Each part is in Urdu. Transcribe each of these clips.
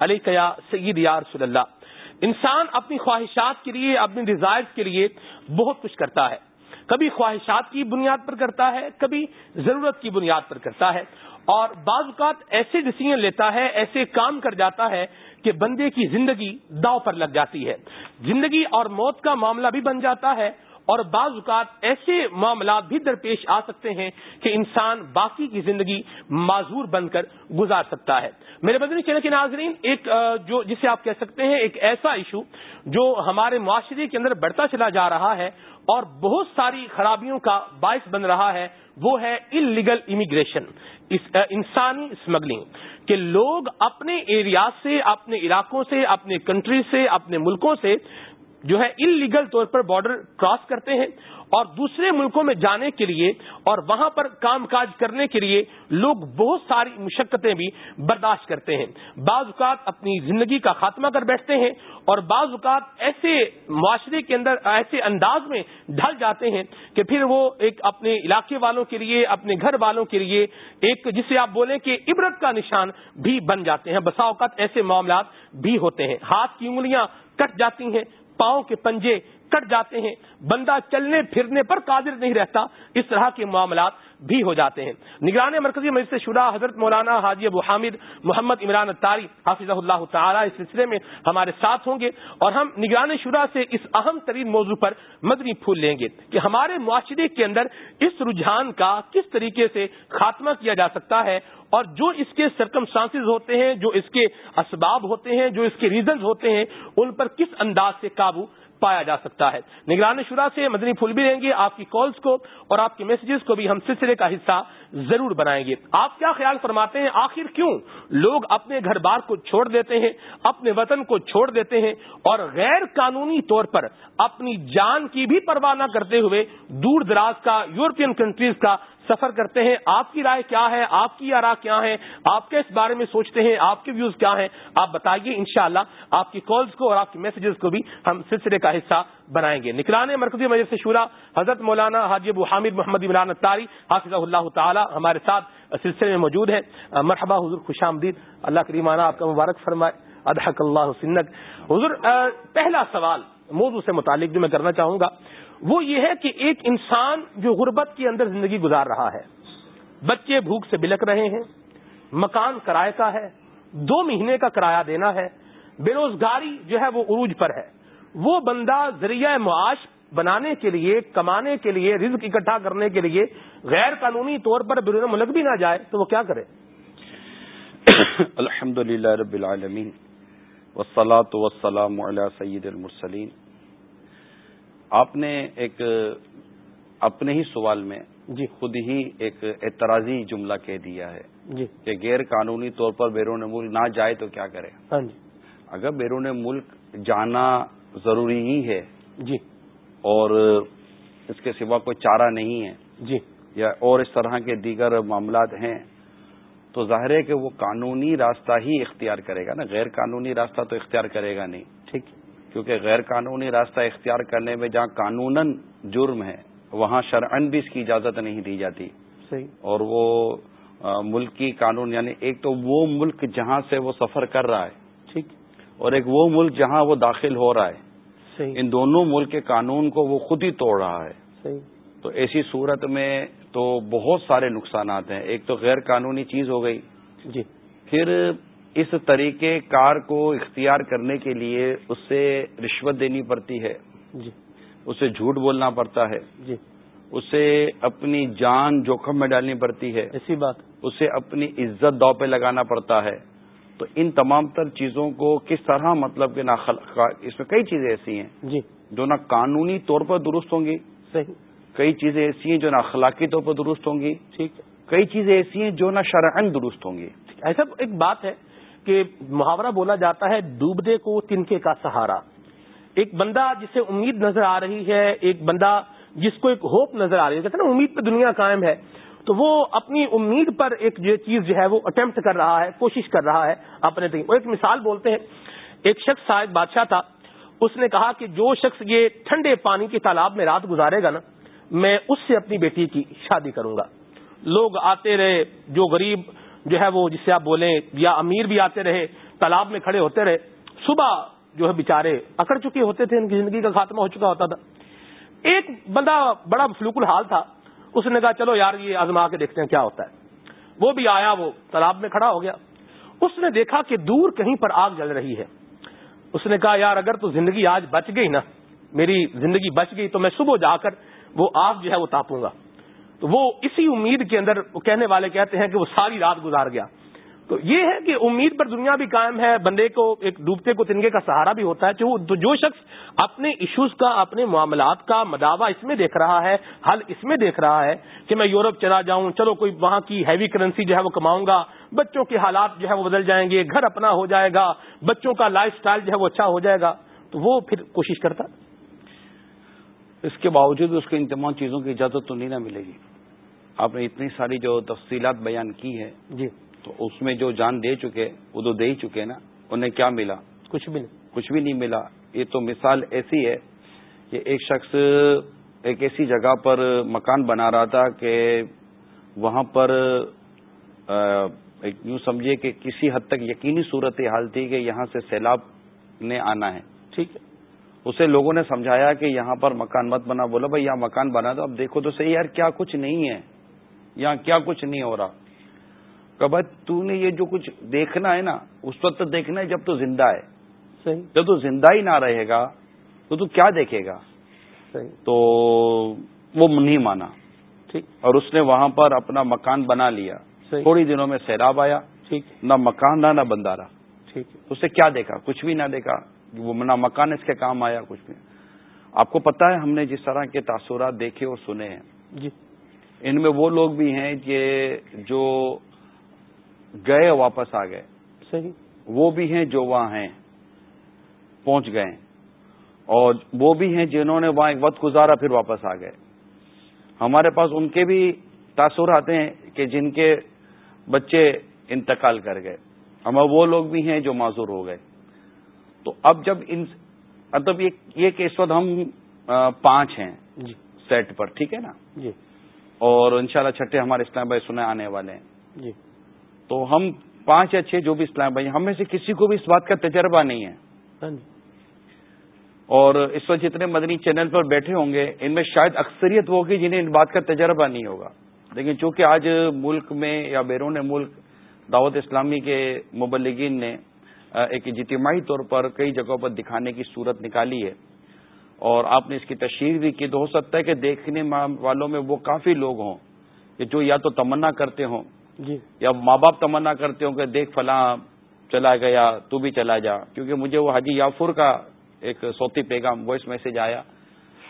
علیہ سعید یا رسول اللہ۔ انسان اپنی خواہشات کے لیے، اپنی ڈیزائر کے لیے بہت کچھ کرتا ہے۔ کبھی خواہشات کی بنیاد پر کرتا ہے، کبھی ضرورت کی بنیاد پر کرتا ہے۔ اور بعض اوقات ایسے ڈسیزن لیتا ہے، ایسے کام کر جاتا ہے کہ بندے کی زندگی داؤ پر لگ جاتی ہے۔ زندگی اور موت کا معاملہ بھی بن جاتا ہے۔ اور بعض اوقات ایسے معاملات بھی درپیش آ سکتے ہیں کہ انسان باقی کی زندگی معذور بن کر گزار سکتا ہے۔ میرے بدنی چینل کے ناظرین، ایک جو، جسے آپ کہہ سکتے ہیں، ایک ایسا ایشو جو ہمارے معاشرے کے اندر بڑھتا چلا جا رہا ہے اور بہت ساری خرابیوں کا باعث بن رہا ہے، وہ ہے ان لیگل امیگریشن انسانی اسمگلنگ کہ لوگ اپنے ایریا سے، اپنے علاقوں سے، اپنے کنٹری سے، اپنے ملکوں سے جو ہے ان لیگل طور پر بارڈر کراس کرتے ہیں اور دوسرے ملکوں میں جانے کے لیے اور وہاں پر کام کاج کرنے کے لیے لوگ بہت ساری مشقتیں بھی برداشت کرتے ہیں۔ بعض اوقات اپنی زندگی کا خاتمہ کر بیٹھتے ہیں اور بعض اوقات ایسے معاشرے کے اندر، ایسے انداز میں ڈھل جاتے ہیں کہ پھر وہ ایک اپنے علاقے والوں کے لیے، اپنے گھر والوں کے لیے ایک جسے آپ بولیں کہ عبرت کا نشان بھی بن جاتے ہیں۔ بسا اوقات ایسے معاملات بھی ہوتے ہیں۔ ہاتھ کی انگلیاں کٹ جاتی ہیں۔ پاؤں کے پنجے کٹ جاتے ہیں۔ بندہ چلنے پھرنے پر قادر نہیں رہتا۔ اس طرح کے معاملات بھی ہو جاتے ہیں۔ نگران مرکزی مجلس شورا حضرت مولانا حاجی ابو حامد محمد عمران تاری حافظ اللہ تعالی اس سلسلے میں ہمارے ساتھ ہوں گے اور ہم نگران شورا سے اس اہم ترین موضوع پر مدنی پھول لیں گے کہ ہمارے معاشرے کے اندر اس رجحان کا کس طریقے سے خاتمہ کیا جا سکتا ہے اور جو اس کے سرکمسٹانس ہوتے ہیں، جو اس کے اسباب ہوتے ہیں، جو اس کے ریزنز ہوتے ہیں، ان پر کس انداز سے قابو پایا جا سکتا ہے۔ نگران شورا سے مدنی پھول بھی رہیں گے آپ کی کالز کو اور آپ کے میسجز کو بھی ہم سلسلے کا حصہ ضرور بنائیں گے۔ آپ کیا خیال فرماتے ہیں؟ آخر کیوں لوگ اپنے گھر بار کو چھوڑ دیتے ہیں، اپنے وطن کو چھوڑ دیتے ہیں اور غیر قانونی طور پر اپنی جان کی بھی پرواہ نہ کرتے ہوئے دور دراز کا یورپین کنٹریز کا سفر کرتے ہیں، آپ کی رائے کیا ہے؟ آپ کی آرا کیا ہے آپ کے اس بارے میں سوچتے ہیں، آپ کے ویوز کیا ہیں؟ آپ بتائیے انشاءاللہ شاء آپ کی کالز کو اور آپ کے میسجز کو بھی ہم سلسلے کا حصہ بنائیں گے۔ نکلانے مرکزی مجلس شورا، حضرت مولانا حاجی ابو حامد محمد عمران تاری حافظ اللہ تعالی ہمارے ساتھ سلسلے میں موجود ہے مرحبا حضور، خوش آمدید۔ اللہ کریمانہ آپ کا مبارک فرمائے۔ ادحک اللہ سنک۔ حضور پہلا سوال موضوع سے متعلق جو میں کرنا چاہوں گا۔ وہ یہ ہے کہ ایک انسان جو غربت کے اندر زندگی گزار رہا ہے، بچے بھوک سے بلک رہے ہیں، مکان کرائے کا ہے، دو مہینے کا کرایہ دینا ہے بے روزگاری جو ہے وہ عروج پر ہے۔ وہ بندہ ذریعہ معاش بنانے کے لیے، کمانے کے لیے، رزق اکٹھا کرنے کے لیے غیر قانونی طور پر بیرون ملک بھی نہ جائے تو وہ کیا کرے؟ الحمد للہ رب العالمین وسلاۃ وسلام علی سید المرسلین آپ نے ایک اپنے ہی سوال میں جی۔ خود ہی ایک اعتراضی جملہ کہہ دیا ہے جی۔ کہ غیر قانونی طور پر بیرون ملک نہ جائے تو کیا کرے؟ ہاں جی۔ اگر بیرون ملک جانا ضروری ہی ہے جی۔ اور اس کے سوا کوئی چارہ نہیں ہے جی۔ یا اور اس طرح کے دیگر معاملات ہیں تو ظاہر ہے کہ وہ قانونی راستہ ہی اختیار کرے گا نا۔ غیر قانونی راستہ تو اختیار کرے گا نہیں۔ ٹھیک۔ کیونکہ غیر قانونی راستہ اختیار کرنے میں جہاں قانون جرم ہے وہاں شرعن بھی اس کی اجازت نہیں دی جاتی۔ صحیح۔ اور وہ ملکی قانون یعنی ایک تو وہ ملک جہاں سے وہ سفر کر رہا ہے۔ ٹھیک۔ اور ایک وہ ملک جہاں وہ داخل ہو رہا ہے۔ صحیح۔ ان دونوں ملک کے قانون کو وہ خود ہی توڑ رہا ہے۔ صحیح۔ تو ایسی صورت میں تو بہت سارے نقصانات ہیں۔ ایک تو غیر قانونی چیز ہو گئی۔ جی۔ پھر اس طریقے کار کو اختیار کرنے کے لیے اس سے رشوت دینی پڑتی ہے۔ جی۔ اسے جھوٹ بولنا پڑتا ہے۔ جی۔ اسے اپنی جان جوخم میں ڈالنی پڑتی ہے۔ ایسی بات۔ اسے اپنی عزت دو پہ لگانا پڑتا ہے۔ تو ان تمام تر چیزوں کو کس طرح مطلب کہ اس میں کئی چیزیں ایسی ہیں۔ جی۔ جو نہ قانونی طور پر درست ہوں گی۔ صحیح۔ کئی چیزیں ایسی ہیں جو نہ اخلاقی طور پر درست ہوں گی۔ ٹھیک۔ کئی چیزیں ایسی ہیں جو نہ شرعن درست ہوں گی۔ ایسا ایک بات ہے کہ محاورہ بولا جاتا ہے ڈوبنے کو تنکے کا سہارا۔ ایک بندہ جسے امید نظر آ رہی ہے، ایک بندہ جس کو ایک ہوپ نظر آ رہی ہے، کہتے ہیں نا امید پہ دنیا قائم ہے، تو وہ اپنی امید پر ایک جو چیز جو ہے وہ اٹمپٹ کر رہا ہے، کوشش کر رہا ہے اپنے وہ ایک مثال بولتے ہیں، ایک شخص شاید بادشاہ تھا، اس نے کہا کہ جو شخص یہ ٹھنڈے پانی کے تالاب میں رات گزارے گا نا، میں اس سے اپنی بیٹی کی شادی کروں گا۔ لوگ آتے رہے، جو غریب جو ہے وہ جسے آپ بولیں یا امیر بھی آتے رہے، تالاب میں کھڑے ہوتے رہے، صبح جو ہے بےچارے اکڑ چکے ہوتے تھے، ان کی زندگی کا خاتمہ ہو چکا ہوتا تھا۔ ایک بندہ بڑا فلوک الحال تھا، اس نے کہا، چلو یار، یہ آزما کے دیکھتے ہیں کیا ہوتا ہے۔ وہ بھی آیا، وہ تالاب میں کھڑا ہو گیا۔ اس نے دیکھا کہ دور کہیں پر آگ جل رہی ہے۔ اس نے کہا، یار، اگر تو زندگی آج بچ گئی نا، میری زندگی بچ گئی تو میں صبح جا کر وہ آگ جو ہے وہ تاپوں گا۔ تو وہ اسی امید کے اندر کہنے والے کہتے ہیں کہ وہ ساری رات گزار گیا۔ تو یہ ہے کہ امید پر دنیا بھی قائم ہے، بندے کو، ایک ڈوبتے کو تنگے کا سہارا بھی ہوتا ہے۔ تو جو شخص اپنے ایشوز کا، اپنے معاملات کا مداوع اس میں دیکھ رہا ہے، حل اس میں دیکھ رہا ہے کہ میں یورپ چلا جاؤں، چلو کوئی وہاں کی ہیوی کرنسی جو ہے وہ کماؤں گا، بچوں کے حالات جو ہے وہ بدل جائیں گے، گھر اپنا ہو جائے گا، بچوں کا لائف سٹائل جو ہے وہ اچھا ہو جائے گا۔ تو وہ پھر کوشش کرتا۔ اس کے باوجود اس کو ان تمام چیزوں کی اجازت تو نہیں نہ ملے گی۔ آپ نے اتنی ساری جو تفصیلات بیان کی ہے جی۔ تو اس میں جو جان دے چکے وہ تو دے ہی چکے نا انہیں کیا ملا؟ کچھ بھی نہیں۔ کچھ بھی نہیں ملا۔ یہ تو مثال ایسی ہے کہ ایک شخص ایک ایسی جگہ پر مکان بنا رہا تھا کہ وہاں پر یوں سمجھیے کہ کسی حد تک یقینی صورت حال تھی کہ یہاں سے سیلاب نے آنا ہے۔ ٹھیک ہے۔ اسے لوگوں نے سمجھایا کہ یہاں پر مکان مت بنا بولا بھائی یہاں مکان بنا دو اب دیکھو تو صحیح یار کیا کچھ نہیں ہے یہاں کیا کچھ نہیں ہو رہا۔ کہ بھائی تو نے یہ جو کچھ دیکھنا ہے نا اس وقت دیکھنا ہے جب تو زندہ ہے۔ صحیح۔ جب تو زندہ ہی نہ رہے گا تو تو کیا دیکھے گا؟ صحیح۔ تو وہ نہیں مانا۔ ٹھیک۔ اور اس نے وہاں پر اپنا مکان بنا لیا۔ تھوڑی دنوں میں سیلاب آیا۔ ٹھیک۔ نہ مکان رہا نہ بندہ رہا ٹھیک۔ ہے اسے کیا دیکھا؟ کچھ بھی نہ دیکھا۔ وہ نہ مکان اس کے کام آیا کچھ بھی۔ آپ کو پتا ہے ہم نے جس طرح کے تاثرات دیکھے اور سنے ہیں۔ جی۔ ان میں وہ لوگ بھی ہیں کہ جو گئے واپس آ گئے۔ صحیح۔ وہ بھی ہیں جو وہاں ہیں پہنچ گئے۔ اور وہ بھی ہیں جنہوں نے وہاں ایک وقت گزارا پھر واپس آ گئے۔ ہمارے پاس ان کے بھی تاثر آتے ہیں کہ جن کے بچے انتقال کر گئے۔ ہمیں وہ لوگ بھی ہیں جو معذور ہو گئے۔ تو اب جب ان مطلب یہ کہ اس وقت ہم پانچ ہیں جی۔ سیٹ پر ٹھیک ہے نا؟ جی۔ اور انشاءاللہ چھٹے ہمارے اسلام بھائی سنے آنے والے ہیں۔ جی۔ تو ہم پانچ یا چھ جو بھی اسلام بھائی ہم میں سے کسی کو بھی اس بات کا تجربہ نہیں ہے۔ ہاں جی۔ اور اس وقت جتنے مدنی چینل پر بیٹھے ہوں گے ان میں شاید اکثریت وہ ہوگی جنہیں ان بات کا تجربہ نہیں ہوگا۔ لیکن چونکہ آج ملک میں یا بیرون ملک دعوت اسلامی کے مبلگین نے ایک اجتماعی طور پر کئی جگہوں پر دکھانے کی صورت نکالی ہے۔ اور آپ نے اس کی تشہیر بھی کی تو ہو سکتا ہے کہ دیکھنے والوں میں وہ کافی لوگ ہوں کہ جو یا تو تمنا کرتے ہوں جی۔ یا ماں باپ تمنا کرتے ہوں کہ دیکھ فلاں چلا گیا تو بھی چلا جا۔ کیونکہ مجھے وہ حاجی یافر کا ایک صوتی پیغام وائس میسج آیا۔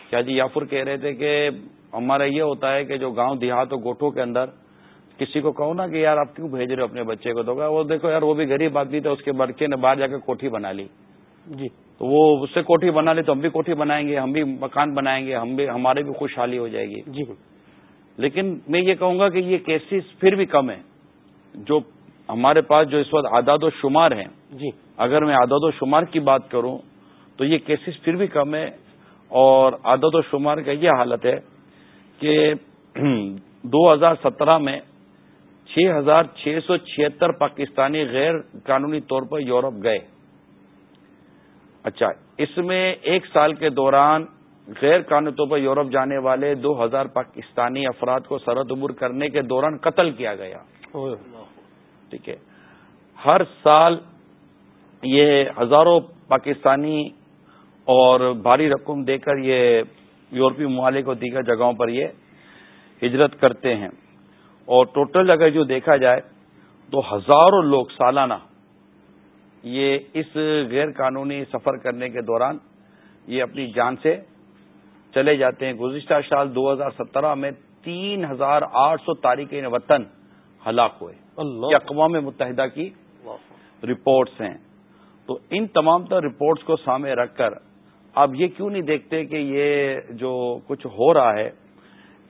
کہ حاجی یافر کہہ رہے تھے کہ ہمارا یہ ہوتا ہے کہ جو گاؤں دیہات و گوٹھوں کے اندر کسی کو کہو نا کہ یار آپ کیوں بھیج رہے ہو اپنے بچے کو؟ تو وہ دیکھو یار وہ بھی غریب آدمی تھا اس کے بڑکے نے باہر جا کے کوٹھی بنا لی۔ جی۔ تو وہ اس سے کوٹھی بنا لی تو ہم بھی کوٹھی بنائیں گے ہم بھی مکان بنائیں گے ہم بھی ہمارے بھی خوشحالی ہو جائے گی۔ جی۔ لیکن میں یہ کہوں گا کہ یہ کیسز پھر بھی کم ہے جو ہمارے پاس جو اس وقت اعداد و شمار ہیں جی۔ اگر میں اعداد و شمار کی بات کروں تو یہ کیسز پھر بھی کم ہے اور عدد و شمار کا یہ حالت ہے کہ دو ہزار سترہ میں چھ ہزار چھ سو چھہتر پاکستانی غیر قانونی طور پر یورپ گئے۔ اچھا اس میں ایک سال کے دوران غیر قانونی طور پر یورپ جانے والے دو ہزار پاکستانی افراد کو سرحد عبور کرنے کے دوران قتل کیا گیا۔ ٹھیک ہے۔ ہر سال یہ ہزاروں پاکستانی اور بھاری رقم دے کر یہ یورپی ممالک اور دیگر جگہوں پر یہ ہجرت کرتے ہیں۔ اور ٹوٹل اگر جو دیکھا جائے تو ہزاروں لوگ سالانہ یہ اس غیر قانونی سفر کرنے کے دوران یہ اپنی جان سے چلے جاتے ہیں۔ گزشتہ سال دو ہزار سترہ میں تین ہزار آٹھ سو تاریخ وطن ہلاک ہوئے۔ یہ اقوام متحدہ کی رپورٹس ہیں۔ تو ان تمام تر رپورٹس کو سامنے رکھ کر اب یہ کیوں نہیں دیکھتے کہ یہ جو کچھ ہو رہا ہے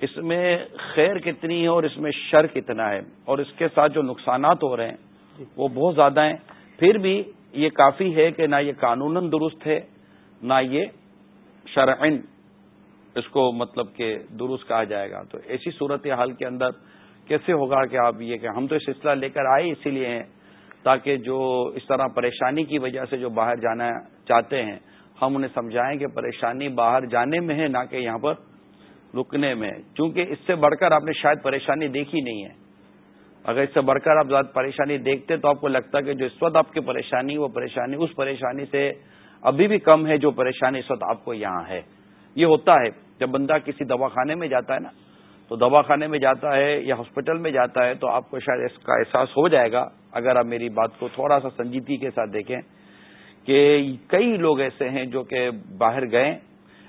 اس میں خیر کتنی ہے اور اس میں شر کتنا ہے اور اس کے ساتھ جو نقصانات ہو رہے ہیں وہ بہت زیادہ ہیں۔ پھر بھی یہ کافی ہے کہ نہ یہ قانون درست ہے نہ یہ شرعن اس کو مطلب کہ درست کہا جائے گا۔ تو ایسی صورت حال کے اندر کیسے ہوگا کہ آپ یہ کہ ہم تو سلسلہ لے کر آئے اسی لیے ہیں تاکہ جو اس طرح پریشانی کی وجہ سے جو باہر جانا چاہتے ہیں ہم انہیں سمجھائیں کہ پریشانی باہر جانے میں ہے نہ کہ یہاں پر رکنے میں، چونکہ اس سے بڑھ کر آپ نے شاید پریشانی دیکھی نہیں ہے۔ اگر اس سے بڑھ کر آپ زیادہ پریشانی دیکھتے تو آپ کو لگتا کہ جو اس وقت آپ کی پریشانی، وہ پریشانی، اس پریشانی سے ابھی بھی کم ہے جو پریشانی اس وقت آپ کو یہاں ہے۔ یہ ہوتا ہے، جب بندہ کسی دواخانے میں جاتا ہے نا، تو دواخانے میں جاتا ہے یا ہاسپٹل میں جاتا ہے تو آپ کو شاید اس کا احساس ہو جائے گا۔ اگر آپ میری بات کو تھوڑا سا سنجیدگی کے ساتھ دیکھیں کہ کئی لوگ ایسے ہیں جو کہ باہر گئے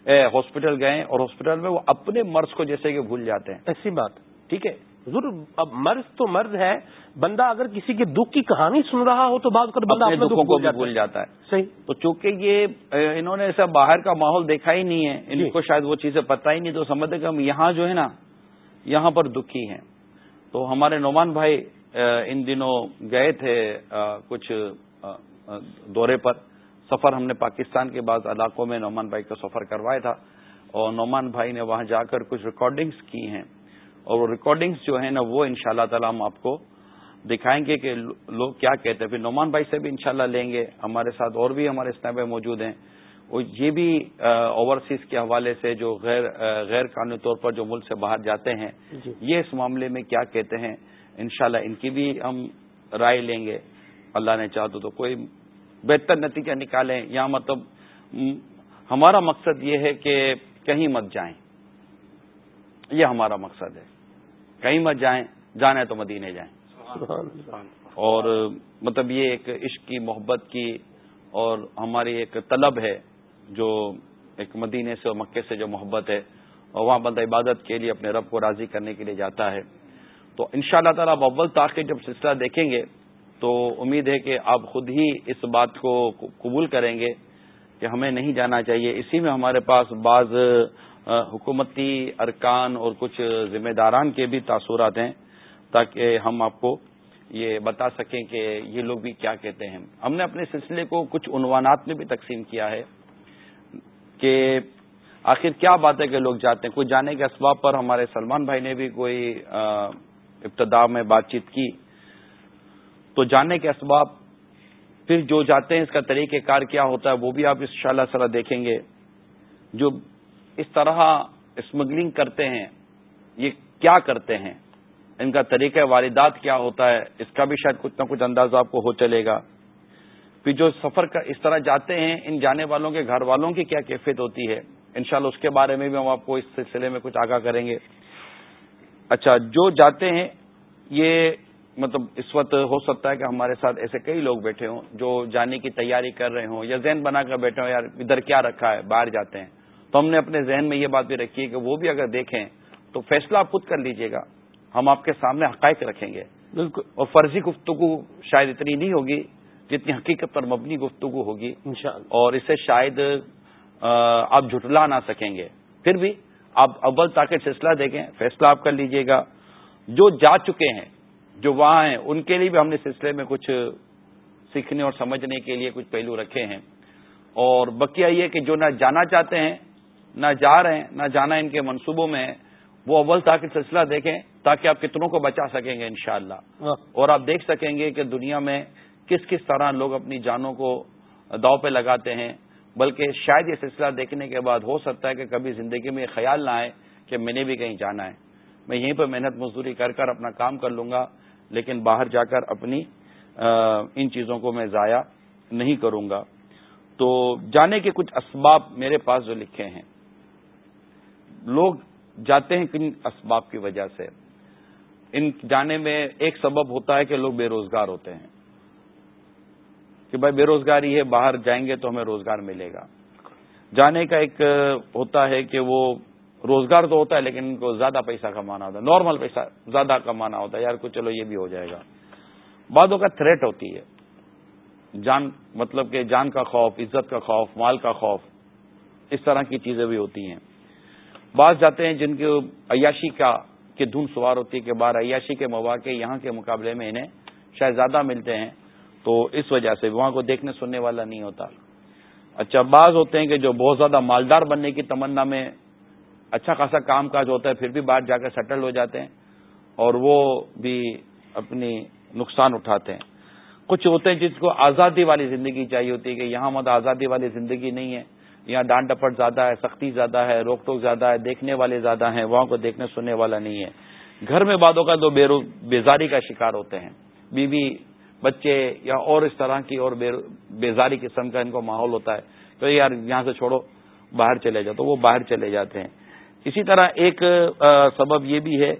ہاسپٹل گئے اور ہاسپٹل میں وہ اپنے مرض کو جیسے کہ بھول جاتے ہیں۔ ایسی بات۔ ٹھیک ہے؟ ضرور اب مرض تو مرض ہے۔ بندہ اگر کسی کے دکھ کی کہانی سن رہا ہو تو بات کر بندہ اپنے دکھوں کو بھول جاتا ہے۔ صحیح۔ تو چونکہ یہ انہوں نے ایسا باہر کا ماحول دیکھا ہی نہیں ہے ان جی۔ کو شاید وہ چیزیں پتہ ہی نہیں تو سمجھتے کہ ہم یہاں جو ہے نا یہاں پر دکھی ہیں۔ تو ہمارے نعمان بھائی ان دنوں گئے تھے کچھ دورے پر۔ سفر ہم نے پاکستان کے بعض علاقوں میں نعمان بھائی کا سفر کروایا تھا اور نعمان بھائی نے وہاں جا کر کچھ ریکارڈنگز کی ہیں اور وہ ریکارڈنگز جو ہیں نا وہ ان شاء اللہ تعالیٰ ہم آپ کو دکھائیں گے کہ لوگ کیا کہتے ہیں۔ پھر نعمان بھائی سے بھی انشاءاللہ لیں گے۔ ہمارے ساتھ اور بھی ہمارے اسنیپ موجود ہیں۔ وہ یہ بھی اوورسیز کے حوالے سے جو غیر غیر قانونی طور پر جو ملک سے باہر جاتے ہیں جی۔ یہ اس معاملے میں کیا کہتے ہیں؟ انشاءاللہ ان کی بھی ہم رائے لیں گے۔ اللہ نے چاہ تو کوئی بہتر نتیجہ نکالیں یا مطلب ہمارا مقصد یہ ہے کہ کہیں مت جائیں۔ یہ ہمارا مقصد ہے۔ کہیں مت جائیں جانا ہے تو مدینے جائیں۔ اور مطلب یہ ایک عشق کی محبت کی اور ہماری ایک طلب ہے جو ایک مدینے سے اور مکے سے جو محبت ہے اور وہاں بندہ عبادت کے لیے اپنے رب کو راضی کرنے کے لیے جاتا ہے۔ تو ان شاء اللہ تعالیٰ آپ اول تاخیر جب سلسلہ دیکھیں گے تو امید ہے کہ آپ خود ہی اس بات کو قبول کریں گے کہ ہمیں نہیں جانا چاہیے۔ اسی میں ہمارے پاس بعض حکومتی ارکان اور کچھ ذمہ داران کے بھی تاثرات ہیں تاکہ ہم آپ کو یہ بتا سکیں کہ یہ لوگ بھی کیا کہتے ہیں۔ ہم نے اپنے سلسلے کو کچھ عنوانات میں بھی تقسیم کیا ہے کہ آخر کیا بات ہے کہ لوگ جاتے ہیں۔ کچھ جانے کے اسباب پر ہمارے سلمان بھائی نے بھی کوئی ابتدا میں بات چیت کی۔ تو جانے کے اسباب، پھر جو جاتے ہیں اس کا طریقہ کار کیا ہوتا ہے، وہ بھی آپ ان شاء اللہ دیکھیں گے۔ جو اس طرح اسمگلنگ کرتے ہیں، یہ کیا کرتے ہیں؟ ان کا طریقہ واردات کیا ہوتا ہے؟ اس کا بھی شاید کچھ نہ کچھ اندازہ آپ کو ہو چلے گا۔ پھر جو سفر کا اس طرح جاتے ہیں، ان جانے والوں کے گھر والوں کی کیا کیفیت ہوتی ہے؟ انشاءاللہ اس کے بارے میں بھی ہم آپ کو اس سلسلے میں کچھ آگاہ کریں گے۔ اچھا جو جاتے ہیں، یہ مطلب اس وقت ہو سکتا ہے کہ ہمارے ساتھ ایسے کئی لوگ بیٹھے ہوں جو جانے کی تیاری کر رہے ہوں یا ذہن بنا کر بیٹھے ہوں یار ادھر کیا رکھا ہے باہر جاتے ہیں۔ تو ہم نے اپنے ذہن میں یہ بات بھی رکھی ہے کہ وہ بھی اگر دیکھیں تو فیصلہ آپ خود کر لیجیے گا۔ ہم آپ کے سامنے حقائق رکھیں گے۔ بالکل۔ اور فرضی گفتگو شاید اتنی نہیں ہوگی جتنی حقیقت پر مبنی گفتگو ہوگی۔ اور اسے شاید آپ جھٹلا نہ سکیں گے۔ پھر بھی آپ اول تاکہ سلسلہ دیکھیں فیصلہ آپ کر لیجیے گا۔ جو جا چکے ہیں جو وہاں ہیں ان کے لیے بھی ہم نے سلسلے میں کچھ سیکھنے اور سمجھنے کے لیے کچھ پہلو رکھے ہیں۔ اور بقیہ یہ کہ جو نہ جانا چاہتے ہیں نہ جا رہے ہیں نہ جانا ان کے منصوبوں میں ہے وہ اول تاکہ سلسلہ دیکھیں تاکہ آپ کتنوں کو بچا سکیں گے انشاءاللہ۔ اور آپ دیکھ سکیں گے کہ دنیا میں کس کس طرح لوگ اپنی جانوں کو داؤ پہ لگاتے ہیں بلکہ شاید یہ سلسلہ دیکھنے کے بعد ہو سکتا ہے کہ کبھی زندگی میں یہ خیال نہ آئے کہ میں نے بھی کہیں جانا ہے۔ میں یہیں پہ محنت مزدوری کر کر اپنا کام کر لوں گا۔ لیکن باہر جا کر اپنی ان چیزوں کو میں ضائع نہیں کروں گا۔ تو جانے کے کچھ اسباب میرے پاس جو لکھے ہیں۔ لوگ جاتے ہیں کن اسباب کی وجہ سے۔ ان جانے میں ایک سبب ہوتا ہے کہ لوگ بے روزگار ہوتے ہیں۔ کہ بھائی بے روزگاری ہے، باہر جائیں گے تو ہمیں روزگار ملے گا۔ جانے کا ایک ہوتا ہے کہ وہ روزگار تو ہوتا ہے، لیکن ان کو زیادہ پیسہ کمانا ہوتا ہے۔ نارمل پیسہ زیادہ کمانا ہوتا ہے۔ یار کو چلو، یہ بھی ہو جائے گا۔ بعدوں کا تھریٹ ہوتی ہے۔ جان مطلب کہ جان کا خوف، عزت کا خوف، مال کا خوف، اس طرح کی چیزیں بھی ہوتی ہیں۔ بعض جاتے ہیں جن کے عیاشی کا کہ دھن سوار ہوتی ہے، کہ بار عیاشی کے مواقع، یہاں کے مقابلے میں انہیں شاید زیادہ ملتے ہیں، تو اس وجہ سے وہاں کو دیکھنے سننے والا نہیں ہوتا۔ اچھا بعض ہوتے ہیں کہ جو بہت زیادہ مالدار بننے کی تمنا میں اچھا خاصا کام کاج ہوتا ہے، پھر بھی باہر جا کر سیٹل ہو جاتے ہیں اور وہ بھی اپنی نقصان اٹھاتے ہیں۔ کچھ ہوتے ہیں جس کو آزادی والی زندگی چاہیے ہوتی ہے کہ یہاں مت آزادی والی زندگی نہیں ہے۔ یہاں ڈانٹ ڈپٹ زیادہ ہے، سختی زیادہ ہے، روک ٹوک زیادہ ہے، دیکھنے والے زیادہ ہیں، وہاں کو دیکھنے سننے والا نہیں ہے۔ گھر میں بعدوں کا تو بیزاری کا شکار ہوتے ہیں۔ بیوی، بچے یا اور اس طرح کی اور بیزاری قسم کا ان کو ماحول ہوتا ہے تو یار یہاں سے چھوڑو، باہر چلے جاؤ۔ تو وہ باہر چلے جاتے ہیں۔ اسی طرح ایک سبب یہ بھی ہے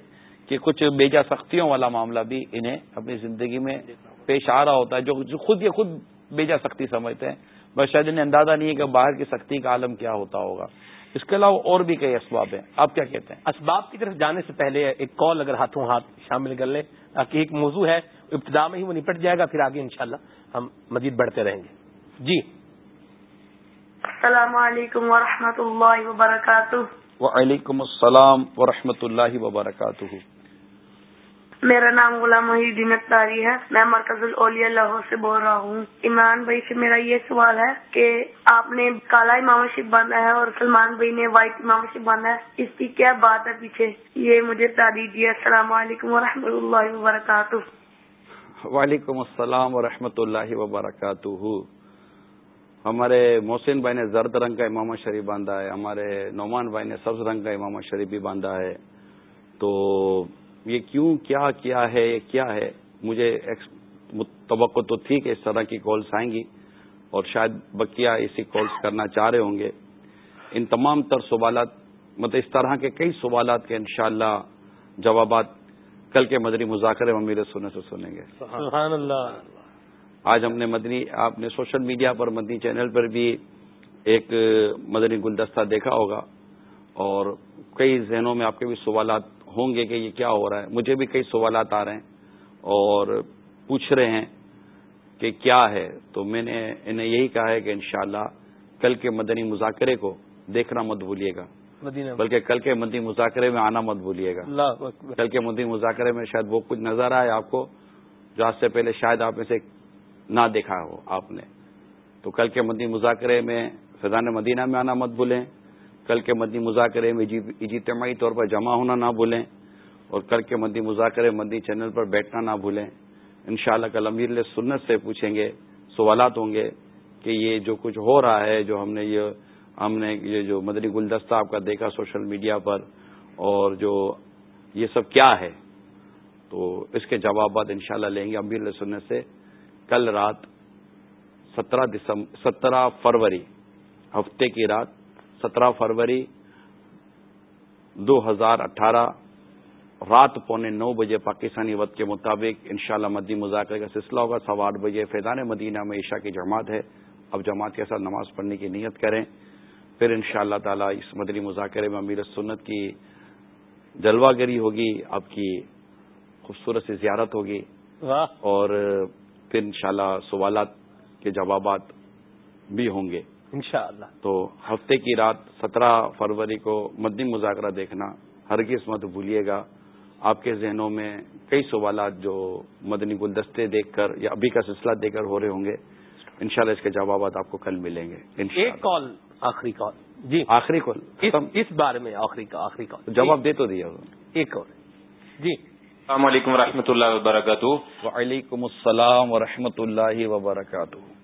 کہ کچھ بیجا سختیوں والا معاملہ بھی انہیں اپنی زندگی میں پیش آ رہا ہوتا ہے جو خود یہ خود بیجا سختی سمجھتے ہیں۔ بس شاید انہیں اندازہ نہیں ہے کہ باہر کی سختی کا عالم کیا ہوتا ہوگا۔ اس کے علاوہ اور بھی کئی اسباب ہیں۔ آپ کیا کہتے ہیں؟ اسباب کی طرف جانے سے پہلے ایک کال اگر ہاتھوں ہاتھ شامل کر لیں تاکہ ایک موضوع ہے ابتدا میں ہی وہ نپٹ جائے گا پھر آگے انشاءاللہ ہم مزید بڑھتے رہیں گے۔ جی۔ السلام علیکم ورحمۃ اللہ وبرکاتہ۔ وعلیکم السلام ورحمۃ اللہ وبرکاتہ۔ میرا نام غلام محی اختاری ہے۔ میں مرکز الاولیاء لاہور سے بول رہا ہوں۔ عمران بھائی سے میرا یہ سوال ہے کہ آپ نے کالا امام شپ باندھا ہے اور سلمان بھائی نے وائٹ امام شپ باندھا ہے۔ اس کی کیا بات ہے پیچھے؟ یہ مجھے بتا دیجیے السلام علیکم و اللہ وبرکاتہ۔ وعلیکم السلام و اللہ وبرکاتہ۔ ہمارے محسن بھائی نے زرد رنگ کا امام شریف باندھا ہے، ہمارے نعمان بھائی نے سبز رنگ کا امام شریف بھی باندھا ہے۔ تو یہ کیوں، کیا کیا ہے، یہ کیا ہے؟ مجھے توقع تو تھی کہ اس طرح کی کالس آئیں گی اور شاید بکیا اسی کالس کرنا چاہ رہے ہوں گے۔ ان تمام تر سوالات مطلب اس طرح کے کئی سوالات کے انشاءاللہ جوابات کل کے مدنی مذاکرے میں میرے سننے سے سنیں گے۔ سبحان اللہ۔ آج ہم نے مدنی آپ نے سوشل میڈیا پر مدنی چینل پر بھی ایک مدنی گلدستہ دیکھا ہوگا اور کئی ذہنوں میں آپ کے بھی سوالات ہوں گے کہ یہ کیا ہو رہا ہے۔ مجھے بھی کئی سوالات آ رہے ہیں اور پوچھ رہے ہیں کہ کیا ہے؟ تو میں نے انہیں یہی کہا ہے کہ انشاءاللہ کل کے مدنی مذاکرے کو دیکھنا مت بھولیے گا۔ بلکہ کل کے مدنی مذاکرے میں آنا مت بھولیے گا۔ کل کے مدنی مذاکرے میں شاید وہ کچھ نظر آئے آپ کو جو آج سے پہلے شاید آپ میں سے نہ دیکھا ہو آپ نے۔ تو کل کے مدنی مذاکرے میں فضان مدینہ میں آنا مت بھولیں۔ کل کے مدنی مذاکرے میں اجتماعی طور پر جمع ہونا نہ بھولیں۔ اور کل کے مدنی مذاکرے، مدنی چینل پر بیٹھنا نہ بھولیں۔ انشاءاللہ کل امیر سنت سے پوچھیں گے، سوالات ہوں گے کہ یہ جو کچھ ہو رہا ہے، جو ہم نے یہ ہم نے یہ جو مدنی گلدستہ آپ کا دیکھا سوشل میڈیا پر، اور جو یہ سب کیا ہے، تو اس کے جوابات انشاءاللہ لیں گے امیر سنت سے۔ کل رات سترہ دسمبر سترہ فروری ہفتے کی رات سترہ فروری دو ہزار اٹھارہ رات پونے نو بجے پاکستانی وقت کے مطابق انشاءاللہ مدی مذاکرے کا سلسلہ ہوگا سوا آٹھ بجے فیضان مدینہ میں عشاء کی جماعت ہے۔ اب جماعت کے ساتھ نماز پڑھنے کی نیت کریں۔ پھر ان شاء اللہ تعالی اس مدنی مذاکرے میں امیر سنت کی جلوہ گری ہوگی آپ کی خوبصورت سی زیارت ہوگی۔ اور پھر انشاءاللہ سوالات کے جوابات بھی ہوں گے۔ انشاءاللہ۔ تو ہفتے کی رات سترہ فروری کو مدنی مذاکرہ دیکھنا ہرگز مت بھولیے گا۔ آپ کے ذہنوں میں کئی سوالات جو مدنی گلدستے دیکھ کر یا ابھی کا سلسلہ دے کر ہو رہے ہوں گے انشاءاللہ اس کے جوابات آپ کو کل ملیں گے۔ ایک کال آخری کال۔ جی۔ آخری کال اس بارے میں آخری آخری کال۔ جواب دے تو دیا۔ ایک کال۔ جی۔ السلام علیکم و اللہ وبرکاتہ۔ وعلیکم السلام و اللہ وبرکاتہ۔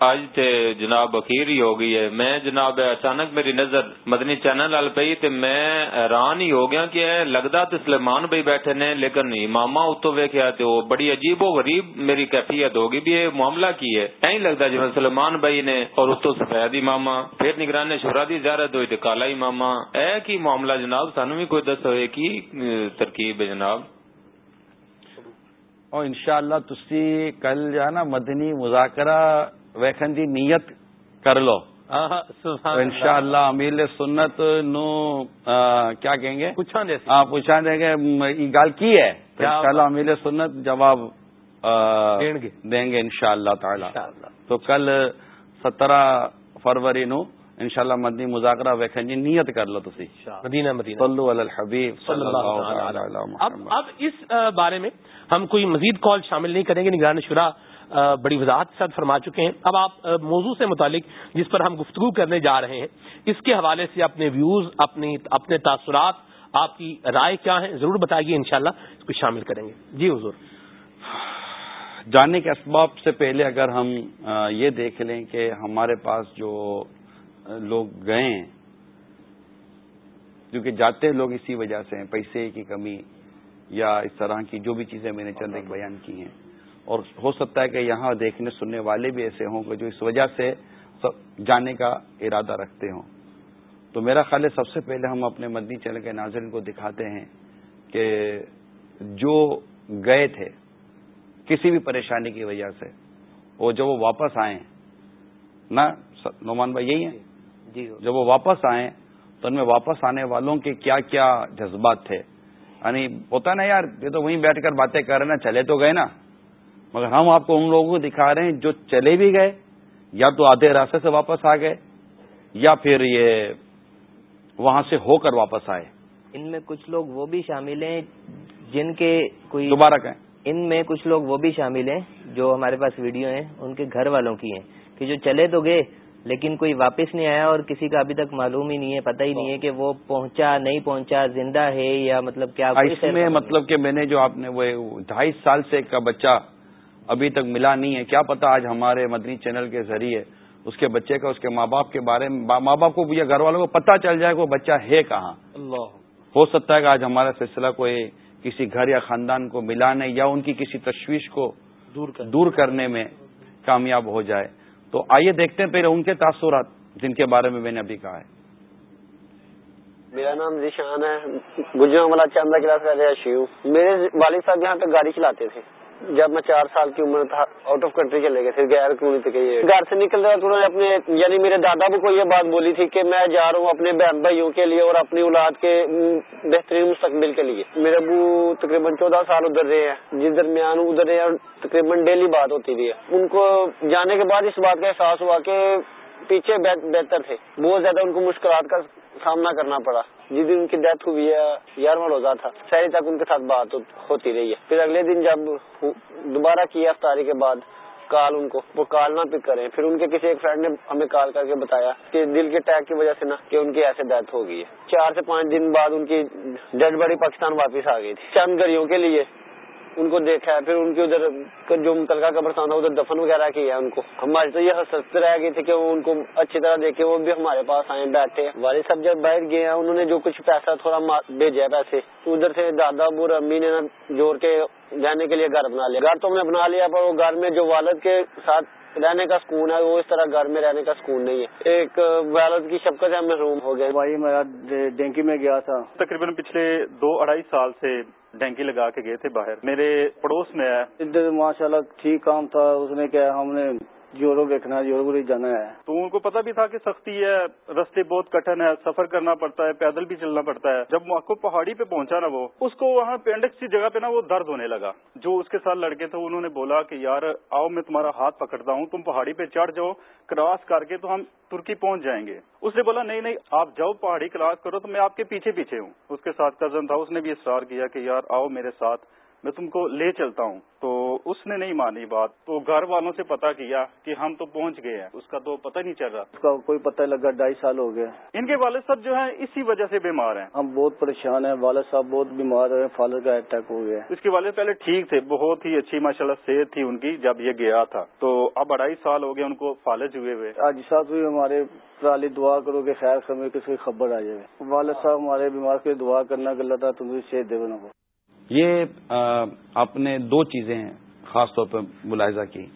آج تے جناب اخیر ہی ہو گئی ہے۔ میں جناب اچانک میری نظر مدنی چینل وال پی تے میں حیران ہی ہو گیا کہ لگتا تو سلیمان بھائی بیٹھے نے، لیکن اماما اتو ویکیا تو وہ بڑی عجیب و غریب میری کیفیت ہوگی بھی یہ معاملہ کی ہے۔ نہیں لگتا جی سلیمان بھائی نے اور اتو سفید اماما پھر نگران شورا دی زیارت ہوئی تو کالا اماما اے کی معاملہ جناب؟ سانو بھی کوئی دسو کی ترکیب ہے جناب؟ اور انشاءاللہ تسی کل جو ہے نا مدنی مذاکرہ ویکن جی نیت کر لو۔ ان شاء اللہ۔ امیل سنت نو کیا کہیں گے؟ ہاں پوچھا دیں گے۔ یہ گال کی ہے؟ ان شاء اللہ امیل سنت جواب دیں گے۔ ان شاء اللہ تعالی۔ تو کل سترہ فروری نو ان شاء اللہ مدنی مذاکرہ ویکن جی نیت کر لو تھی مدینہ مدینہ۔ صلو علی الحبیب صلی اللہ اب اب اس بارے میں ہم کوئی مزید کال شامل نہیں کریں گے نگران شورا۔ بڑی وضاحت کے ساتھ فرما چکے ہیں۔ اب آپ موضوع سے متعلق جس پر ہم گفتگو کرنے جا رہے ہیں، اس کے حوالے سے اپنے ویوز اپنی، اپنے تاثرات، آپ کی رائے کیا ہے ضرور بتائیے انشاءاللہ اس کو شامل کریں گے۔ جی حضور۔ جاننے کے اسباب سے پہلے اگر ہم یہ دیکھ لیں کہ ہمارے پاس جو لوگ گئے ہیں کیونکہ جاتے لوگ اسی وجہ سے ہیں، پیسے کی کمی یا اس طرح کی جو بھی چیزیں میں نے چند ایک بیان کی ہیں۔ اور ہو سکتا ہے کہ یہاں دیکھنے سننے والے بھی ایسے ہوں کہ جو اس وجہ سے جانے کا ارادہ رکھتے ہوں۔ تو میرا خیال ہے سب سے پہلے ہم اپنے مدنی چینل کے ناظرین کو دکھاتے ہیں کہ جو گئے تھے کسی بھی پریشانی کی وجہ سے وہ جب وہ واپس آئے نا نعمان بھائی یہی ہے جی جب وہ واپس آئے تو ان میں واپس آنے والوں کے کیا کیا جذبات تھے؟ یعنی ہوتا نا یار یہ تو وہیں بیٹھ کر باتیں کر رہے نا چلے تو گئے نا۔ مگر ہم آپ کو ان لوگوں کو دکھا رہے ہیں جو چلے بھی گئے یا تو آدھے راستے سے واپس آ گئے یا پھر یہ وہاں سے ہو کر واپس آئے۔ ان میں کچھ لوگ وہ بھی شامل ہیں جن کے کوئی دوبارہ کہیں۔ ان میں کچھ لوگ وہ بھی شامل ہیں جو ہمارے پاس ویڈیو ہیں ان کے گھر والوں کی ہیں کہ جو چلے تو گئے لیکن کوئی واپس نہیں آیا اور کسی کا ابھی تک معلوم ہی نہیں ہے پتہ ہی نہیں ہے کہ وہ پہنچا نہیں پہنچا زندہ ہے یا مطلب کیا۔ اس میں مطلب کہ میں نے جو آپ نے وہ ڈھائی سال سے کا بچہ ابھی تک ملا نہیں ہے۔ کیا پتا آج ہمارے مدنی چینل کے ذریعے اس کے بچے کا اس کے ماں باپ کے بارے میں ماں باپ کو یا گھر والوں کو پتا چل جائے کہ وہ بچہ ہے کہاں۔ اللہ۔ ہو سکتا ہے کہ آج ہمارا سلسلہ کوئی کسی گھر یا خاندان کو ملانے یا ان کی کسی تشویش کو دور کرنے۔ میں کامیاب ہو جائے۔ تو آئیے دیکھتے ہیں پہلے ان کے تاثرات جن کے بارے میں میں نے ابھی کہا ہے۔ میرا نام ذیشان ہے۔ گجرا والا چاندہ کلاس کا رہائشی ہوں۔ میرے والد صاحب یہاں پہ گاڑی چلاتے تھے۔ جب میں چار سال کی عمر تھا آؤٹ آف کنٹری چلے گئے، پھر غیر کلونی تک گھر سے نکل رہا، تو انہوں نے اپنے یعنی میرے دادا کو یہ بات بولی تھی کہ میں جا رہا ہوں اپنے بہن بھائیوں کے لیے اور اپنی اولاد کے بہترین مستقبل کے لیے۔ میرے ابو تقریباً چودہ سال ادھر رہے ہیں، جس درمیان ادھر رہے ہیں تقریباً ڈیلی بات ہوتی تھی ان کو جانے کے بعد اس بات کا احساس ہوا کہ پیچھے بہتر تھے۔ بہت زیادہ ان کو مشکلات کا سامنا کرنا پڑا۔ جس دن ان کی ڈیتھ ہوئی ہے، گیارہواں روزہ تھا۔ شہری تک ان کے ساتھ بات ہوتی رہی ہے۔ پھر اگلے دن جب دوبارہ کی افطاری کے بعد کال ان کو، وہ کال نہ پک کریں۔ پھر ان کے کسی ایک فرینڈ نے ہمیں کال کر کے بتایا کہ دل کے اٹیک کی وجہ سے نا، کہ ان کی ایسے ڈیتھ ہو گئی ہے۔ چار سے پانچ دن بعد ان کی ڈیڈ باڈی پاکستان واپس آ گئی تھی۔ چند گھڑیوں کے لیے ان کو دیکھا ہے پھر ان کے ادھر جو متعلقہ قبرستان تھا ادھر دفن وغیرہ کیا ہے ان کو۔ ہماری تو یہ حسرت رہ گئی تھی کہ ان کو اچھی طرح دیکھے وہ بھی ہمارے پاس آئے بیٹھے۔ والد صاحب جب باہر گئے ہیں انہوں نے جو کچھ پیسہ تھوڑا بھیجا پیسے ادھر سے دادا ابو امی نے جوڑ کے جانے کے لیے گھر بنا لیا۔ گھر تو ہم نے بنا لیا پر وہ گھر میں جو والد کے ساتھ رہنے کا سکون ہے وہ اس طرح گھر میں رہنے کا سکون نہیں ہے۔ ایک والد کی شبکت ہے محروم ہو گئے۔ بھائی میرا ڈینکی میں گیا تھا۔ تقریباً پچھلے دو اڑائی سال سے ڈینکی لگا کے گئے تھے باہر۔ میرے پڑوس میں آیا ماشاء اللہ ٹھیک کام تھا، اس نے کیا ہم نے جورو دیکھنا ہے جورو جانا ہے۔ تو ان کو پتا بھی تھا کہ سختی ہے، رستے بہت کٹن ہے سفر کرنا پڑتا ہے، پیدل بھی چلنا پڑتا ہے۔ جب کو پہاڑی پہ پہنچا نا وہ، اس کو وہاں پینڈکس کی جگہ پہ نا وہ درد ہونے لگا۔ جو اس کے ساتھ لڑکے تھے، انہوں نے بولا کہ یار، آؤ میں تمہارا ہاتھ پکڑتا ہوں، تم پہاڑی پہ چڑھ جاؤ، کراس کر کے تو ہم ترکی پہنچ جائیں گے۔ اس نے بولا، نہیں نہیں، آپ جاؤ، پہاڑی کراس کرو تو میں آپ کے پیچھے پیچھے ہوں۔ اس کے ساتھ کزن تھا، اس نے بھی اصرار کیا کہ یار، آؤ میرے ساتھ۔ میں تم کو لے چلتا ہوں۔ تو اس نے نہیں مانی بات۔ تو گھر والوں سے پتا کیا کہ ہم تو پہنچ گئے ہیں۔ اس کا تو پتہ نہیں چل رہا۔ اس کا کوئی پتہ لگا ڈھائی سال ہو گیا ان کے والد صاحب جو ہیں اسی وجہ سے بیمار ہیں۔ ہم بہت پریشان ہیں۔ والد صاحب بہت بیمار ہوئے فالر کا اٹیک ہو گیا۔ اس کے والد پہلے ٹھیک تھے بہت ہی اچھی ماشاء اللہ صحت تھی ان کی جب یہ گیا تھا۔ تو اب اڑائی سال ہو گئے ان کو فالج ہوئے ہوئے۔ آج صاحب بھی ہمارے پرالی دعا کرو کہ خیر سمے کسی خبر آ جائے۔ والد صاحب ہمارے بیمار کے دعا کرنا کہ اللہ تعالیٰ تم صحت دے بنا یہ آپ نے دو چیزیں خاص طور پہ ملاحظہ کی۔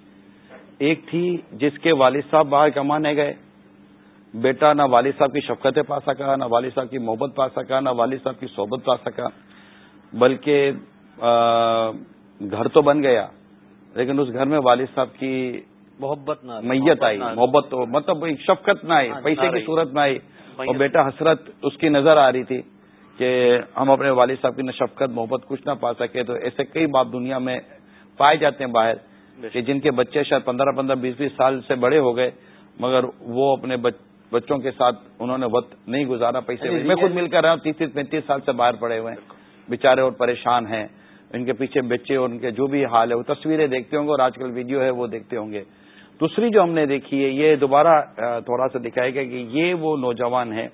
ایک تھی جس کے والد صاحب باہر کمانے گئے۔ بیٹا نہ والد صاحب کی شفقتیں پا سکا نہ والد صاحب کی محبت پا سکا نہ والد صاحب کی صحبت پا سکا۔ بلکہ گھر تو بن گیا لیکن اس گھر میں والد صاحب کی محبت نہ میت آئی محبت تو مطلب شفقت نہ آئی پیسے کی صورت نہ آئی۔ اور بیٹا حسرت اس کی نظر آ رہی تھی۔ کہ ہم اپنے والد صاحب کی نہ شفقت محبت کچھ نہ پا سکے تو ایسے کئی باپ دنیا میں پائے جاتے ہیں باہر کہ جن کے بچے شاید پندرہ پندرہ بیس بیس سال سے بڑے ہو گئے مگر وہ اپنے بچوں کے ساتھ انہوں نے وقت نہیں گزارا پیسے میں خود مل کر رہا ہوں تیس تیس پینتیس سال سے باہر پڑے ہوئے ہیں بےچارے اور پریشان ہیں ان کے پیچھے بچے اور ان کے جو بھی حال ہے وہ تصویریں دیکھتے ہوں گے اور آج کل ویڈیو ہے وہ دیکھتے ہوں گے۔ دوسری جو ہم نے دیکھی ہے یہ دوبارہ تھوڑا سا دکھائے گا کہ یہ وہ نوجوان ہیں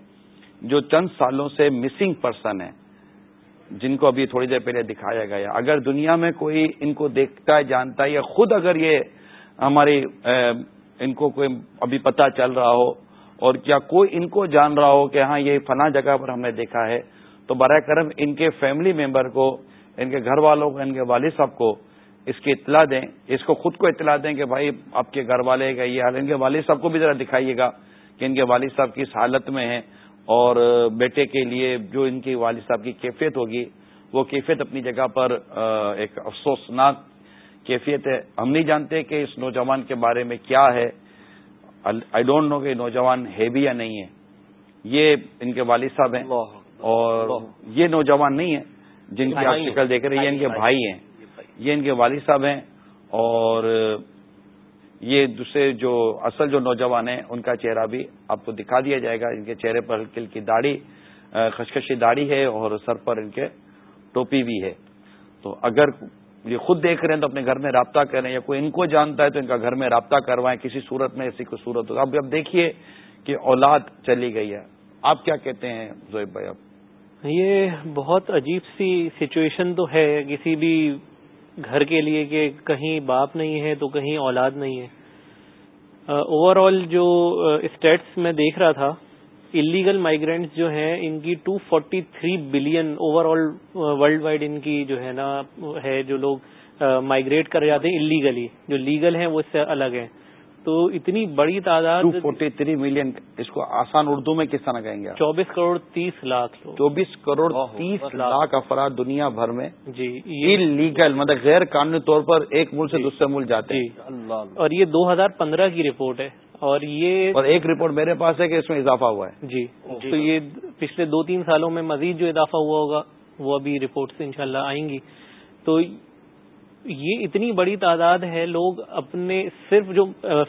جو چند سالوں سے مسنگ پرسن ہے، جن کو ابھی تھوڑی دیر پہلے دکھایا گیا۔ اگر دنیا میں کوئی ان کو دیکھتا ہے، جانتا ہے، یا خود اگر یہ ہماری ان کو کوئی ابھی پتا چل رہا ہو، اور کیا کوئی ان کو جان رہا ہو کہ ہاں یہ فلاں جگہ پر ہم نے دیکھا ہے، تو برائے کرم ان کے فیملی ممبر کو، ان کے گھر والوں کو، ان کے والد صاحب کو اس کی اطلاع دیں۔ اس کو خود کو اطلاع دیں کہ بھائی، آپ کے گھر والے کا یہ حال ان کے والد صاحب کو بھی ذرا دکھائیے گا کہ ان کے والد صاحب کس حالت میں ہیں۔ اور بیٹے کے لیے جو ان کی والد صاحب کی کیفیت ہوگی وہ کیفیت اپنی جگہ پر ایک افسوسناک کیفیت ہے۔ ہم نہیں جانتے کہ اس نوجوان کے بارے میں کیا ہے۔ آئی ڈونٹ نو کہ نوجوان ہے بھی یا نہیں ہے۔ یہ ان کے والد صاحب ہیں اور یہ نوجوان نہیں ہے جن کی آپ شکل دیکھ رہے ہیں یہ ان کے بھائی ہیں۔ یہ ان کے والد صاحب ہیں اور یہ دوسرے جو اصل جو نوجوان ہیں، ان کا چہرہ بھی آپ کو دکھا دیا جائے گا۔ ان کے چہرے پر ہلکی ہلکی داڑھی خشکشی داڑھی ہے اور سر پر ان کے ٹوپی بھی ہے۔ تو اگر یہ خود دیکھ رہے ہیں تو اپنے گھر میں رابطہ کریں یا کوئی ان کو جانتا ہے تو ان کا گھر میں رابطہ کروائیں، کسی صورت میں ایسی کوئی صورت ہو۔ اب اب دیکھیے کہ اولاد چلی گئی ہے۔ آپ کیا کہتے ہیں زویب بھائی اب یہ بہت عجیب سی سچویشن تو ہے۔ کسی بھی گھر کے لیے کہ کہیں باپ نہیں ہے تو کہیں اولاد نہیں ہے۔ اوور آل جو اسٹیٹس میں دیکھ رہا تھا انلیگل مائگرینٹس جو ہیں، ان کی two forty three billion over all worldwide ان کی جو ہے نا، ہے جو لوگ مائگریٹ کر جاتے ہیں انلیگلی جو لیگل ہیں، وہ اس سے الگ ہیں۔ تو اتنی بڑی تعداد فورٹی تھری ملین اس کو آسان اردو میں کس طرح کہیں گے چوبیس کروڑ تیس لاکھ چوبیس کروڑ تیس لاکھ افراد دنیا بھر میں جی لیگل مطلب غیر قانونی طور پر ایک ملک سے جی۔ دوسرے ملک جاتے ہیں۔ جی۔ اور یہ دو ہزار پندرہ کی رپورٹ ہے۔ اور یہ اور ایک رپورٹ میرے پاس ہے کہ اس میں اضافہ ہوا ہے۔ جی, جی۔ تو یہ پچھلے دو تین سالوں میں مزید جو اضافہ ہوا ہوگا وہ ابھی رپورٹ سے انشاءاللہ آئیں گی۔ تو یہ اتنی بڑی تعداد ہے، لوگ اپنے صرف جو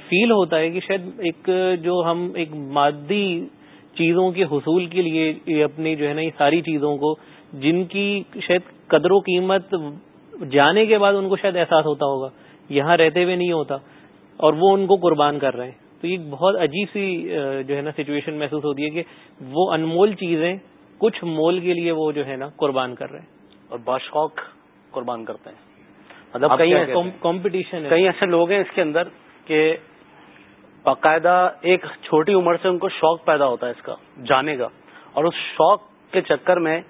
فیل ہوتا ہے کہ شاید ایک جو ہم ایک مادی چیزوں کے حصول کے لیے اپنی جو ہے نا یہ ساری چیزوں کو، جن کی شاید قدر و قیمت جانے کے بعد ان کو شاید احساس ہوتا ہوگا، یہاں رہتے ہوئے نہیں ہوتا اور وہ ان کو قربان کر رہے ہیں۔ تو یہ بہت عجیب سی جو ہے نا سچویشن محسوس ہوتی ہے کہ وہ انمول چیزیں کچھ مول کے لیے وہ جو ہے نا قربان کر رہے ہیں۔ اور باشوق قربان کرتے ہیں۔ مطلب کئی کمپٹیشن کئی ایسے لوگ ہیں اس کے اندر کہ باقاعدہ ایک چھوٹی عمر سے ان کو شوق پیدا ہوتا ہے اس کا جانے کا۔ اور اس شوق کے چکر میں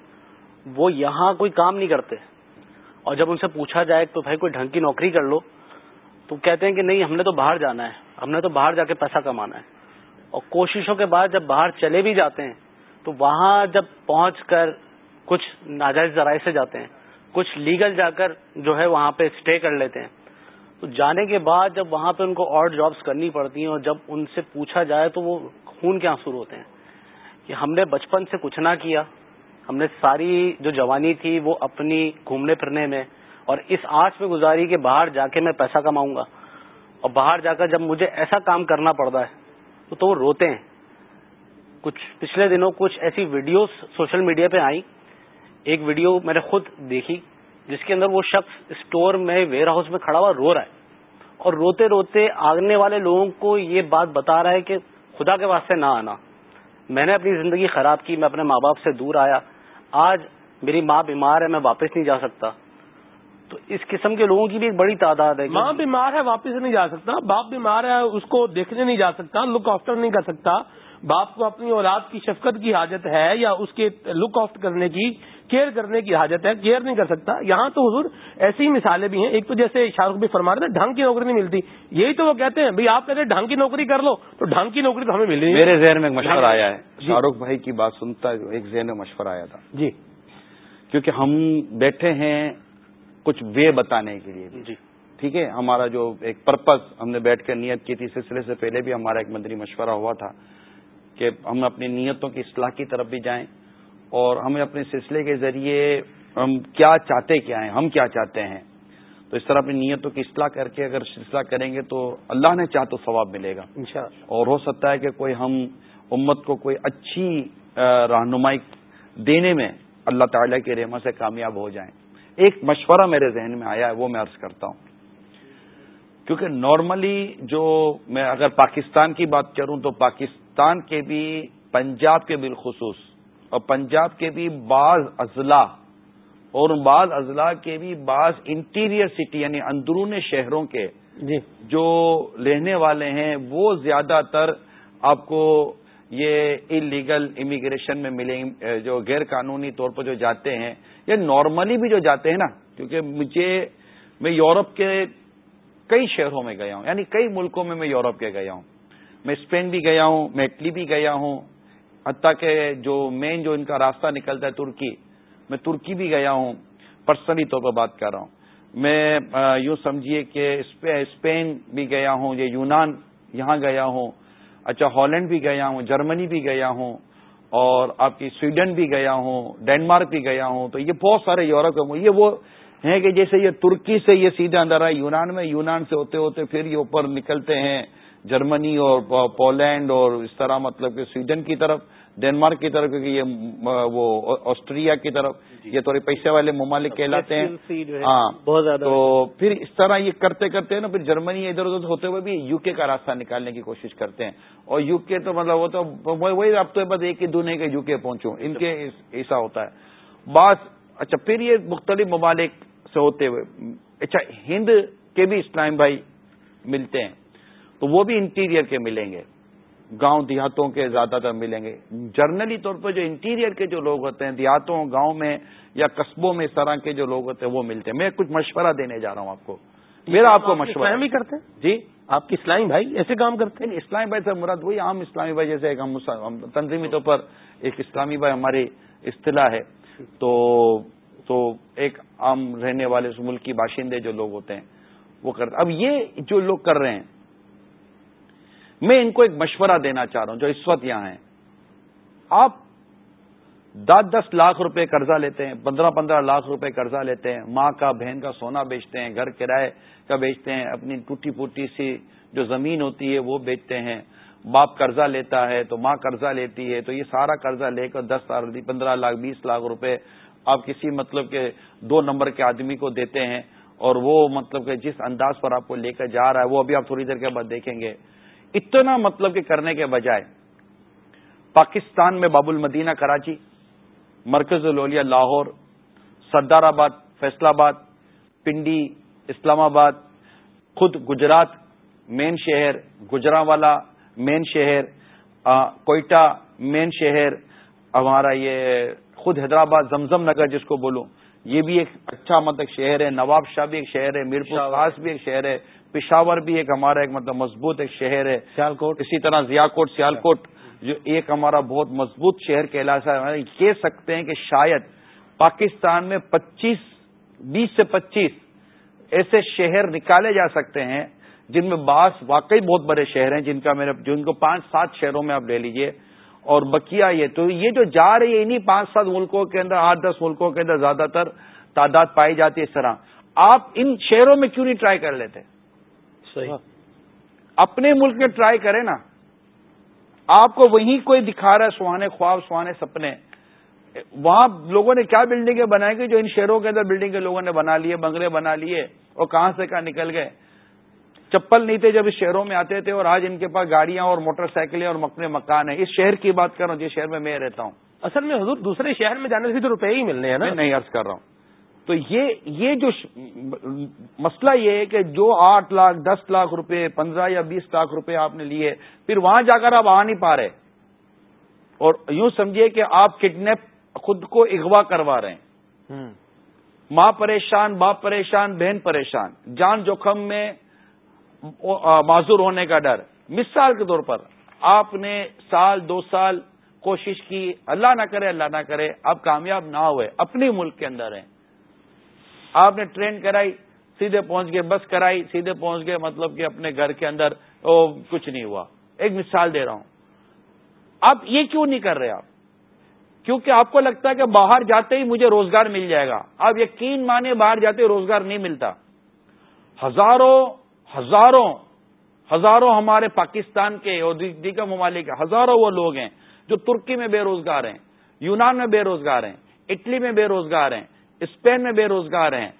وہ یہاں کوئی کام نہیں کرتے۔ اور جب ان سے پوچھا جائے تو بھائی کوئی ڈھنگ کی نوکری کر لو تو کہتے ہیں کہ نہیں ہم نے تو باہر جانا ہے ہم نے تو باہر جا کے پیسہ کمانا ہے۔ اور کوششوں کے بعد جب باہر چلے بھی جاتے ہیں تو وہاں جب پہنچ کر کچھ ناجائز ذرائع سے جاتے ہیں کچھ لیگل جا کر جو ہے وہاں پہ اسٹے کر لیتے ہیں۔ تو جانے کے بعد جب وہاں پہ ان کو اور جابس کرنی پڑتی ہیں اور جب ان سے پوچھا جائے تو وہ خون کے آنسور ہوتے ہیں کہ ہم نے بچپن سے کچھ نہ کیا، ہم نے ساری جو جوانی تھی وہ اپنی گھومنے پھرنے میں اور اس آس میں گزاری کہ باہر جا کے میں پیسہ کماؤں گا۔ اور باہر جا کر جب مجھے ایسا کام کرنا پڑتا ہے تو وہ روتے ہیں۔ کچھ پچھلے دنوں کچھ ایسی ویڈیوز سوشل میڈیا پہ آئیں ایک ویڈیو میں نے خود دیکھی جس کے اندر وہ شخص اسٹور میں ویئر ہاؤس میں کھڑا ہوا رو رہا ہے اور روتے روتے آگنے والے لوگوں کو یہ بات بتا رہا ہے کہ خدا کے واسطے نہ آنا۔ میں نے اپنی زندگی خراب کی، میں اپنے ماں باپ سے دور آیا۔ آج میری ماں بیمار ہے، میں واپس نہیں جا سکتا۔ تو اس قسم کے لوگوں کی بھی ایک بڑی تعداد ہے ماں بیمار ہے، واپس نہیں جا سکتا۔ باپ بیمار ہے، اس کو دیکھنے نہیں جا سکتا لک آفٹر نہیں کر سکتا۔ باپ کو اپنی اولاد کی شفقت کی حاجت ہے یا اس کے لک آفٹ کرنے کی کیئر کرنے کی حاجت ہے کیئر نہیں کر سکتا۔ یہاں تو حضور ایسی مثالیں بھی ہیں۔ ایک تو جیسے شاہ رخ بھی فرما رہے تھے ڈھنگ کی نوکری نہیں ملتی۔ یہی تو وہ کہتے ہیں بھائی آپ کہتے ہیں ڈھنگ کی نوکری کر لو تو ڈھنگ کی نوکری تو ہمیں ملی میرے ذہن میں مشورہ آیا ہے۔ جی۔ شاہ رخ بھائی کی بات سنتا ایک ذہن میں مشورہ آیا تھا۔ جی۔ کیونکہ ہم بیٹھے ہیں کچھ وے بتانے کے لیے۔ جی۔ ٹھیک ہے ہمارا جو ایک پرپز ہم نے بیٹھ کر نیت کی تھی سلسلے سے پہلے بھی ہمارا ایک مندری مشورہ ہوا تھا کہ ہم اپنی نیتوں کی اصلاح کی طرف بھی جائیں۔ اور ہمیں اپنے سلسلے کے ذریعے ہم کیا چاہتے کیا ہیں ہم کیا چاہتے ہیں؟ تو اس طرح اپنی نیتوں کی اصلاح کر کے اگر سلسلہ کریں گے تو اللہ نے چاہ تو ثواب ملے گا۔ اور ہو سکتا ہے کہ کوئی ہم امت کو کوئی اچھی رہنمائی دینے میں اللہ تعالیٰ کے رحمت سے کامیاب ہو جائیں۔ ایک مشورہ میرے ذہن میں آیا ہے وہ میں عرض کرتا ہوں۔ کیونکہ نارملی جو میں اگر پاکستان کی بات کروں تو پاکستان کے بھی پنجاب کے بالخصوص اور پنجاب کے بھی بعض اضلاع اور بعض اضلاع کے بھی بعض انٹیریئر سٹی یعنی اندرون شہروں کے جی۔ جو رہنے والے ہیں وہ زیادہ تر آپ کو یہ انلیگل امیگریشن میں ملیں جو غیر قانونی طور پر جو جاتے ہیں یا نارملی بھی جو جاتے ہیں نا کیونکہ مجھے میں یورپ کے کئی شہروں میں گیا ہوں یعنی کئی ملکوں میں میں یورپ کے گیا ہوں۔ میں اسپین بھی گیا ہوں میں اٹلی بھی گیا ہوں حتیٰ کہ جو مین جو ان کا راستہ نکلتا ہے ترکی، میں ترکی بھی گیا ہوں پرسنلی طور پر بات کر رہا ہوں۔ میں یوں سمجھیے کہ اسپین بھی گیا ہوں یہ یونان یہاں گیا ہوں۔ اچھا ہالینڈ بھی گیا ہوں، جرمنی بھی گیا ہوں، اور آپ کی سویڈن بھی گیا ہوں، ڈینمارک بھی گیا ہوں۔ تو یہ بہت سارے یورپ یہ وہ ہیں کہ جیسے یہ ترکی سے یہ سیدھے اندر آئے، یونان میں یونان سے ہوتے ہوتے پھر یہ اوپر نکلتے ہیں۔ جرمنی اور پولینڈ اور اس طرح مطلب کہ سویڈن کی طرف ڈینمارک کی طرف کیونکہ یہ وہ آسٹریا کی طرف جی۔ یہ تھوڑے پیسے والے ممالک کہلاتے ہیں۔ ہاں۔ بہت زیادہ۔ تو پھر اس طرح یہ کرتے کرتے نا پھر جرمنی ادھر ادھر ہوتے ہوئے بھی یو کے کا راستہ نکالنے کی کوشش کرتے ہیں۔ اور یو کے تو مطلب وہ تو وہی اب تو بس ایک ہی دنیا کے یو کے پہنچوں۔ ان کے ایسا ہوتا ہے۔ بعض اچھا پھر یہ مختلف ممالک سے ہوتے ہوئے اچھا ہند کے بھی اسلام بھائی ملتے ہیں۔ تو وہ بھی انٹیریئر کے ملیں گے۔ گاؤں دیہاتوں کے زیادہ تر ملیں گے۔ جرنلی طور پر جو انٹیریئر کے جو لوگ ہوتے ہیں دیہاتوں گاؤں میں یا قصبوں میں اس طرح کے جو لوگ ہوتے ہیں وہ ملتے ہیں۔ میں کچھ مشورہ دینے جا رہا ہوں آپ کو۔ میرا آپ کو مشورہ بھی کرتے ہیں؟ جی؟ آپ کی اسلامی بھائی ایسے کام کرتے ہیں؟ اسلامی بھائی سے مراد وہی عام اسلامی بھائی جیسے ایک ہم تنظیمی طور پر ایک اسلامی بھائی ہماری اصطلاح ہے۔ تو تو ایک عام رہنے والے اس ملک کی باشندے جو لوگ ہوتے ہیں وہ کرتے اب یہ جو لوگ کر رہے ہیں میں ان کو ایک مشورہ دینا چاہ رہا ہوں جو اس وقت یہاں ہیں۔ آپ دس دس لاکھ روپے قرضہ لیتے ہیں، پندرہ پندرہ لاکھ روپے قرضہ لیتے ہیں۔ ماں کا، بہن کا سونا بیچتے ہیں، گھر کرائے کا بیچتے ہیں، اپنی ٹوٹی پوٹی سی جو زمین ہوتی ہے وہ بیچتے ہیں۔ باپ قرضہ لیتا ہے تو ماں قرضہ لیتی ہے، تو یہ سارا قرضہ لے کر دس پندرہ لاکھ، بیس لاکھ روپے آپ کسی مطلب کے دو نمبر کے آدمی کو دیتے ہیں اور وہ مطلب کہ جس انداز پر آپ کو لے کر جا رہا ہے، وہ ابھی آپ تھوڑی دیر کے بعد دیکھیں گے۔ اتنا مطلب کہ کرنے کے بجائے پاکستان میں باب المدینہ کراچی مرکز الولیا لاہور سردار آباد فیصلہ آباد پنڈی اسلام آباد خود گجرات مین شہر گجرا والا مین شہر کوئٹہ مین شہر ہمارا یہ خود حیدرآباد زمزم نگر جس کو بولوں یہ بھی ایک اچھا مطلب شہر ہے نواب شاہ بھی ایک شہر ہے میرپور خاص بھی ایک شہر ہے۔ پشاور بھی ایک ہمارا ایک مطلب مضبوط ایک شہر ہے۔ سیالکوٹ۔ اسی طرح ضیا کوٹ سیالکوٹ جو ایک ہمارا بہت مضبوط شہر کہلاتا ہے۔ کہہ سکتے ہیں کہ شاید پاکستان میں پچیس بیس سے پچیس ایسے شہر نکالے جا سکتے ہیں جن میں بعض واقعی بہت بڑے شہر ہیں جن کا میرے جن کو پانچ سات شہروں میں آپ لے لیجیے۔ اور بکیا یہ تو یہ جو جا رہی ہے انہیں پانچ سات ملکوں کے اندر آٹھ دس ملکوں کے اندر زیادہ تر تعداد پائی جاتی ہے اس طرح۔ آپ ان شہروں میں کیوں نہیں ٹرائی کر لیتے؟ صحیح۔ اپنے ملک میں ٹرائی کریں نا۔ آپ کو وہیں کوئی دکھا رہا ہے سہانے خواب سہانے سپنے۔ وہاں لوگوں نے کیا بلڈنگیں بنائی گئی جو ان شہروں کے اندر بلڈنگیں لوگوں نے بنا لیے بنگلے بنا لیے اور کہاں سے کہاں نکل گئے۔ چپل نہیں تھے جب اس شہروں میں آتے تھے اور آج ان کے پاس گاڑیاں اور موٹر سائیکلیں اور مکنے مکان ہیں۔ اس شہر کی بات کر رہا ہوں جس شہر میں میں رہتا ہوں۔ اصل میں حضور دوسرے شہر میں جانے سے تو روپے ہی ملنے ہیں نا۔ نہیں عرض کر رہا ہوں۔ تو یہ یہ جو مسئلہ یہ ہے کہ جو آٹھ لاکھ دس لاکھ روپے پندرہ یا بیس لاکھ روپے آپ نے لیے پھر وہاں جا کر آپ آ نہیں پا رہے۔ اور یوں سمجھیے کہ آپ کڈنیپ خود کو اغوا کروا رہے ہیں۔ ماں پریشان باپ پریشان بہن پریشان جان جوخم میں معذور ہونے کا ڈر۔ مثال کے طور پر آپ نے سال دو سال کوشش کی اللہ نہ کرے اللہ نہ کرے آپ کامیاب نہ ہوئے اپنے ملک کے اندر ہیں۔ آپ نے ٹرین کرائی، سیدھے پہنچ گئے، بس کرائی، سیدھے پہنچ گئے مطلب کہ اپنے گھر کے اندر کچھ نہیں ہوا۔ ایک مثال دے رہا ہوں۔ آپ یہ کیوں نہیں کر رہے آپ؟ کیونکہ آپ کو لگتا ہے کہ باہر جاتے ہی مجھے روزگار مل جائے گا۔ آپ یقین مانے باہر جاتے روزگار نہیں ملتا۔ ہزاروں ہزاروں ہزاروں ہمارے پاکستان کے اور دیگر ممالک ہزاروں وہ لوگ ہیں جو ترکی میں بے روزگار ہیں، یونان میں بے روزگار ہیں، اٹلی میں بے روزگار ہیں۔ اسپین میں بے روزگار ہیں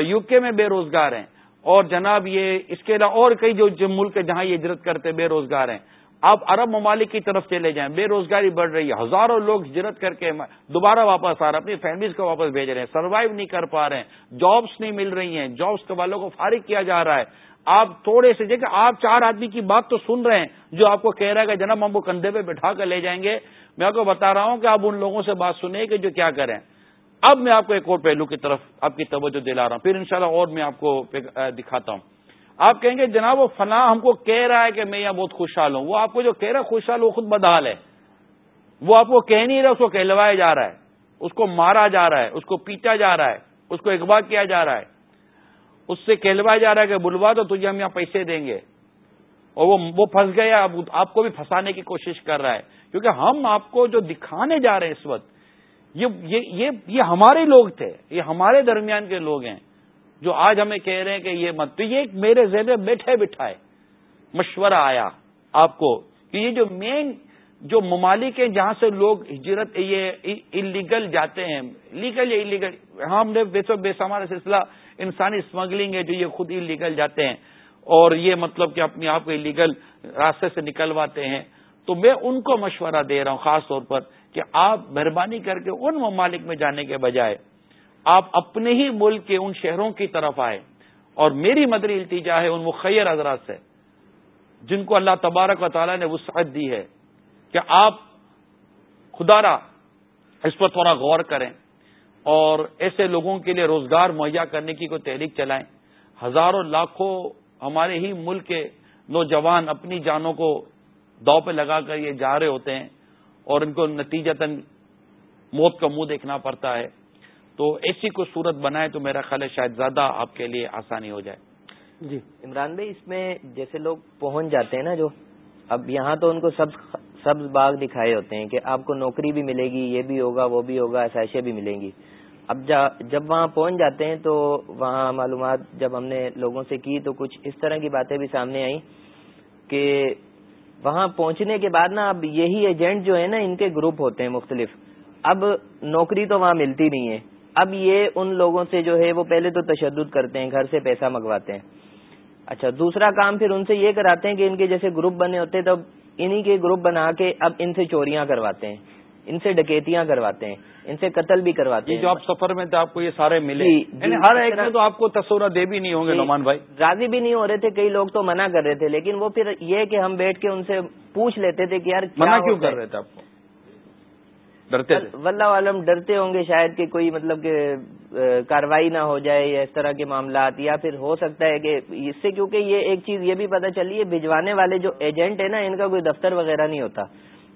یو کے میں بے روزگار ہیں۔ اور جناب یہ اس کے علاوہ اور کئی جو ملک جہاں یہ ہجرت کرتے بے روزگار ہیں۔ آپ عرب ممالک کی طرف چلے جائیں، بے روزگاری بڑھ رہی ہے۔ ہزاروں لوگ ہجرت کر کے دوبارہ واپس آ رہے ہیں، اپنی فیملیز کو واپس بھیج رہے ہیں۔ سروائیو نہیں کر پا رہے ہیں۔ جابس نہیں مل رہی ہیں۔ جابس کے والوں کو فارغ کیا جا رہا ہے۔ آپ تھوڑے سے دیکھیں، آپ چار آدمی کی بات تو سن رہے ہیں، جو آپ کو کہہ رہا ہے کہ جناب ہم وہ کندھے پہ بٹھا کر لے جائیں گے۔ میں آپ کو بتا رہا ہوں کہ آپ ان لوگوں سے بات سنیں کہ جو کیا کریں۔ اب میں آپ کو ایک اور پہلو کی طرف آپ کی توجہ دلا رہا ہوں۔ پھر انشاءاللہ اور میں آپ کو دکھاتا ہوں۔ آپ کہیں گے، جناب، وہ فلاں ہم کو کہہ رہا ہے کہ میں یہاں بہت خوشحال ہوں۔ وہ آپ کو جو کہہ رہا ہے، خوشحال، وہ خود بدحال ہے۔ وہ آپ کو کہہ نہیں رہا، اس کو کہلوایا جا رہا ہے۔ اس کو مارا جا رہا ہے، اس کو پیٹا جا رہا ہے، اس کو اغوا کیا جا رہا ہے۔ اس سے کہلوایا جا رہا ہے کہ بلوا تو تجھے ہم یہاں پیسے دیں گے۔ اور وہ پھنس گیا۔ آپ کو بھی پھنسانے کی کوشش کر رہا ہے۔ کیونکہ ہم آپ کو جو دکھانے جا رہے ہیں اس وقت یہ ہمارے لوگ تھے، یہ ہمارے درمیان کے لوگ ہیں، جو آج ہمیں کہہ رہے ہیں کہ یہ مت، تو یہ میرے ذہن میں بیٹھے بٹھائے مشورہ آیا آپ کو کہ یہ جو مین جو ممالک ہیں جہاں سے لوگ ہجرت، یہ انلیگل جاتے ہیں لیگل یا انلیگل ہاں، ہم نے بے بے سامان سلسلہ انسانی اسمگلنگ ہے جو یہ خود انلیگل جاتے ہیں، اور یہ مطلب کہ اپنے آپ کو انلیگل راستے سے نکلواتے ہیں، تو میں ان کو مشورہ دے رہا ہوں خاص طور پر کہ آپ مہربانی کر کے ان ممالک میں جانے کے بجائے آپ اپنے ہی ملک کے ان شہروں کی طرف آئے اور میری مدری التجا ہے ان مخیر حضرات سے جن کو اللہ تبارک و تعالیٰ نے وسعت دی ہے کہ آپ خدا را اس پر تھوڑا غور کریں اور ایسے لوگوں کے لیے روزگار مہیا کرنے کی کوئی تحریک چلائیں ہزاروں لاکھوں ہمارے ہی ملک کے نوجوان اپنی جانوں کو دو پہ لگا کر یہ جا رہے ہوتے ہیں اور ان کو نتیجتاً موت کا منہ دیکھنا پڑتا ہے۔ تو ایسی کوئی صورت بنائے تو میرا خیال ہے شاید زیادہ آپ کے لیے آسانی ہو جائے۔ جی۔ عمران بھائی اس میں جیسے لوگ پہنچ جاتے ہیں نا جو اب یہاں تو ان کو سب سبز باغ دکھائے ہوتے ہیں کہ آپ کو نوکری بھی ملے گی یہ بھی ہوگا وہ بھی ہوگا ایسائشیں بھی ملیں گی۔ اب جب وہاں پہنچ جاتے ہیں تو وہاں معلومات جب ہم نے لوگوں سے کی تو کچھ اس طرح کی باتیں بھی سامنے آئیں کہ وہاں پہنچنے کے بعد نا اب یہی ایجنٹ جو ہے نا ان کے گروپ ہوتے ہیں مختلف۔ اب نوکری تو وہاں ملتی نہیں ہے۔ اب یہ ان لوگوں سے جو ہے وہ پہلے تو تشدد کرتے ہیں، گھر سے پیسہ منگواتے ہیں۔ اچھا دوسرا کام پھر ان سے یہ کراتے ہیں کہ ان کے جیسے گروپ بنے ہوتے ہیں، تو انہی کے گروپ بنا کے اب ان سے چوریاں کرواتے ہیں۔ ان سے ڈکیتیاں کرواتے ہیں ان سے قتل بھی کرواتے ہیں۔ جو آپ سفر میں تھے آپ کو یہ سارے ملے۔ جی، یعنی ہر ایک میں تو آپ کو تصور دے بھی نہیں ہوں گے جی، نعمان بھائی۔ راضی بھی نہیں ہو رہے تھے کئی لوگ تو منع کر رہے تھے لیکن وہ پھر یہ کہ ہم بیٹھ کے ان سے پوچھ لیتے تھے کہ یار منع کیوں کر رہے تھے آپ کو؟ ڈرتے ولہ عالم ڈرتے ہوں گے شاید کہ کوئی مطلب کہ کاروائی نہ ہو جائے یا اس طرح کے معاملات یا پھر ہو سکتا ہے کہ اس سے کیونکہ یہ ایک چیز یہ بھی پتہ چلی ہے بھجوانے والے جو ایجنٹ ہے نا ان کا کوئی دفتر وغیرہ نہیں ہوتا۔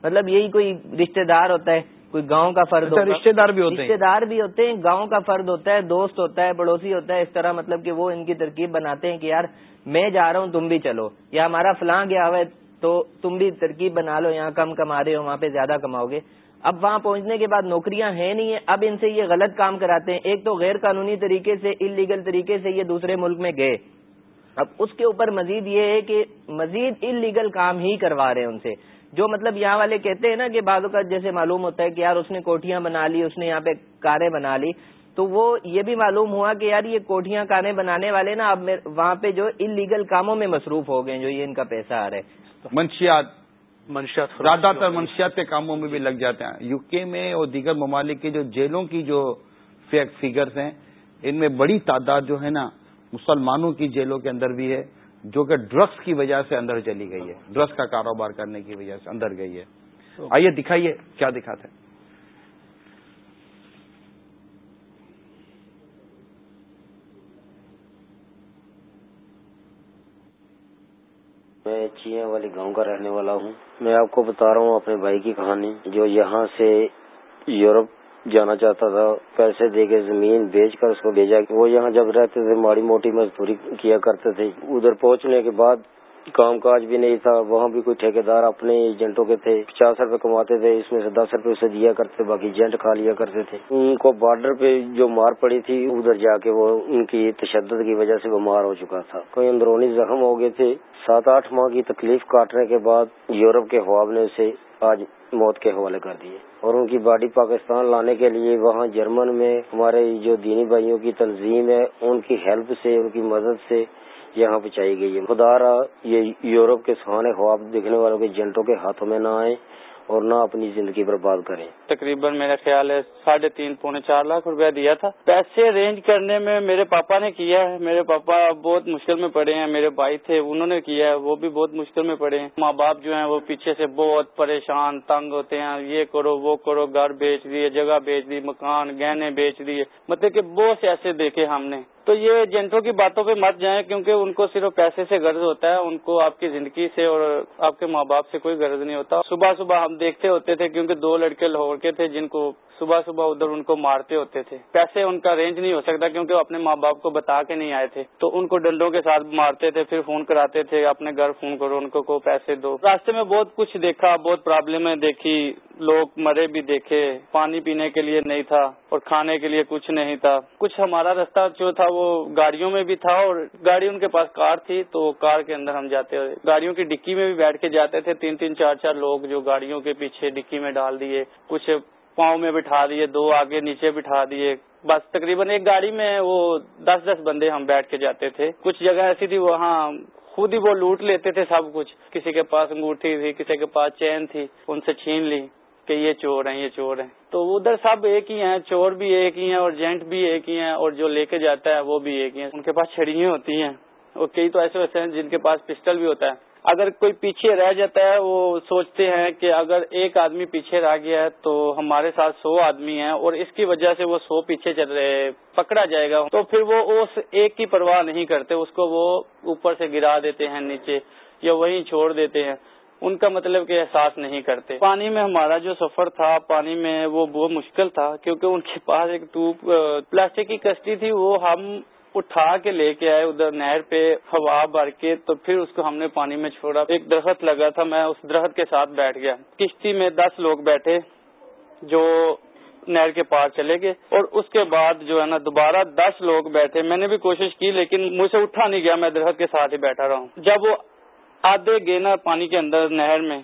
مطلب یہی کوئی رشتہ دار ہوتا ہے کوئی گاؤں کا فرد اچھا، رشتے دار بھی ہوتے ہیں۔ رشتے دار بھی ہوتے ہیں گاؤں کا فرد ہوتا ہے دوست ہوتا ہے پڑوسی ہوتا ہے اس طرح مطلب کہ وہ ان کی ترکیب بناتے ہیں کہ یار میں جا رہا ہوں تم بھی چلو۔ یا ہمارا فلاں گیا ہوا ہے تو تم بھی ترکیب بنا لو یہاں کم کما رہے ہو وہاں پہ زیادہ کماؤ گے۔ اب وہاں پہنچنے کے بعد نوکریاں ہیں نہیں ہیں اب ان سے یہ غلط کام کراتے ہیں۔ ایک تو غیر قانونی طریقے سے ان لیگل طریقے سے یہ دوسرے ملک میں گئے۔ اب اس کے اوپر مزید یہ ہے کہ مزید ان لیگل کام ہی کروا رہے ہیں ان سے۔ جو مطلب یہاں والے کہتے ہیں نا کہ بعض کا جیسے معلوم ہوتا ہے کہ یار اس نے کوٹیاں بنا لی اس نے یہاں پہ کاریں بنا لی تو وہ یہ بھی معلوم ہوا کہ یار یہ کوٹیاں کاریں بنانے والے نا اب وہاں پہ جو ان لیگل کاموں میں مصروف ہو گئے جو یہ ان کا پیسہ آ رہا ہے۔ منشیات منشیات زیادہ تر منشیات کے کاموں میں بھی لگ جاتے ہیں۔ یو کے میں اور دیگر ممالک کے جو جیلوں کی جو فیگرس ہیں ان میں بڑی تعداد جو ہے نا مسلمانوں کی جیلوں کے اندر بھی ہے۔ جو کہ ڈرگس کی وجہ سے اندر چلی گئی ہے۔ ڈرگس کا کاروبار کرنے کی وجہ سے اندر گئی ہے۔ آئیے دکھائیے کیا دکھاتے ہیں۔ میں چیا والی گاؤں کا رہنے والا ہوں۔ میں آپ کو بتا رہا ہوں اپنے بھائی کی کہانی جو یہاں سے یورپ جانا چاہتا تھا، پیسے دے کے زمین بیچ کر اس کو بھیجا۔ وہ یہاں جب رہتے تھے، ماڑی موٹی مزدوری کیا کرتے تھے۔ ادھر پہنچنے کے بعد کام کاج بھی نہیں تھا، وہاں بھی کوئی ٹھیکیدار اپنے ایجنٹوں کے تھے۔ پچاس روپے کماتے تھے، اس میں سے دس روپے اسے دیا کرتے باقی ایجنٹ کھا لیا کرتے تھے۔ ان کو بارڈر پہ جو مار پڑی تھی، ادھر جا کے وہ ان کی تشدد کی وجہ سے بیمار ہو چکا تھا۔ کوئی اندرونی زخم ہو گئے تھے۔ سات آٹھ ماہ کی تکلیف کاٹنے کے بعد یورپ کے خواب نے اسے آج موت کے حوالے کر دیے۔ اور ان کی باڈی پاکستان لانے کے لیے وہاں جرمن میں ہمارے جو دینی بھائیوں کی تنظیم ہے، ان کی ہیلپ سے، ان کی مدد سے یہاں پہنچائی گئی ہے۔ خدا رہا یہ یورپ کے سہانے خواب دیکھنے والوں کے جنٹوں کے ہاتھوں میں نہ آئے اور نہ اپنی زندگی برباد کریں۔ تقریباً میرا خیال ہے ساڑھے تین پونے چار لاکھ روپیہ دیا تھا۔ پیسے ارینج کرنے میں میرے پاپا نے کیا ہے۔ میرے پاپا بہت مشکل میں پڑے ہیں۔ میرے بھائی تھے، انہوں نے کیا ہے۔ وہ بھی بہت مشکل میں پڑے ہیں۔ ماں باپ جو ہیں وہ پیچھے سے بہت پریشان، تنگ ہوتے ہیں۔ یہ کرو، وہ کرو، گھر بیچ دیے، جگہ بیچ دی، مکان، گہنے بیچ دیے۔ مطلب کہ بہت سے ایسے دیکھے ہم نے۔ تو یہ ایجنٹوں کی باتوں پہ مت جائیں، کیونکہ ان کو صرف پیسے سے غرض ہوتا ہے، ان کو آپ کی زندگی سے اور آپ کے ماں باپ سے کوئی غرض نہیں ہوتا۔ صبح صبح ہم دیکھتے ہوتے تھے، کیونکہ دو لڑکے لاہور کے تھے، جن کو صبح صبح ادھر ان کو مارتے ہوتے تھے۔ پیسے ان کا رینج نہیں ہو سکتا، کیونکہ وہ اپنے ماں باپ کو بتا کے نہیں آئے تھے۔ تو ان کو ڈنڈوں کے ساتھ مارتے تھے، پھر فون کراتے تھے، اپنے گھر فون کرو، ان کو پیسے دو۔ راستے میں بہت کچھ دیکھا، بہت پرابلمیں دیکھی، لوگ مرے بھی دیکھے، پانی پینے کے لیے نہیں تھا۔ اور کھانے کے لیے کچھ نہیں تھا۔ کچھ ہمارا راستہ جو تھا وہ گاڑیوں میں بھی تھا اور گاڑی ان کے پاس کار تھی تو کار کے اندر ہم جاتے گاڑیوں کی ڈکی میں بھی بیٹھ کے جاتے تھے۔ تین تین چار چار لوگ جو گاڑیوں کے پیچھے ڈکی میں ڈال دیے، کچھ پاؤں میں بٹھا دیے، دو آگے نیچے بٹھا دیے۔ بس تقریباً ایک گاڑی میں وہ دس دس بندے ہم بیٹھ کے جاتے تھے۔ کچھ جگہ ایسی تھی وہاں خود ہی وہ لوٹ لیتے تھے سب کچھ۔ کسی کے پاس انگوٹھی تھی، کسی کے پاس چین تھی، ان سے چھین لی۔ کہ یہ چور ہیں، یہ چور ہیں۔ تو ادھر سب ایک ہی ہیں، چور بھی ایک ہی ہیں اور جینٹ بھی ایک ہی ہیں اور جو لے کے جاتا ہے وہ بھی ایک ہی ہیں۔ ان کے پاس چھڑیاں ہوتی ہیں۔ اور کئی تو ایسے ویسے ہیں جن کے پاس پسٹل بھی ہوتا ہے۔ اگر کوئی پیچھے رہ جاتا ہے، وہ سوچتے ہیں کہ اگر ایک آدمی پیچھے رہ گیا ہے تو ہمارے ساتھ سو آدمی ہیں اور اس کی وجہ سے وہ سو پیچھے چل رہے پکڑا جائے گا۔ تو پھر وہ اس ایک کی پرواہ نہیں کرتے، اس کو وہ اوپر سے گرا دیتے ہیں، نیچے یا وہیں چھوڑ دیتے ہیں۔ ان کا مطلب کہ احساس نہیں کرتے۔ پانی میں ہمارا جو سفر تھا، پانی میں وہ بہت مشکل تھا، کیونکہ ان کے پاس ایک ٹوب پلاسٹک کی کشتی تھی، وہ ہم اٹھا کے لے کے آئے ادھر نہر پہ، ہوا بھر کے، تو پھر اس کو ہم نے پانی میں چھوڑا۔ ایک درخت لگا تھا، میں اس درخت کے ساتھ بیٹھ گیا۔ کشتی میں دس لوگ بیٹھے جو نہر کے پار چلے گئے۔ اور اس کے بعد جو ہے نا، دوبارہ دس لوگ بیٹھے۔ میں نے بھی کوشش کی، لیکن مجھ سے اٹھا نہیں گیا، میں درخت کے ساتھ ہی بیٹھا رہا ہوں۔ جب وہ آدھے گینا پانی کے اندر نہر میں،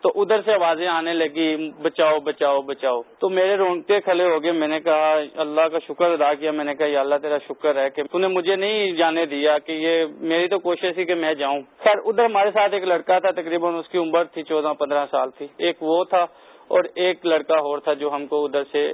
تو ادھر سے آوازیں آنے لگی، بچاؤ بچاؤ بچاؤ۔ تو میرے رونگتے کھلے ہو گئے، میں نے کہا، اللہ کا شکر ادا کیا، میں نے کہا، یا اللہ تیرا شکر ہے کہ نے مجھے نہیں جانے دیا کہ یہ میری تو کوشش تھی کہ میں جاؤں۔ خیر، ادھر ہمارے ساتھ ایک لڑکا تھا، تقریباً اس کی عمر تھی، چودہ، پندرہ سال تھی۔ ایک وہ تھا اور ایک لڑکا اور تھا جو ہم کو ادھر سے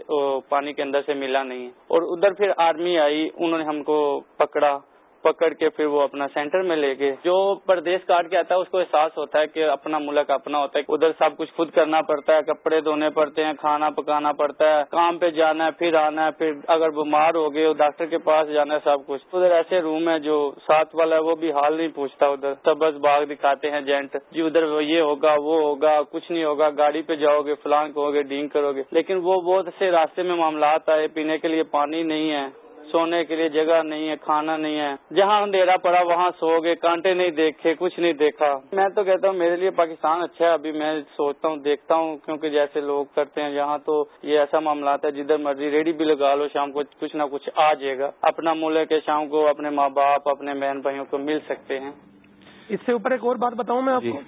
پانی کے اندر سے ملا نہیں۔ اور ادھر پھر آرمی آئی، انہوں نے ہم کو پکڑا۔ پکڑ کے پھر وہ اپنا سینٹر میں لے گئے۔ جو پردیش کاٹ کے آتا ہے، اس کو احساس ہوتا ہے کہ اپنا ملک اپنا ہوتا ہے ادھر سب کچھ خود کرنا پڑتا ہے، کپڑے دھونے پڑتے ہیں، کھانا پکانا پڑتا ہے، کام پہ جانا ہے، پھر آنا ہے، پھر اگر بیمار ہو گئے ڈاکٹر کے پاس جانا ہے، سب کچھ۔ ادھر ایسے روم ہے جو ساتھ والا ہے، وہ بھی حال نہیں پوچھتا ادھر۔ سب بس باغ دکھاتے ہیں، جینٹ جی ادھر یہ ہوگا، وہ ہوگا، کچھ نہیں ہوگا، گاڑی پہ جاؤ گے، فلان کہو گے، ڈینگ کرو گے۔ لیکن وہ بہت سے راستے میں معاملات آئے، پینے کے لیے پانی نہیں ہے۔ سونے کے لیے جگہ نہیں ہے کھانا نہیں ہے۔ جہاں اندھیرا پڑا وہاں سو گئے۔ کانٹے نہیں دیکھے کچھ نہیں دیکھا۔ میں تو کہتا ہوں میرے لیے پاکستان اچھا ہے۔ ابھی میں سوچتا ہوں دیکھتا ہوں کیونکہ جیسے لوگ کرتے ہیں یہاں تو یہ ایسا معاملات ہے جدھر مرضی ریڈی بھی لگا لو شام کو کچھ نہ کچھ آ جائے گا۔ اپنا ملک ہے شام کو اپنے ماں باپ اپنے بہن بھائیوں کو مل سکتے ہیں۔ اس سے اوپر ایک اور بات بتاؤں میں آپ جی۔ کو۔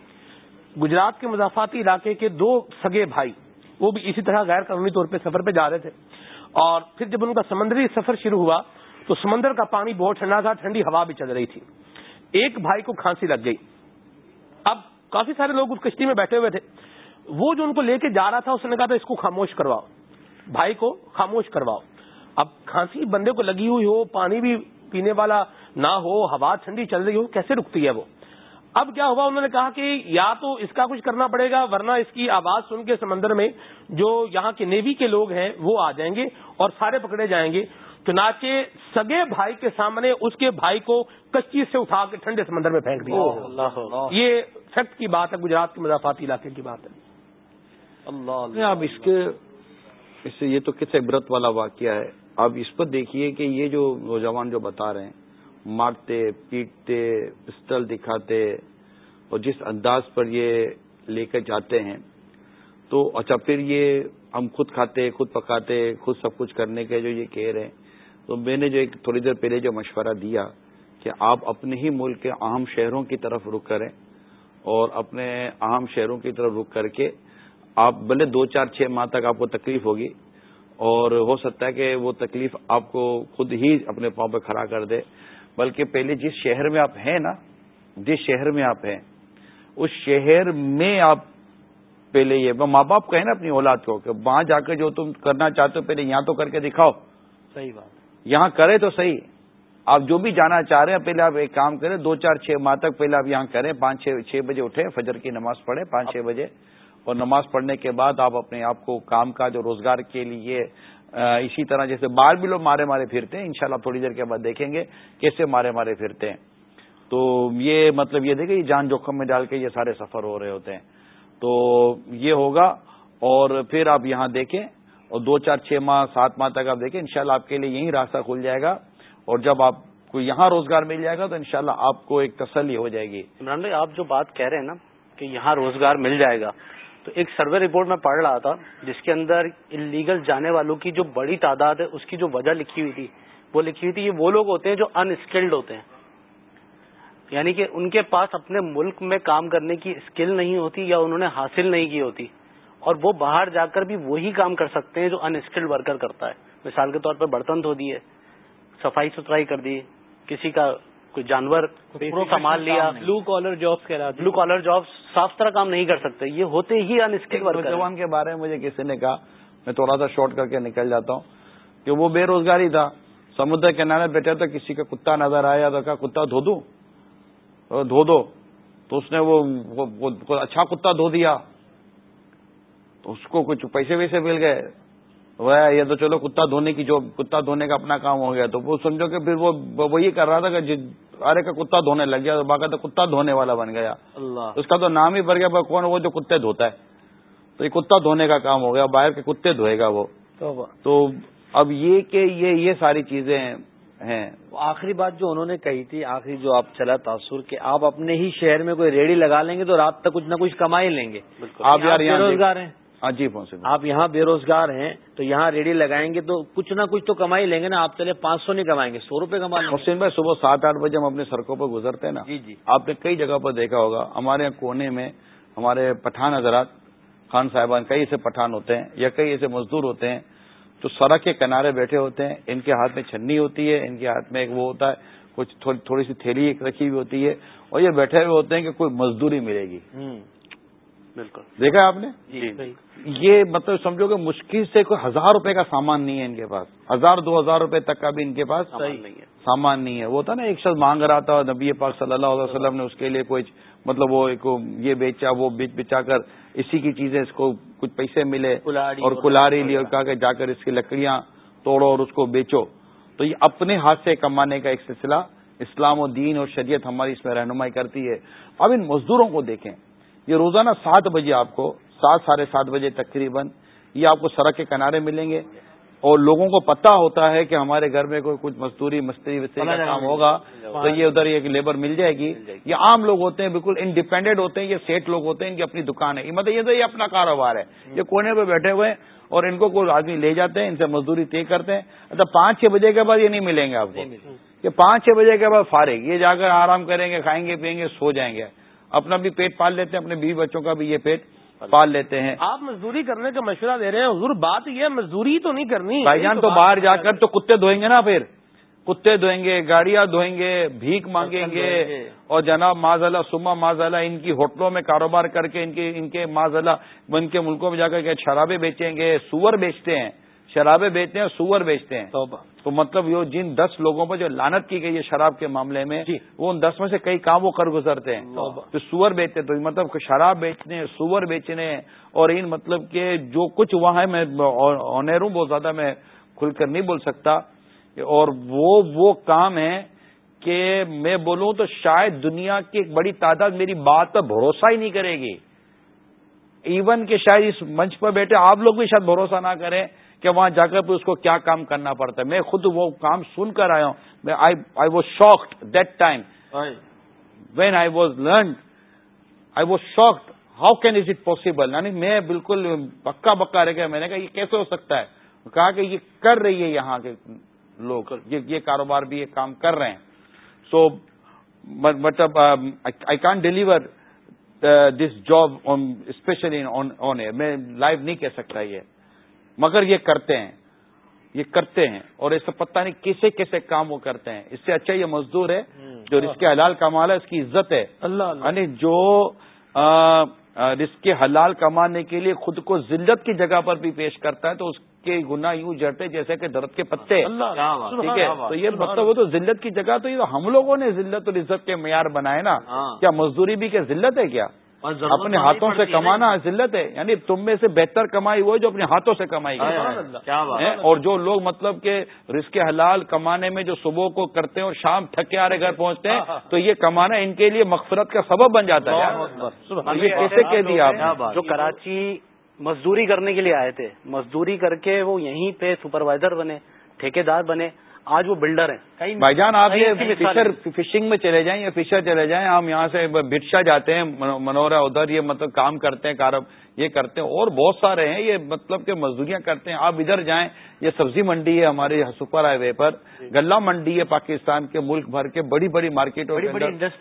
گجرات کے مضافاتی علاقے کے دو سگے بھائی وہ بھی اسی طرح غیر قانونی طور پہ سفر پہ جا رہے تھے۔ اور پھر جب ان کا سمندری سفر شروع ہوا تو سمندر کا پانی بہت ٹھنڈا تھا، ٹھنڈی ہوا بھی چل رہی تھی۔ ایک بھائی کو کھانسی لگ گئی۔ اب کافی سارے لوگ اس کشتی میں بیٹھے ہوئے تھے۔ وہ جو ان کو لے کے جا رہا تھا، اس نے کہا تھا، اس کو خاموش کرواؤ۔ بھائی کو خاموش کرواؤ۔ اب کھانسی بندے کو لگی ہوئی ہو، پانی بھی پینے والا نہ ہو، ہوا ٹھنڈی چل رہی ہو، کیسے رکتی ہے وہ؟ اب کیا ہوا؟ انہوں نے کہا کہ یا تو اس کا کچھ کرنا پڑے گا ورنہ اس کی آواز سن کے سمندر میں جو یہاں کے نیوی کے لوگ ہیں وہ آ جائیں گے اور سارے پکڑے جائیں گے۔ چنانچہ سگے بھائی کے سامنے اس کے بھائی کو کچی سے اٹھا کے ٹھنڈے سمندر میں پھینک دیا۔ یہ فیکٹ کی بات ہے گجرات کے مضافاتی علاقے کی بات ہے۔ اللہ۔ اب اس کے اس سے یہ تو کس عبرت والا واقعہ ہے؟ اب اس پر دیکھیے کہ یہ جو نوجوان جو بتا رہے ہیں مارتے، پیٹتے پسٹل دکھاتے اور جس انداز پر یہ لے کر جاتے ہیں، تو اچھا پھر یہ ہم خود کھاتے، خود پکاتے، خود سب کچھ کرنے کے جو یہ کہہ رہے ہیں، تو میں نے جو ایک تھوڑی دیر پہلے جو مشورہ دیا کہ آپ اپنے ہی ملک کے اہم شہروں کی طرف رخ کریں اور اپنے اہم شہروں کی طرف رخ کر کے آپ، بھلے دو چار چھ ماہ تک آپ کو تکلیف ہوگی اور ہو سکتا ہے کہ وہ تکلیف آپ کو خود ہی اپنے پاؤں پہ کھڑا کر دے۔ بلکہ پہلے جس شہر میں آپ ہیں نا جس شہر میں آپ ہیں اس شہر میں آپ پہلے یہ ماں باپ کہیں نا اپنی اولاد کو کہ وہاں جا کے جو تم کرنا چاہتے ہو پہلے یہاں تو کر کے دکھاؤ۔ صحیح بات۔ یہاں کرے تو صحیح۔ آپ جو بھی جانا چاہ رہے ہیں پہلے آپ ایک کام کریں دو چار چھ ماہ تک پہلے آپ یہاں کریں۔ پانچ چھ چھ بجے اٹھے فجر کی نماز پڑھیں پانچ چھ بجے۔ اور نماز پڑھنے کے بعد آپ اپنے آپ کو کام کاج اور روزگار کے لیے اسی طرح جیسے باہر بھی لوگ مارے مارے پھرتے ہیں، انشاءاللہ شاء تھوڑی دیر کے بعد دیکھیں گے کیسے مارے مارے پھرتے ہیں۔ تو یہ مطلب یہ دیکھیں جان جوخم میں ڈال کے یہ سارے سفر ہو رہے ہوتے ہیں۔ تو یہ ہوگا اور پھر آپ یہاں دیکھیں اور دو چار چھ ماہ، سات ماہ تک آپ دیکھیں، انشاءاللہ شاء آپ کے لیے یہی راستہ کھل جائے گا۔ اور جب آپ کو یہاں روزگار مل جائے گا تو انشاءاللہ شاء آپ کو ایک تسلی ہو جائے گی۔ عمران بھائی، آپ جو بات کہہ رہے ہیں نا کہ یہاں روزگار مل جائے گا تو ایک سروے رپورٹ میں پڑھ رہا تھا جس کے اندر انلیگل جانے والوں کی جو بڑی تعداد ہے، اس کی جو وجہ لکھی ہوئی تھی، وہ لکھی ہوئی تھی یہ وہ لوگ ہوتے ہیں جو ان اسکلڈ ہوتے ہیں۔ یعنی کہ ان کے پاس اپنے ملک میں کام کرنے کی اسکل نہیں ہوتی یا انہوں نے حاصل نہیں کی ہوتی، اور وہ باہر جا کر بھی وہی کام کر سکتے ہیں جو ان اسکلڈ ورکر کرتا ہے۔ مثال کے طور پر برتن دھو دیے، صفائی ستھرائی کر دی، کسی کا کوئی جانور سنبھال لیا بلو کالر جابس رہا بلو کالر جابس صاف طرح کام نہیں کر سکتے۔ یہ ہوتے ہی ان اسکل ورکر جوان کے بارے میں مجھے کسی نے کہا میں تھوڑا سا شارٹ کر کے نکل جاتا ہوں کہ وہ بے روزگاری تھا۔ سمندر کنارے بیٹھے تو کسی کا کتا نظر آیا تو کہا کتا دھو دوں؟ دھو دو۔ تو اس نے وہ اچھا کتا دھو دیا۔ تو اس کو کچھ پیسے ویسے مل گئے۔ وہ یہ تو چلو کتا دھونے کی جو کتا دھونے کا اپنا کام ہو گیا تو وہ سمجھو کہ پھر وہ وہی کر رہا تھا کہ ارے کا کتا دھونے لگ گیا تو باقاعدہ کتا دھونے والا بن گیا۔ اللہ۔ اس کا تو نام ہی بڑھ گیا کون؟ وہ جو کتے دھوتا ہے۔ تو یہ کتا دھونے کا کام ہو گیا باہر کے کتے دھوئے گا وہ۔ تو اب یہ کہ یہ یہ ساری چیزیں ہیں۔ آخری بات جو انہوں نے کہی تھی آخری جو آپ چلا تاثر کہ آپ اپنے ہی شہر میں کوئی ریڑی لگا لیں گے تو رات تک کچھ نہ کچھ کمائی لیں گے۔ آپ یار روزگار ہیں۔ ہاں جی آپ یہاں بے روزگار ہیں تو یہاں ریڈی لگائیں گے تو کچھ نہ کچھ تو کمائی لیں گے نا آپ چلے پانچ سو نہیں کمائیں گے سو روپے کما لیں حسین بھائی صبح سات آٹھ بجے ہم اپنے سڑکوں پر گزرتے ہیں نا۔ جی جی۔ آپ نے کئی جگہ پر دیکھا ہوگا ہمارے یہاں کونے میں ہمارے پٹھان حضرات خان صاحبان کئی ایسے پٹھان ہوتے ہیں یا کئی ایسے مزدور ہوتے ہیں جو سڑک کے کنارے بیٹھے ہوتے ہیں ان کے ہاتھ میں چھنی ہوتی ہے ان کے ہاتھ میں ایک وہ ہوتا ہے کچھ تھوڑی سی تھیلی رکھی ہوئی ہوتی ہے اور یہ بیٹھے ہوئے ہوتے ہیں کہ کوئی مزدوری ملے گی۔ بالکل۔ دیکھا آپ نے؟ جی یہ مطلب سمجھو کہ مشکل سے کوئی ہزار روپے کا سامان نہیں ہے ان کے پاس۔ ہزار دو ہزار روپے تک کا بھی ان کے پاس سامان نہیں ہے۔ وہ تھا نا ایک شخص مانگ رہا تھا نبی پاک صلی اللہ علیہ وسلم نے اس کے لیے کوئی مطلب وہ یہ بیچا وہ بیچ بچا کر اسی کی چیزیں اس کو کچھ پیسے ملے اور کلاری لی اور کہا کہ جا کر اس کی لکڑیاں توڑو اور اس کو بیچو۔ تو یہ اپنے ہاتھ سے کمانے کا ایک سلسلہ اسلام و دین اور شریعت ہماری اس میں رہنمائی کرتی ہے۔ اب ان مزدوروں کو دیکھیں۔ یہ روزانہ سات بجے آپ کو سات ساڑھے سات بجے تقریباً یہ آپ کو سڑک کے کنارے ملیں گے۔ اور لوگوں کو پتا ہوتا ہے کہ ہمارے گھر میں کوئی کچھ مزدوری مستری وستری کا کام ہوگا۔ تو یہ ادھر یہ لیبر مل جائے گی۔ یہ عام لوگ ہوتے ہیں بالکل انڈیپینڈنٹ ہوتے ہیں یہ سیٹ لوگ ہوتے ہیں ان کی اپنی دکان ہے۔ مطلب یہ تو یہ اپنا کاروبار ہے۔ یہ کونے پہ بیٹھے ہوئے اور ان کو کوئی آدمی لے جاتے ہیں ان سے مزدوری طے کرتے ہیں۔ اچھا پانچ چھ بجے کے بعد یہ نہیں ملیں گے آپ کو؟ یہ پانچ چھ بجے کے بعد فارغ۔ یہ جا کر آرام کریں گے کھائیں گے پیئیں گے سو جائیں گے۔ اپنا بھی پیٹ پال لیتے ہیں اپنے بیوی بچوں کا بھی یہ پیٹ پال لیتے ہیں۔ آپ مزدوری کرنے کا مشورہ دے رہے ہیں حضور بات یہ مزدوری تو نہیں کرنی۔ بھائی جان تو باہر جا کر تو کتے دھوئیں گے نا پھر۔ کتے دھوئیں گے گاڑیاں دھوئیں گے بھیک مانگیں گے۔ اور جناب ماضلہ سما ماضلہ ان کی ہوٹلوں میں کاروبار کر کے ان کے ان کے ماضلہ ان کے ملکوں میں جا کر کے شرابے بیچیں گے سور بیچتے ہیں۔ شرابیں بیچتے ہیں سور بیچتے ہیں۔ تو مطلب یہ جن دس لوگوں پر جو لانت کی گئی ہے شراب کے معاملے میں جی۔ وہ ان دس میں سے کئی کام وہ کر گزرتے ہیں۔ تو سور بیچتے تو مطلب شراب بیچنے سور بیچنے اور ان مطلب کہ جو کچھ وہاں ہے میں آنر ہوں بہت زیادہ میں کھل کر نہیں بول سکتا۔ اور وہ وہ کام ہے کہ میں بولوں تو شاید دنیا کی ایک بڑی تعداد میری بات پر بھروسہ ہی نہیں کرے گی۔ ایون کہ شاید اس منچ پر بیٹھے آپ لوگ بھی شاید بھروسہ نہ کریں۔ کہ وہاں جا کر اس کو کیا کام کرنا پڑتا ہے۔ میں خود وہ کام سن کر آیا ہوں۔ I was shocked that time when I. Was learn I was shocked how can is it possible یعنی میں بالکل پکا بکا رہ گیا۔ میں نے کہا یہ کیسے ہو سکتا ہے؟ کہا کہ یہ کر رہی ہے یہاں کے لوگ۔ یہ کاروبار بھی یہ کام کر رہے ہیں۔ سو مطلب I can deliver this job especially on a میں لائیو نہیں کہہ سکتا یہ۔ مگر یہ کرتے ہیں یہ کرتے ہیں اور اس سے پتہ نہیں کیسے کیسے کام وہ کرتے ہیں۔ اس سے اچھا یہ مزدور ہے جو رزق حلال کمال ہے اس کی عزت ہے۔ اللہ یعنی جو رزق حلال کمانے کے لیے خود کو ذلت کی جگہ پر بھی پیش کرتا ہے تو اس کے گنا یوں جڑتے جیسے کہ درد کے پتے۔ ٹھیک ہے؟ تو یہ مطلب وہ تو ذلت کی جگہ تو یہ ہم لوگوں نے ذلت اور عزت کے معیار بنائے نا۔ ہاں۔ کیا مزدوری بھی کیا ذلت ہے کیا؟ اپنے ہاتھوں سے کمانا ذلت ہے۔ یعنی تم میں سے بہتر کمائی وہ جو اپنے ہاتھوں سے کمائی گئی اور جو لوگ مطلب کہ رزق حلال کمانے میں جو صبح کو کرتے ہیں اور شام تھکے آ رہے گھر پہنچتے ہیں تو یہ کمانا ان کے لیے مغفرت کا سبب بن جاتا ہے۔ یہ کیسے کہہ دیا آپ جو کراچی مزدوری کرنے کے لیے آئے تھے مزدوری کر کے وہ یہیں پہ سپروائزر بنے ٹھیکیدار بنے۔ آج وہ بلڈر ہیں۔ بھائی جان آپ یہ فشر فشنگ میں چلے جائیں یا فشر چلے جائیں ہم یہاں سے بٹشا جاتے ہیں منورا ادھر یہ مطلب کام کرتے ہیں کارب یہ کرتے ہیں اور بہت سارے ہیں یہ مطلب کہ مزدوریاں کرتے ہیں آپ ادھر جائیں یہ سبزی منڈی ہے ہمارے سپر ہائی وے پر۔ گلا منڈی ہے پاکستان کے ملک بھر کے بڑی بڑی مارکیٹوں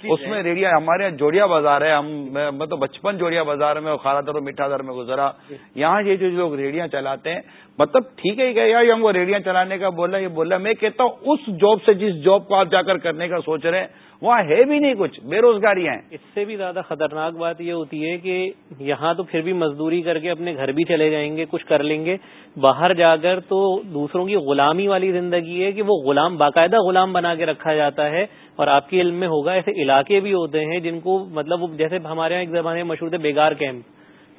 اس میں ریڑیا ہمارے یہاں جوڑیا بازار ہے ہم مطلب بچپن جوڑیا بازار میں خارا در و میٹھا در میں گزرا۔ یہاں یہ جو لوگ ریڑیاں چلاتے ہیں مطلب ٹھیک ہے کہ ہم وہ ریڑیاں چلانے کا بولا یہ بولا میں کہتا ہوں اس جاب سے جس جاب کو آپ جا کر کرنے کا سوچ رہے ہیں وہاں ہے بھی نہیں کچھ، بے روزگاری ہیں۔ اس سے بھی زیادہ خطرناک بات یہ ہوتی ہے کہ یہاں تو پھر بھی مزدوری کر کے اپنے گھر بھی چلے جائیں گے، کچھ کر لیں گے۔ باہر جا کر تو دوسروں کی غلامی والی زندگی ہے کہ وہ غلام، باقاعدہ غلام بنا کے رکھا جاتا ہے۔ اور آپ کے علم میں ہوگا ایسے علاقے بھی ہوتے ہیں جن کو مطلب جیسے ہمارے یہاں ایک زمانے میں مشہور تھے بیگار کیمپ۔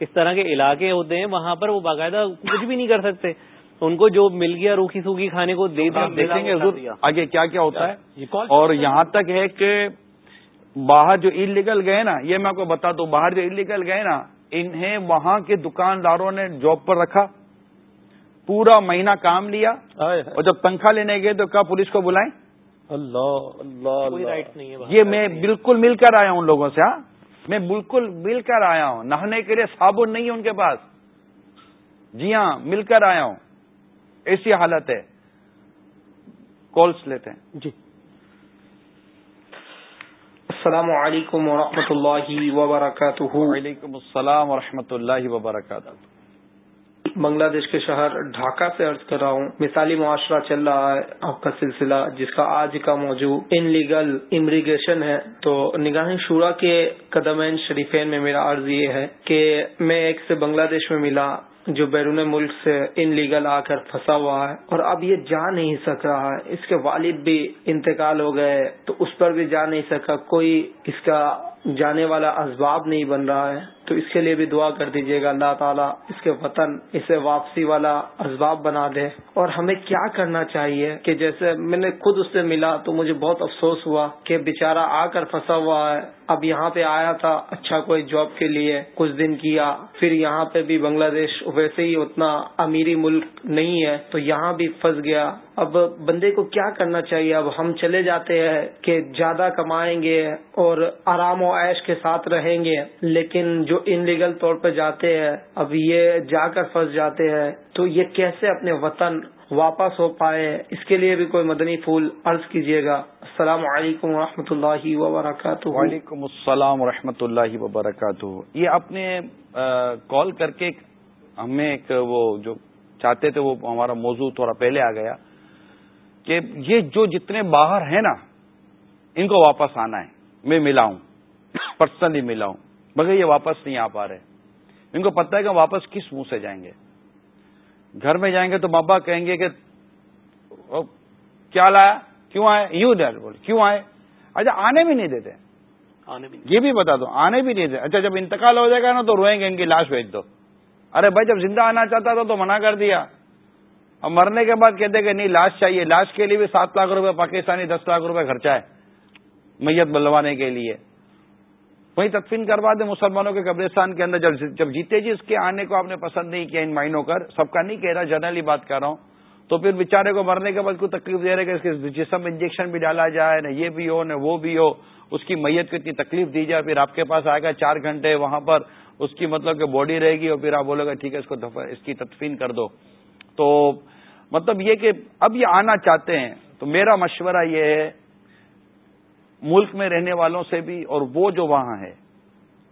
اس طرح کے علاقے ہوتے ہیں، وہاں پر وہ باقاعدہ کچھ بھی نہیں کر سکتے۔ ان کو جو مل گیا روکھی سوکھی کھانے کو دے دیا دیکھیں گے آگے کیا کیا ہوتا ہے؟ اور یہاں تک ہے کہ باہر جو انلیگل گئے نا یہ میں آپ کو بتا دوں باہر جو انلیگل گئے نا انہیں وہاں کے دکانداروں نے جاب پر رکھا پورا مہینہ کام لیا اور جب تنخواہ لینے گئے تو کیا پولیس کو بلائیں؟ اللہ اللہ یہ میں بالکل مل کر آیا ہوں ان لوگوں سے ہاں۔ میں بالکل مل کر آیا ہوں نہانے کے لیے صابن نہیں ہے ان کے پاس۔ جی ہاں مل کر آیا ہوں۔ ایسی حالت ہے۔ کالس لیتے ہیں۔ جی۔ السلام علیکم ورحمۃ اللہ وبرکاتہ۔ وعلیکم السلام ورحمۃ اللہ وبرکاتہ۔ بنگلہ دیش کے شہر ڈھاکہ سے عرض کر رہا ہوں مثالی معاشرہ چل رہا ہے آپ کا سلسلہ جس کا آج کا موضوع ان لیگل امیگریشن ہے۔ تو نگاہ شورا کے قدمین شریفین میں میرا عرض یہ ہے کہ میں ایک سے بنگلہ دیش میں ملا۔ جو بیرون ملک سے ان لیگل آ کر پھنسا ہوا ہے اور اب یہ جا نہیں سک رہا ہے، اس کے والد بھی انتقال ہو گئے، تو اس پر بھی جا نہیں سکا، کوئی اس کا جانے والا اسباب نہیں بن رہا ہے۔ تو اس کے لیے بھی دعا کر دیجیے گا اللہ تعالیٰ اس کے وطن، اسے واپسی والا اسباب بنا دے۔ اور ہمیں کیا کرنا چاہیے کہ جیسے میں نے خود اس سے ملا تو مجھے بہت افسوس ہوا کہ بےچارا آ کر پھنسا ہوا ہے۔ اب یہاں پہ آیا تھا اچھا کوئی جاب کے لیے کچھ دن کیا، پھر یہاں پہ بھی بنگلہ دیش ویسے ہی اتنا امیری ملک نہیں ہے، تو یہاں بھی پھنس گیا۔ اب بندے کو کیا کرنا چاہیے؟ اب ہم چلے جاتے ہیں کہ زیادہ کمائیں گے اور آرام و عیش کے ساتھ رہیں گے، لیکن جو ان لیگل طور پہ جاتے ہیں، اب یہ جا کر پھنس جاتے ہیں، تو یہ کیسے اپنے وطن واپس ہو پائے؟ اس کے لیے بھی کوئی مدنی پھول عرض کیجیے گا۔ السلام علیکم و اللہ وبرکاتہ۔ وعلیکم السلام و اللہ وبرکاتہ۔ یہ آپ نے کال کر کے ہمیں ایک وہ جو چاہتے تھے، وہ ہمارا موضوع تھوڑا پہلے آ گیا کہ یہ جو جتنے باہر ہیں نا، ان کو واپس آنا ہے۔ میں ملا ہوں پرسنلی ملا ہوں مگر یہ واپس نہیں آ پا رہے۔ ان کو پتہ ہے کہ واپس کس منہ سے جائیں گے۔ گھر میں جائیں گے تو بابا کہیں گے کہ کیا لایا؟ کیوں آئے؟ یوں ڈر بول کیوں آئے؟ اچھا آنے بھی نہیں دیتے۔ یہ بھی بتا دو آنے بھی نہیں دیتے۔ اچھا جب انتقال ہو جائے گا نا تو روئیں گے ان کی لاش بھیج دو۔ ارے بھائی جب زندہ آنا چاہتا تھا تو منع کر دیا۔ اب مرنے کے بعد کہتے کہ نہیں لاش چاہیے۔ لاش کے لیے بھی سات لاکھ روپے پاکستانی دس لاکھ روپے خرچہ ہے میت بلوانے کے لیے۔ وہیں تدفین کروا دیں مسلمانوں کے قبرستان کے اندر، جب جیتے جی اس کے آنے کو آپ نے پسند نہیں کیا ان مائنوں کر سب کا نہیں کہہ رہا، جنرلی بات کر رہا ہوں۔ تو پھر بیچارے کو مرنے کے بعد کوئی تکلیف دے رہے کہ اس کے جسم انجیکشن بھی ڈالا جائے، نہ یہ بھی ہو، نہ وہ بھی ہو، اس کی میت کو اتنی تکلیف دی جائے، پھر آپ کے پاس آئے گا چار گھنٹے وہاں پر، اس کی مطلب کہ باڈی رہے گی اور پھر آپ بولو گے ٹھیک ہے، اس کو اس کی تدفین کر دو۔ تو مطلب یہ کہ اب یہ آنا چاہتے ہیں، تو میرا مشورہ یہ ہے ملک میں رہنے والوں سے بھی اور وہ جو وہاں ہے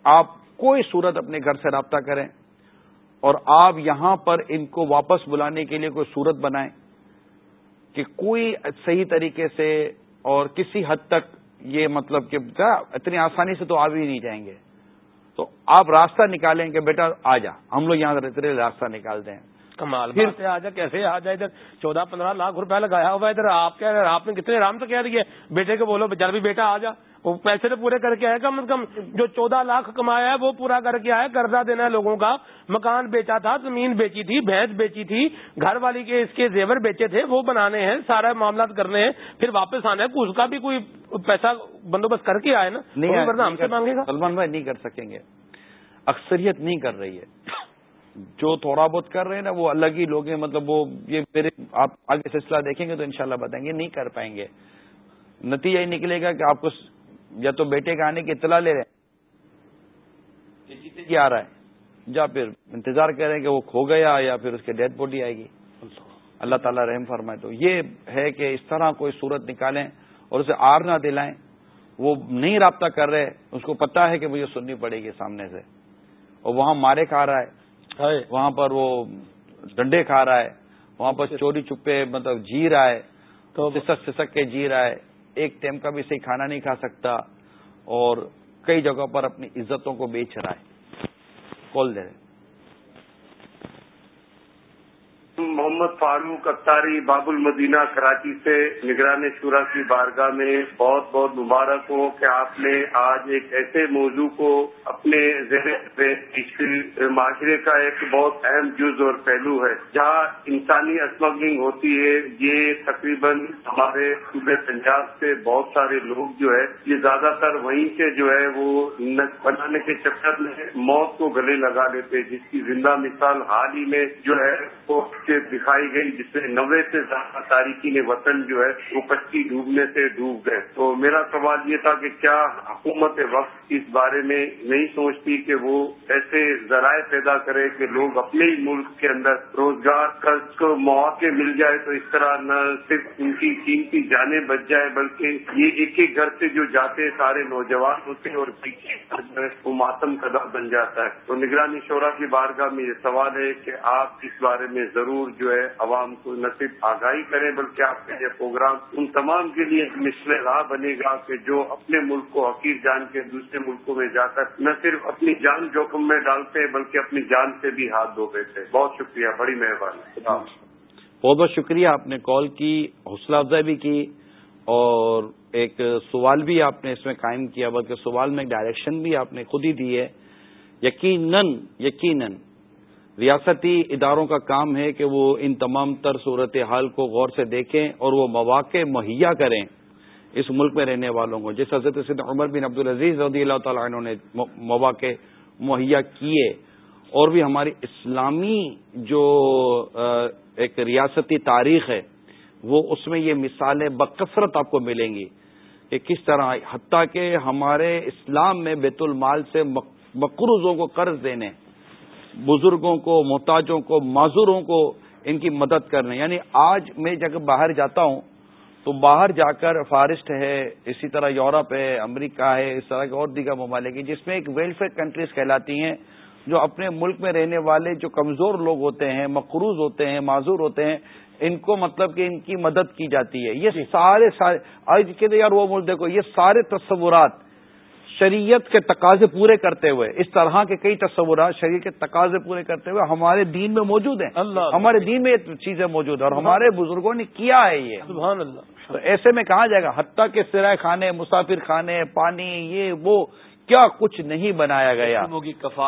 آپ کوئی صورت اپنے گھر سے رابطہ کریں اور آپ یہاں پر ان کو واپس بلانے کے لیے کوئی صورت بنائیں کہ کوئی صحیح طریقے سے اور کسی حد تک یہ مطلب کہ اتنی آسانی سے تو آ بھی نہیں جائیں گے۔ تو آپ راستہ نکالیں کہ بیٹا آ جا، ہم لوگ یہاں راستہ نکالتے ہیں کمال پھر آ جا کیسے آ جائے ادھر چودہ پندرہ لاکھ روپے لگایا ہوا ادھر آپ کیا آپ نے کتنے آرام سے کہہ ہے بیٹے کو بولو جب بھی بیٹا آ جا وہ پیسے تو پورے کر کے آئے کم از کم جو چودہ لاکھ کمایا ہے وہ پورا کر کے آئے قرضہ دینا ہے لوگوں کا۔ مکان بیچا تھا زمین بیچی تھی بھینس بیچی تھی گھر والی کے اس کے زیور بیچے تھے وہ بنانے ہیں سارا معاملات کرنے ہیں۔ پھر واپس آنا ہے اس کا بھی کوئی پیسہ بندوبست کر کے آئے نا؟ نہیں ہم سے مانگے گا؟ سلمان بھائی نہیں کر سکیں گے۔ اکثریت نہیں کر رہی ہے۔ جو تھوڑا بہت کر رہے ہیں نا، وہ الگ ہی لوگ ہیں مطلب وہ یہ میرے آپ آگے سلسلہ دیکھیں گے تو انشاءاللہ بتائیں گے، نہیں کر پائیں گے۔ نتیجہ یہ نکلے گا کہ آپ کو یا تو بیٹے کے آنے کی اطلاع لے رہے ہیں آ رہا ہے۔ یا پھر انتظار کر رہے ہیں کہ وہ کھو گیا یا پھر اس کی ڈیتھ باڈی آئے گی۔ اللہ تعالیٰ رحم فرمائے۔ تو یہ ہے کہ اس طرح کوئی صورت نکالیں اور اسے آر نہ دلائیں۔ وہ نہیں رابطہ کر رہے، اس کو پتا ہے کہ مجھے سننی پڑے گی سامنے سے۔ اور وہاں مارے کھا رہا ہے۔ وہاں پر وہ ڈنڈے کھا رہا ہے وہاں پر چوری چپے مطلب جی رہا ہے تو سسک سسک کے جی رہا ہے ایک ٹائم کا بھی صحیح کھانا نہیں کھا سکتا اور کئی جگہوں پر اپنی عزتوں کو بیچ رہا ہے کال دے رہے۔ محمد فاروق اختاری باب المدینہ کراچی سے نگران شورا کی بارگاہ میں بہت بہت مبارک ہو کہ آپ نے آج ایک ایسے موضوع کو اپنے ذہن معاشرے کا ایک بہت اہم جز اور پہلو ہے، جہاں انسانی اسمگلنگ ہوتی ہے۔ یہ تقریباً ہمارے صوبے پنجاب سے بہت سارے لوگ جو ہے، یہ زیادہ تر وہیں سے جو ہے، وہ بنانے کے چکر میں موت کو گلے لگا لیتے جس کی زندہ مثال حال ہی میں جو ہے، وہ دکھائی گئی جس میں نوے سے زیادہ تاریخی وطن جو ہے، وہ کشتی ڈوبنے سے ڈوب گئے۔ تو میرا سوال یہ تھا کہ کیا حکومت وقت اس بارے میں نہیں سوچتی کہ وہ ایسے ذرائع پیدا کرے کہ لوگ اپنے ہی ملک کے اندر روزگار، قرض کو مواقع مل جائے تو اس طرح نہ صرف ان کی قیمتی جانیں بچ جائے بلکہ یہ ایک ایک گھر سے جو جاتے سارے نوجوان ہوتے ہیں اور وہ ماتم کدا بن جاتا ہے۔ تو نگرانی شورا کی بارگاہ میں یہ سوال ہے کہ آپ اس بارے میں ضرور ضرور جو ہے عوام کو نہ صرف آگاہی کریں، بلکہ آپ کا یہ پروگرام ان تمام کے لیے مثل راہ بنے گا کہ جو اپنے ملک کو حقیر جان کے دوسرے ملکوں میں جا کر نہ صرف اپنی جان جوخم میں ڈالتے ہیں بلکہ اپنی جان سے بھی ہاتھ دھو دیتے۔ بہت شکریہ، بڑی مہربانی۔ بہت بہت شکریہ، آپ نے کال کی، حوصلہ افزائی بھی کی، اور ایک سوال بھی آپ نے اس میں قائم کیا، بلکہ سوال میں ڈائریکشن بھی آپ نے خود ہی دی ہے۔ یقیناً یقیناً ریاستی اداروں کا کام ہے کہ وہ ان تمام تر صورت حال کو غور سے دیکھیں اور وہ مواقع مہیا کریں اس ملک میں رہنے والوں کو۔ جس حضرت صد عمر بن عبد العزیز رضی اللہ تعالیٰ عنہ نے مواقع مہیا کیے۔ اور بھی ہماری اسلامی جو ایک ریاستی تاریخ ہے، وہ اس میں یہ مثالیں بکثرت آپ کو ملیں گی کہ کس طرح، حتیٰ کہ ہمارے اسلام میں بیت المال سے مقروضوں کو قرض دینے بزرگوں کو محتاجوں کو معذوروں کو ان کی مدد کرنے یعنی آج میں جب باہر جاتا ہوں تو باہر جا کر فارسٹ ہے اسی طرح یورپ ہے امریکہ ہے اس طرح کے اور دیگر ممالک ہیں جس میں ایک ویلفیئر کنٹریز کہلاتی ہیں جو اپنے ملک میں رہنے والے جو کمزور لوگ ہوتے ہیں مقروض ہوتے ہیں معذور ہوتے ہیں ان کو مطلب کہ ان کی مدد کی جاتی ہے یہ جی۔ سارے سارے آج کے یار وہ ملک دیکھو یہ سارے تصورات شریعت کے تقاضے پورے کرتے ہوئے اس طرح کے کئی تصورات شریعت کے تقاضے پورے کرتے ہوئے ہمارے دین میں موجود ہیں۔ اللہ ہمارے دین میں یہ چیزیں موجود ہیں اور ہمارے بزرگوں نے کیا ہے یہ۔ سبحان اللہ۔ تو ایسے میں کہا جائے گا حتیٰ کے سرائے کھانے مسافر خانے پانی یہ وہ کیا کچھ نہیں بنایا گیا۔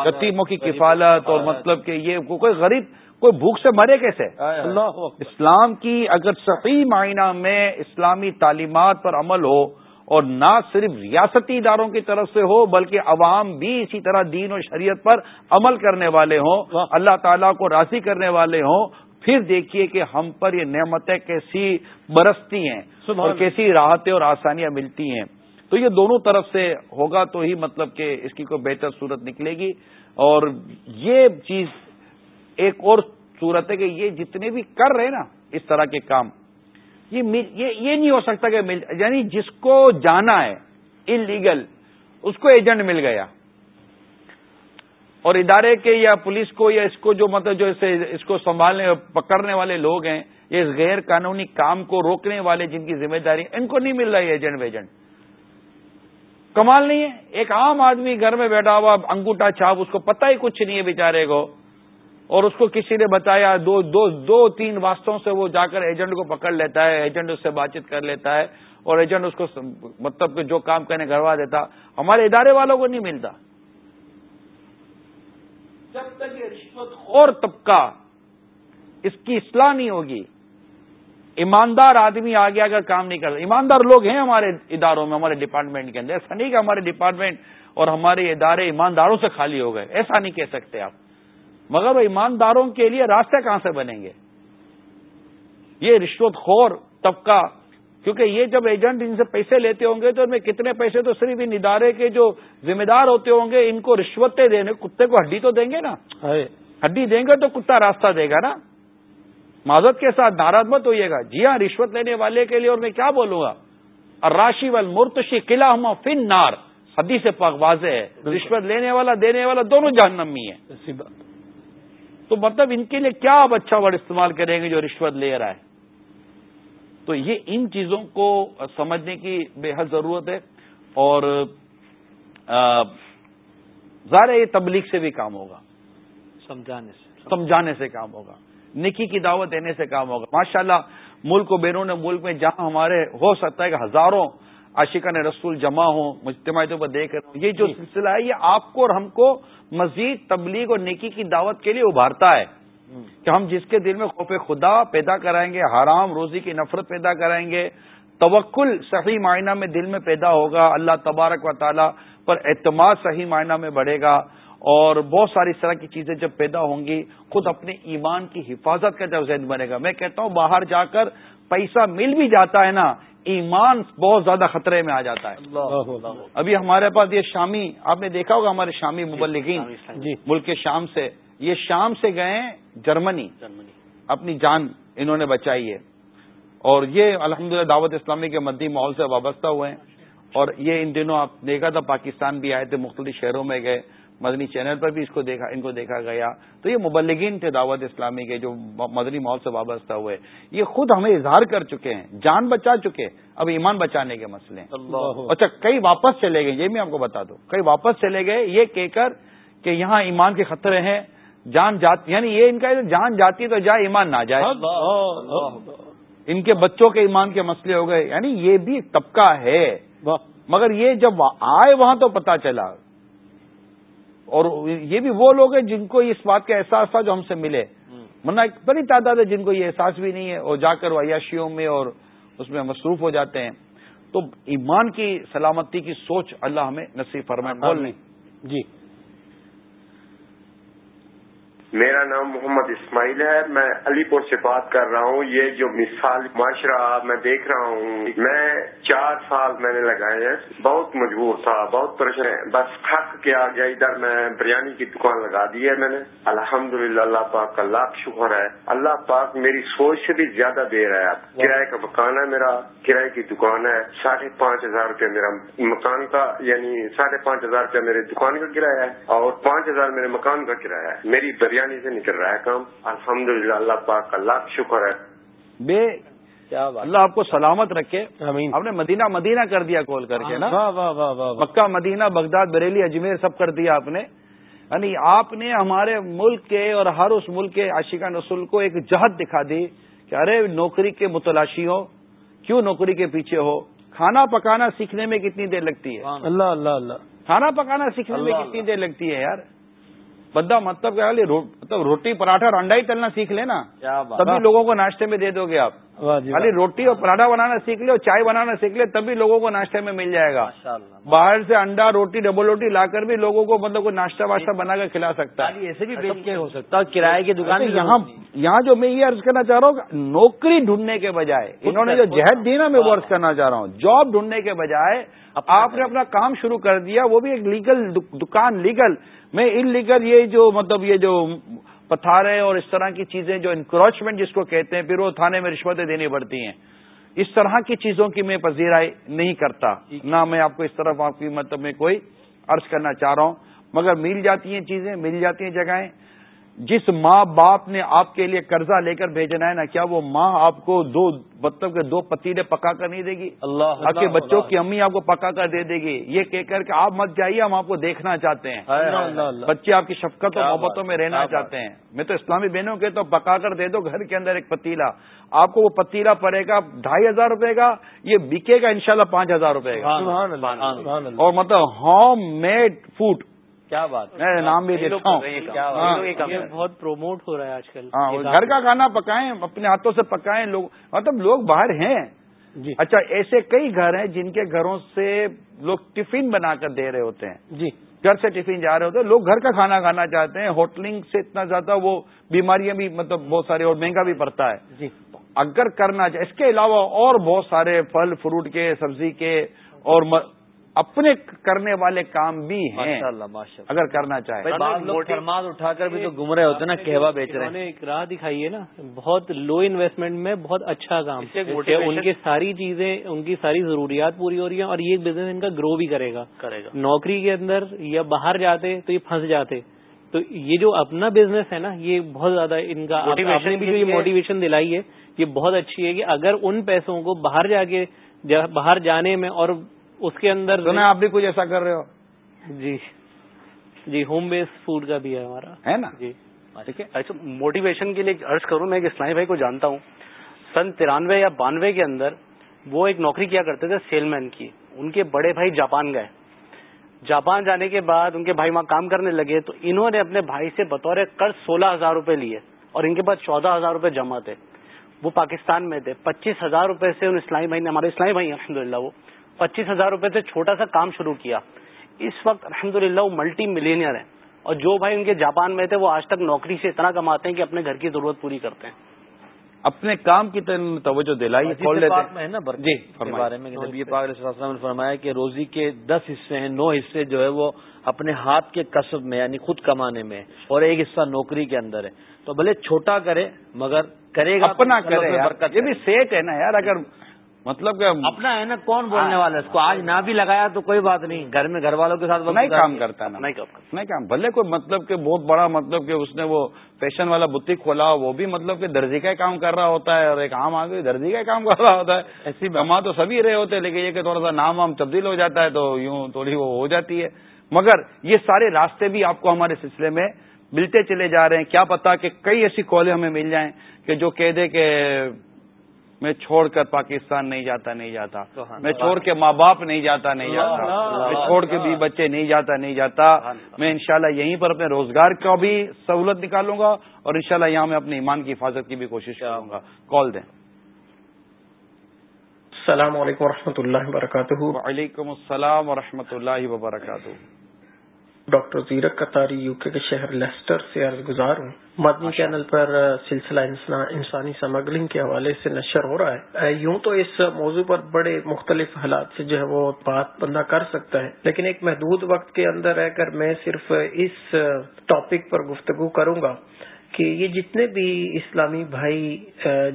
یتیموں کی کفالت اور مطلب کہ یہ کوئی غریب کوئی بھوک سے مرے کیسے؟ اسلام کی اگر صحیح معنی میں اسلامی تعلیمات پر عمل ہو اور نہ صرف ریاستی اداروں کی طرف سے ہو بلکہ عوام بھی اسی طرح دین و شریعت پر عمل کرنے والے ہوں اللہ تعالیٰ کو راضی کرنے والے ہوں۔ پھر دیکھیے کہ ہم پر یہ نعمتیں کیسی برستی ہیں اور کیسی راحتیں اور آسانیاں ملتی ہیں۔ تو یہ دونوں طرف سے ہوگا تو ہی مطلب کہ اس کی کوئی بہتر صورت نکلے گی۔ اور یہ چیز ایک اور صورت ہے کہ یہ جتنے بھی کر رہے ہیں نا اس طرح کے کام۔ یہ یہ نہیں ہو سکتا کہ مل یعنی جس کو جانا ہے ان لیگل اس کو ایجنٹ مل گیا۔ اور ادارے کے یا پولیس کو یا اس کو جو مطلب جو اس کو سنبھالنے پکڑنے والے لوگ ہیں یہ غیر قانونی کام کو روکنے والے جن کی ذمہ داری، ان کو نہیں مل رہا ہے ایجنٹ ویجنٹ۔ کمال نہیں ہے۔ ایک عام آدمی گھر میں بیٹھا ہوا انگوٹا چھاپ، اس کو پتہ ہی کچھ نہیں ہے بےچارے کو۔ اور اس کو کسی نے بتایا، دو دو دو، تین واسطوں سے وہ جا کر ایجنٹ کو پکڑ لیتا ہے، ایجنٹ اس سے بات چیت کر لیتا ہے اور ایجنٹ اس کو مطلب کہ جو کام کرنے کروا دیتا۔ ہمارے ادارے والوں کو نہیں ملتا۔ جب تک یہ رشوت اور طبقہ اس کی اصلاح نہیں ہوگی، ایماندار آدمی آگے اگر کام نہیں کرتا۔ ایماندار لوگ ہیں ہمارے اداروں میں، ہمارے ڈپارٹمنٹ کے اندر۔ ایسا نہیں کہ ہمارے ڈپارٹمنٹ اور ہمارے ادارے ایمانداروں سے خالی ہو گئے۔ ایسا نہیں کہہ سکتے آپ۔ مگر وہ ایمانداروں کے لیے راستے کہاں سے بنیں گے؟ یہ رشوت خور طبقہ کیونکہ یہ جب ایجنٹ ان سے پیسے لیتے ہوں گے تو ان میں کتنے پیسے تو صرف ان ادارے کے جو ذمہ دار ہوتے ہوں گے ان کو رشوتیں دینے کتے کو ہڈی تو دیں گے نا؟ ہڈی دیں گے تو کتا راستہ دے گا نا؟ معذرت کے ساتھ ناراض مت ہوئیے گا۔ جی ہاں رشوت لینے والے کے لیے اور میں کیا بولوں گا؟ راشی ول مرتشی قلعہ فن نار حدی سے پاک واضح ہے۔ رشوت لینے والا دینے والا دونوں جہنمی ہے تو مطلب ان کے لیے کیا آپ اچھا ورڈ استعمال کریں گے جو رشوت لے رہا ہے؟ تو یہ ان چیزوں کو سمجھنے کی بے حد ضرورت ہے اور ظاہر یہ تبلیغ سے بھی کام ہوگا۔ سمجھانے سے۔ سمجھانے سے کام ہوگا۔ نکی کی دعوت دینے سے کام ہوگا۔ ماشاءاللہ ملک و بیرون ملک میں جہاں ہمارے ہو سکتا ہے کہ ہزاروں عاشقہ نے رسول جمع ہوں مجتماعیتوں پر دیکھ رہے ہوں۔ یہ جو جی۔ سلسلہ ہے یہ آپ کو اور ہم کو مزید تبلیغ اور نیکی کی دعوت کے لیے ابھارتا ہے کہ ہم جس کے دل میں خوف خدا پیدا کرائیں گے حرام روزی کی نفرت پیدا کرائیں گے توکل صحیح معنی میں دل میں پیدا ہوگا اللہ تبارک و تعالی پر اعتماد صحیح معنی میں بڑھے گا اور بہت ساری اس طرح کی چیزیں جب پیدا ہوں گی خود اپنے ایمان کی حفاظت کا جب ذہن بنے گا۔ میں کہتا ہوں باہر جا کر پیسہ مل بھی جاتا ہے نا ایمان بہت زیادہ خطرے میں آ جاتا ہے۔ ابھی ہمارے پاس یہ شامی آپ نے دیکھا ہوگا ہمارے شامی مبلغین جی۔ ملک کے شام سے۔ یہ شام سے گئے جرمنی۔ اپنی جان انہوں نے بچائی ہے۔ اور یہ الحمدللہ دعوت اسلامی کے مدی ماحول سے وابستہ ہوئے ہیں۔ اور یہ ان دنوں آپ دیکھا تھا پاکستان بھی آئے تھے مختلف شہروں میں گئے۔ مدنی چینل پر بھی اس کو دیکھا ان کو دیکھا گیا۔ تو یہ مبلگین تھے دعوت اسلامی کے جو مدنی ماحول سے وابستہ ہوئے۔ یہ خود ہمیں اظہار کر چکے ہیں جان بچا چکے اب ایمان بچانے کے مسئلے اچھا کئی واپس چلے گئے یہ بھی آپ کو بتا دو کئی واپس چلے گئے یہ کہہ کر کہ یہاں ایمان کے خطرے ہیں جان جاتی یعنی یہ ان کا جان جاتی تو جائے ایمان نہ جائے۔ ان کے بچوں کے ایمان کے مسئلے ہو گئے۔ یعنی یہ بھی طبقہ ہے۔ مگر یہ جب آئے وہاں تو پتا چلا۔ اور یہ بھی وہ لوگ ہیں جن کو اس بات کا احساس تھا جو ہم سے ملے۔ ورنہ ایک بڑی تعداد ہے جن کو یہ احساس بھی نہیں ہے۔ اور جا کر وہ عیاشیوں میں اور اس میں مصروف ہو جاتے ہیں۔ تو ایمان کی سلامتی کی سوچ اللہ ہمیں نصیب فرمائے بولنے جی۔ میرا نام محمد اسماعیل ہے، میں علی پور سے بات کر رہا ہوں۔ یہ جو مثال، معاشرہ میں دیکھ رہا ہوں، میں چار سال میں نے لگائے ہیں۔ بہت مجبور تھا، بہت پریشان بس تھک کے آ گیا، ادھر میں بریانی کی دکان لگا دی ہے میں نے۔ الحمد للہ اللہ پاک کا لاکھ شکر ہے۔ اللہ پاک میری سوچ سے بھی زیادہ دے رہا ہے۔ کرایہ کا مکان ہے میرا کرایہ کی دکان ہے۔ ساڑھے پانچ ہزار روپے میرا مکان کا یعنی ساڑھے پانچ ہزار روپیہ میرے دکان کا کرایہ ہے اور پانچ ہزار میرے مکان کا کرایہ ہے۔ میری بریانی سے نکل رہا ہے کام۔ الحمد للہ اللہ پاک اللہ شکر ہے۔ بے اللہ آپ کو سلامت رکھے۔ آپ نے مدینہ مدینہ کر دیا کال کر کے نا۔ Mecca Medina Baghdad Bareilly Ajmer سب کر دیا آپ نے۔ یعنی آپ نے ہمارے ملک کے اور ہر اس ملک کے عاشقہ نسل کو ایک جہد دکھا دی کہ ارے نوکری کے متلاشی ہو کیوں نوکری کے پیچھے ہو؟ کھانا پکانا سیکھنے میں کتنی دیر لگتی ہے؟ اللہ اللہ۔ اللہ کھانا پکانا سیکھنے میں کتنی دیر لگتی ہے یار؟ بندہ مطلب کیا مطلب روٹی پراٹھا اور انڈا ہی تلنا سیکھ لینا۔ تبھی لوگوں کو ناشتے میں دے دو گے آپ جی، خالی روٹی اور پراٹھا بنانا سیکھ لے اور چائے بنانا سیکھ لے تبھی لوگوں کو ناشتے میں مل جائے گا۔ باہر سے انڈا روٹی ڈبل روٹی لا کر بھی لوگوں کو مطلب کوئی ناشتہ واشتہ بنا کر کھلا سکتا ہے۔ ایسے بھی ہو سکتا کرایہ کی دکان یہاں یہاں جو میں یہ عرض کرنا چاہ رہا ہوں نوکری ڈھونڈنے کے بجائے انہوں نے جو جہد دی نا میں وہ عرض کرنا چاہ رہا ہوں۔ جاب ڈھونڈنے کے بجائے آپ نے اپنا کام شروع کر دیا وہ بھی ایک لیگل دکان لیگل میں ان لیگل یہ جو مطلب یہ جو پتھارے اور اس طرح کی چیزیں جو انکروچمنٹ جس کو کہتے ہیں پھر وہ تھانے میں رشوتیں دینی پڑتی ہیں۔ اس طرح کی چیزوں کی میں پذیرائی نہیں کرتا۔ نہ میں آپ کو اس طرف آپ کی مطلب میں کوئی عرض کرنا چاہ رہا ہوں مگر مل جاتی ہیں چیزیں مل جاتی ہیں جگہیں۔ جس ماں باپ نے آپ کے لیے قرضہ لے کر بھیجنا ہے نا کیا وہ ماں آپ کو دو مطلب کے دو پتیلے پکا کر نہیں دے گی؟ اللہ آپ کے بچوں کی امی آپ کو پکا کر دے دے گی۔ یہ کہہ کر کہ آپ مت جائیے ہم آپ کو دیکھنا چاہتے ہیں۔ بچے آپ کی شفقت اور محبتوں میں رہنا چاہتے ہیں۔ میں تو اسلامی بہنوں کے تو پکا کر دے دو گھر کے اندر ایک پتیلا۔ آپ کو وہ پتیلا پڑے گا ڈھائی ہزار روپے کا یہ بکے گا انشاءاللہ شاء پانچ ہزار روپے کا۔ اور مطلب ہوم میڈ فوڈ۔ کیا بات میں نام بھی دیتا ہوں۔ ہاں۔ بہت پروموٹ ہو رہا ہے آج کل۔ ہاں، گھر کا کھانا پکائیں اپنے ہاتھوں سے پکائیں لوگ۔ مطلب لوگ باہر ہیں۔ جی۔ اچھا ایسے کئی گھر ہیں جن کے گھروں سے لوگ ٹفن بنا کر دے رہے ہوتے ہیں۔ جی۔ گھر سے ٹفن جا رہے ہوتے ہیں۔ لوگ گھر کا کھانا کھانا چاہتے ہیں۔ ہوٹلنگ سے اتنا زیادہ وہ بیماریاں بھی مطلب بہت سارے اور مہنگا بھی پڑتا ہے۔ جی۔ اگر کرنا چاہے اس کے علاوہ اور بہت سارے پھل فروٹ کے سبزی کے اور اپنے کرنے والے کام بھی ہیں۔ اگر کرنا چاہے۔ فرماد اٹھا کر بھی تو گم رہے ہوتے نا کہوا بیچ رہے ہیں۔ ایک راہ دکھائی ہے نا بہت لو انویسٹمنٹ میں بہت اچھا کام۔ ان کی ساری چیزیں ان کی ساری ضروریات پوری ہو رہی ہیں اور یہ بزنس ان کا گرو بھی کرے گا۔ کرے گا۔ نوکری کے اندر یا باہر جاتے تو یہ پھنس جاتے۔ تو یہ جو اپنا بزنس ہے نا یہ بہت زیادہ ان کا بھی موٹیویشن دلائی ہے۔ یہ بہت اچھی ہے کہ اگر ان پیسوں کو باہر جا کے باہر جانے میں اور اس کے اندر آپ بھی کچھ ایسا کر رہے ہو؟ جی۔ جی ہوم بیس فوڈ کا بھی ہے ہمارا۔ ہے نا؟ جی۔ ٹھیک ہے۔ ایسا موٹیویشن کے لیے عرض کروں میں ایک اسلامی بھائی کو جانتا ہوں۔ سن ترانوے یا بانوے کے اندر وہ ایک نوکری کیا کرتے تھے سیل مین کی۔ ان کے بڑے بھائی جاپان گئے۔ جاپان جانے کے بعد ان کے بھائی وہاں کام کرنے لگے تو انہوں نے اپنے بھائی سے بطور قرض سولہ ہزار روپے لیے اور ان کے پاس چودہ ہزار روپے جمع تھے۔ وہ پاکستان میں تھے۔ پچیس ہزار روپے سے ان اسلامی بھائی نے ہمارے اسلامی بھائی الحمد وہ۔ پچیس ہزار روپے سے چھوٹا سا کام شروع کیا۔ اس وقت الحمد وہ ملٹی ملینئر ہیں اور جو بھائی ان کے جاپان میں تھے وہ آج تک نوکری سے اتنا کماتے ہیں کہ اپنے گھر کی ضرورت پوری کرتے ہیں۔ اپنے کام کی توجہ دلائی جی بارے میں نبی پاک نے فرمایا کہ روزی کے دس حصے ہیں نو حصے جو ہے وہ اپنے ہاتھ کے کسب میں یعنی خود کمانے میں اور ایک حصہ نوکری کے اندر ہے۔ تو بھلے چھوٹا کرے مگر کرے گا اپنا کرے یہ بھی سیٹ ہے نا یار اگر مطلب کہ اپنا ہے نا کون بولنے والا ہے؟ اس کو آج نہ بھی لگایا تو کوئی بات نہیں۔ گھر میں گھر والوں کے ساتھ نہیں کام کرتا نا۔ نہیں کام بھلے کوئی مطلب کہ بہت بڑا مطلب کہ اس نے وہ فیشن والا بتیک کھولا وہ بھی مطلب کہ درجی کا کام کر رہا ہوتا ہے اور ایک عام آدمی درجی کا کام کر رہا ہوتا ہے۔ ایسی بما تو سبھی رہے ہوتے ہیں لیکن یہ کہ تھوڑا سا نام وام تبدیل ہو جاتا ہے تو یوں تھوڑی وہ ہو جاتی ہے۔ مگر یہ سارے راستے بھی آپ کو ہمارے سلسلے میں ملتے چلے جا رہے ہیں۔ کیا پتا کہ کئی ایسی کالیں ہمیں مل جائیں کہ جو کہہ دے کہ میں چھوڑ کر پاکستان نہیں جاتا نہیں جاتا۔ میں چھوڑ کے ماں باپ نہیں جاتا نہیں جاتا۔ میں چھوڑ کے بھی بچے نہیں جاتا نہیں جاتا۔ میں انشاءاللہ یہیں پر اپنے روزگار کا بھی سہولت نکالوں گا اور انشاءاللہ یہاں میں اپنے ایمان کی حفاظت کی بھی کوشش کروں گا۔ کال دیں۔ السلام علیکم و اللہ وبرکاتہ۔ وعلیکم السلام و اللہ وبرکاتہ۔ ڈاکٹر زیرک قطاری یو کے کے شہر لیسٹر سے عرض گزار ہوں۔ مدنی چینل پر سلسلہ انسانی سمگلنگ کے حوالے سے نشر ہو رہا ہے۔ یوں تو اس موضوع پر بڑے مختلف حالات سے جو ہے وہ بات بندہ کر سکتا ہے۔ لیکن ایک محدود وقت کے اندر رہ کر میں صرف اس ٹاپک پر گفتگو کروں گا۔ کہ یہ جتنے بھی اسلامی بھائی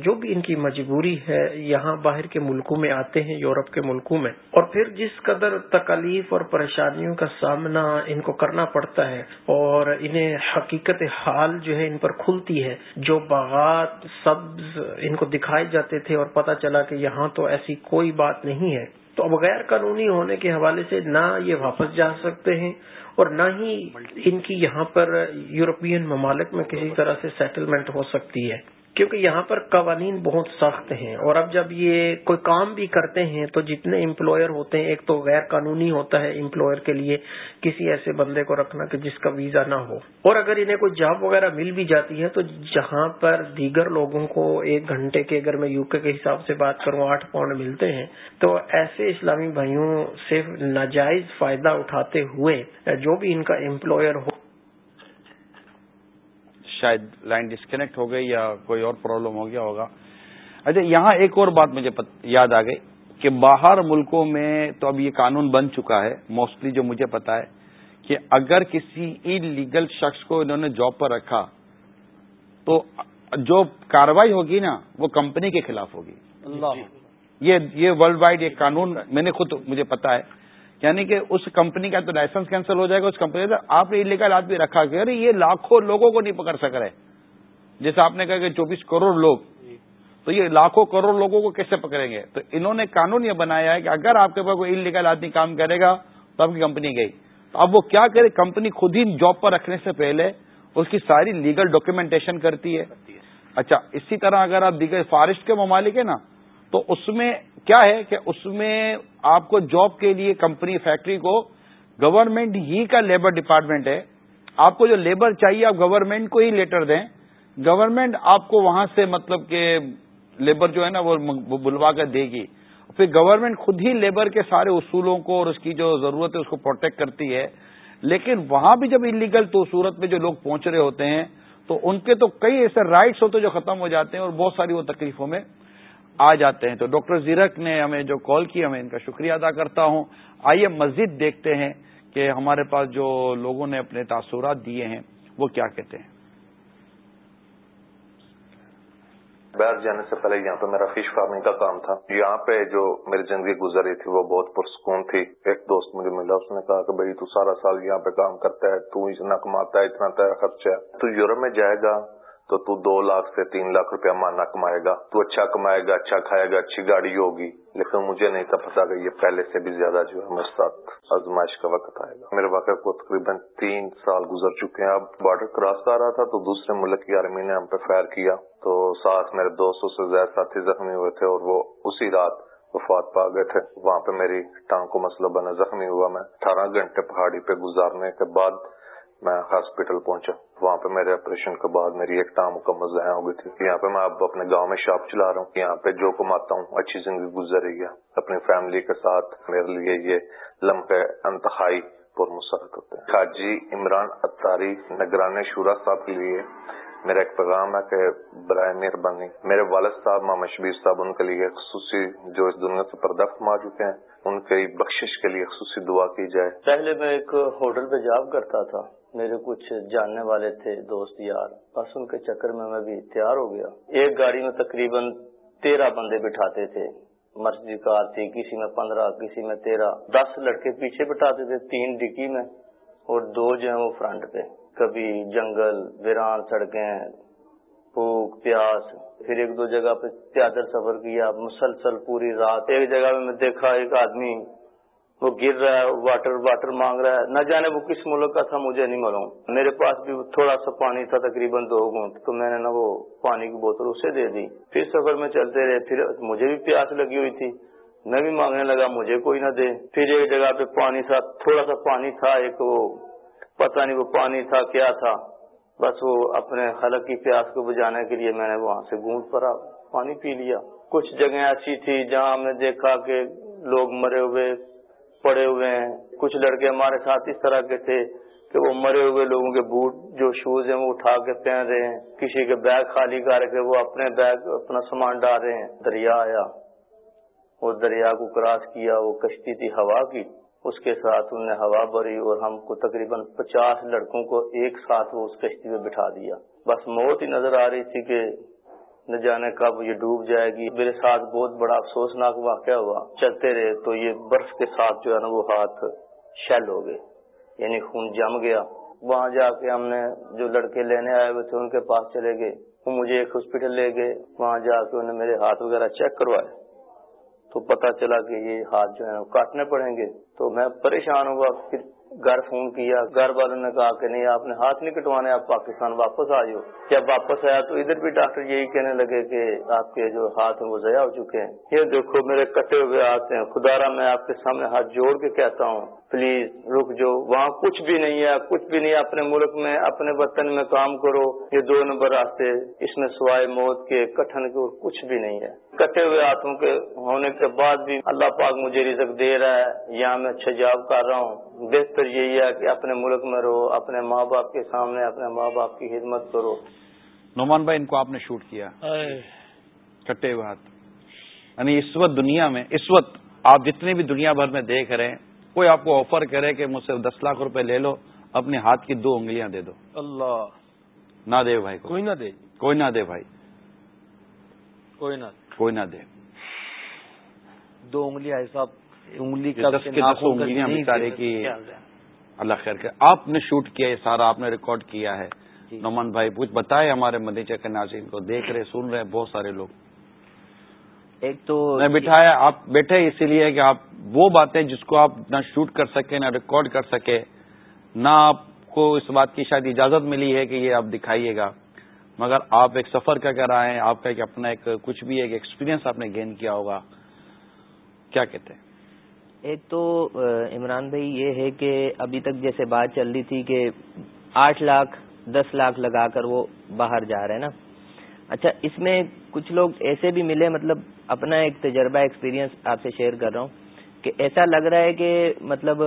جو بھی ان کی مجبوری ہے، یہاں باہر کے ملکوں میں آتے ہیں، یورپ کے ملکوں میں، اور پھر جس قدر تکلیف اور پریشانیوں کا سامنا ان کو کرنا پڑتا ہے، اور انہیں حقیقت حال جو ہے ان پر کھلتی ہے، جو باغات، سبز ان کو دکھائے جاتے تھے اور پتہ چلا کہ یہاں تو ایسی کوئی بات نہیں ہے، تو اب غیر قانونی ہونے کے حوالے سے نہ یہ واپس جا سکتے ہیں اور نہ ہی ان کی یہاں پر یورپین ممالک میں کسی طرح سے سیٹلمنٹ ہو سکتی ہے۔ کیونکہ یہاں پر قوانین بہت سخت ہیں اور اب جب یہ کوئی کام بھی کرتے ہیں تو جتنے امپلائر ہوتے ہیں، ایک تو غیر قانونی ہوتا ہے امپلائر کے لیے کسی ایسے بندے کو رکھنا کہ جس کا ویزا نہ ہو۔ اور اگر انہیں کوئی جاب وغیرہ مل بھی جاتی ہے تو جہاں پر دیگر لوگوں کو ایک گھنٹے کے اگر میں یو کے حساب سے بات کروں، آٹھ پاؤنڈ ملتے ہیں، تو ایسے اسلامی بھائیوں سے ناجائز فائدہ اٹھاتے ہوئے جو بھی ان کا امپلائر ہو شاید لائن ڈسکنیکٹ ہو گئی یا کوئی اور پرابلم ہو گیا ہوگا۔ اچھا یہاں ایک اور بات مجھے یاد آ گئی کہ باہر ملکوں میں تو اب یہ قانون بن چکا ہے موسٹلی جو مجھے پتا ہے کہ اگر کسی لیگل شخص کو انہوں نے جاب پر رکھا تو جو کاروائی ہوگی نا وہ کمپنی کے خلاف ہوگی۔ اللہ۔ یہ ورلڈ وائڈ ایک قانون میں نے خود مجھے پتا ہے۔ یعنی کہ اس کمپنی کا تو لائسنس کینسل ہو جائے گا اس کمپنی کا آپ نے انلیگل آدمی رکھا کہ ارے یہ لاکھوں لوگوں کو نہیں پکڑ سک رہے۔ جیسے آپ نے کہا کہ چوبیس کروڑ لوگ۔ تو یہ لاکھوں کروڑ لوگوں کو کیسے پکڑیں گے؟ تو انہوں نے قانون یہ بنایا ہے کہ اگر آپ کے پاس کوئی انلیگل آدمی کام کرے گا تو آپ کی کمپنی گئی۔ تو اب وہ کیا کرے؟ کمپنی خود ہی جاب پر رکھنے سے پہلے اس کی ساری لیگل ڈاکیومنٹیشن کرتی ہے۔ اچھا اسی طرح اگر آپ دیگر فارسٹ کے ممالک ہیں نا تو اس میں کیا ہے کہ اس میں آپ کو جاب کے لیے کمپنی فیکٹری کو گورنمنٹ ہی کا لیبر ڈپارٹمنٹ ہے۔ آپ کو جو لیبر چاہیے آپ گورنمنٹ کو ہی لیٹر دیں۔ گورنمنٹ آپ کو وہاں سے مطلب کہ لیبر جو ہے نا وہ بلوا کر دے گی۔ پھر گورنمنٹ خود ہی لیبر کے سارے اصولوں کو اور اس کی جو ضرورت ہے اس کو پروٹیکٹ کرتی ہے۔ لیکن وہاں بھی جب انلیگل تو صورت میں جو لوگ پہنچ رہے ہوتے ہیں تو ان کے تو کئی ایسے رائٹس ہوتے جو ختم ہو جاتے ہیں اور بہت ساری وہ تکلیفوں میں آ جاتے ہیں۔ تو ڈاکٹر زیرک نے ہمیں جو کال کی، ہمیں ان کا شکریہ ادا کرتا ہوں۔ آئیے مزید دیکھتے ہیں کہ ہمارے پاس جو لوگوں نے اپنے تاثرات دیے ہیں، وہ کیا کہتے ہیں؟ باہر جانے سے پہلے یہاں پہ میرا فش فارمنگ کا کام تھا۔ یہاں پہ جو میری زندگی گزری تھی، وہ بہت پرسکون تھی۔ ایک دوست مجھے ملا، اس نے کہا کہ بھائی تو سارا سال یہاں پہ کام کرتا ہے، تو اتنا کماتا ہے، اتنا تیرا خرچہ ہے۔ تو یورپ میں جائے گا تو تو دو لاکھ سے تین لاکھ روپیہ مانا کمائے گا۔ تو اچھا کمائے گا اچھا کھائے گا، اچھی گاڑی ہوگی۔ لیکن مجھے نہیں تھا پتا کہ یہ پہلے سے بھی زیادہ جو ہے میرے ساتھ آزمائش کا وقت آئے گا۔ میرے واقع کو تقریباً تین سال گزر چکے ہیں۔ اب بارڈر کراس کر رہا تھا تو دوسرے ملک کی آرمی نے ہم پہ فائر کیا۔ تو ساتھ میرے دو سو سے زیادہ ساتھی زخمی ہوئے تھے اور وہ اسی رات وفات پا گئے تھے۔ وہاں پہ میری ٹانگ کو مسئلہ بنا، زخمی ہوا میں۔ اٹھارہ گھنٹے پہاڑی پہ گزارنے کے بعد میں ہاسپٹل پہنچا۔ وہاں پہ میرے آپریشن کے بعد میری ایک ٹانگ مکمل ضائع ہو گئی تھی۔ یہاں پہ میں اب اپنے گاؤں میں شاپ چلا رہا ہوں۔ یہاں پہ جو کماتا ہوں، اچھی زندگی گزر رہی ہے۔ اپنی فیملی کے ساتھ میرے لیے یہ لمحے انتہائی پر مسرت ہوتے ہیں حاجی عمران اتاری نگران شورا صاحب کے لیے میرا ایک پیغام ہے کہ برائے مہربانی میرے والد صاحب ماما شبیر صاحب، ان کے لیے خصوصی جو اس دنیا سے پردخت مار چکے ہیں، ان کی بخشش کے لیے خصوصی دعا کی جائے۔ پہلے میں ایک ہوٹل پہ جاب کرتا تھا۔ میرے کچھ جاننے والے تھے، دوست، یار۔ بس ان کے چکر میں میں بھی تیار ہو گیا۔ ایک گاڑی میں تقریباً تیرہ بندے بٹھاتے تھے۔ مرضی کار تھی، کسی میں پندرہ، کسی میں تیرہ۔ دس لڑکے پیچھے بٹھاتے تھے، تین ڈکی میں اور دو جو ہیں وہ فرنٹ پہ۔ کبھی جنگل، ویران، سڑکیں بھوک پیاس۔ پھر ایک دو جگہ پہ پیادل سفر کیا، مسلسل پوری رات۔ ایک جگہ میں دیکھا، ایک آدمی وہ گر رہا ہے واٹر واٹر مانگ رہا ہے۔ نہ جانے وہ کس ملک کا تھا، مجھے نہیں معلوم۔ میرے پاس بھی تھوڑا سا پانی تھا، تقریباً دو گھنٹ تو میں نے نا وہ پانی کی بوتل اسے دے دی۔ پھر سفر میں چلتے رہے۔ پھر مجھے بھی پیاس لگی ہوئی تھی۔ میں بھی مانگنے لگا، مجھے کوئی نہ دے۔ پھر ایک جگہ پہ پانی تھا، تھوڑا سا پانی تھا، ایک وہ پتہ نہیں وہ پانی تھا کیا تھا۔ بس وہ اپنے خلق کی پیاس کو بجانے کے لیے میں نے وہاں سے گونٹ پڑا پانی پی لیا۔ کچھ جگہ ایسی تھی جہاں ہم نے دیکھا کہ لوگ مرے ہوئے پڑے ہوئے ہیں۔ کچھ لڑکے ہمارے ساتھ اس طرح کے تھے کہ وہ مرے ہوئے لوگوں کے بوٹ جو شوز ہیں وہ اٹھا کے پہن رہے ہیں۔ کسی کے بیگ خالی کر کے وہ اپنے بیگ اپنا سامان ڈال رہے ہیں۔ دریا آیا۔ وہ دریا کو کراس کیا، وہ کشتی تھی ہوا کی۔ اس کے ساتھ انہوں نے ہوا بھری اور ہم کو تقریباً پچاس لڑکوں کو ایک ساتھ وہ اس کشتی میں بٹھا دیا۔ بس موت ہی نظر آ رہی تھی کہ نہ جانے کب یہ ڈوب جائے گی۔ میرے ساتھ بہت بڑا افسوسناک واقعہ ہوا۔ چلتے رہے تو یہ برف کے ساتھ جو ہے نا وہ ہاتھ شیل ہو گئے یعنی خون جم گیا۔ وہاں جا کے ہم نے جو لڑکے لینے آئے ہوئے تھے ان کے پاس چلے گئے۔ وہ مجھے ایک ہاسپٹل لے گئے۔ وہاں جا کے انہوں نے میرے ہاتھ وغیرہ چیک کروائے۔ تو پتا چلا کہ یہ ہاتھ جو ہے کاٹنے پڑیں گے۔ تو میں پریشان ہوا۔ پھر گھر فون کیا، گھر والوں نے کہا کہ نہیں، آپ نے ہاتھ نہیں کٹوانے، آپ پاکستان واپس آ جاؤ۔ جب واپس آیا تو ادھر بھی ڈاکٹر یہی کہنے لگے کہ آپ کے جو ہاتھ ہیں وہ ضائع ہو چکے ہیں۔ یہ دیکھو، میرے کٹے ہوئے ہاتھ ہیں۔ خدا را میں آپ کے سامنے ہاتھ جوڑ کے کہتا ہوں۔ پلیز، رک جو وہاں کچھ بھی نہیں ہے، کچھ بھی نہیں اپنے ملک میں، اپنے وطن میں کام کرو۔ یہ دو نمبر راستے، اس میں سوائے موت کے کٹن کے کچھ بھی نہیں ہے۔ کٹے ہوئے ہاتھوں کے ہونے کے بعد بھی اللہ پاک مجھے رزق دے رہا ہے یہاں میں اچھا جاب کر رہا ہوں۔ بہتر یہی ہے کہ اپنے ملک میں رہو اپنے ماں باپ کے سامنے اپنے ماں باپ کی خدمت کرو۔ نعمان بھائی ان کو آپ نے شوٹ کیا۔ کٹے ہوئے ہاتھ۔ یعنی اس وقت دنیا میں اس وقت آپ جتنے بھی دنیا بھر میں دیکھ رہے ہیں کوئی آپ کو آفر کرے کہ مجھ سے دس لاکھ روپے لے لو اپنے ہاتھ کی دو انگلیاں دے دو۔ اللہ۔ نہ دے بھائی کوئی نہ دے۔ کوئی نہ دے بھائی۔ کوئی نہ۔ کوئی نہ دے۔ دو انگلیاں صاحب انگلی کا بیچارے کی اللہ خیر کر آپ نے شوٹ کیا یہ سارا آپ نے ریکارڈ کیا ہے۔ جی۔ نومان بھائی کچھ بتائے ہمارے مدیچہ کے ناظرین کو دیکھ رہے سن رہے بہت سارے لوگ۔ ایک تو میں بٹھایا آپ بیٹھے اسی لیے کہ آپ وہ باتیں جس کو آپ نہ شوٹ کر سکے نہ ریکارڈ کر سکے نہ آپ کو اس بات کی شاید اجازت ملی ہے کہ یہ آپ دکھائیے گا۔ مگر آپ ایک سفر کا کر رہے ہیں آپ کا ایک اپنا ایک کچھ بھی ایک ایکسپیرینس آپ نے گین کیا ہوگا۔ کیا کہتے ہیں؟ ایک تو عمران بھائی، یہ ہے کہ ابھی تک جیسے بات چل رہی تھی کہ آٹھ لاکھ، دس لاکھ لگا کر وہ باہر جا رہے ہیں نا۔ اچھا اس میں کچھ لوگ ایسے بھی ملے مطلب اپنا ایک تجربہ ایکسپیرینس آپ سے شیئر کر رہا ہوں کہ ایسا لگ رہا ہے کہ مطلب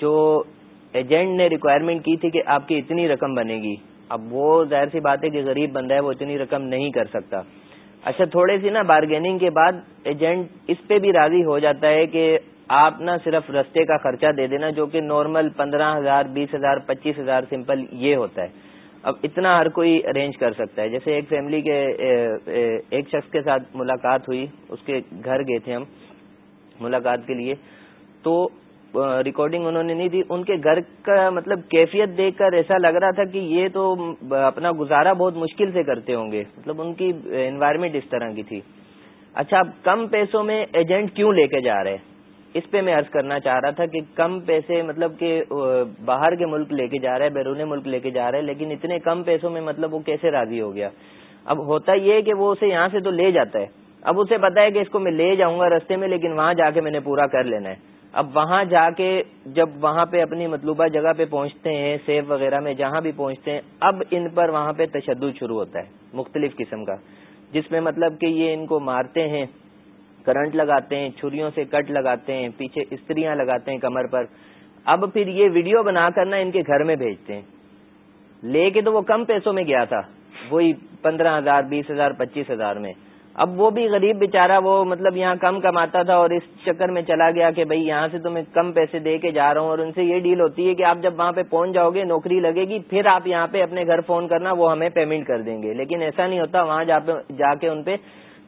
جو ایجنٹ نے ریکوائرمنٹ کی تھی کہ آپ کی اتنی رقم بنے گی۔ اب وہ ظاہر سی بات ہے کہ غریب بندہ ہے، وہ اتنی رقم نہیں کر سکتا۔ اچھا تھوڑے سی نا بارگیننگ کے بعد ایجنٹ اس پہ بھی راضی ہو جاتا ہے کہ آپ نا صرف رستے کا خرچہ دے دینا، جو کہ نارمل پندرہ ہزار، بیس ہزار، پچیس ہزار سمپل یہ ہوتا ہے۔ اب اتنا ہر کوئی ارینج کر سکتا ہے۔ جیسے ایک فیملی کے ایک شخص کے ساتھ ملاقات ہوئی، اس کے گھر گئے تھے ہم ملاقات کے لیے، تو ریکارڈنگ انہوں نے نہیں دی۔ ان کے گھر کا مطلب کیفیت دیکھ کر ایسا لگ رہا تھا کہ یہ تو اپنا گزارا بہت مشکل سے کرتے ہوں گے۔ مطلب ان کی انوائرمنٹ اس طرح کی تھی۔ اچھا اب کم پیسوں میں ایجنٹ کیوں لے کے جا رہے؟ اس پہ میں ارض کرنا چاہ رہا تھا کہ کم پیسے مطلب کہ باہر کے ملک لے کے جا رہے، بیرون ملک لے کے جا رہے، لیکن اتنے کم پیسوں میں مطلب وہ کیسے راضی ہو گیا؟ اب ہوتا یہ ہے کہ وہ اسے یہاں سے تو لے جاتا ہے۔ اب اسے پتا ہے کہ اس کو میں لے جاؤں گا رستے میں، لیکن وہاں جا کے میں نے پورا کر لینا ہے۔ اب وہاں جا کے جب وہاں پہ اپنی مطلوبہ جگہ پہ پہنچتے ہیں سیف وغیرہ میں جہاں بھی پہنچتے ہیں، اب ان پر وہاں پہ تشدد شروع ہوتا ہے، مختلف قسم کا، جس میں مطلب کہ یہ ان کو مارتے ہیں، کرنٹ لگاتے ہیں، چھریوں سے کٹ لگاتے ہیں، پیچھے استریاں لگاتے ہیں کمر پر۔ اب پھر یہ ویڈیو بنا کر نا ان کے گھر میں بھیجتے ہیں۔ لے کے تو وہ کم پیسوں میں گیا تھا، وہی پندرہ ہزار، بیس ہزار، پچیس ہزار میں۔ اب وہ بھی غریب بیچارہ وہ مطلب یہاں کم کماتا تھا اور اس چکر میں چلا گیا کہ بھائی یہاں سے تو میں کم پیسے دے کے جا رہا ہوں اور ان سے یہ ڈیل ہوتی ہے کہ آپ جب وہاں پہ پہنچ جاؤ گے، نوکری لگے گی، پھر آپ یہاں پہ اپنے گھر فون کرنا، وہ ہمیں پیمنٹ کر دیں گے۔ لیکن ایسا نہیں ہوتا، وہاں جا کے ان پہ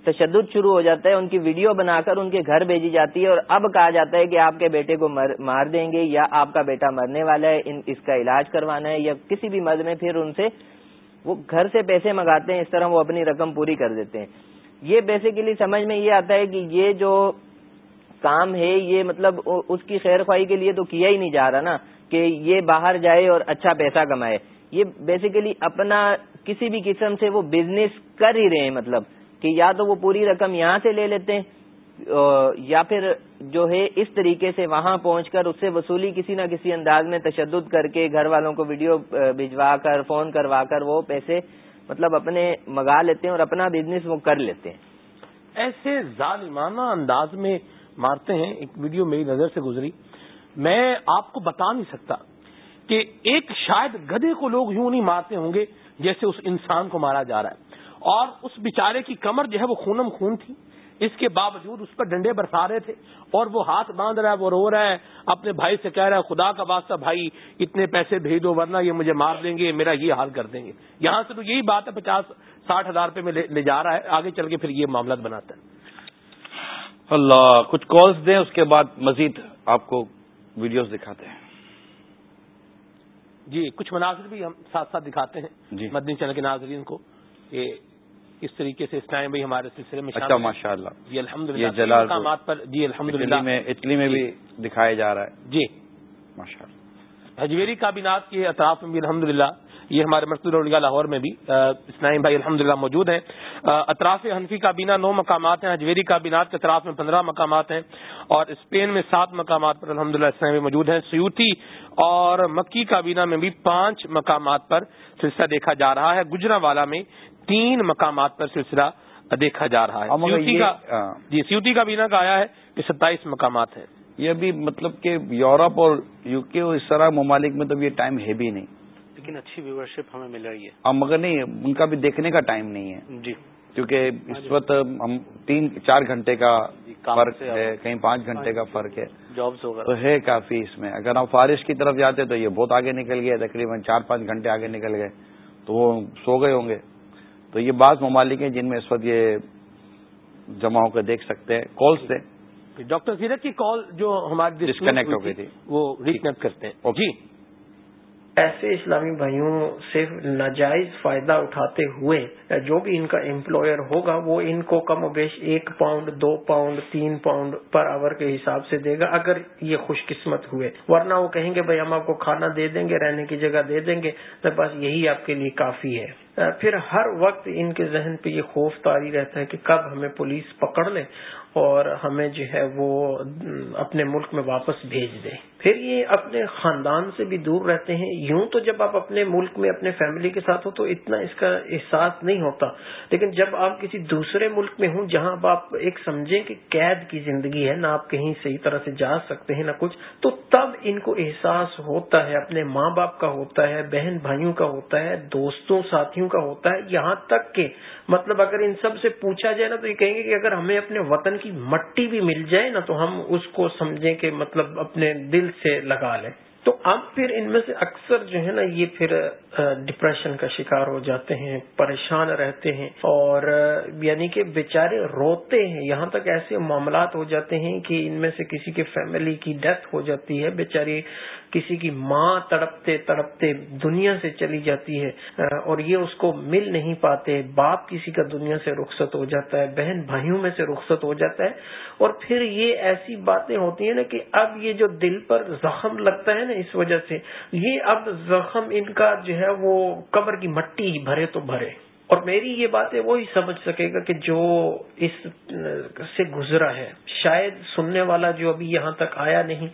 تشدد شروع ہو جاتا ہے، ان کی ویڈیو بنا کر ان کے گھر بھیجی جاتی ہے اور اب کہا جاتا ہے کہ آپ کے بیٹے کو مار دیں گے یا آپ کا بیٹا مرنے والا ہے اس کا علاج کروانا ہے یا کسی بھی مرض میں پھر ان سے وہ گھر سے پیسے منگاتے ہیں، اس طرح وہ اپنی رقم پوری کر دیتے ہیں۔ یہ بیسیکلی سمجھ میں یہ آتا ہے کہ یہ جو کام ہے، یہ مطلب اس کی خیر خواہی کے لیے تو کیا ہی نہیں جا رہا نا، کہ یہ باہر جائے اور اچھا پیسہ کمائے۔ یہ بیسیکلی اپنا کسی بھی قسم سے وہ بزنس کر ہی رہے ہیں مطلب کہ یا تو وہ پوری رقم یہاں سے لے لیتے ہیں یا پھر جو ہے اس طریقے سے وہاں پہنچ کر اس سے وصولی کسی نہ کسی انداز میں تشدد کر کے گھر والوں کو ویڈیو بھجوا کر، فون کروا کر وہ پیسے مطلب اپنے منگا لیتے ہیں اور اپنا بزنس وہ کر لیتے ہیں۔ ایسے ظالمانہ انداز میں مارتے ہیں۔ ایک ویڈیو میری نظر سے گزری۔ میں آپ کو بتا نہیں سکتا کہ ایک شاید گدے کو لوگ یوں نہیں مارتے ہوں گے جیسے اس انسان کو مارا جا رہا ہے۔ اور اس بیچارے کی کمر جو ہے وہ خونم خون تھی۔ اس کے باوجود اس پر ڈنڈے برسا رہے تھے اور وہ ہاتھ باندھ رہا ہے وہ رو رہا ہے اپنے بھائی سے کہہ رہا ہے خدا کا واسطہ بھائی اتنے پیسے بھیج دو ورنہ یہ مجھے مار دیں گے میرا یہ حال کر دیں گے۔ یہاں سے تو یہی بات ہے پچاس ساٹھ ہزار روپے میں لے جا رہا ہے آگے چل کے پھر یہ معاملات بناتا ہے۔ اللہ کچھ کالز دیں اس کے بعد مزید آپ کو ویڈیوز دکھاتے ہیں۔ جی کچھ مناظر بھی ہم ساتھ ساتھ دکھاتے ہیں جی۔ مدنی چینل کے ناظرین کو کہ اس طریقے سے اسلام بھائی ہمارے سلسلے میں اچھا ماشاء اللہ جی الحمد للہ مقامات پر جی الحمد للہ میں اٹلی میں بھی دکھایا جا رہا ہے۔ جی۔ ماشاء اللہ حجویری کابینات کے اطراف میں بھی الحمد للہ یہ ہمارے مرکز اولیا لاہور میں بھی اسلام بھائی الحمد موجود ہیں۔ اطراف حنفی کابینہ نو مقامات ہیں حجویری کابینات کے اطراف میں پندرہ مقامات ہیں اور اسپین میں سات مقامات پر الحمد للہ اسلام موجود ہیں۔ سیوتی اور مکی کابینہ میں بھی پانچ مقامات پر سلسلہ دیکھا جا رہا ہے۔ گجرا والا میں تین مقامات پر سلسلہ دیکھا جا رہا ہے۔ سیوتی کا جی سیوتی کا بینا کا آیا ہے کہ ستائیس مقامات ہیں۔ یہ بھی مطلب کہ یورپ اور یو کے اور اس طرح ممالک میں تو یہ ٹائم ہے بھی نہیں۔ لیکن اچھی ویورشپ ہمیں مل رہی ہے۔ مگر نہیں ان کا بھی دیکھنے کا ٹائم نہیں ہے۔ جی۔ کیونکہ اس وقت ہم تین چار گھنٹے کا جی، فرق ہے کہیں پانچ گھنٹے کا فرق ہے۔ جابس تو ہے کافی اس میں۔ اگر ہم فارش کی طرف جاتے تو یہ بہت آگے نکل گئے تقریباً چار پانچ گھنٹے آگے نکل گئے۔ تو وہ سو گئے ہوں گے۔ تو یہ بعض ممالک ہیں جن میں اس وقت یہ جمع ہو کر دیکھ سکتے ہیں کالس سے ڈاکٹر سیرت کی کال جو ہماری ڈسکنیکٹ ہو گئی تھی وہ ریکنیکٹ کرتے ہیں۔ جی۔ ایسے اسلامی بھائیوں صرف ناجائز فائدہ اٹھاتے ہوئے جو بھی ان کا امپلائر ہوگا وہ ان کو کم و بیش ایک پاؤنڈ دو پاؤنڈ تین پاؤنڈ پر آور کے حساب سے دے گا اگر یہ خوش قسمت ہوئے۔ ورنہ وہ کہیں گے بھائی ہم آپ کو کھانا دے دیں گے رہنے کی جگہ دے دیں گے تو بس یہی آپ کے لیے کافی ہے۔ پھر ہر وقت ان کے ذہن پہ یہ خوف تاری رہتا ہے کہ کب ہمیں پولیس پکڑ لے اور ہمیں جو ہے وہ اپنے ملک میں واپس بھیج دے۔ پھر یہ اپنے خاندان سے بھی دور رہتے ہیں۔ یوں تو جب آپ اپنے ملک میں اپنے فیملی کے ساتھ ہو تو اتنا اس کا احساس نہیں ہوتا۔ لیکن جب آپ کسی دوسرے ملک میں ہوں جہاں آپ ایک سمجھیں کہ قید کی زندگی ہے، نہ آپ کہیں صحیح طرح سے جا سکتے ہیں نہ کچھ، تو تب ان کو احساس ہوتا ہے، اپنے ماں باپ کا ہوتا ہے، بہن بھائیوں کا ہوتا ہے، دوستوں، ساتھیوں کا ہوتا ہے یہاں تک کہ مطلب اگر ان سب سے پوچھا جائے نا تو یہ کہیں گے کہ اگر ہمیں اپنے وطن کی مٹی بھی مل جائے نا تو ہم اس کو سمجھیں کہ مطلب اپنے دل سے لگا لیں۔ تو اب پھر ان میں سے اکثر جو ہے نا یہ پھر ڈپریشن کا شکار ہو جاتے ہیں، پریشان رہتے ہیں اور یعنی کہ بیچارے روتے ہیں۔ یہاں تک ایسے معاملات ہو جاتے ہیں کہ ان میں سے کسی کے فیملی کی ڈیتھ ہو جاتی ہے بیچاری کسی کی ماں تڑپتے تڑپتے دنیا سے چلی جاتی ہے اور یہ اس کو مل نہیں پاتے۔ باپ کسی کا دنیا سے رخصت ہو جاتا ہے، بہن بھائیوں میں سے رخصت ہو جاتا ہے۔ اور پھر یہ ایسی باتیں ہوتی ہیں نا کہ اب یہ جو دل پر زخم لگتا ہے نا اس وجہ سے، یہ اب زخم ان کا جو ہے وہ قبر کی مٹی بھرے تو بھرے۔ اور میری یہ بات ہے، وہی سمجھ سکے گا کہ جو اس سے گزرا ہے، شاید سننے والا جو ابھی یہاں تک آیا نہیں،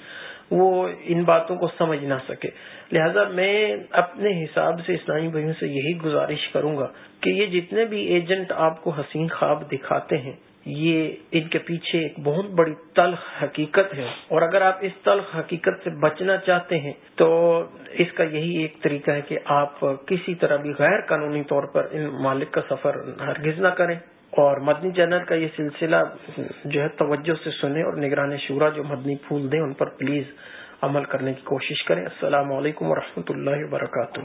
وہ ان باتوں کو سمجھ نہ سکے۔ لہذا میں اپنے حساب سے اسلامی بھائیوں سے یہی گزارش کروں گا کہ یہ جتنے بھی ایجنٹ آپ کو حسین خواب دکھاتے ہیں یہ ان کے پیچھے ایک بہت بڑی تلخ حقیقت ہے۔ اور اگر آپ اس تلخ حقیقت سے بچنا چاہتے ہیں، تو اس کا یہی ایک طریقہ ہے کہ آپ کسی طرح بھی غیر قانونی طور پر ان مالک کا سفر ہرگز نہ کریں۔ اور مدنی چینل کا یہ سلسلہ جو ہے، توجہ سے سنیں اور نگران شورا جو مدنی پھول دیں، ان پر پلیز عمل کرنے کی کوشش کریں۔ السلام علیکم و اللہ وبرکاتہ۔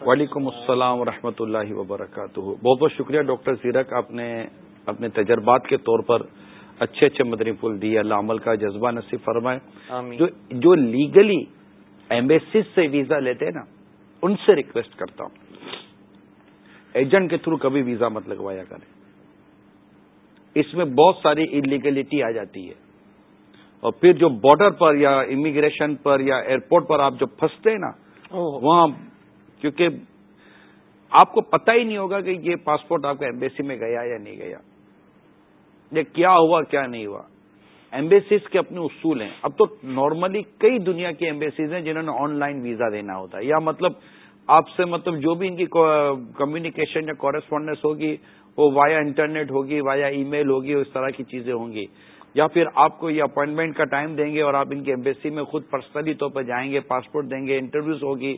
وعلیکم السلام و اللہ وبرکاتہ۔ بہت بہت شکریہ ڈاکٹر زیرک، آپ نے اپنے تجربات کے طور پر اچھے اچھے مدنی پھول دیے اللہ عمل کا جذبہ نصیب فرمائے۔ جو جو لیگلی ایمبیسیز سے ویزا لیتے ہیں نا ان سے ریکویسٹ کرتا ہوں۔ ایجنٹ کے تھرو کبھی ویزا مت لگوایا کریں۔ اس میں بہت ساری انلیگلٹی آ جاتی ہے۔ اور پھر جو بارڈر پر یا امیگریشن پر یا ایئرپورٹ پر آپ جو پھنستے ہیں نا وہاں کیونکہ آپ کو پتا ہی نہیں ہوگا کہ یہ پاسپورٹ آپ کا ایمبیسی میں گیا یا نہیں گیا۔ یہ کیا ہوا، کیا نہیں ہوا۔ ایمبیسیز کے اپنے اصول ہیں۔ اب تو نارملی کئی دنیا کی ایمبیسیز ہیں جنہوں نے آن لائن ویزا دینا ہوتا ہے۔ یا مطلب آپ سے مطلب جو بھی ان کی کمیونیکیشن یا کورسپونڈنس ہوگی، وہ وایا انٹرنیٹ ہوگی وایا ای میل ہوگی، اس طرح کی چیزیں ہوں گی۔ یا پھر آپ کو یہ اپوائنٹمنٹ کا ٹائم دیں گے اور آپ ان کی ایمبیسی میں خود پرسنلی طور پر جائیں گے پاسپورٹ دیں گے انٹرویوز ہوگی۔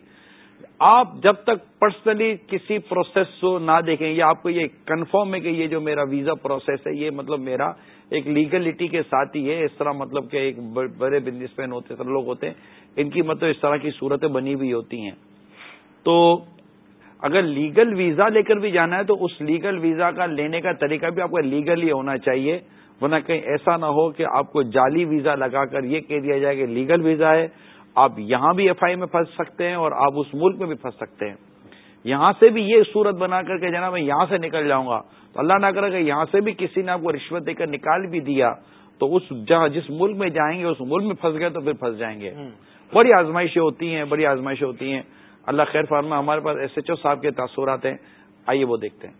آپ جب تک پرسنلی کسی پروسیس کو نہ دیکھیں، یا آپ کو یہ کنفرم ہے کہ یہ جو میرا ویزا پروسیس ہے، یہ مطلب میرا ایک لیگلٹی کے ساتھ ہی ہے۔ اس طرح مطلب کہ ایک بڑے بزنس مین ہوتے سر لوگ ہوتے ہیں ان کی مطلب اس طرح کی صورتیں بنی ہوئی ہوتی ہیں۔ تو اگر لیگل ویزا لے کر بھی جانا ہے، تو اس لیگل ویزا کا لینے کا طریقہ بھی آپ کو لیگل ہی ہونا چاہیے۔ ورنہ کہیں ایسا نہ ہو کہ آپ کو جعلی ویزا لگا کر یہ کہہ دیا جائے کہ لیگل ویزا ہے۔ آپ یہاں بھی ایف آئی میں پھنس سکتے ہیں اور آپ اس ملک میں بھی پھنس سکتے ہیں۔ یہاں سے بھی یہ صورت بنا کر کے جناب میں یہاں سے نکل جاؤں گا۔ تو اللہ نہ کرے کہ یہاں سے بھی کسی نے آپ کو رشوت دے کر نکال بھی دیا تو اس جہاں جس ملک میں جائیں گے اس ملک میں پھنس گئے تو پھر پھنس جائیں گے۔ بڑی آزمائشیں ہوتی ہیں بڑی آزمائشیں ہوتی ہیں۔ اللہ خیر فارما ہمارے پاس ایس ایچ او صاحب کے تاثرات ہیں۔ آئیے وہ دیکھتے ہیں۔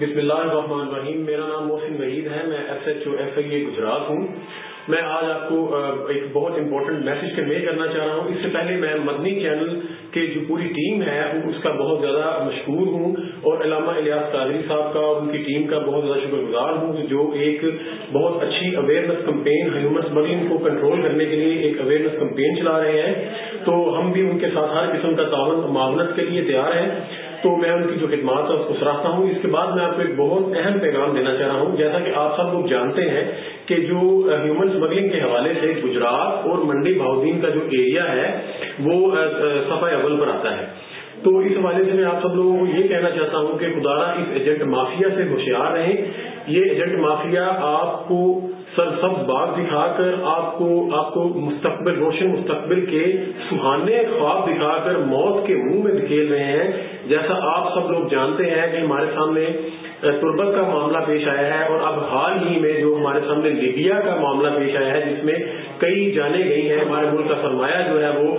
بسم اللہ الرحمن الرحیم۔ میرا نام محسن وحید ہے۔ میں S H O F A Gujrat ہوں۔ میں آج آپ کو ایک بہت امپورٹنٹ میسج کنوے کرنا چاہ رہا ہوں۔ اس سے پہلے میں مدنی چینل کے جو پوری ٹیم ہے اس کا بہت زیادہ مشہور ہوں اور علامہ الیاس قادری صاحب کا اور ان کی ٹیم کا بہت زیادہ شکر گزار ہوں، جو ایک بہت اچھی اویئرنیس کمپین ہیومن اسمگلنگ کو کنٹرول کرنے کے لیے ایک اویئرنیس کمپین چلا رہے ہیں۔ تو ہم بھی ان کے ساتھ ہر قسم کا تعاون معاونت کے لیے تیار ہیں۔ تو میں ان کی جو خدمات ہے اس کو سراہتا ہوں۔ اس کے بعد میں آپ کو ایک بہت اہم پیغام دینا چاہ رہا ہوں، جیسا کہ آپ سب لوگ جانتے ہیں کہ جو ہیومن اسمگلنگ کے حوالے سے گجرات اور منڈی بہودین کا جو ایریا ہے، وہ صفحہ اول پر آتا ہے۔ تو اس حوالے سے میں آپ سب لوگوں کو یہ کہنا چاہتا ہوں کہ خدارہ اس ایجنٹ مافیا سے ہوشیار رہیں۔ یہ ایجنٹ مافیا آپ کو سر سب باغ دکھا کر آپ کو آپ کو مستقبل روشن مستقبل کے سہانے خواب دکھا کر موت کے منہ میں دھکیل رہے ہیں۔ جیسا آپ سب لوگ جانتے ہیں کہ ہمارے سامنے تربت کا معاملہ پیش آیا ہے اور اب حال ہی میں جو ہمارے سامنے لیبیا کا معاملہ پیش آیا ہے، جس میں کئی جانے گئی ہیں۔ ہمارے ملک کا سرمایہ جو ہے وہ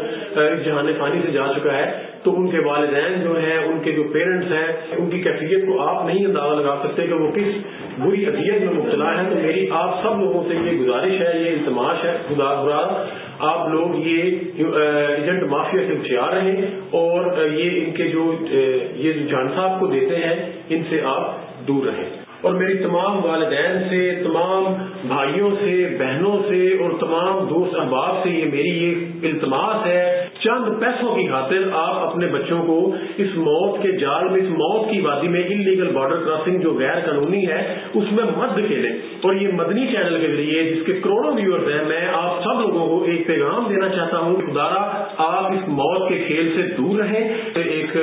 جہان پانی سے جا چکا ہے۔ تو ان کے والدین جو ہیں، ان کے جو پیرنٹس ہیں، ان کی کیفیت کو آپ نہیں اندازہ لگا سکتے کہ وہ کس بری اذیت میں مبتلا ہے تو میری آپ سب لوگوں سے یہ گزارش ہے، یہ التماش ہے۔ خدا آپ لوگ یہ ایجنٹ مافیا سے ہوشیار رہیں اور یہ ان کے جو یہ جان صاحب کو دیتے ہیں، ان سے آپ دور رہیں۔ اور میری تمام والدین سے، تمام بھائیوں سے، بہنوں سے اور تمام دوست احباب سے یہ میری یہ التماس ہے۔ چند پیسوں کی خاطر آپ اپنے بچوں کو اس موت کے جال میں، اس موت کی وادی میں انلیگل بارڈر کراسنگ جو غیر قانونی ہے، اس میں مد کھیلیں۔ اور یہ مدنی چینل کے ذریعے جس کے کروڑوں ویورز ہیں، میں آپ سب لوگوں کو ایک پیغام دینا چاہتا ہوں۔ خدارا آپ اس موت کے کھیل سے دور رہیں۔ ایک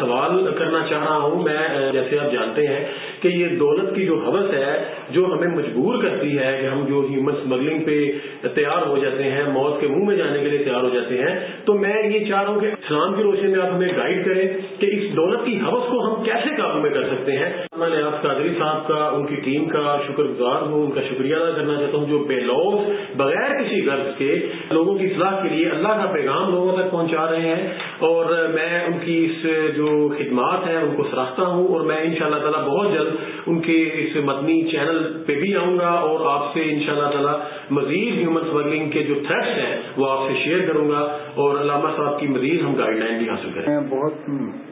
سوال کرنا چاہ رہا ہوں۔ میں، جیسے آپ جانتے ہیں کہ یہ دولت کی جو حوث ہے، جو ہمیں مجبور کرتی ہے کہ ہم جو ہیومن اسمگلنگ پہ تیار ہو جاتے ہیں، موت کے منہ میں جانے کے لیے تیار ہو جاتے ہیں، تو میں یہ چاہ رہا ہوں کہ اسلام کی روشنی میں آپ ہمیں گائیڈ کریں کہ اس دولت کی حوث کو ہم کیسے قابو میں کر سکتے ہیں۔ میں نے آپ قادری صاحب کا، ان کی ٹیم کا شکر گزار ہوں، ان کا شکریہ ادا کرنا چاہتا ہوں جو بے لوز بغیر کسی غرض کے لوگوں کی اصلاح کے لیے اللہ کا پیغام لوگوں تک پہنچا رہے ہیں۔ اور میں ان کی اس جو خدمات ہیں، ان کو سراہتا ہوں اور میں ان شاء اللہ تعالیٰ بہت جلد ان کے اس مدنی چینل پہ بھی آؤں گا اور آپ سے ان شاء اللہ تعالیٰ مزید ہیومن اسمگلنگ کے جو تھریٹس ہیں وہ آپ سے شیئر کروں گا اور علامہ صاحب کی مزید ہم گائیڈ لائن بھی حاصل کریں۔ میں بہت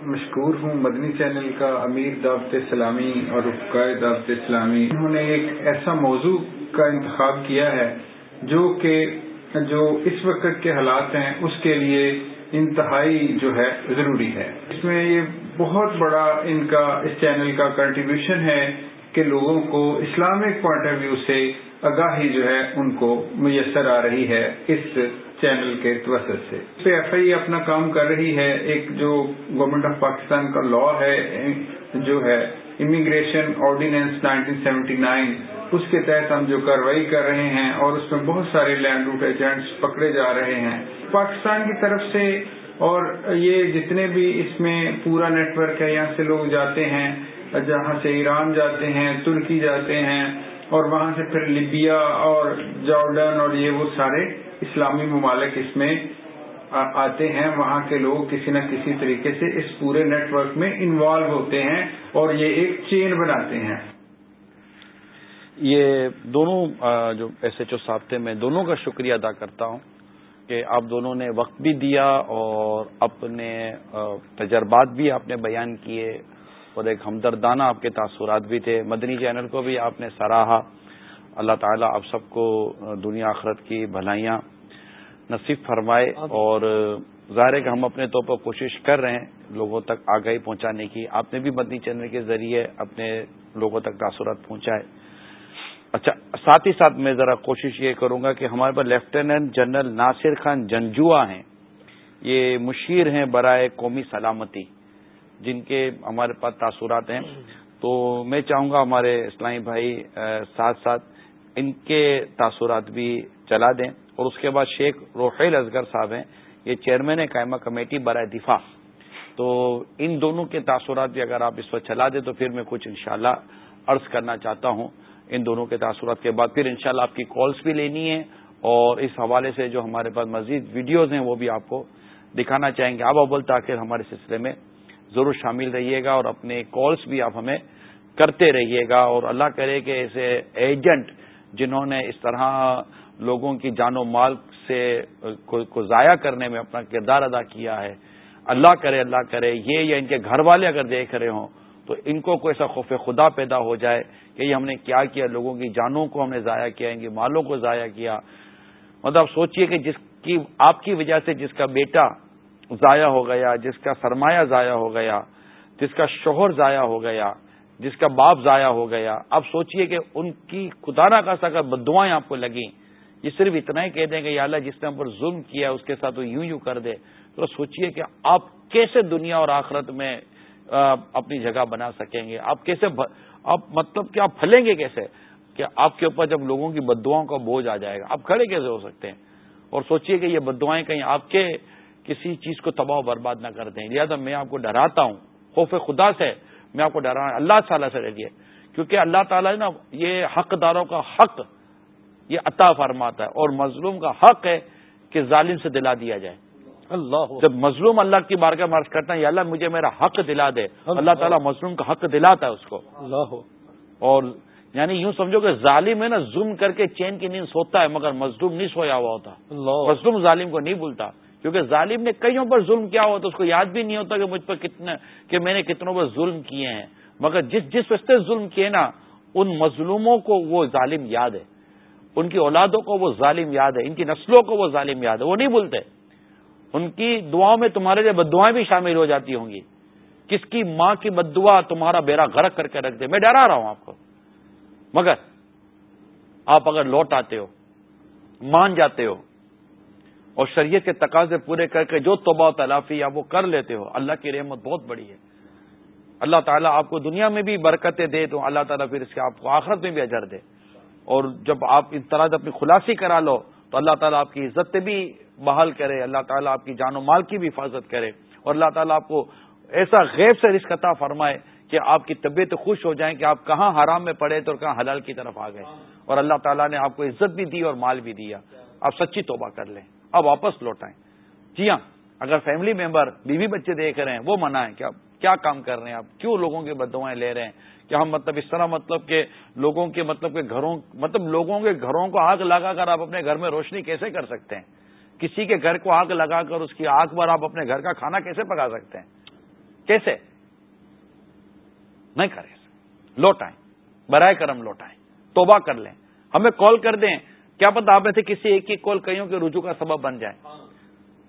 مشکور ہوں مدنی چینل کا امیر دعوت اسلامی اور رفقائے دعوت اسلامی۔ انہوں نے ایک ایسا موضوع کا انتخاب کیا ہے جو کہ جو اس وقت کے حالات ہیں اس کے لیے انتہائی جو ہے ضروری ہے۔ اس میں یہ بہت بڑا ان کا اس چینل کا کنٹریبیوشن ہے کہ لوگوں کو اسلامک پوائنٹ آف ویو سے آگاہی جو ہے ان کو میسر آ رہی ہے اس چینل کے توسط سے۔ اس پہ ایف آئی اپنا کام کر رہی ہے۔ ایک جو گورنمنٹ آف پاکستان کا لا ہے، جو ہے امیگریشن آرڈیننس 1979 اس کے تحت ہم جو کاروائی کر رہے ہیں اور اس میں بہت سارے لینڈ روٹ ایجنٹس پکڑے جا رہے ہیں۔ پاکستان کی طرف سے اور یہ جتنے بھی اس میں پورا نیٹ ورک ہے، یہاں سے لوگ جاتے ہیں، جہاں سے ایران جاتے ہیں، ترکی جاتے ہیں، اور وہاں سے پھر لیبیا اور جارڈن اور یہ وہ سارے اسلامی ممالک اس میں آتے ہیں۔ وہاں کے لوگ کسی نہ کسی طریقے سے اس پورے نیٹ ورک میں انوالو ہوتے ہیں اور یہ ایک چین بناتے ہیں۔ یہ دونوں جو ایس ایچ او صاحب تھے، میں دونوں کا شکریہ ادا کرتا ہوں۔ کہ آپ دونوں نے وقت بھی دیا اور اپنے تجربات بھی آپ نے بیان کیے اور ایک ہمدردانہ آپ کے تاثرات بھی تھے۔ مدنی چینل کو بھی آپ نے سراہا۔ اللہ تعالیٰ آپ سب کو دنیا آخرت کی بھلائیاں نصیب فرمائے اور ظاہر ہے کہ ہم اپنے طور پر کوشش کر رہے ہیں لوگوں تک آگاہی پہنچانے کی۔ آپ نے بھی مدنی چینل کے ذریعے اپنے لوگوں تک تاثرات پہنچائے۔ اچھا ساتھ ہی ساتھ میں ذرا کوشش یہ کروں گا کہ ہمارے پاس لیفٹیننٹ جنرل ناصر خان جنجوا ہیں۔ یہ مشیر ہیں برائے قومی سلامتی، جن کے ہمارے پاس تاثرات ہیں۔ تو میں چاہوں گا ہمارے اسلامی بھائی ساتھ ساتھ ان کے تاثرات بھی چلا دیں۔ اور اس کے بعد شیخ روحیل اصغر صاحب ہیں، یہ چیئرمین قائمہ کمیٹی برائے دفاع۔ تو ان دونوں کے تاثرات بھی اگر آپ اس وقت چلا دیں تو پھر میں کچھ انشاءاللہ عرض کرنا چاہتا ہوں۔ ان دونوں کے تاثرات کے بعد پھر انشاءاللہ آپ کی کالس بھی لینی ہے اور اس حوالے سے جو ہمارے پاس مزید ویڈیوز ہیں وہ بھی آپ کو دکھانا چاہیں گے۔ آپ اول تاخیر ہمارے سلسلے میں ضرور شامل رہیے گا اور اپنے کالس بھی آپ ہمیں کرتے رہیے گا اور اللہ کرے کہ ایسے ایجنٹ جنہوں نے اس طرح لوگوں کی جان و مال سے کو ضائع کرنے میں اپنا کردار ادا کیا ہے، اللہ کرے اللہ کرے، یہ یا ان کے گھر والے اگر دیکھ رہے ہوں تو ان کو کوئی ایسا خوف خدا پیدا ہو جائے کہ یہ ہم نے کیا کیا، لوگوں کی جانوں کو ہم نے ضائع کیا، ان کے مالوں کو ضائع کیا۔ مطلب آپ سوچئے کہ جس کی، آپ کی وجہ سے جس کا بیٹا ضائع ہو گیا، جس کا سرمایہ ضائع ہو گیا، جس کا شوہر ضائع ہو گیا، جس کا باپ ضائع ہو گیا اب سوچئے کہ ان کی خدانہ کا سا بدوائیں آپ کو لگیں، یہ صرف اتنا ہی کہہ دیں کہ یا اللہ جس نے ہم پر ظلم کیا، اس کے ساتھ وہ یوں یوں کر دے، تو سوچئے کہ آپ کیسے دنیا اور آخرت میں اپنی جگہ بنا سکیں گے؟ آپ کیسے آپ مطلب کہ آپ پھلیں گے کیسے؟ کہ آپ کے اوپر جب لوگوں کی بدواؤں کا بوجھ آ جائے گا، آپ کھڑے کیسے ہو سکتے ہیں؟ اور سوچئے کہ یہ بدوائیں کہیں آپ کے کسی چیز کو تباہ و برباد نہ کر دیں۔ لہٰذا میں آپ کو ڈراتا ہوں، خوف خدا سے میں آپ کو ڈرا اللہ تعالیٰ سے ڈریے، کیونکہ اللہ تعالیٰ نا، یہ حقداروں کا حق یہ عطا فرماتا ہے اور مظلوم کا حق ہے کہ ظالم سے دلا دیا جائے۔ اللہ جب مظلوم اللہ کی بارگاہ مرض کرتا ہے یا اللہ مجھے میرا حق دلا دے۔ اللہ تعالیٰ مظلوم کا حق دلاتا ہے اس کو۔ اللہ۔ اور یعنی یوں سمجھو کہ ظالم ہے نا ظلم کر کے چین کی نیند سوتا ہے مگر مظلوم نہیں سویا ہوا ہوتا۔ مظلوم ظالم کو نہیں بھولتا۔ کیونکہ ظالم نے کئیوں پر ظلم کیا ہوتا اس کو یاد بھی نہیں ہوتا کہ مجھ پر کتنے کہ میں نے کتنوں پر ظلم کیے ہیں۔ مگر جس جس وسطے ظلم کیے نا ان مظلوموں کو وہ ظالم یاد ہے۔ ان کی اولادوں کو وہ ظالم یاد ہے۔ ان کی نسلوں کو وہ ظالم یاد ہے۔ وہ نہیں بھولتے۔ ان کی دعاؤں میں تمہارے لیے بدعائیں بھی شامل ہو جاتی ہوں گی۔ کس کی ماں کی بد دعا تمہارا بیڑا غرق کر کے رکھ دے؟ میں ڈرا رہا ہوں آپ کو۔ مگر آپ اگر لوٹ آتے ہو، مان جاتے ہو اور شریعت کے تقاضے پورے کر کے جو توبہ و تلافی یا وہ کر لیتے ہو، اللہ کی رحمت بہت بڑی ہے۔ اللہ تعالیٰ آپ کو دنیا میں بھی برکتیں دے تو اللہ تعالیٰ پھر اس کے آپ کو آخرت میں بھی اجر دے۔ اور جب آپ اس طرح سے اپنی خلاصی کرا لو تو اللہ تعالیٰ آپ کی عزت بھی بحال کرے، اللہ تعالیٰ آپ کی جان و مال کی بھی حفاظت کرے اور اللہ تعالیٰ آپ کو ایسا غیب سے رشک عطا فرمائے کہ آپ کی طبیعت خوش ہو جائیں کہ آپ کہاں حرام میں پڑے تو کہاں حلال کی طرف آ گئے اور اللہ تعالیٰ نے آپ کو عزت بھی دی اور مال بھی دیا۔ آپ سچی توبہ کر لیں۔ اب واپس لوٹائیں۔ جی ہاں اگر فیملی ممبر بیوی بچے دیکھ رہے ہیں، وہ منائیں کہ آپ کیا کام کر رہے ہیں؟ آپ کیوں لوگوں کی بدوائیں لے رہے ہیں؟ کہ ہم مطلب اس طرح مطلب کہ لوگوں کے مطلب کہ گھروں مطلب لوگوں کے گھروں کو آگ لگا کر آپ اپنے گھر میں روشنی کیسے کر سکتے ہیں؟ کسی کے گھر کو آگ لگا کر اس کی آگ پر آپ اپنے گھر کا کھانا کیسے پکا سکتے ہیں؟ کیسے؟ نہیں کرے لوٹائیں۔ برائے کرم لوٹائیں۔ توبہ کر لیں۔ ہمیں کال کر دیں۔ کیا پتا آپ میں سے کسی ایک کی کال کئیوں کے رجوع کا سبب بن جائے۔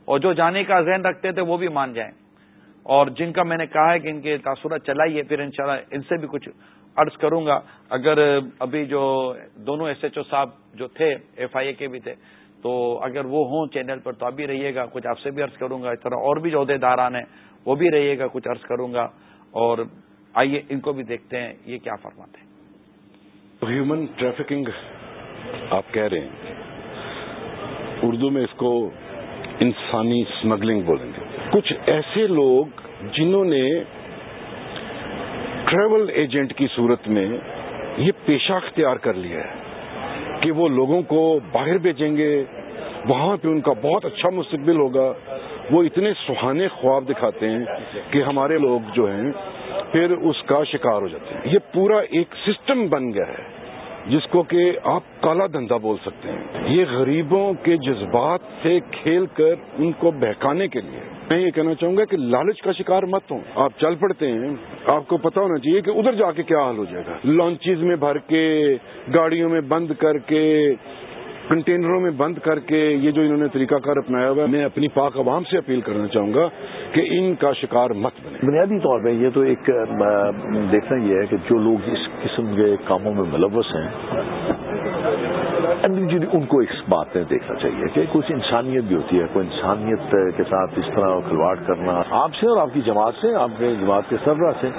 اور جو جانے کا ذہن رکھتے تھے وہ بھی مان جائیں۔ اور جن کا میں نے کہا ہے کہ ان کے تاثرات چلائیے، پھر انشاءاللہ ان سے بھی کچھ عرض کروں گا۔ اگر ابھی جو دونوں ایس ایچ او صاحب جو تھے ایف آئی اے کے بھی تھے، تو اگر وہ ہوں چینل پر تو اب بھی رہیے گا۔ کچھ آپ سے بھی عرض کروں گا، اس طرح اور بھی جو عہدے داران ہیں، وہ بھی رہیے گا، کچھ عرض کروں گا۔ اور آئیے ان کو بھی دیکھتے ہیں، یہ کیا فرماتے ہیں۔ ہیومن ٹریفکنگ آپ کہہ رہے ہیں۔ اردو میں اس کو انسانی اسمگلنگ بولیں گے۔ کچھ ایسے لوگ جنہوں نے ٹریول ایجنٹ کی صورت میں یہ پیشہ اختیار کر لیا ہے کہ وہ لوگوں کو باہر بھیجیں گے، وہاں پہ ان کا بہت اچھا مستقبل ہوگا۔ وہ اتنے سہانے خواب دکھاتے ہیں کہ ہمارے لوگ جو ہیں، پھر اس کا شکار ہو جاتے ہیں۔ یہ پورا ایک سسٹم بن گیا ہے، جس کو کہ آپ کالا دھندا بول سکتے ہیں۔ یہ غریبوں کے جذبات سے کھیل کر ان کو بہکانے کے لیے۔ میں یہ کہنا چاہوں گا کہ لالچ کا شکار مت ہوں۔ آپ چل پڑتے ہیں۔ آپ کو پتا ہونا چاہیے کہ ادھر جا کے کیا حال ہو جائے گا۔ لانچیز میں بھر کے، گاڑیوں میں بند کر کے، کنٹینروں میں بند کر کے، یہ جو انہوں نے طریقہ کار اپنایا ہوا ہے، میں اپنی پاک عوام سے اپیل کرنا چاہوں گا کہ ان کا شکار مت بنے بنیادی طور پہ یہ تو ایک دیکھنا یہ ہے کہ جو لوگ اس قسم کے کاموں میں ملوث ہیں انڈیویجلی ان کو اس بات میں دیکھنا چاہیے کہ کچھ انسانیت بھی ہوتی ہے، کوئی انسانیت کے ساتھ اس طرح کھلواڑ کرنا، آپ سے اور آپ کی جماعت سے، آپ کے جماعت کے سربراہ سے،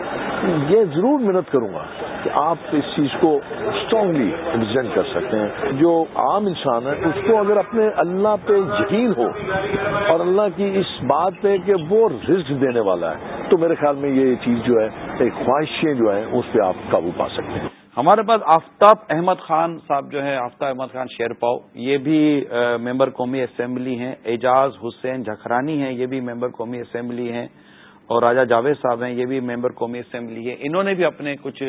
یہ ضرور محنت کروں گا کہ آپ اس چیز کو اسٹرانگلی ریپرزینٹ کر سکتے ہیں۔ جو عام انسان ہے، اس کو اگر اپنے اللہ پہ یقین ہو اور اللہ کی اس بات پہ کہ وہ رزق دینے والا ہے، تو میرے خیال میں یہ چیز جو ہے، ایک خواہشیں جو ہیں، اس پہ آپ قابو پا سکتے ہیں۔ ہمارے پاس آفتاب احمد خان صاحب جو ہے آفتاب احمد خان شیر پاؤ، یہ بھی ممبر قومی اسمبلی ہیں۔ اعجاز حسین جھکرانی ہیں، یہ بھی ممبر قومی اسمبلی ہیں۔ اور راجہ جاوید صاحب ہیں، یہ بھی ممبر قومی اسمبلی ہے انہوں نے بھی اپنے کچھ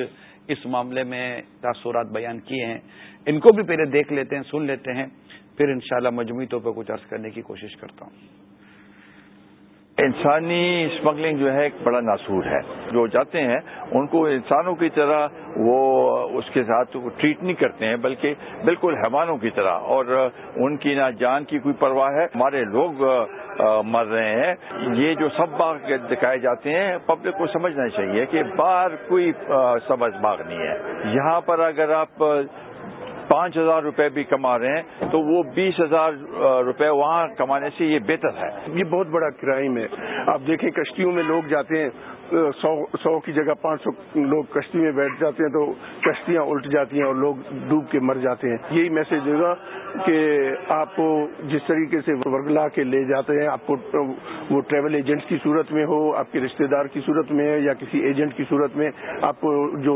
اس معاملے میں تاثرات بیان کیے ہیں۔ ان کو بھی پہلے دیکھ لیتے ہیں، سن لیتے ہیں۔ پھر انشاءاللہ مجموعی طور پر کچھ عرض کرنے کی کوشش کرتا ہوں۔ انسانی اسمگلنگ جو ہے ایک بڑا ناسور ہے۔ جو جاتے ہیں، ان کو انسانوں کی طرح وہ اس کے ساتھ ٹریٹ نہیں کرتے ہیں، بلکہ بالکل حیوانوں کی طرح۔ اور ان کی نہ جان کی کوئی پرواہ ہے۔ ہمارے لوگ مر رہے ہیں۔ یہ جو سب باغ دکھائے جاتے ہیں پبلک کو سمجھنا چاہیے کہ باہر کوئی سبز باغ نہیں ہے۔ یہاں پر اگر آپ پانچ ہزار روپے بھی کما رہے ہیں، تو وہ بیس ہزار روپے وہاں کمانے سے یہ بہتر ہے۔ یہ بہت بڑا کرائم ہے۔ آپ دیکھیں کشتیوں میں لوگ جاتے ہیں سو سو کی جگہ پانچ سو لوگ کشتی میں بیٹھ جاتے ہیں تو کشتیاں الٹ جاتی ہیں اور لوگ ڈوب کے مر جاتے ہیں۔ یہی میسج دے گا کہ آپ کو جس طریقے سے ورگلا کے لے جاتے ہیں، آپ کو وہ ٹریول ایجنٹ کی صورت میں ہو، آپ کے رشتہ دار کی صورت میں یا کسی ایجنٹ کی صورت میں آپ کو جو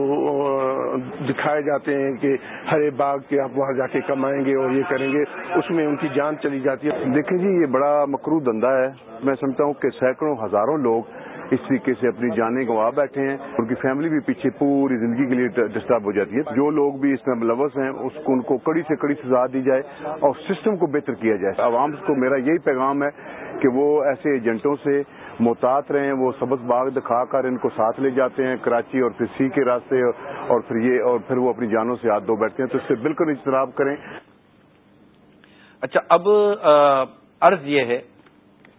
دکھائے جاتے ہیں کہ ہرے باغ کے آپ وہاں جا کے کمائیں گے اور یہ کریں گے، اس میں ان کی جان چلی جاتی ہے۔ دیکھیں جی یہ بڑا مکرو دندہ ہے۔ میں سمجھتا ہوں کہ سینکڑوں ہزاروں لوگ اس طریقے سے اپنی جانیں گوا بیٹھے ہیں، ان کی فیملی بھی پیچھے پوری زندگی کے لیے ڈسٹرب ہو جاتی ہے۔ جو لوگ بھی اس میں ملوث ہیں، اس کو ان کو کڑی سے کڑی سزا دی جائے اور سسٹم کو بہتر کیا جائے۔ عوام کو میرا یہی پیغام ہے کہ وہ ایسے ایجنٹوں سے محتاط رہیں، وہ سبز باغ دکھا کر ان کو ساتھ لے جاتے ہیں، کراچی اور پھر سی کے راستے اور پھر یہ اور پھر وہ اپنی جانوں سے ہاتھ دو بیٹھتے ہیں۔ تو اس سے بالکل اجتناب کریں۔ اچھا اب عرض یہ ہے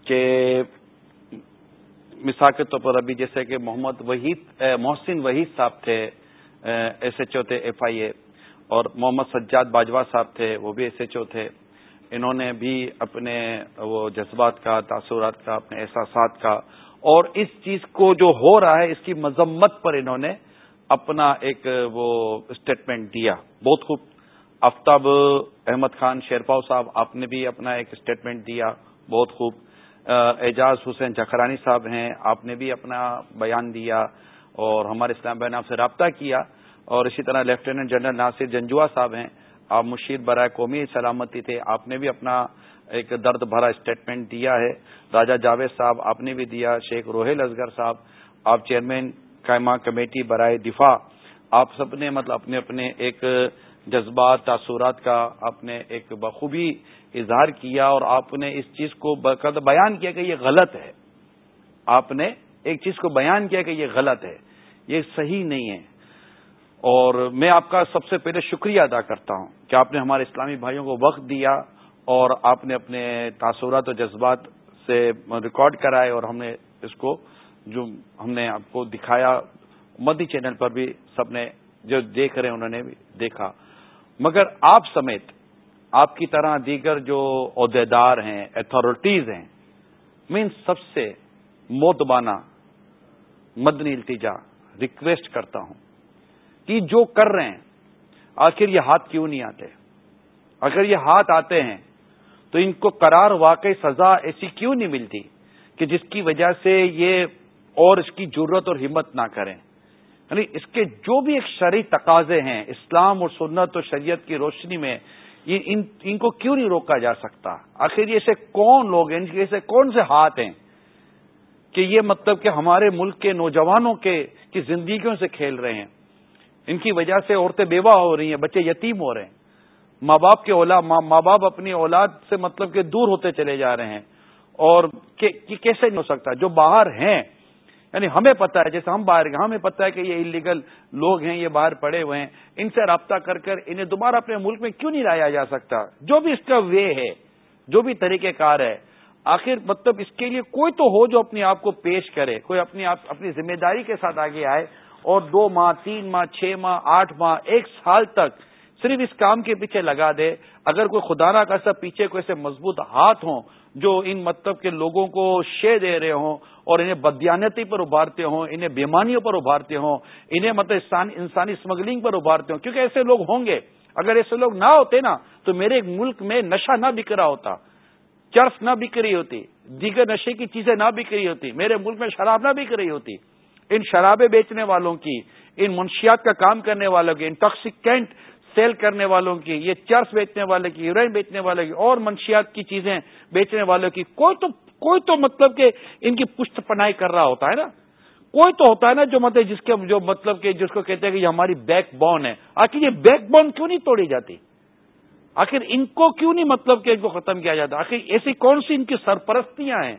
کہ مثال کے طور پر ابھی جیسے کہ محمد وحید محسن وحید صاحب تھے ایس ایچ او تھے ایف آئی اے اور محمد سجاد باجوہ صاحب تھے، وہ بھی ایس ایچ او تھے۔ انہوں نے بھی اپنے وہ جذبات کا، تاثرات کا، اپنے احساسات کا، اور اس چیز کو جو ہو رہا ہے، اس کی مذمت پر انہوں نے اپنا ایک، وہ اسٹیٹمنٹ دیا۔ بہت خوب۔ آفتاب احمد خان شیرپاؤ صاحب، آپ نے بھی اپنا ایک اسٹیٹمنٹ دیا۔ بہت خوب۔ اعجاز حسین جکھرانی صاحب ہیں، آپ نے بھی اپنا بیان دیا اور ہمارے اسلام بہن آپ سے رابطہ کیا اور اسی طرح لیفٹیننٹ جنرل ناصر جنجوا صاحب ہیں، آپ مشیر برائے قومی سلامتی تھے، آپ نے بھی اپنا ایک درد بھرا اسٹیٹمنٹ دیا ہے۔ راجہ جاوید صاحب آپ نے بھی دیا، شیخ روہیل اصغر صاحب، آپ چیئرمین قائمہ کمیٹی برائے دفاع۔ آپ سب نے مطلب اپنے اپنے ایک جذبات، تاثرات کا آپ نے ایک بخوبی اظہار کیا اور آپ نے اس چیز کو بیان کیا کہ یہ غلط ہے۔ آپ نے ایک چیز کو بیان کیا کہ یہ غلط ہے۔ یہ صحیح نہیں ہے۔ اور میں آپ کا سب سے پہلے شکریہ ادا کرتا ہوں کہ آپ نے ہمارے اسلامی بھائیوں کو وقت دیا اور آپ نے اپنے تاثرات و جذبات سے ریکارڈ کرائے اور ہم نے اس کو جو ہم نے آپ کو دکھایا مدی چینل پر بھی سب نے جو دیکھ رہے ہیں انہوں نے بھی دیکھا۔ مگر آپ سمیت آپ کی طرح دیگر جو عہدیدار ہیں اتھارٹیز ہیں میں ان سب سے موتبانہ مدنی التجا ریکویسٹ کرتا ہوں کہ جو کر رہے ہیں، آخر یہ ہاتھ کیوں نہیں آتے؟ اگر یہ ہاتھ آتے ہیں تو ان کو قرار واقعی سزا ایسی کیوں نہیں ملتی کہ جس کی وجہ سے یہ اور اس کی ضرورت اور ہمت نہ کریں؟ یعنی اس کے جو بھی ایک شرعی تقاضے ہیں، اسلام اور سنت اور شریعت کی روشنی میں یہ ان ان کو کیوں نہیں روکا جا سکتا؟ آخر یہ ایسے کون لوگ ہیں؟ ایسے کون سے ہاتھ ہیں؟ کہ یہ مطلب کہ ہمارے ملک کے نوجوانوں کے، کی زندگیوں سے کھیل رہے ہیں۔ ان کی وجہ سے عورتیں بیوہ ہو رہی ہیں، بچے یتیم ہو رہے ہیں۔ ماں باپ کے اولاد، ماں باپ اپنی اولاد سے مطلب کہ دور ہوتے چلے جا رہے ہیں۔ اور کیسے نہیں ہو سکتا؟ جو باہر ہیں یعنی ہمیں پتا ہے، جیسے ہم باہر گئے، ہمیں پتا ہے کہ یہ انلیگل لوگ ہیں، یہ باہر پڑے ہوئے ہیں۔ ان سے رابطہ کر کر انہیں دوبارہ اپنے ملک میں کیوں نہیں لایا جا سکتا؟ جو بھی اس کا وے ہے، جو بھی طریقہ کار ہے، آخر مطلب اس کے لیے کوئی تو ہو جو اپنے آپ کو پیش کرے، کوئی اپنی آپ، اپنی ذمہ داری کے ساتھ آگے آئے اور دو ماہ، تین ماہ، چھ ماہ، آٹھ ماہ، ایک سال تک صرف اس کام کے پیچھے لگا دے۔ اگر کوئی خدا نہ کا سب پیچھے کوئی ایسے مضبوط ہاتھ ہوں جو ان مطلب کے لوگوں کو شے دے رہے ہوں اور انہیں بدیانتی پر ابھارتے ہوں، انہیں بیمانیوں پر ابھارتے ہوں، انہیں مطلب انسانی اسمگلنگ پر ابھارتے ہوں، کیونکہ ایسے لوگ ہوں گے۔ اگر ایسے لوگ نہ ہوتے نا، تو میرے ملک میں نشہ نہ بک رہا ہوتا۔ چرف نہ بک رہی ہوتی، دیگر نشے کی چیزیں نہ بک رہی ہوتی، میرے ملک میں شراب نہ بک رہی ہوتی۔ ان شرابیں بیچنے والوں کی، ان منشیات کا کام کرنے والوں کی انٹاکسیکینٹ سیل کرنے والوں کی، یہ چرس بیچنے والے کی ہیروئن بیچنے والے کی، اور منشیات کی چیزیں بیچنے والوں کی، کوئی تو کوئی تو مطلب کہ ان کی پشت پنائی کر رہا ہوتا ہے نا۔ کوئی تو ہوتا ہے نا جو مطلب جس کے، جو مطلب کہ جس کو کہتے ہیں کہ یہ ہماری بیک بون ہے۔ آخر یہ بیک بون کیوں نہیں توڑی جاتی؟ آخر ان کو کیوں نہیں مطلب کہ ان کو ختم کیا جاتا؟ آخر ایسی کون سی ان کی سرپرستیاں ہیں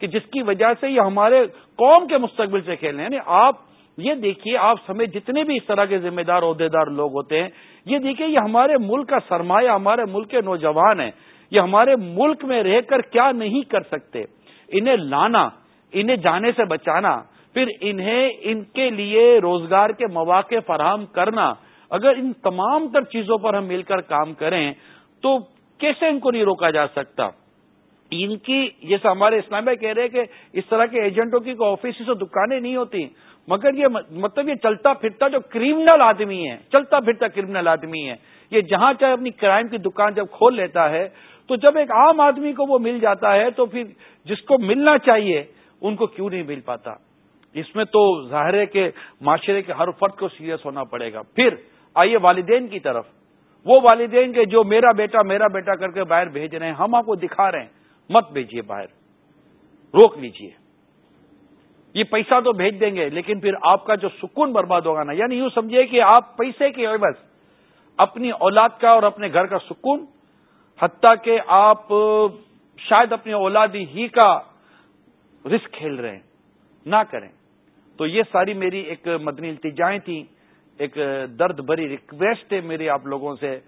کہ جس کی وجہ سے یہ ہمارے قوم کے مستقبل سے کھیل رہے ہیں؟ یعنی آپ یہ دیکھیے، آپ سمیت جتنے بھی اس طرح کے ذمہ دار، عہدیدار لوگ ہوتے ہیں یہ دیکھیے یہ ہمارے ملک کا سرمایہ، ہمارے ملک کے نوجوان ہیں۔ یہ ہمارے ملک میں رہ کر کیا نہیں کر سکتے؟ انہیں لانا، انہیں جانے سے بچانا، پھر انہیں ان کے لیے روزگار کے مواقع فراہم کرنا۔ اگر ان تمام تر چیزوں پر ہم مل کر کام کریں، تو کیسے ان کو نہیں روکا جا سکتا؟ ان کی، جیسے ہمارے اسلام بھائی کہہ رہے کہ اس طرح کے ایجنٹوں کی کوئی آفس اور دکانیں نہیں ہوتی۔ مگر یہ مطلب یہ چلتا پھرتا جو کرمنل آدمی ہے، چلتا پھرتا کرمنل آدمی ہے، یہ جہاں چاہے اپنی کرائم کی دکان جب کھول لیتا ہے، تو جب ایک عام آدمی کو وہ مل جاتا ہے، تو پھر جس کو ملنا چاہیے، ان کو کیوں نہیں مل پاتا؟ اس میں تو ظاہر ہے کہ معاشرے کے ہر فرد کو سیریس ہونا پڑے گا۔ پھر آئیے والدین کی طرف۔ وہ والدین کے جو میرا بیٹا میرا بیٹا کر کے باہر بھیج رہے ہیں، ہم آپ کو دکھا رہے ہیں، مت بھیجیے باہر۔ روک لیجیے یہ پیسہ تو بھیج دیں گے، لیکن پھر آپ کا جو سکون برباد ہوگا نا یعنی یوں سمجھیے کہ آپ پیسے کے عوض، اپنی اولاد کا اور اپنے گھر کا سکون، حتیٰ کہ آپ شاید اپنی اولادی ہی کا رسک کھیل رہے ہیں، نہ کریں۔ تو یہ ساری میری ایک مدنی التجائیں تھیں، ایک درد بری ریکویسٹ ہے میری آپ لوگوں سے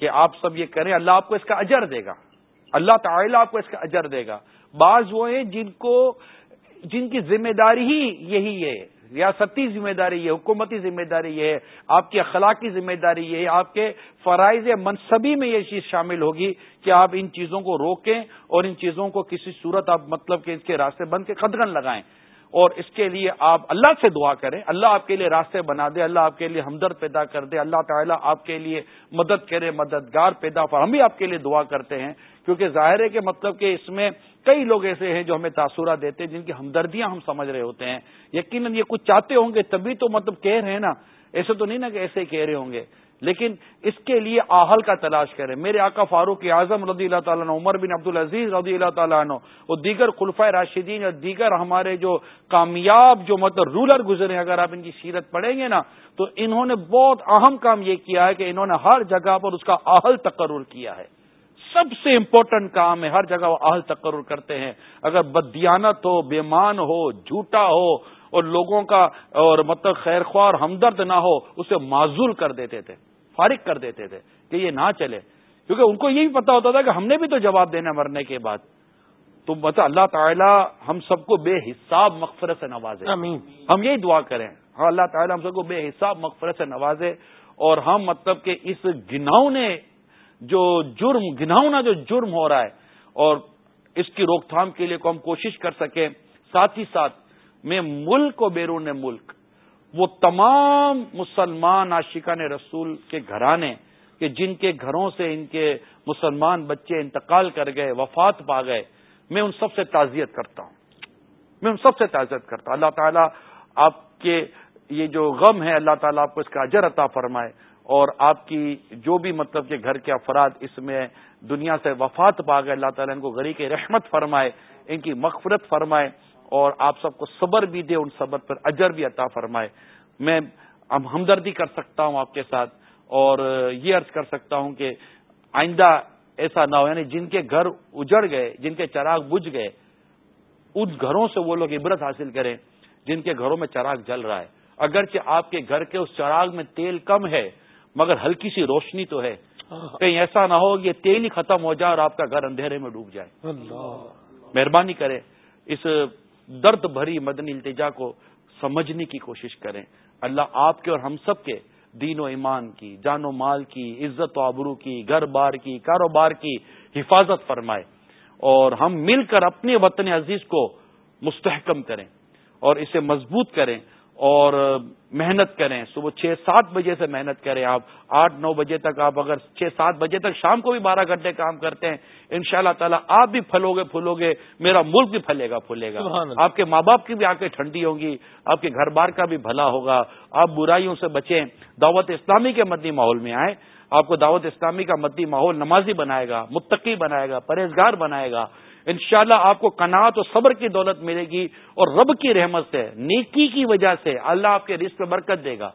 کہ آپ سب یہ کریں۔ اللہ آپ کو اس کا اجر دے گا۔ اللہ تعالی آپ کو اس کا اجر دے گا۔ بعض وہ ہیں جن کو جن کی ذمہ داری ہی یہی ہے، ریاستی ذمہ داری یہ حکومتی ذمہ داری یہ ہے، آپ کی اخلاقی ذمہ داری یہ ہے، آپ کے فرائض منصبی میں یہ چیز شامل ہوگی کہ آپ ان چیزوں کو روکیں اور ان چیزوں کو کسی صورت آپ مطلب کہ اس کے راستے بند کے قدغن لگائیں۔ اور اس کے لیے آپ اللہ سے دعا کریں۔ اللہ آپ کے لیے راستے بنا دے، اللہ آپ کے لیے ہمدرد پیدا کر دے۔ اللہ تعالیٰ آپ کے لیے مدد کرے، مددگار پیدا کر ہم بھی آپ کے لیے دعا کرتے ہیں۔ کیونکہ ظاہر ہے کہ مطلب کہ اس میں کئی لوگ ایسے ہیں جو ہمیں تاثرات دیتے ہیں جن کی ہمدردیاں ہم سمجھ رہے ہوتے ہیں۔ یقیناً یہ کچھ چاہتے ہوں گے تبھی تو مطلب کہہ رہے ہیں نا۔ ایسے تو نہیں نا کہ ایسے کہہ رہے ہوں گے۔ لیکن اس کے لیے آہل کا تلاش کریں۔ میرے آقا فاروق اعظم رضی اللہ تعالیٰ عنہ، عمر بن عبد العزیز رضی اللہ تعالیٰ عنہ اور دیگر خلفۂ راشدین اور دیگر ہمارے جو کامیاب جو مطلب رولر گزرے اگر آپ ان کی سیرت پڑھیں گے نا، تو انہوں نے بہت اہم کام یہ کیا ہے کہ انہوں نے ہر جگہ پر اس کا آہل تقرر کیا ہے۔ سب سے امپورٹنٹ کام ہے ہر جگہ وہ اہل تقرر کرتے ہیں۔ اگر بدیانت ہو بیمان ہو جھوٹا ہو اور لوگوں کا اور مطلب خیر خواہ ہمدرد نہ ہو اسے معذول کر دیتے تھے فارغ کر دیتے تھے کہ یہ نہ چلے۔ کیونکہ ان کو یہی پتا ہوتا تھا کہ ہم نے بھی تو جواب دینا مرنے کے بعد۔ تو مطلب اللہ تعالیٰ ہم سب کو بے حساب مغفرت سے نوازے۔ ہم یہی دعا کریں۔ ہاں اللہ تعالیٰ ہم سب کو بے حساب مغفرت سے نوازے۔ اور ہم مطلب کہ اس گناؤں نے جو جرم گناؤنا جو جرم ہو رہا ہے، اور اس کی روک تھام کے لیے کو ہم کوشش کر سکیں، ساتھ ہی ساتھ میں ملک و بیرون ملک، وہ تمام مسلمان عاشقان رسول کے گھرانے، کہ جن کے گھروں سے ان کے مسلمان بچے انتقال کر گئے، وفات پا گئے، میں ان سب سے تعزیت کرتا ہوں۔ میں ان سب سے تعزیت کرتا ہوں۔ اللہ تعالیٰ آپ کے یہ جو غم ہے، اللہ تعالیٰ آپ کو اس کا اجر عطا فرمائے۔ اور آپ کی جو بھی مطلب کہ گھر کے افراد اس میں دنیا سے وفات پا گئے، اللہ تعالیٰ ان کو غریق رحمت فرمائے، ان کی مغفرت فرمائے اور آپ سب کو صبر بھی دے، ان صبر پر اجر بھی عطا فرمائے۔ میں ہمدردی کر سکتا ہوں آپ کے ساتھ اور یہ عرض کر سکتا ہوں کہ آئندہ ایسا نہ ہو یعنی جن کے گھر اجڑ گئے، جن کے چراغ بجھ گئے، ان گھروں سے وہ لوگ عبرت حاصل کریں جن کے گھروں میں چراغ جل رہا ہے۔ اگرچہ آپ کے گھر کے اس چراغ میں تیل کم ہے مگر ہلکی سی روشنی تو ہے۔ کہیں ایسا نہ ہو یہ تیل ہی ختم ہو جائے اور آپ کا گھر اندھیرے میں ڈوب جائے۔ مہربانی کریں اس درد بھری مدنی التجا کو سمجھنے کی کوشش کریں۔ اللہ آپ کے اور ہم سب کے دین و ایمان کی جان و مال کی عزت و آبرو کی گھر بار کی کاروبار کی حفاظت فرمائے۔ اور ہم مل کر اپنے وطن عزیز کو مستحکم کریں۔ اور اسے مضبوط کریں۔ اور محنت کریں۔ صبح چھ سات بجے سے محنت کریں آپ۔ آٹھ نو بجے تک آپ اگر چھ سات بجے تک شام کو بھی بارہ گھنٹے کام کرتے ہیں ان شاء اللہ تعالیٰ آپ بھی پھلو گے پھولو گے میرا ملک بھی پھلے گا پھولے گا۔ آپ کے ماں باپ کی بھی آنکھیں ٹھنڈی ہوں گی آپ کے گھر بار کا بھی بھلا ہوگا۔ آپ برائیوں سے بچیں دعوت اسلامی کے مدنی ماحول میں آئیں۔ آپ کو دعوت اسلامی کا مدنی ماحول نمازی بنائے گا متقی بنائے گا پرہیزگار بنائے گا۔ انشاءاللہ شاء آپ کو کناعت و صبر کی دولت ملے گی اور رب کی رحمت سے نیکی کی وجہ سے اللہ آپ کے رزق میں برکت دے گا۔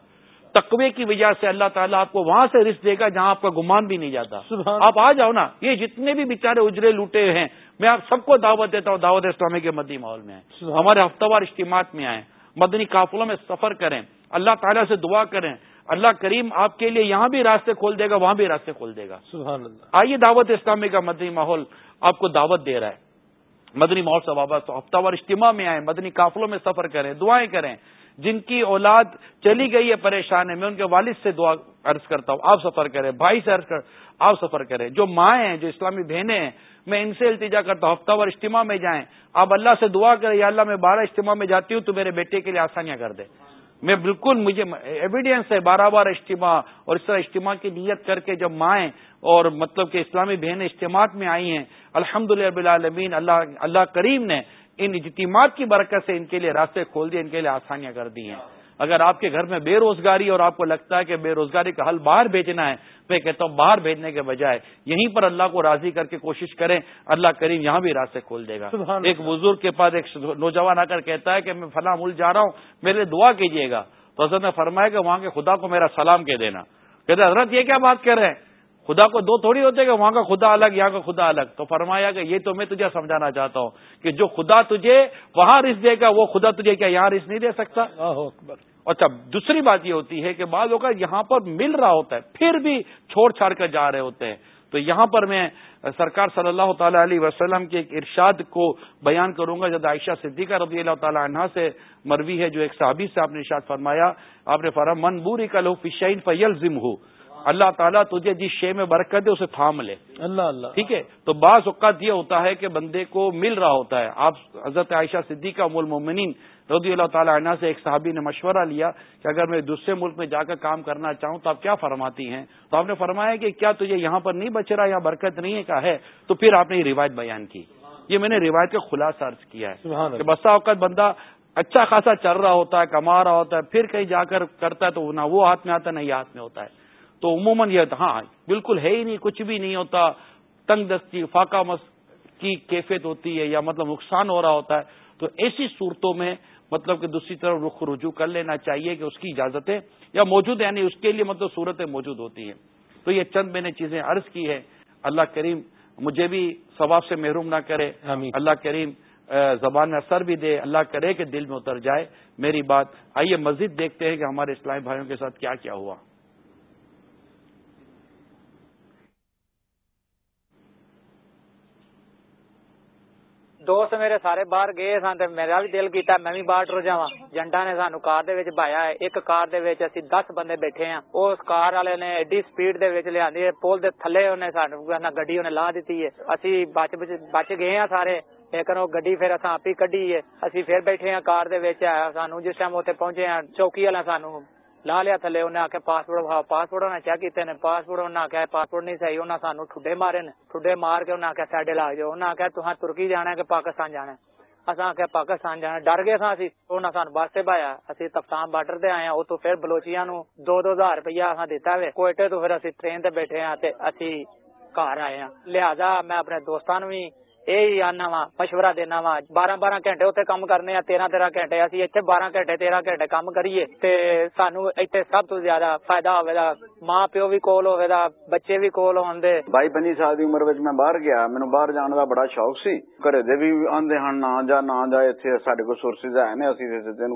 تقوی کی وجہ سے اللہ تعالیٰ آپ کو وہاں سے رزق دے گا جہاں آپ کا گمان بھی نہیں جاتا۔ آپ آ جاؤ نا یہ جتنے بھی بےچارے اجرے لوٹے ہیں میں آپ سب کو دعوت دیتا ہوں دعوت اسلامی کے مدی ماحول میں ہمارے ہفتہ وار اجتماعات میں آئے مدنی قافلوں میں سفر کریں۔ اللہ تعالیٰ سے دعا کریں۔ اللہ کریم آپ کے لیے یہاں بھی راستے کھول دے گا وہاں بھی راستے کھول دے گا۔ آئیے دعوت اسلامی کا مدنی ماحول۔ آپ کو دعوت دے رہا ہے۔ مدنی ماحول سے وابستہ ہفتہ وار اجتماع میں آئیں، مدنی قافلوں میں سفر کریں، دعائیں کریں۔ جن کی اولاد چلی گئی ہے پریشان ہے، میں ان کے والد سے دعا عرض کرتا ہوں، آپ سفر کریں، بھائی سے عرض کر، آپ سفر کریں۔ جو مائیں ہیں، جو اسلامی بہنیں ہیں، میں ان سے التجا کرتا ہوں، ہفتہ وار اجتماع میں جائیں۔ آپ اللہ سے دعا کریں، یا اللہ میں بارہ اجتماع میں جاتی ہوں تو میرے بیٹے کے لیے آسانیاں کر دے میں بالکل مجھے ایویڈینس ہے، بارہ بار اجتماع اور اس طرح اجتماع کی نیت کر کے جب مائیں اور مطلب کہ اسلامی بہنیں اجتماع میں آئی ہیں الحمد للہ اللہ اللہ کریم نے ان اجتماعات کی برکت سے ان کے لیے راستے کھول دیے ان کے لیے آسانیاں کر دی ہیں۔ اگر آپ کے گھر میں بے روزگاری اور آپ کو لگتا ہے کہ بے روزگاری کا حل باہر بھیجنا ہے میں کہتا ہوں باہر بھیجنے کے بجائے یہیں پر اللہ کو راضی کر کے کوشش کریں اللہ کریم یہاں بھی راستے کھول دے گا۔ ایک بزرگ کے پاس ایک نوجوان آ کر کہتا ہے کہ میں فلاں ملک جا رہا ہوں میرے لیے دعا کیجیے گا۔ تو حضرت نے فرمایا کہ وہاں کے خدا کو میرا سلام کہہ دینا۔ کہتے حضرت یہ کیا بات کر رہے ہیں؟ خدا کو دو تھوڑی ہوتے کہ وہاں کا خدا الگ یہاں کا خدا الگ۔ تو فرمایا کہ یہ تو میں تجھے سمجھانا چاہتا ہوں کہ جو خدا تجھے وہاں رس دے گا وہ خدا تجھے کیا یہاں رس نہیں دے سکتا؟ اچھا دوسری بات یہ ہوتی ہے کہ بعض لوگ یہاں پر مل رہا ہوتا ہے پھر بھی چھوڑ چھاڑ کر جا رہے ہوتے ہیں۔ تو یہاں پر میں سرکار صلی اللہ تعالی علیہ وسلم کے ایک ارشاد کو بیان کروں گا جب عائشہ صدیقہ رضی اللہ تعالی عنہ سے مروی ہے جو ایک صحابی سے آپ نے ارشاد فرمایا آپ نے فرما من بوری کا لو فشین فیل ہو اللہ تعالیٰ تجھے جس شے میں برکت دے اسے تھام لے۔ اللہ اللہ۔ ٹھیک ہے؟ تو بعض اوقات یہ ہوتا ہے کہ بندے کو مل رہا ہوتا ہے۔ آپ حضرت عائشہ صدیقہ مول مومنین رضی اللہ تعالیٰ عنہ سے ایک صحابی نے مشورہ لیا کہ اگر میں دوسرے ملک میں جا کر کام کرنا چاہوں تو آپ کیا فرماتی ہیں؟ تو آپ نے فرمایا کہ کیا تجھے یہاں پر نہیں بچ رہا یا برکت نہیں ہے کا ہے؟ تو پھر آپ نے یہ روایت بیان کی۔ یہ میں نے روایت کا خلاصہ ارض کیا ہے کہ بسا اوقات بندہ اچھا خاصا چل رہا ہوتا ہے کما رہا ہوتا ہے پھر کہیں جا کر کرتا ہے تو نہ وہ ہاتھ میں آتا ہے نہ یہ ہاتھ میں ہوتا ہے۔ تو عموماً یہ ہاں بالکل ہے ہی نہیں کچھ بھی نہیں ہوتا۔ تنگ دستی فاقہ مس کی کیفیت ہوتی ہے یا مطلب نقصان ہو رہا ہوتا ہے۔ تو ایسی صورتوں میں مطلب کہ دوسری طرف رخ رجوع کر لینا چاہیے کہ اس کی اجازتیں یا موجود یعنی اس کے لیے مطلب صورتیں موجود ہوتی ہیں۔ تو یہ چند میں نے چیزیں عرض کی ہے اللہ کریم مجھے بھی ثواب سے محروم نہ کرے۔ اللہ کریم زبان میں اثر بھی دے۔ اللہ کرے کہ دل میں اتر جائے۔ میری بات آئیے مسجد دیکھتے ہیں کہ ہمارے اسلامی بھائیوں کے ساتھ کیا کیا ہوا۔ دوست میرے سارے باہر گئے سن میرا بھی دل کیتا میں بھی باہر ٹر جا جنڈا نے سانو کار دے بایا ہے ایک کار دے اسی دس بندے بیٹھے ہیں اس کار والے نے ایڈی سپیڈ دے لیا پول دے تھلے انہیں سانو گڈی انہیں لا دیتی ہے اسی بچ بچ گئے ہیں سارے لیکن وہ گڈی پھر اصا آپ ہی کڈی ہے اسی پھر بیٹھے ہیں کار دے سانو جس ٹائم اتنے پہنچے ہیں چوکی والا سانو لا لیا تھلے انہیں آخیا پاسپورٹ پاسپورٹ انہیں چیک کیتے نے پاسپورٹ انہیں آخیا پاسپورٹ نہیں صحیح انہیں سانو ٹھڈے مارے نے ٹھڈے مار کے انہیں آخیا سائڈے لا جاؤ انہیں آخیا تہاں ترکی جانا ہے کہ پاکستان جانا ہے اصا آخیا پاکستان جانا ڈر گئے سا اسی انہیں سان بس سے پایا اسی تفتان بارڈر تے آئے وہ پھر بلوچیا نو دو دو ہزار روپیہ اصا دیتا ہے کوئٹے تو پھر اسی ٹرین تے بیٹھے ہیں اسی گھر آئے ہیں لہذا میں اپنے دوستان بھی یہ آنا وا مشورہ دینا وا بارہ بارہ گھنٹے اتنے کام کرنے تیرہ تیرہ گھنٹے اسی اتنے بارہ گھنٹے تیرہ گھنٹے کام کریے سانو اتنے سب تو زیادہ فائدہ ہوگا ماں پیو بھی کول ہوگا بچے بھی کول ہون بائی پنجی سال کی عمر میں باہر گیا مینو باہر جان کا بڑا شوق سی گھر آدھے ہیں نہ جا نہ جا اتنے سارے کو سورسز ہے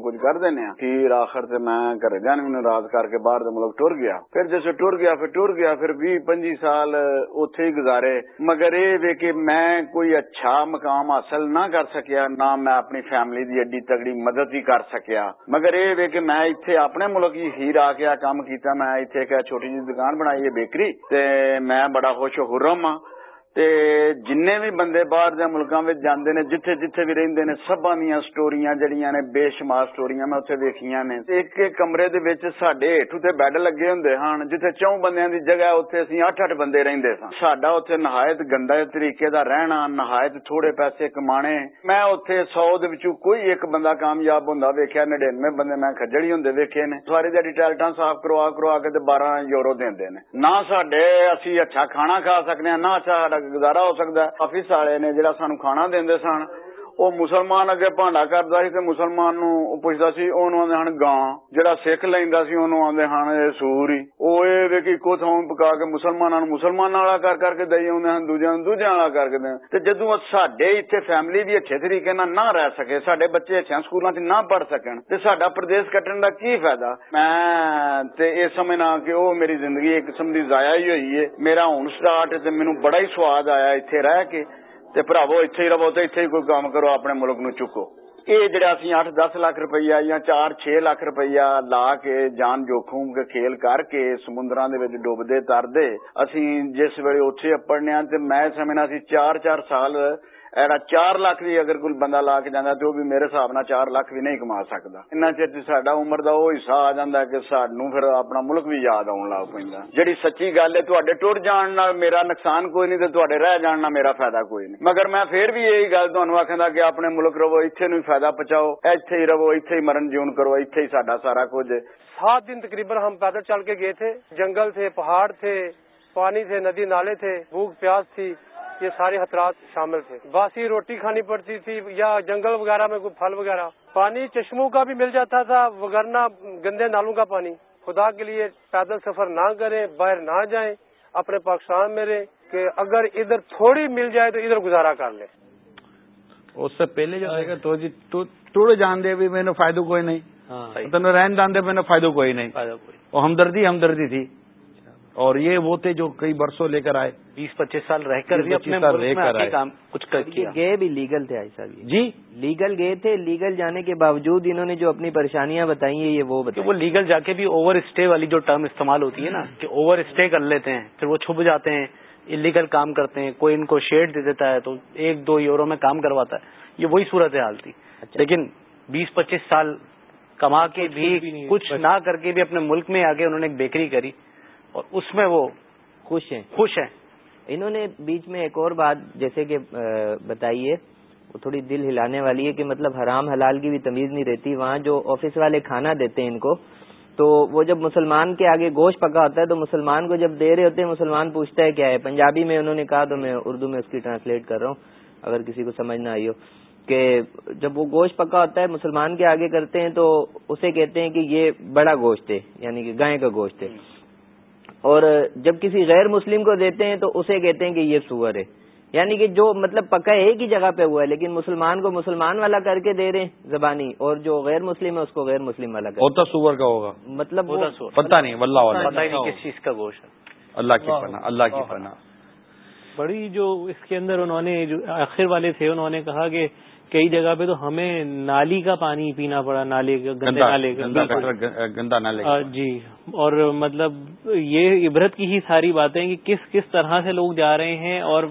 کچھ کر دینے پھر آخر سے میں گھر گیا نہیں کر کے باہر ملک ٹر گیا پھر جیسے ٹر گیا پھر ٹر گیا پھر بھی پنجی سال اتے ہی گزارے مگر یہ کہ میں کوئی اچھا مقام حاصل نہ کر سکیا، نہ میں اپنی فیملی دی اڈی تگڑی مدد ہی کر سکیا۔ مگر یہ کہ میں ایتھے اپنے ملک ہی آ کے کام کیتا، میں ایتھے ایک چھوٹی جی دکان بنائی ہے بیکری، تے میں بڑا خوش خرم ہاں۔ تے جن بھی بندے باہر دے ملکاں وچ جاندے نے، جتھے جتھے بھی رہندے نے، سباں دیاں سٹوریاں جڑیاں نے، بے شمار سٹوریاں میں اوتھے ویکھیاں نے۔ ایک ایک کمرے دے وچ ساڈے ہٹھ تے بیڈ لگے ہوندے ہن، جتھے چوں بندیاں دی جگہ اوتھے اسی 8-8 بندے رہندے سن۔ ساڈا اوتھے نہایت گندا طریقے دا رہنا، نہایت تھوڑے پیسے کمانے۔ میں اوتھے 100 دے وچوں کوئی ایک بندہ کامیاب ہوندا ویکھیا 99 بندے میں کھجڑی ہوندے ویکھے نے۔ ساری دیہڑی ٹیلٹاں صاف کروا کروا کے تے 12 یورو دیندے نے۔ نہ ساڈے اسی اچھا کھانا کھا سکنے ہاں، نہ اچھا گزارا ہو سکتا ہے آفس والے نے جہاں سانو کھانا دیندے سن وہ مسلمان اگے پانڈا کرتا سی تے مسلمان نو پوچھتا سی اونوں آندے ہن گاں جڑا سکھ لیندا سی اونوں آندے ہن سور ہی او اے وی کہ پکا کے مسلماناں نو مسلمان والا کر کر کے دئی اوندے ہن دوجیاں نو دوجیاں والا کر کے دے تے جدوں ساڈے ایتھے فیملی بھی اچھے طریقے نال نہ رہ سکے ساڈے بچے اچھے سکولاں وچ نہ پڑھ سکن تے ساڈا پردیس کٹن دا کی فائدہ میں تے اے سمجھنا کہ او میری زندگی ایک قسم دی ضائع ہی ہوئی ہے میرا ہن سٹارٹ تے مینوں بڑا ہی سواد آیا ایتھے رہ اتحم کرو اپنے ملک نو چکو یہ جڑا 8 10 لاکھ روپیہ یا 4 6 لاکھ روپیہ لا کے جان جوخ کھیل کر کے سمندر ڈوبتے تردے اص جس ویل اوتھی تے میں سمجھنا 4-4 سال چار لاکھ بھی اگر کوئی بندہ لا کے جا تو میرے حساب چار لاکھ اپنا سچی گل جان میرا نقصان کوئی نہیں رح جان میرا فائدہ کوئی نہیں مگر میں پھر بھی یہی گلو آخر اپنے ملک رو فائدہ پہچاؤ اتحر کرو ایسے ہی سڈا سارا کچھ سات دن تقریباً ہم پیدل چل کے گئے تھے جنگل تھے پہاڑ تھے پانی تھے ندی نالے تھے بھوک پیاس تھی یہ سارے خطرات شامل تھے۔ باسی روٹی کھانی پڑتی تھی یا جنگل وغیرہ میں کوئی پھل وغیرہ۔ پانی چشموں کا بھی مل جاتا تھا وغیرہ گندے نالوں کا پانی۔ خدا کے لیے پیدل سفر نہ کریں باہر نہ جائیں اپنے پاکستان میں رہیں کہ اگر ادھر تھوڑی مل جائے تو ادھر گزارا کر لیں۔ اس سے پہلے جو ہے تو جی توڑے جان دے بھی میں نے فائدہ کوئی نہیں۔ ہاں۔ رہن جان دے میں نے فائدہ کوئی نہیں۔ وہ ہمدردی ہمدردی تھی۔ اور یہ وہ تھے جو کئی برسوں لے کر آئے۔ بیس پچیس سال رہ کر بھی اپنے سال رہ کر کام کچھ گئے بھی لیگل تھے آئی صاحب جی۔ لیگل گئے تھے لیگل جانے کے باوجود انہوں نے جو اپنی پریشانیاں بتائی ہیں یہ وہ بتائی۔ وہ لیگل جا کے بھی اوور اسٹے والی جو ٹرم استعمال ہوتی ہے نا کہ اوور اسٹے کر لیتے ہیں پھر وہ چھپ جاتے ہیں انلیگل کام کرتے ہیں کوئی ان کو شیڈ دے دیتا ہے تو ایک دو یورو میں کام کرواتا ہے۔ یہ وہی صورت حال تھی اچھا۔ لیکن بیس پچیس سال کما کے بھی کچھ نہ کر کے بھی اپنے ملک میں آ کے انہوں نے ایک بیکری کری۔ اور اس میں وہ خوش ہیں۔ خوش ہیں۔ انہوں نے بیچ میں ایک اور بات جیسے کہ بتائیے وہ تھوڑی دل ہلانے والی ہے کہ مطلب حرام حلال کی بھی تمیز نہیں رہتی۔ وہاں جو آفس والے کھانا دیتے ہیں ان کو تو وہ جب مسلمان کے آگے گوشت پکا ہوتا ہے تو مسلمان کو جب دے رہے ہوتے ہیں مسلمان پوچھتا ہے کیا ہے۔ پنجابی میں انہوں نے کہا تو میں اردو میں اس کی ٹرانسلیٹ کر رہا ہوں اگر کسی کو سمجھ نہ آئی ہو کہ جب وہ گوشت پکا ہوتا ہے مسلمان کے آگے کرتے ہیں تو اسے کہتے ہیں کہ یہ بڑا گوشت ہے یعنی کہ گائے کا گوشت ہے۔ اور جب کسی غیر مسلم کو دیتے ہیں تو اسے کہتے ہیں کہ یہ سور ہے۔ یعنی کہ جو مطلب پکا ایک ہی جگہ پہ ہوا ہے لیکن مسلمان کو مسلمان والا کر کے دے رہے ہیں زبانی اور جو غیر مسلم ہے اس کو غیر مسلم والا ہوتا سور کا ہوگا۔ مطلب پتہ نہیں اللہ کس چیز کا گوشت اللہ کی پناہ اللہ کی پناہ۔ بڑی جو اس کے اندر انہوں نے جو آخر والے تھے انہوں نے کہا کہ کئی جگہ پہ تو ہمیں نالی کا پانی پینا پڑا نالے کا گندے نالے کا گندا نالے جی۔ اور مطلب یہ عبرت کی ہی ساری باتیں کہ کس کس طرح سے لوگ جا رہے ہیں اور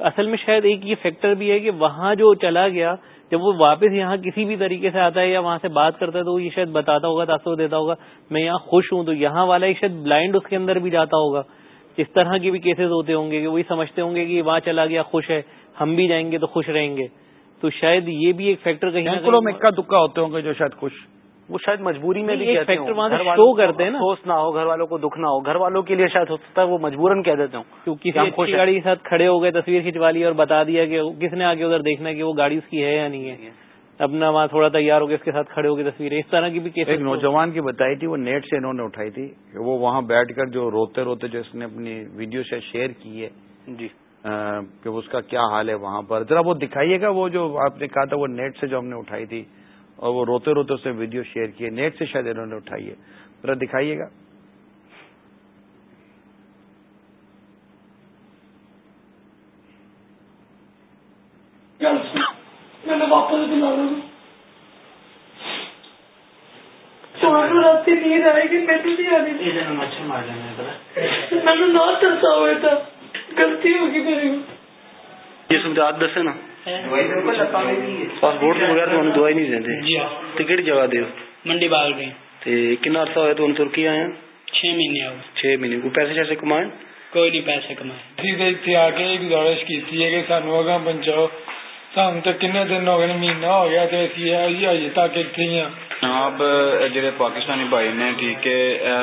اصل میں شاید ایک یہ فیکٹر بھی ہے کہ وہاں جو چلا گیا جب وہ واپس یہاں کسی بھی طریقے سے آتا ہے یا وہاں سے بات کرتا ہے تو وہ یہ شاید بتاتا ہوگا تاثر دیتا ہوگا میں یہاں خوش ہوں تو یہاں والا شاید بلائنڈ اس کے اندر بھی جاتا ہوگا۔ اس طرح کے بھی کیسز ہوتے ہوں گے کہ وہی سمجھتے ہوں گے کہ وہاں چلا گیا خوش ہے ہم بھی جائیں گے تو خوش رہیں گے۔ تو شاید یہ بھی ایک فیکٹر کہیں بینکوں میں اکا دکا ہوتے ہوں گے جو شاید خوش وہ شاید مجبوری میں بھی فیکٹر وہاں شو کرتے ہیں نا۔ نہ ہو گھر والوں کو دکھ نہ ہو گھر والوں کے لیے شاید ہو سکتا ہے وہ مجبوراً کہہ دیتے ہوں کیونکہ گاڑی کے ساتھ کھڑے ہو گئے تصویر کھینچوا لی اور بتا دیا کہ کس نے آگے ادھر دیکھنا کہ وہ گاڑی اس کی ہے یا نہیں ہے۔ اپنا وہاں تھوڑا تیار ہو گیا اس کے ساتھ کھڑے ہو گئے تصویریں اس طرح کی بھی ایک نوجوان کی بتائی تھی وہ نیٹ سے انہوں نے اٹھائی تھی وہ وہاں بیٹھ کر جو روتے روتے جو اس نے اپنی ویڈیو شیئر کی ہے جی۔ کہ اس کا کیا حال ہے وہاں پر ذرا وہ دکھائیے گا وہ جو آپ نے کہا تھا وہ نیٹ سے جو ہم نے اٹھائی تھی اور وہ روتے روتے اس نے ویڈیو شیئر کیے نیٹ سے شاید انہوں نے اٹھائی ہے ذرا دکھائیے گا میں نے واپس دلانا رات کی نیند آئے گی میں نے نہیں آ رہی تھی مچھر مار لینا میں نے نہ ترسا ہوا تھا غلطی نا؟ پاسپورٹ بغیر دوائی نہیں جی ہاں۔ ٹکٹ جگہ دیو۔ منڈی باغ عرصہ ترکی آیا مہینے ہو مہینے۔ کو پیسے شیسے کوئی نہیں پیسے جی، آ کے گزارش اگاں پہنچاؤ دن ہو گئے مہینہ ہو گیا اسی ہی جڑے پاکستانی بھائی نے ٹھیک ہے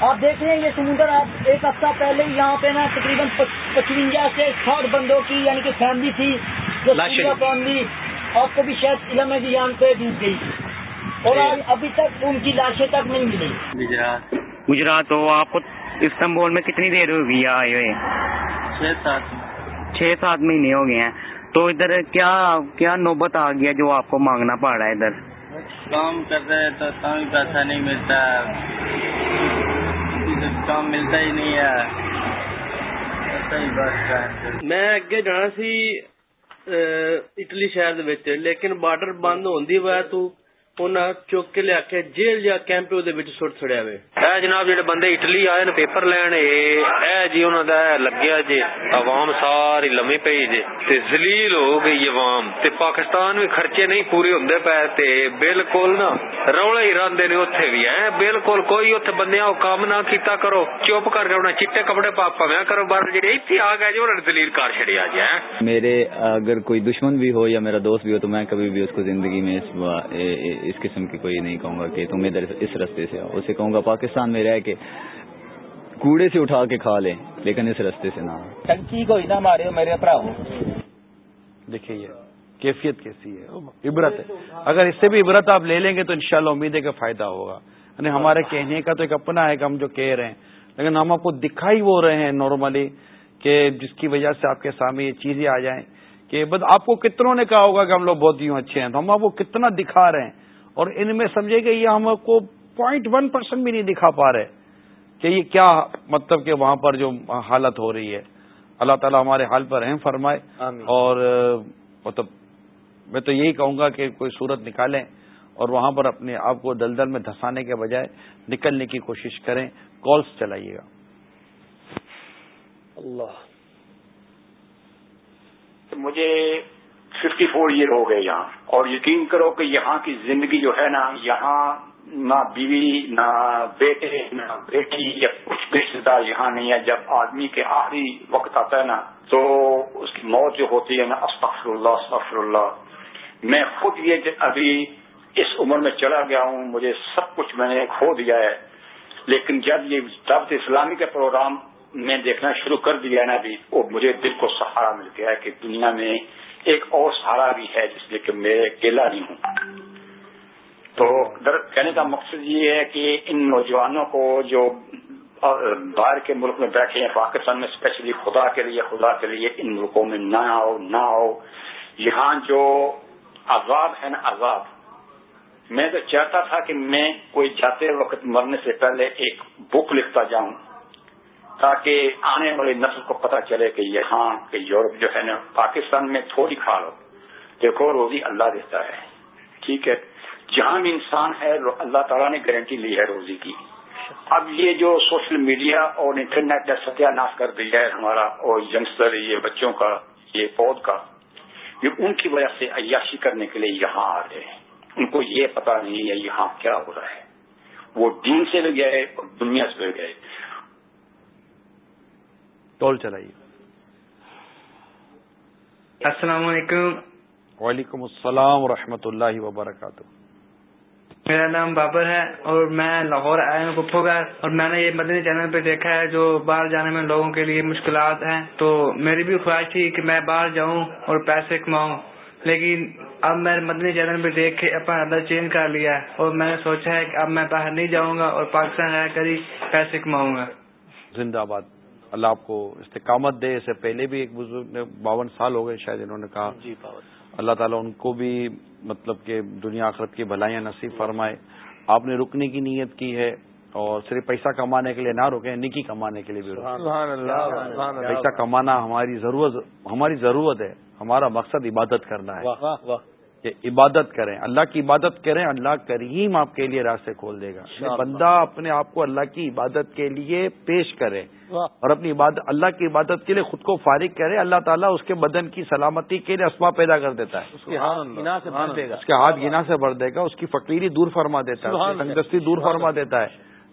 آپ دیکھ رہے ہیں یہ سمندر آپ ایک ہفتہ پہلے یہاں پہ نا تقریباً پچوجا سے ساٹھ بندوں کی یعنی کہ فیملی تھی جو فیملی آپ کو بھی شاید علم ابھیان پہ ڈوب گئی۔ اور جی۔ ابھی تک ان کی لاشیں تک نہیں ملی۔ گجرات۔ گجرات ہو آپ کو استنبول میں کتنی دیر ہوگی آئے ہوئے؟ چھ سات۔ چھ سات مہینے ہو گئے ہیں۔ تو ادھر کیا کیا نوبت آ گیا جو آپ کو مانگنا پڑ رہا ہے ادھر؟ کام کر رہے تو پیسہ نہیں ملتا۔ کام ملتا ہی نہیں ہے۔ میں اگے جانا سی اٹلی شہر لیکن بارڈر بند ہونے وجہ تو کے لیا کے جیل یا کیمپ سٹ چڑیا وے اے جناب جڑے بندے اٹلی آئے نا پیپر لین اے جی انہوں دا لگیا جی عوام ساری لمی پی جی تے زلیل ہو گئی عوام تے پاکستان بھی خرچے نہیں پورے ہوندے پے تے بالکل نا روڑے ہی راندے نے اوتھے بھی ہیں بالکل کوئی اوتھے بندیاں کام نہ کیتا کرو چپ کر کے انہیں چٹے کپڑے کرو بار جڑے ایتھے آ گئے جو انہوں نے دلیل کار چھڑیا جی میرے اگر کوئی دشمن بھی ہو یا میرا دوست بھی ہو تو میں کبھی بھی اس کو زندگی میں اس قسم کی کوئی نہیں کہوں گا کہ تم ادھر اس رستے سے آؤ۔ اسے کہوں گا پاکستان میں رہ کے کوڑے سے اٹھا کے کھا لیں لیکن اس رستے سے نہ۔ ٹنکی کوئی نہ مارے میرے دیکھیے یہ کیفیت کیسی ہے؟ عبرت ہے۔ اگر اس سے بھی عبرت آپ لے لیں گے تو انشاءاللہ امید ہے کہ فائدہ ہوگا۔ یعنی ہمارے کہنے کا تو ایک اپنا ہے کہ ہم جو کہہ رہے ہیں لیکن ہم آپ کو دکھائی وہ رہے ہیں نارملی کہ جس کی وجہ سے آپ کے سامنے یہ چیزیں آ جائیں کہ بس آپ کو کتنوں نے کہا ہوگا کہ ہم لوگ بہت یوں اچھے ہیں تو ہم آپ کو کتنا دکھا رہے ہیں۔ اور ان میں سمجھے کہ یہ ہم کو پوائنٹ ون پرسینٹ بھی نہیں دکھا پا رہے کہ یہ کیا مطلب کہ وہاں پر جو حالت ہو رہی ہے۔ اللہ تعالیٰ ہمارے حال پر اہم فرمائے۔ اور مطلب میں تو یہی کہوں گا کہ کوئی صورت نکالیں اور وہاں پر اپنے آپ کو دلدل میں دھسانے کے بجائے نکلنے کی کوشش کریں۔ کالس چلائیے گا۔ اللہ۔ مجھے ففٹی فور ایئر ہو گئے یہاں۔ اور یقین کرو کہ یہاں کی زندگی جو ہے نا، یہاں نہ بیوی، نہ بیٹے، نہ بیٹی یا کچھ رشتے دار یہاں نہیں ہے۔ جب آدمی کے آخری وقت آتا ہے نا، تو اس کی موت جو ہوتی ہے نا استغفر اللہ استغفر اللہ میں خود یہ ابھی اس عمر میں چلا گیا ہوں، مجھے سب کچھ میں نے کھو دیا ہے۔ لیکن جب یہ دعوت اسلامی کا پروگرام میں دیکھنا شروع کر دیا ہے نا ابھی، وہ مجھے دل کو سہارا مل گیا ہے کہ دنیا میں ایک اور سہارا بھی ہے، جس لیے کہ میں اکیلا نہیں ہوں۔ تو کہنے کا مقصد یہ ہے کہ ان نوجوانوں کو جو باہر کے ملک میں بیٹھے ہیں، پاکستان میں اسپیشلی خدا کے لیے، خدا کے لیے ان ملکوں میں نہ آؤ نہ آؤ۔ یہاں جو عذاب ہے نا، عذاب۔ میں تو چاہتا تھا کہ میں کوئی جاتے وقت مرنے سے پہلے ایک بک لکھتا جاؤں۔ تاکہ آنے والی نسل کو پتہ چلے کہ یہاں کہ یورپ جو ہے نا، پاکستان میں تھوڑی کھا لو۔ دیکھو، روزی اللہ دیتا ہے۔ ٹھیک ہے۔ جہاں بھی انسان ہے اللہ تعالیٰ نے گارنٹی لی ہے روزی کی۔ اب یہ جو سوشل میڈیا اور انٹرنیٹ نے ستیہ ناش کر دیا ہے ہمارا اور ینگسٹر یہ بچوں کا، یہ پود کا، یہ ان کی وجہ سے عیاشی کرنے کے لیے یہاں آ رہے ہیں۔ ان کو یہ پتا نہیں ہے یہاں کیا ہو رہا ہے۔ وہ دین سے بھی گئے اور دنیا سے بھی گئے۔ ٹول چلائیے۔ السلام علیکم۔ وعلیکم السلام ورحمۃ اللہ وبرکاتہ۔ میرا نام بابر ہے اور میں لاہور آیا ہوں گپو کا اور میں نے یہ مدنی چینل پہ دیکھا ہے جو باہر جانے میں لوگوں کے لیے مشکلات ہیں۔ تو میری بھی خواہش تھی کہ میں باہر جاؤں اور پیسے کماؤں لیکن اب میں مدنی چینل پہ دیکھ کے اپنا ادر چینج کر لیا ہے اور میں نے سوچا ہے کہ اب میں باہر نہیں جاؤں گا اور پاکستان رہ کر ہی پیسے کماؤں گا۔ زندہ باد اللہ آپ کو استقامت دے اسے پہلے بھی ایک بزرگ نے باون سال ہو گئے شاید انہوں نے کہا۔ جی اللہ تعالیٰ ان کو بھی مطلب کہ دنیا آخرت کی بھلائیاں نصیب فرمائے۔ آپ نے رکنے کی نیت کی ہے اور صرف پیسہ کمانے کے لیے نہ رکے نکی کمانے کے لیے بھی پیسہ کمانا ہماری ضرورت ہماری ضرورت ہے ہمارا مقصد عبادت کرنا ہے۔ کہ عبادت کریں۔ اللہ کی عبادت کریں اللہ کریم آپ کے لیے راستے کھول دے گا۔ بندہ اپنے آپ کو اللہ کی عبادت کے لیے پیش کرے اور اپنی عبادت اللہ کی عبادت کے لیے خود کو فارغ کرے۔ اللہ تعالیٰ اس کے بدن کی سلامتی کے لیے اسما پیدا کر دیتا ہے۔ اس کے ہاتھ گنا سے بھر دے گا۔ اس کی فقیری دور فرما دیتا ہے تندرستی دور فرما دیتا ہے۔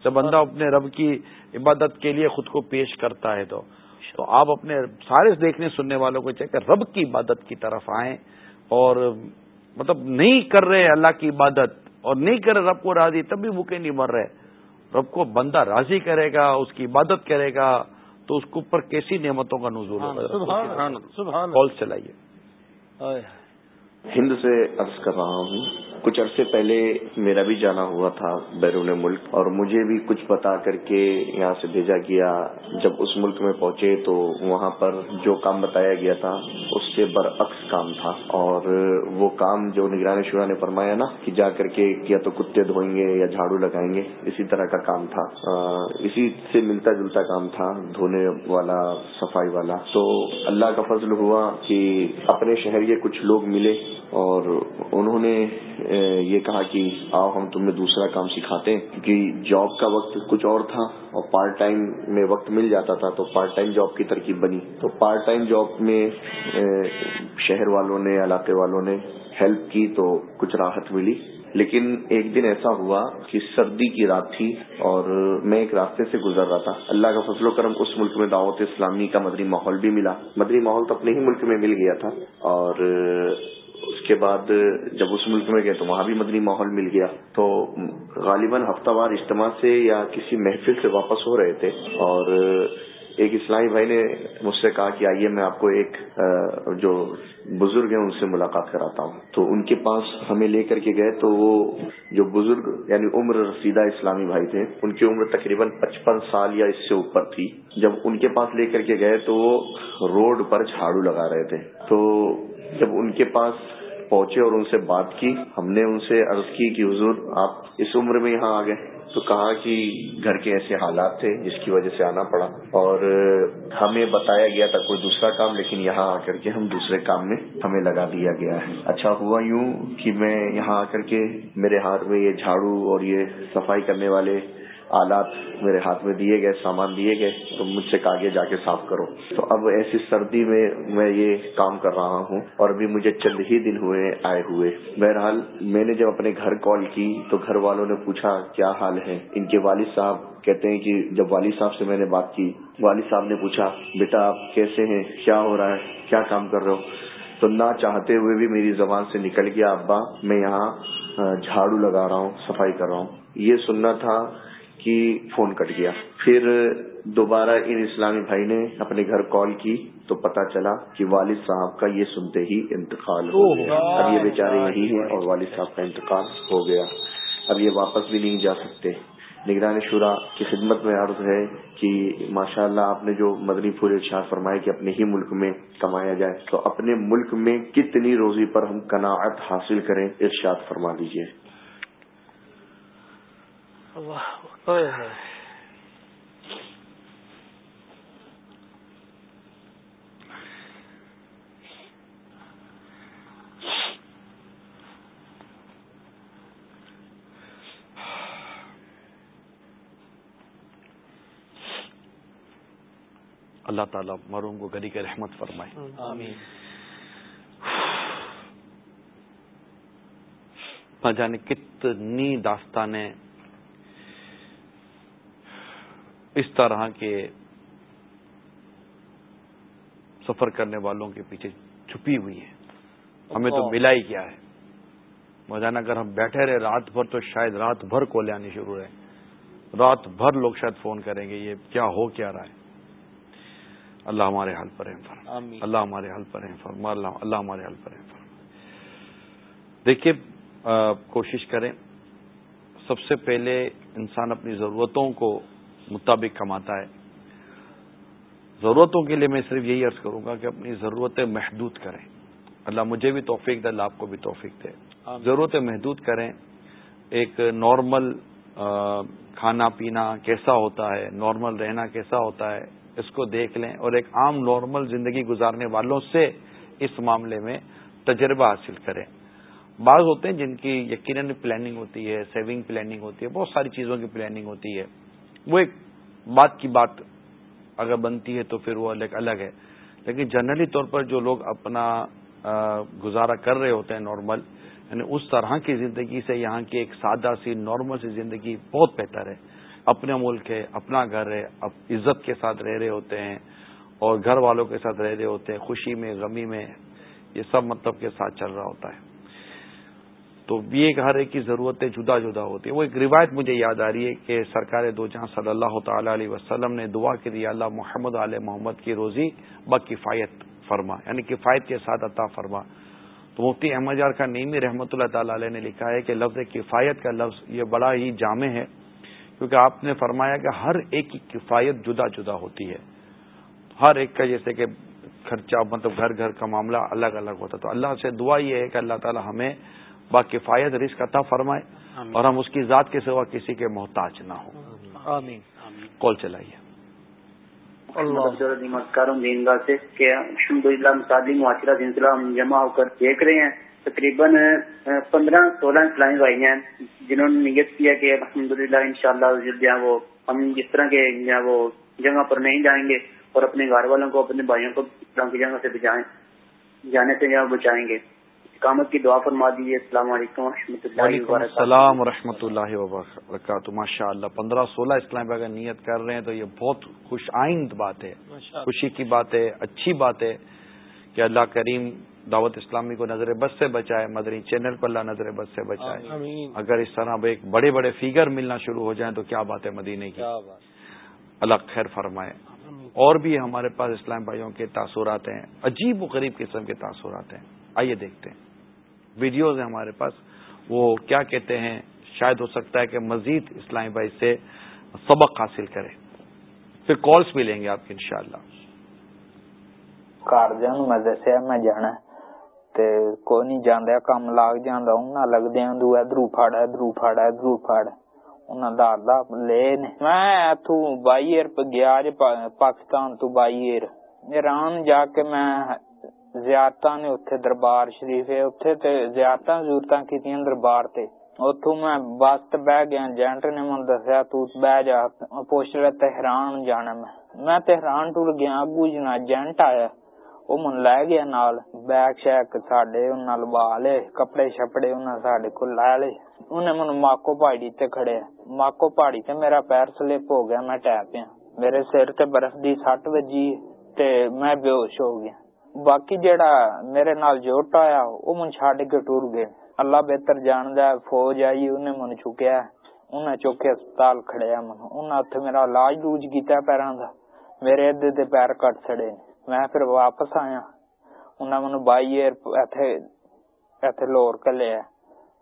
جب بندہ اپنے رب کی عبادت کے لیے خود کو پیش کرتا ہے تو تو آپ اپنے سارے دیکھنے سننے والوں کو چاہے کہ رب کی عبادت کی طرف آئیں اور مطلب نہیں کر رہے اللہ کی عبادت اور نہیں کر رہے رب کو راضی تب بھی بھوکے نہیں مر رہے۔ رب کو بندہ راضی کرے گا اس کی عبادت کرے گا تو اس کے اوپر کیسی نعمتوں کا نزول ہوگا؟ کال چلائیے ہند سے عرض کر رہا ہوں کچھ عرصے پہلے میرا بھی جانا ہوا تھا بیرون ملک اور مجھے بھی کچھ بتا کر کے یہاں سے بھیجا گیا۔ جب اس ملک میں پہنچے تو وہاں پر جو کام بتایا گیا تھا، اس سے برعکس کام تھا۔ اور وہ کام جو نگرانی شورا نے فرمایا نا کہ جا کر کے یا تو کتے دھوئیں گے یا جھاڑو لگائیں گے، اسی طرح کا کام تھا۔ اسی سے ملتا جلتا کام تھا دھونے والا، صفائی والا۔ تو اللہ کا فضل ہوا کہ اپنے شہر کے کچھ لوگ ملے اور انہوں نے یہ کہا کہ آؤ ہم تمہیں دوسرا کام سکھاتے ہیں۔ کیونکہ جاب کا وقت کچھ اور تھا اور پارٹ ٹائم میں وقت مل جاتا تھا، تو پارٹ ٹائم جاب کی ترکیب بنی۔ تو پارٹ ٹائم جاب میں شہر والوں نے، علاقے والوں نے ہیلپ کی تو کچھ راحت ملی۔ لیکن ایک دن ایسا ہوا کہ سردی کی رات تھی اور میں ایک راستے سے گزر رہا تھا۔ اللہ کا فضل و کرم، اس ملک میں دعوت اسلامی کا مدری ماحول بھی ملا۔ مدری ماحول تو اپنے ہی ملک میں مل گیا تھا اور اس کے بعد جب اس ملک میں گئے تو وہاں بھی مدنی ماحول مل گیا۔ تو غالباً ہفتہ وار اجتماع سے یا کسی محفل سے واپس ہو رہے تھے اور ایک اسلامی بھائی نے مجھ سے کہا کہ آئیے میں آپ کو ایک جو بزرگ ہیں ان سے ملاقات کراتا ہوں۔ تو ان کے پاس ہمیں لے کر کے گئے تو وہ جو بزرگ یعنی عمر رسیدہ اسلامی بھائی تھے، ان کی عمر تقریباً پچپن سال یا اس سے اوپر تھی۔ جب ان کے پاس لے کر کے گئے تو وہ روڈ پر جھاڑو لگا رہے تھے۔ تو جب ان کے پاس پہنچے اور ان سے بات کی، ہم نے ان سے عرض کی کہ حضور، آپ اس عمر میں یہاں آ گئے۔ تو کہا کہ گھر کے ایسے حالات تھے جس کی وجہ سے آنا پڑا اور ہمیں بتایا گیا تھا کوئی دوسرا کام، لیکن یہاں آ کر کے ہم دوسرے کام میں ہمیں لگا دیا گیا ہے۔ اچھا ہوا یوں کہ میں یہاں آ کر کے میرے ہاتھ میں یہ جھاڑو اور یہ صفائی کرنے والے آلات میرے ہاتھ میں دیے گئے، سامان دیے گئے، تو مجھ سے کاگے جا کے صاف کرو۔ تو اب ایسی سردی میں میں یہ کام کر رہا ہوں اور ابھی مجھے چند ہی دن ہوئے آئے ہوئے۔ بہرحال میں نے جب اپنے گھر کال کی تو گھر والوں نے پوچھا، کیا حال ہے؟ ان کے والد صاحب کہتے ہیں کہ جب والد صاحب سے میں نے بات کی، والد صاحب نے پوچھا، بیٹا آپ کیسے ہیں؟ کیا ہو رہا ہے؟ کیا کام کر رہے ہو؟ تو نہ چاہتے ہوئے بھی میری زبان سے نکل گیا، ابا، میں یہاں جھاڑو لگا رہا ہوں، صفائی کر رہا ہوں۔ یہ سننا تھا کی فون کٹ گیا۔ پھر دوبارہ ان اسلامی بھائی نے اپنے گھر کال کی تو پتا چلا کہ والد صاحب کا یہ سنتے ہی انتقال ہو گیا۔ اب یہ بیچارے یہی ہیں اور والد صاحب کا انتقال ہو گیا۔ اب یہ واپس بھی نہیں جا سکتے۔ نگرانی شورا کی خدمت میں عرض ہے کہ ماشاء اللہ آپ نے جو مدنی پھول ارشاد فرمائے کہ اپنے ہی ملک میں کمایا جائے تو اپنے ملک میں کتنی روزی پر ہم کناعت حاصل کریں ارشاد فرما دیجیے اللہ تعالیٰ مروں کو گری کے رحمت فرمائے۔ آمین۔ نہ جانے کتنی داستانیں اس طرح کے سفر کرنے والوں کے پیچھے چھپی ہوئی ہے ہمیں تو ملا ہی کیا ہے۔ موجانہ اگر ہم بیٹھے رہے رات بھر تو شاید رات بھر کولے آنی شروع رہے۔ رات بھر لوگ شاید فون کریں گے یہ کیا ہو کیا رہا ہے۔ اللہ ہمارے حل پر ہیں فرم اللہ ہمارے حل پر ہیں فرم اللہ اللہ ہمارے حل پر ہیں فرم دیکھیے کوشش کریں۔ سب سے پہلے انسان اپنی ضرورتوں کو مطابق کماتا ہے۔ ضرورتوں کے لیے میں صرف یہی عرض کروں گا کہ اپنی ضرورتیں محدود کریں۔ اللہ مجھے بھی توفیق دے اللہ آپ کو بھی توفیق دے۔ ضرورتیں محدود کریں۔ ایک نارمل کھانا پینا کیسا ہوتا ہے نارمل رہنا کیسا ہوتا ہے اس کو دیکھ لیں۔ اور ایک عام نارمل زندگی گزارنے والوں سے اس معاملے میں تجربہ حاصل کریں۔ بعض ہوتے ہیں جن کی یقیناً پلاننگ ہوتی ہے سیونگ پلاننگ ہوتی ہے بہت ساری چیزوں کی پلاننگ ہوتی ہے۔ وہ ایک بات کی بات اگر بنتی ہے تو پھر وہ الگ الگ ہے۔ لیکن جنرلی طور پر جو لوگ اپنا گزارا کر رہے ہوتے ہیں نارمل یعنی اس طرح کی زندگی سے یہاں کی ایک سادہ سی، نارمل سی زندگی بہت بہتر ہے۔ اپنے ملک ہے، اپنا گھر ہے عزت کے ساتھ رہ رہے ہوتے ہیں اور گھر والوں کے ساتھ رہ رہے ہوتے ہیں، خوشی میں، غمی میں، یہ سب مطلب کے ساتھ چل رہا ہوتا ہے۔ تو ایک ہر ایک کی ضرورتیں جدا جدا ہوتی ہیں۔ وہ ایک روایت مجھے یاد آ رہی ہے کہ سرکار دو جہاں صلی اللہ تعالی علیہ وسلم نے دعا کے لیے اللہ محمد علیہ محمد کی روزی ب کفایت فرما یعنی کفایت کے ساتھ عطا فرما۔ تو مفتی احمد یار کا نیمی رحمۃ اللہ تعالی علیہ نے لکھا ہے کہ لفظ کفایت کا لفظ یہ بڑا ہی جامع ہے، کیونکہ آپ نے فرمایا کہ ہر ایک کی کفایت جدا جدا ہوتی ہے۔ ہر ایک کا جیسے کہ خرچہ مطلب گھر گھر کا معاملہ الگ الگ ہوتا تو اللہ سے دعا یہ ہے کہ اللہ تعالی ہمیں با کفایت رزق عطا فرمائے اور ہم اس کی ذات کے سوا کسی کے محتاج نہ ہوں۔ کال چلائیے۔ اللہ۔ سے کہ الحمد للہ معاشرہ سلسلہ ہم جمع ہو کر دیکھ رہے ہیں۔ تقریباً پندرہ سولہ اسلامی بھائی ہیں جنہوں نے نیت کیا کہ الحمد للہ ان شاء اللہ وہ ہم جس طرح کے وہ جگہ پر نہیں جائیں گے اور اپنے گھر والوں کو اپنے بھائیوں کو جگہ سے بچائیں جانے سے جہاں بچائیں گے۔ اقامت کی دعا فرما دیجیے السلام علیکم و رحمۃ اللہ السلام و رحمۃ اللہ وبرکاتہ۔ ماشاء اللہ پندرہ سولہ اسلام اگر نیت کر رہے ہیں تو یہ بہت خوش آئند بات ہے۔ خوشی کی بات ہے اچھی بات ہے کہ اللہ کریم دعوت اسلامی کو نظر بس سے بچائے مدری چینل پر اللہ نظر بس سے بچائے۔ اگر اس طرح ایک بڑے بڑے فیگر ملنا شروع ہو جائیں تو کیا بات ہے مدینے کی؟ اللہ خیر فرمائے۔ اور بھی ہمارے پاس اسلام بھائیوں کے تاثرات ہیں عجیب و غریب قسم کے تاثرات ہیں۔ آئیے دیکھتے ہیں۔ ویڈیوز ہیں ہمارے پاس، وہ کیا کہتے ہیں، شاید ہو سکتا ہے کہ مزید اسلامی بھائی سے سبق حاصل کرے پھر کالس بھی لیں گے آپ کی ان شاء اللہ کار میں دسیا میں جانا کوئی نہیں جانا کام لاگ جانا ہوں نہ لگدے درو ادرو فاڑ ادرو فاڑ ادرو فاڑ لے میں بائی ایئر گیا پاکستان تو بائی ایئر ایران جا کے میں زیارت نے اتنے دربار شریف زیارت ضرورت کی دربار تے اتو میں بس بہ گیا جینٹ نے من دسیا تو بہ جا پوچھ رہا تہران جانا میں میں تہران ٹور گیا اگو جنا جینٹ آیا وہ من لے گیا نال بیگ شیک ساڈے لوا لے کپڑے شپڑے انہیں ساڈے کو لے لے انہیں من ماکو پہاڑی تے کھڑے ماکو پہاڑی تے میرا پیر سلپ ہو گیا میں ٹیپ پیا میرے سر تے برف دی سٹ وجی تے میں بے ہوش ہو گیا باقی جیڑا میرے نال جوٹ آیا وہ من چڈ کے ٹور گئے اللہ بہتر جان ہے فوج آئی انہیں من چکیا انہیں چوکے ہسپتال کھڑیا من انہیں اتنے میرا علاج لوج کیا پیروں کا میرے ادے دے پیر کٹ سڑے میں پھر واپس آیا انہیں من بائی ایتھے لور کلیا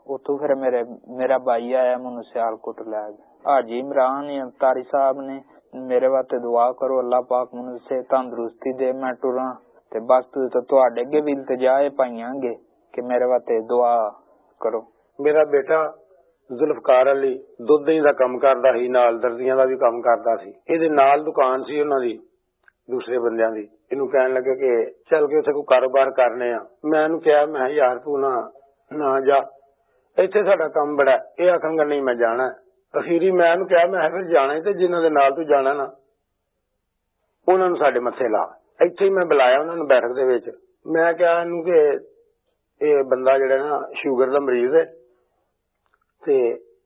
اتو پھر میرے میرا بھائی آیا من سیال کٹ لے گیا حاجی عمران تاری صاحب نے میرے واسطے دعا کرو اللہ پاک من سے تندرستی دے میں ٹرا تے بس تو تواڈے اگے بھی التجا پائیاں گے کہ میرے واسطے دعا کرو میرا بیٹا ذوالفقار علی دودھ دا کام کردا سی نال دردیاں دا بھی کام کردا سی اے نال دکان سی انہاں دی دوسرے بندیاں دی اینو کہن لگے کہ چل کے اوتھے کوئی کاروبار کرنے آ میں اینو کہیا میں یار تو نہ نہ جا اتنے سا کام بڑا یہ آخر گا نہیں میں جانا اخیری میں کیا میں پھر جانا جنہوں کے نال تو جانا نا انہوں نے سڈے میں بلایا انہوں نے بیٹھک دے میں کیا کہ یہ بندہ جڑا نا شوگر دا مریض ہے تے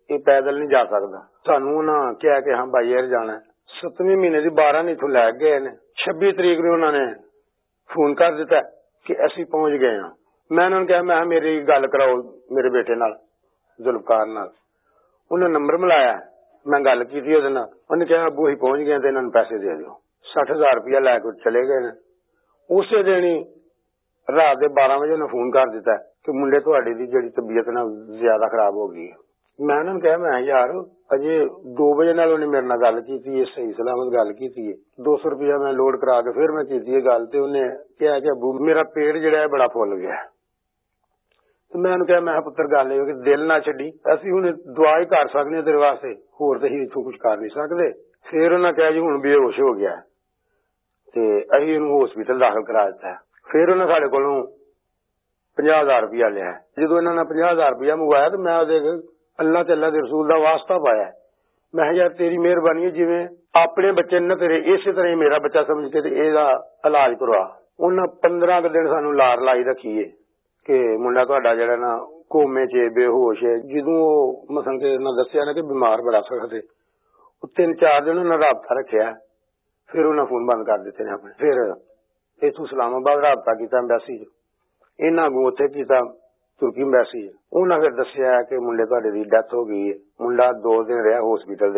یہ پیدل نہیں جا سکتا سانو نا کیا کہ ہاں بائی ایئر جانا ستویں مہینے کی بارہ نہیں اتو لے گئے نے چھبی تاریخ نو انہوں نے فون کر دیتا کہ اسی پہنچ گئے ہاں میں انہوں نے کہا میں میری گل کراؤ میرے بیٹے نال ذوالفقار نال انہیں نمبر ملایا میں گل کی تھی انہیں کہا ابو ہی پہنچ گئے تو انہوں نے پیسے دے دو سٹھ ہزار روپیہ لے کے چلے گئے اسی دن ہی رات کے بارہ بجے انہیں فون کر دیتا ہے کہ منڈے تھوڑی دی جڑی طبیعت نا زیادہ خراب ہو گئی میں انہوں نے کہا، میں یار، اجے دو بجے نال انہیں میرے نال گل کی تھی صحیح سلامت گل کی تھی دو سو روپیہ میں لوڈ کرا کے پھر میں کی گل تو انہیں کہا کہ ابو، میرا پیٹ جڑا ہے بڑا پھول گیا ہے۔ میں انہوں کہا، میں پتر، گل یہ دل نہ چڈی اسی ہوں دعا ہی کر سکنے ہاں تیرے واسطے، ہور تو اتو کچھ کر نہیں سکتے پھر انہیں کہا جی ہوں بے ہوش ہو گیا ہے۔ اسی ہاسپٹل داخل کرا دیتا ہے پھر انہیں سارے کو پناہ ہزار روپیہ لیا جدو انہوں نے پناہ ہزار روپیہ منگوایا تو میں اللہ تعالی کے رسول کا واسطہ پایا میں یار تیری مہربانی ہے جی اپنے بچے نہ تیرے اسی طرح میرا بچہ سمجھ کے یہ علاج کروا انہیں پندرہ دن سانو لار لائی رکھیے کہ منڈا تا جڑا نا کومے چ بے ہوش ہے جدو مسن کے دسیا نا کہ بیمار بڑا سخت ہے تین چار دن انہیں رابطہ رکھا پھر انہوں نے فون بند کر دیتے نے اپنے۔ پھر اتو اسلام آباد رابطہ کیا امبیسی انہاں اگوں اتنے کیتا ترکی امبیسی انہاں پھر دسیا کہ منڈے تہاڈے دی ڈیتھ ہو گئی ہے۔ منڈا دو دن رہا ہاسپٹل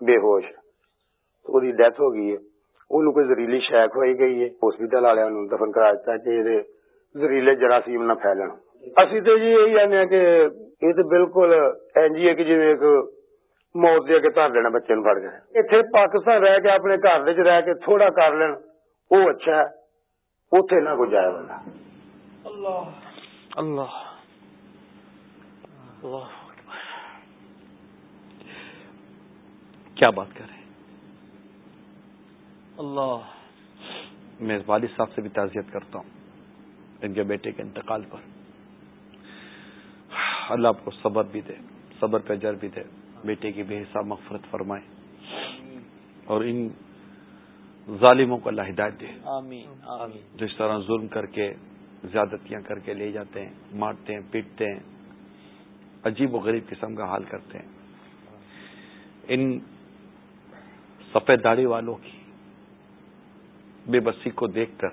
بے ہوش او ڈیتھ ہو گئی ہے۔ اونوں کوئی زہریلی شیک ہوئی گئی ہے۔ ہاسپٹل والےاں دفن کرا دتا کہ اے زہریلے جراثیم نہ پھیلن۔ اسی تو جی یہی آنے کہ یہ تو بالکل این جی ہے کہ جی ایک ਮੌਤ ਦੇ ਅੱਗੇ ਧਰ ਲੈਣਾ ਬੱਚੇ ਨੂੰ ਫੜ ਕੇ ਇੱਥੇ ਪਾਕਿਸਤਾਨ ਰਹਿ ਕੇ ਆਪਣੇ ਘਰ ਦੇ ਚ ਰਹਿ ਕੇ ਥੋੜਾ ਕਰ ਲੈਣ ਉਹ ਅੱਛਾ ਹੈ ਉੱਥੇ ਨਾ ਕੋਈ ਜਾਏ ਬੰਦਾ اللہ اللہ اللہ کیا بات کر رہے ہیں اللہ میں والد صاحب سے بھی تعزیت کرتا ہوں ان کے بیٹے کے انتقال پر اللہ آپ کو صبر بھی دے صبر پہ جر بھی دے بیٹے کی بے حساب مغفرت فرمائے۔ اور ان ظالموں کو اللہ ہدایت دے۔ آمین آمین۔ جو اس طرح ظلم کر کے زیادتیاں کر کے لے جاتے ہیں مارتے ہیں پیٹتے ہیں عجیب و غریب قسم کا حال کرتے ہیں۔ ان سفید داڑھی والوں کی بے بسی کو دیکھ کر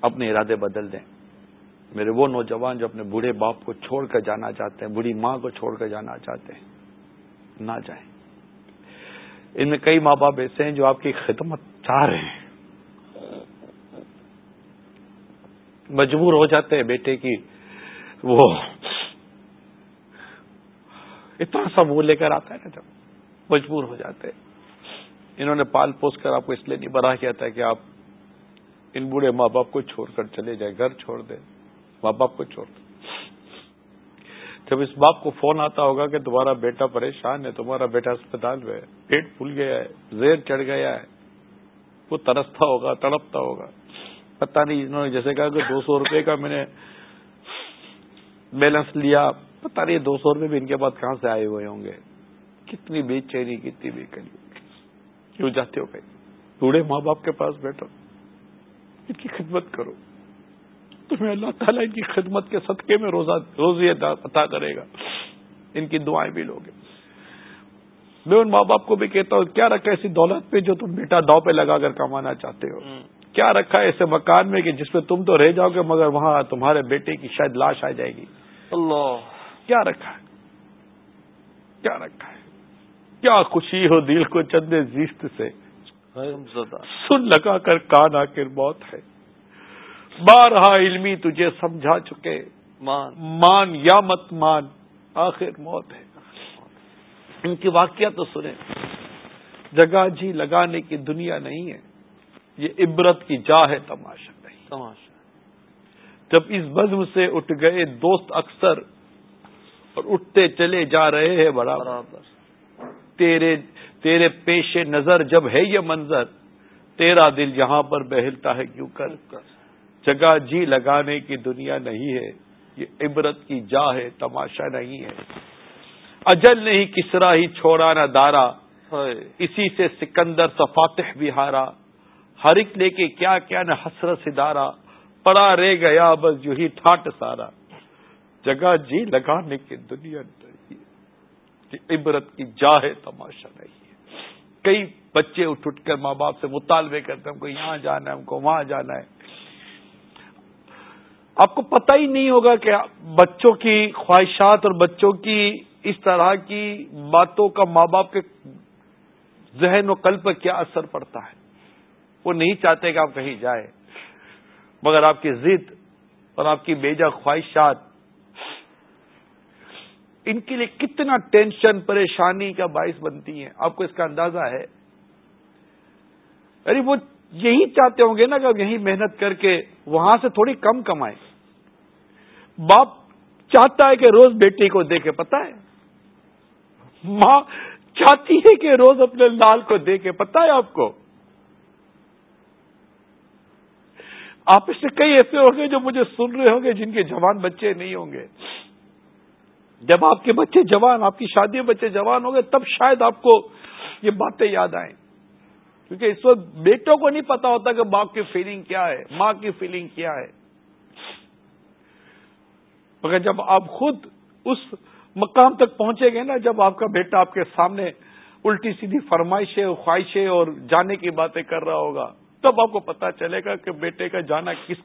اپنے ارادے بدل دیں۔ میرے وہ نوجوان جو اپنے بوڑھے باپ کو چھوڑ کر جانا چاہتے ہیں، بوڑھی ماں کو چھوڑ کر جانا چاہتے ہیں، نہ جائیں۔ ان میں کئی ماں باپ ایسے ہیں جو آپ کی خدمت چاہ رہے ہیں۔ مجبور ہو جاتے ہیں بیٹے کی وہ۔ اتنا سا منہ لے کر آتا ہے نا جب مجبور ہو جاتے ہیں۔ انہوں نے پال پوس کر آپ کو اس لیے نہیں براہ کیا تھا کہ آپ ان بوڑھے ماں باپ کو چھوڑ کر چلے جائیں، گھر چھوڑ دیں۔ ماں باپ کو چھوڑ دیں جب اس باپ کو فون آتا ہوگا کہ تمہارا بیٹا پریشان ہے، تمہارا بیٹا اسپتال میں پیٹ پھول گیا ہے زیر چڑھ گیا ہے، وہ ترستا ہوگا، تڑپتا ہوگا۔ پتہ نہیں انہوں نے جیسے کہا کہ دو سو روپے کا میں نے بیلنس لیا، پتہ نہیں دو سو روپے بھی ان کے بعد کہاں سے آئے ہوئے ہوں گے۔ کتنی بے چینی، کتنی بے کلی۔ کیوں جاتے ہو کہیں بوڑھے ماں باپ کے پاس بیٹھو، ان کی خدمت کرو۔ تمہیں اللہ تعالیٰ ان کی خدمت کے صدقے میں روزہ روزی عطا کرے گا۔ ان کی دعائیں بھی لوگے میں ان ماں باپ کو بھی کہتا ہوں کیا رکھا ایسی دولت پہ جو تم بیٹا داؤ پہ لگا کر کمانا چاہتے ہو؟ کیا رکھا ہے ایسے مکان میں کہ جس پہ تم تو رہ جاؤ گے مگر وہاں تمہارے بیٹے کی شاید لاش آ جائے گی؟ اللہ۔ کیا رکھا ہے؟ کیا رکھا ہے؟ کیا خوشی ہو دل کو چندے زیست سے؟ سن لگا کر کان آخر موت ہے۔ بارہا علمی تجھے سمجھا چکے۔ مان۔ مان یا مت مان۔ آخر موت ہے۔ ان کی واقعہ تو سنیں۔ جگہ جی لگانے کی دنیا نہیں ہے۔ یہ عبرت کی جا ہے تماشا نہیں۔ تماشا۔ جب اس بزم سے اٹھ گئے دوست اکثر اور اٹھتے چلے جا رہے ہیں برابر۔ تیرے تیرے پیش نظر جب ہے یہ منظر تیرا دل یہاں پر بہلتا ہے۔ کیوں کر؟ جگہ جی لگانے کی دنیا نہیں ہے یہ عبرت کی جا ہے تماشا نہیں ہے۔ اجل نہیں کسرا ہی چھوڑا نہ دارا اسی سے سکندر سفاتح بھی ہارا ہر ایک لے کے کیا کیا نہ حسرت سدارا پڑا رہ گیا بس جو ہی ٹھاٹ سارا۔ جگہ جی لگانے کی دنیا نہیں ہے۔ عبرت کی جا ہے تماشا نہیں ہے۔ کئی بچے اٹھ اٹھ کر ماں باپ سے مطالبے کرتے ہیں ہم کو یہاں جانا ہے ہم کو وہاں جانا ہے۔ آپ کو پتہ ہی نہیں ہوگا کہ بچوں کی خواہشات اور بچوں کی اس طرح کی باتوں کا ماں باپ کے ذہن و قلب پر کیا اثر پڑتا ہے؟ وہ نہیں چاہتے کہ آپ کہیں جائیں۔ مگر آپ کی ضد اور آپ کی بیجا خواہشات، ان کے لیے کتنا ٹینشن، پریشانی کا باعث بنتی ہیں۔ آپ کو اس کا اندازہ ہے؟ ارے وہ یہی چاہتے ہوں گے نا کہ یہی محنت کر کے وہاں سے تھوڑی کم کمائیں۔ باپ چاہتا ہے کہ روز بیٹی کو دیکھے پتا ہے؟ ماں چاہتی ہے کہ روز اپنے لال کو دیکھے پتا ہے آپ کو؟ آپ اس سے کئی ایسے ہوں گے جو مجھے سن رہے ہوں گے جن کے جوان بچے نہیں ہوں گے۔ جب آپ کے بچے جوان، آپ کی شادی بچے جوان ہوں گے، تب شاید آپ کو یہ باتیں یاد آئیں۔ کیونکہ اس وقت بیٹوں کو نہیں پتا ہوتا کہ باپ کی فیلنگ کیا ہے ماں کی فیلنگ کیا ہے۔ مگر جب آپ خود اس مقام تک پہنچے گے نا جب آپ کا بیٹا آپ کے سامنے الٹی سیدھی فرمائشیں خواہشیں اور جانے کی باتیں کر رہا ہوگا تب آپ کو پتا چلے گا کہ بیٹے کا جانا کس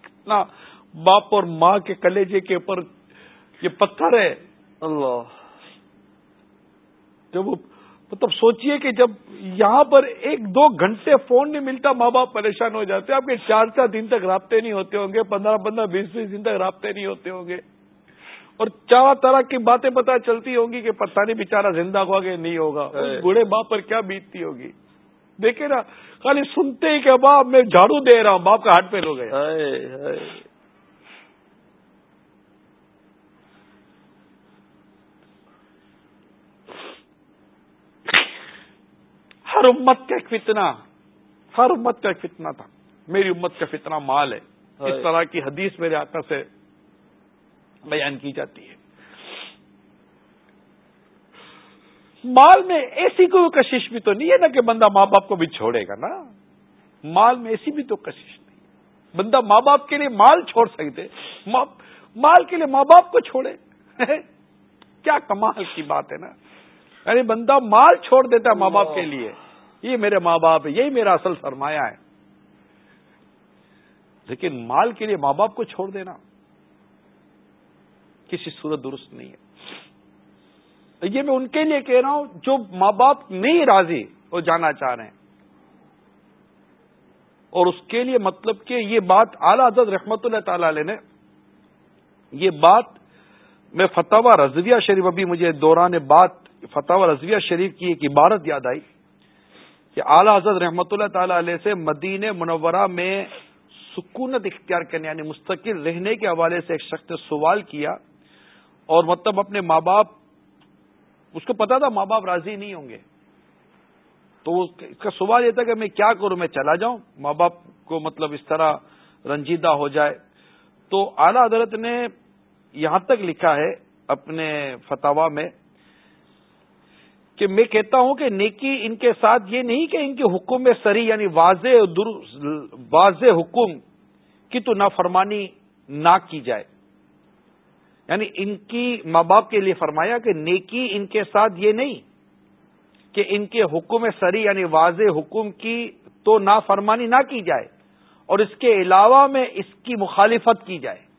کتنا باپ اور ماں کے کلیجے کے اوپر یہ پتھر ہے۔ اللہ۔ جب وہ مطلب سوچئے کہ جب یہاں پر ایک دو گھنٹے فون نہیں ملتا ماں باپ پریشان ہو جاتے آپ کے چار چار دن تک رابطے نہیں ہوتے ہوں گے پندرہ پندرہ بیس بیس دن تک رابطے نہیں ہوتے ہوں گے۔ اور چار طرح کی باتیں پتہ چلتی ہوں گی کہ پتہ نہیں بےچارا زندہ ہوا کہ نہیں ہوگا۔ بوڑھے باپ پر کیا بیتتی ہوگی؟ دیکھے نا خالی سنتے ہی کہ باپ میں جھاڑو دے رہا ہوں باپ کا ہاتھ پہ ہو گئے ہر امت کا ایک فتنہ ہر امت کا ایک فتنہ تھا۔ میری امت کا فتنہ مال ہے۔ اس طرح کی حدیث میرے آقا سے بیان کی جاتی ہے۔ مال میں ایسی کوئی کشش بھی تو نہیں ہے نا کہ بندہ ماں باپ کو بھی چھوڑے گا نا۔ مال میں ایسی بھی تو کشش نہیں۔ بندہ ماں باپ کے لیے مال چھوڑ سکتے مال کے لیے ماں باپ کو چھوڑے۔ کیا کمال کی بات ہے نا۔ یعنی بندہ مال چھوڑ دیتا ہے ماں باپ کے لیے۔ یہ میرے ماں باپ ہے، یہی میرا اصل سرمایہ ہے۔ لیکن مال کے لیے ماں باپ کو چھوڑ دینا کسی صورت درست نہیں ہے۔ یہ میں ان کے لیے کہہ رہا ہوں جو ماں باپ نہیں راضی وہ جانا چاہ رہے ہیں۔ اور اس کے لیے مطلب کہ یہ بات اعلی حضرت رحمت اللہ تعالی علیہ نے یہ بات میں فتح رضویہ شریف ابھی مجھے دوران بات فتح رضویہ شریف کی ایک عبارت یاد آئی کہ اعلی حضرت رحمت اللہ تعالی علیہ سے مدین منورہ میں سکونت اختیار کرنے یعنی مستقل رہنے کے حوالے سے ایک شخص نے سوال کیا اور مطلب اپنے ماں باپ، اس کو پتا تھا ماں باپ راضی نہیں ہوں گے۔ تو اس کا سوال یہ تھا کہ میں کیا کروں؟ میں چلا جاؤں؟ ماں باپ کو مطلب اس طرح رنجیدہ ہو جائے۔ تو اعلی حضرت نے یہاں تک لکھا ہے اپنے فتوا میں کہ میں کہتا ہوں کہ نیکی ان کے ساتھ یہ نہیں کہ ان کے حکم میں سری یعنی واضح واضح حکم کی تو نافرمانی نہ کی جائے۔ یعنی ان کی ماں باپ کے لیے فرمایا کہ نیکی ان کے ساتھ یہ نہیں کہ ان کے حکم سری یعنی واضح حکم کی تو نافرمانی نہ کی جائے اور اس کے علاوہ میں اس کی مخالفت کی جائے۔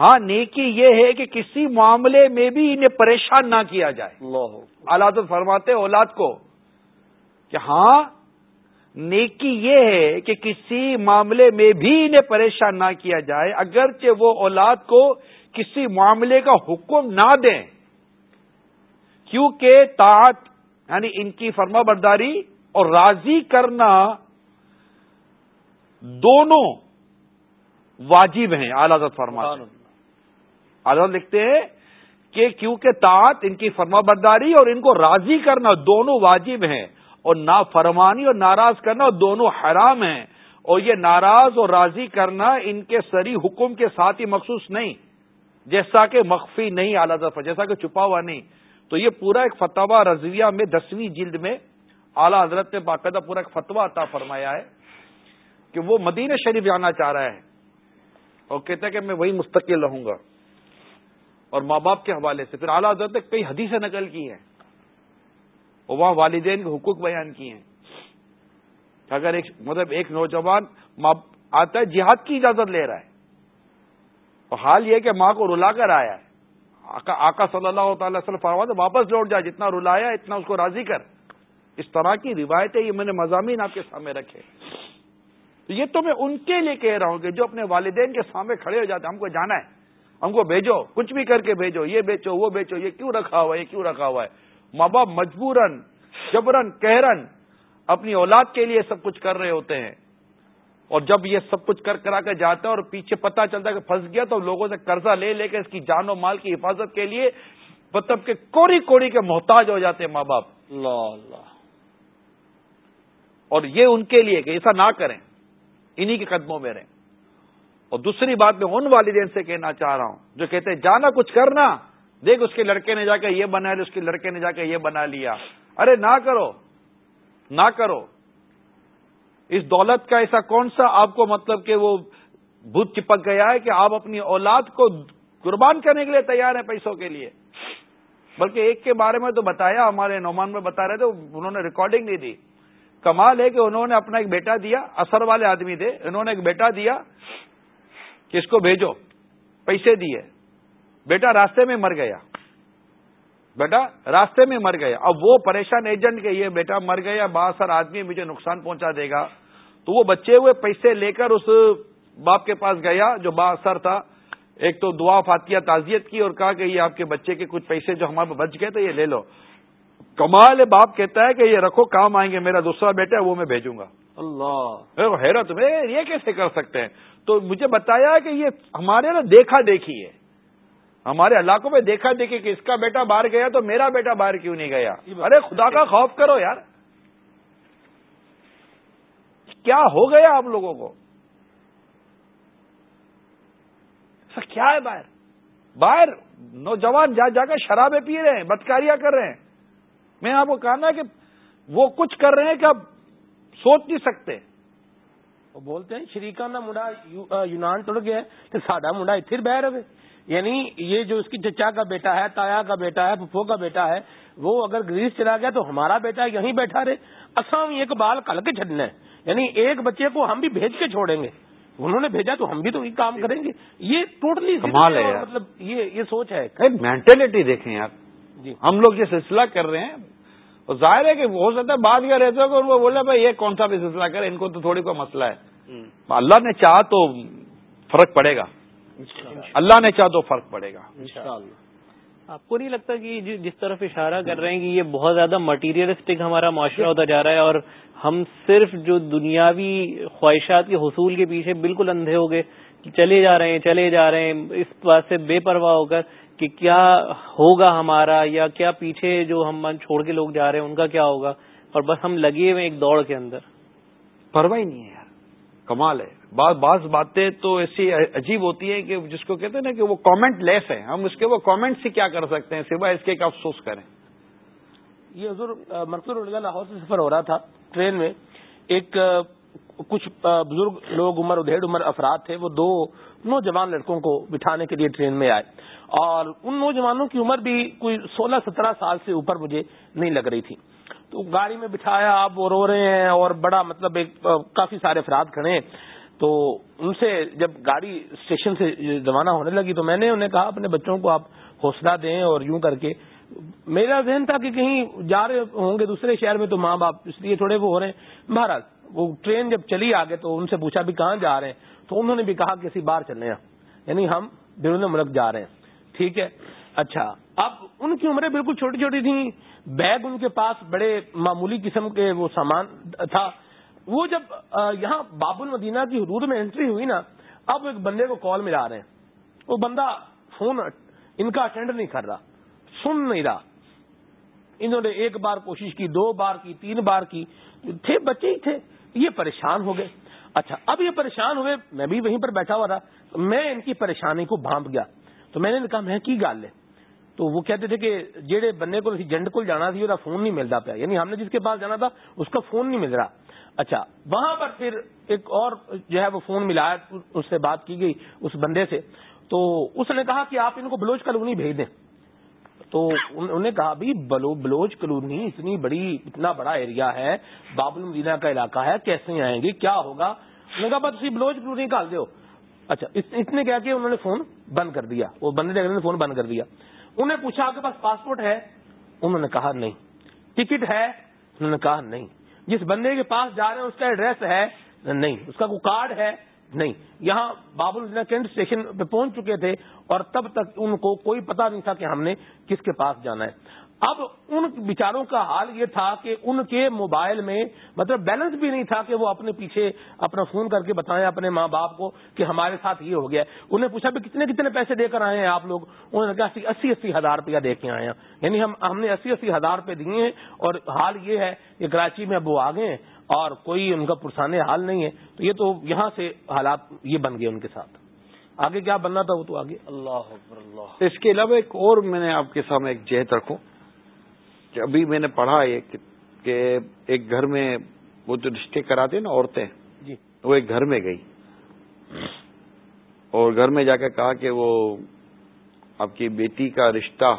ہاں نیکی یہ ہے کہ کسی معاملے میں بھی انہیں پریشان نہ کیا جائے۔ اللہ فرماتے اولاد کو کہ ہاں نیکی یہ ہے کہ کسی معاملے میں بھی انہیں پریشان نہ کیا جائے اگرچہ وہ اولاد کو کسی معاملے کا حکم نہ دیں۔ کیونکہ طاعت یعنی ان کی فرما برداری اور راضی کرنا دونوں واجب ہیں اعلی فرما آزاد لکھتے ہیں کہ کیونکہ طاعت، ان کی فرما برداری اور ان کو راضی کرنا دونوں واجب ہیں اور نا فرمانی اور ناراض کرنا دونوں حرام ہیں اور یہ ناراض اور راضی کرنا ان کے سری حکم کے ساتھ ہی مخصوص نہیں، جیسا کہ مخفی نہیں اعلی دفعہ جیسا کہ چھپا ہوا نہیں۔ تو یہ پورا ایک فتوا رضویہ میں دسویں جلد میں اعلی حضرت نے باقاعدہ پورا ایک فتوا عطا فرمایا ہے کہ وہ مدینہ شریف جانا چاہ رہا ہے اور کہتا ہے کہ میں وہی مستقل رہوں گا۔ اور ماں باپ کے حوالے سے۔ پھر اعلیٰ حضرت نے کئی حدیثیں نقل کی ہیں۔ اور وہاں والدین کے حقوق بیان کیے ہیں۔ اگر ایک مطلب ایک نوجوان آتا ہے، جہاد کی اجازت لے رہا ہے۔ اور حال یہ کہ ماں کو رلا کر آیا ہے۔ آقا آقا صلی اللہ تعالی وسلم فرماتے واپس لوٹ جائے جتنا رلایا، اتنا اس کو راضی کر۔ اس طرح کی روایتیں یہ میں نے مضامین آپ کے سامنے رکھے۔ یہ تو میں ان کے لیے کہہ رہا ہوں کہ جو اپنے والدین کے سامنے کھڑے ہو جاتے ہیں، ہم کو جانا ہے۔ ہم کو بھیجو کچھ بھی کر کے بھیجو یہ بیچو وہ بیچو یہ کیوں رکھا ہوا ہے یہ کیوں رکھا ہوا ہے؟ ماں باپ مجبورن جبرن کہرن اپنی اولاد کے لیے سب کچھ کر رہے ہوتے ہیں۔ اور جب یہ سب کچھ کر کرا کے جاتا ہے اور پیچھے پتا چلتا ہے کہ پھنس گیا تو لوگوں سے قرضہ لے لے کے اس کی جان و مال کی حفاظت کے لیے مطلب کہ کوڑی کوڑی کے محتاج ہو جاتے ہیں ماں باپ۔ اللہ اللہ۔ اور یہ ان کے لیے کہ ایسا نہ کریں انہی کے قدموں میں رہیں۔ اور دوسری بات میں ان والدین سے کہنا چاہ رہا ہوں، جو کہتے ہیں، جانا کچھ کرنا۔ دیکھ، اس کے لڑکے نے جا کے یہ بنا لیا، اس کے لڑکے نے جا کے یہ بنا لیا۔ ارے، نہ کرو نہ کرو۔ اس دولت کا ایسا کون سا؟ آپ کو مطلب کہ وہ بھوت چپک گیا ہے کہ آپ اپنی اولاد کو قربان کرنے کے لیے تیار ہیں پیسوں کے لیے۔ بلکہ ایک کے بارے میں تو بتایا، ہمارے نعمان میں بتا رہے تھے، انہوں نے ریکارڈنگ نہیں دی۔ کمال ہے کہ انہوں نے اپنا ایک بیٹا دیا، اثر والے آدمی تھے، انہوں نے ایک بیٹا دیا۔ کس کو بھیجو؟ پیسے دیے۔ بیٹا راستے میں مر گیا۔ بیٹا راستے میں مر گیا۔ اب وہ پریشان ایجنٹ کے یہ بیٹا مر گیا سر آدمی مجھے نقصان پہنچا دے گا۔ تو وہ بچے ہوئے پیسے لے کر اس باپ کے پاس گیا جو با اثر تھا۔ ایک تو دعا فاتحہ تعزیت کی اور کہا کہ یہ آپ کے بچے کے کچھ پیسے جو ہمارے بچ گئے تھے یہ لے لو۔ کمال باپ کہتا ہے کہ یہ رکھو، کام آئیں گے، میرا دوسرا بیٹا ہے، وہ میں بھیجوں گا۔ اللہ۔ حیرت میں یہ کیسے کر سکتے ہیں؟ تو مجھے بتایا کہ یہ ہمارے نا دیکھا دیکھی ہے۔ ہمارے علاقوں میں دیکھا دیکھی کہ اس کا بیٹا باہر گیا تو میرا بیٹا باہر کیوں نہیں گیا؟ ارے خدا کا خوف کرو یار۔ کیا ہو گیا آپ لوگوں کو؟ کیا ہے باہر؟ باہر نوجوان جا جا کر شرابیں پی رہے ہیں بدکاریاں کر رہے ہیں۔ میں آپ کو کہنا کہ وہ کچھ کر رہے ہیں کہ اب سوچ نہیں سکتے۔ وہ بولتے ہیں شریقا نہ منڈا یونان ٹر گیا کہ ساڈا منڈا اتر بہ رہے۔ یعنی یہ جو اس کی چچا کا بیٹا ہے تایا کا بیٹا ہے پھپھو کا بیٹا ہے وہ اگر گریس چلا گیا تو ہمارا بیٹا یہیں بیٹھا رہے۔ اسام ایک بال کل کے چڑھنا ہے۔ یعنی ایک بچے کو ہم بھی بھیج کے چھوڑیں گے۔ انہوں نے بھیجا تو ہم بھی تو یہ کام کریں گے۔ یہ ٹوٹلی مطلب یہ یہ سوچ ہے۔ مینٹلٹی دیکھیں آپ جی۔ ہم لوگ یہ سلسلہ کر رہے ہیں۔ ظاہر ہے کہ ہو سکتا ہے بعد یہ رہتے ہو وہ بولے بھائی یہ کون سا بھی سلسلہ کرے ان کو تو تھوڑی کوئی مسئلہ ہے۔ اللہ نے چاہ تو فرق پڑے گا۔ اللہ نے چاہ تو فرق پڑے گا۔ آپ کو نہیں لگتا کہ جس طرف اشارہ کر رہے ہیں کہ یہ بہت زیادہ مٹیریلسٹک ہمارا معاشرہ ہوتا جا رہا ہے اور ہم صرف جو دنیاوی خواہشات کے حصول کے پیچھے بالکل اندھے ہو گئے چلے جا رہے ہیں چلے جا رہے ہیں اس بات سے بے پرواہ ہو کر کہ کیا ہوگا ہمارا یا کیا پیچھے جو ہم چھوڑ کے لوگ جا رہے ہیں ان کا کیا ہوگا؟ اور بس ہم لگے ہوئے ایک دوڑ کے اندر۔ پرواہ نہیں ہے یار۔ کمال ہے۔ بعض باتیں تو ایسی عجیب ہوتی ہیں کہ جس کو کہتے ہیں نا کہ وہ کامنٹ لیس ہے ہم اس کے وہ کامنٹ سے کیا کر سکتے ہیں؟ سوائے اس کے ایک افسوس کریں۔ یہ حضور مرکز لاہور سے سفر ہو رہا تھا۔ ٹرین میں ایک کچھ بزرگ لوگ عمر ادھیڑ عمر افراد تھے۔ وہ دو نوجوان لڑکوں کو بٹھانے کے لیے ٹرین میں آئے۔ اور ان نوجوانوں کی عمر بھی کوئی سولہ سترہ سال سے اوپر مجھے نہیں لگ رہی تھی۔ تو گاڑی میں بٹھایا آپ وہ رو رہے ہیں اور بڑا مطلب ایک کافی سارے افراد کھڑے ہیں۔ تو ان سے جب گاڑی اسٹیشن سے روانہ ہونے لگی تو میں نے انہیں کہا، اپنے بچوں کو آپ حوصلہ دیں اور یوں کر کے۔ میرا ذہن تھا کہ کہیں جا رہے ہوں گے دوسرے شہر میں تو ماں باپ اس لیے تھوڑے وہ ہو رہے ہیں۔ مہاراج وہ ٹرین جب چلی آگے تو ان سے پوچھا بھی کہاں جا رہے ہیں؟ تو انہوں نے بھی کہا کہ اسی بار چلے ہیں۔ یعنی ہم بیرون ملک جا رہے ہیں۔ ٹھیک ہے؟ اچھا اب ان کی عمریں بالکل چھوٹی چھوٹی تھیں۔ بیگ ان کے پاس بڑے معمولی قسم کے وہ سامان تھا۔ وہ جب یہاں باب المدینہ کی حدود میں انٹری ہوئی نا، اب ایک بندے کو کال ملا رہے ہیں۔ وہ بندہ فون ان کا اٹینڈ نہیں کر رہا، سن نہیں رہا۔ انہوں نے ایک بار کوشش کی، دو بار کی، تین بار کی۔ تھے، بچے ہی تھے۔ یہ پریشان ہو گئے۔ اچھا اب یہ پریشان ہوئے، میں بھی وہیں پر بیٹھا ہوا تھا۔ میں ان کی پریشانی کو بھانپ گیا۔ تو میں نے کہا، میں کی گال لے تو وہ کہتے تھے کہ جہے بندے کو جنڈ کو جانا تھی وہ فون نہیں ملتا پیا۔ یعنی ہم نے جس کے پاس جانا تھا، اس کا فون نہیں مل رہا۔ اچھا وہاں پر پھر ایک اور جو ہے وہ فون ملا، اس سے بات کی گئی اس بندے سے۔ تو اس نے کہا کہ آپ ان کو بلوچ کالونی بھیج دیں۔ تو انہوں نے کہا بھی بلوچ کالونی اتنی بڑی، اتنا بڑا ایریا ہے باب المدینہ کا علاقہ ہے، کیسے آئیں گے کیا ہوگا؟ انہوں نے کہا، بس بلوچ کالونی نکال دو اچھا اتنے کیا کہ انہوں نے فون بند کر دیا۔ وہ بندے نے فون بند کر دیا۔ انہیں پوچھا آپ کے پاس پاسپورٹ ہے؟ انہوں نے کہا نہیں۔ ٹکٹ ہے؟ انہوں نے کہا نہیں۔ جس بندے کے پاس جا رہے ہیں، اس کا ایڈریس ہے؟ نہیں۔ اس کا کوئی کارڈ ہے؟ نہیں۔ یہاں بابل کینٹ اسٹیشن پہ پہنچ چکے تھے اور تب تک ان کو کوئی پتا نہیں تھا کہ ہم نے کس کے پاس جانا ہے۔ اب ان بیچاروں کا حال یہ تھا کہ ان کے موبائل میں مطلب بیلنس بھی نہیں تھا کہ وہ اپنے پیچھے اپنا فون کر کے بتائیں اپنے ماں باپ کو کہ ہمارے ساتھ یہ ہو گیا۔ انہیں پوچھا بھی کتنے کتنے پیسے دے کر آئے ہیں آپ لوگ؟ انہوں نے کہا اسی اسی ہزار روپیہ دے کے آئے ہیں۔ یعنی ہم ہم نے اسی اسی ہزار روپے دیے ہیں اور حال یہ ہے کہ کراچی میں اب وہ آگے ہیں اور کوئی ان کا پرسانے حال نہیں ہے۔ تو یہ تو یہاں سے حالات یہ بن گئے ان کے ساتھ۔ آگے کیا بننا تھا وہ تو آگے۔ اللہ اللہ۔ اس کے علاوہ ایک اور میں نے آپ کے سامنے ایک جہت رکھوں۔ کہ ابھی میں نے پڑھا ایک کہ ایک گھر میں وہ جو رشتے کراتے نا عورتیں جی۔ وہ ایک گھر میں گئی۔ اور گھر میں جا کے کہا کہ وہ آپ کی بیٹی کا رشتہ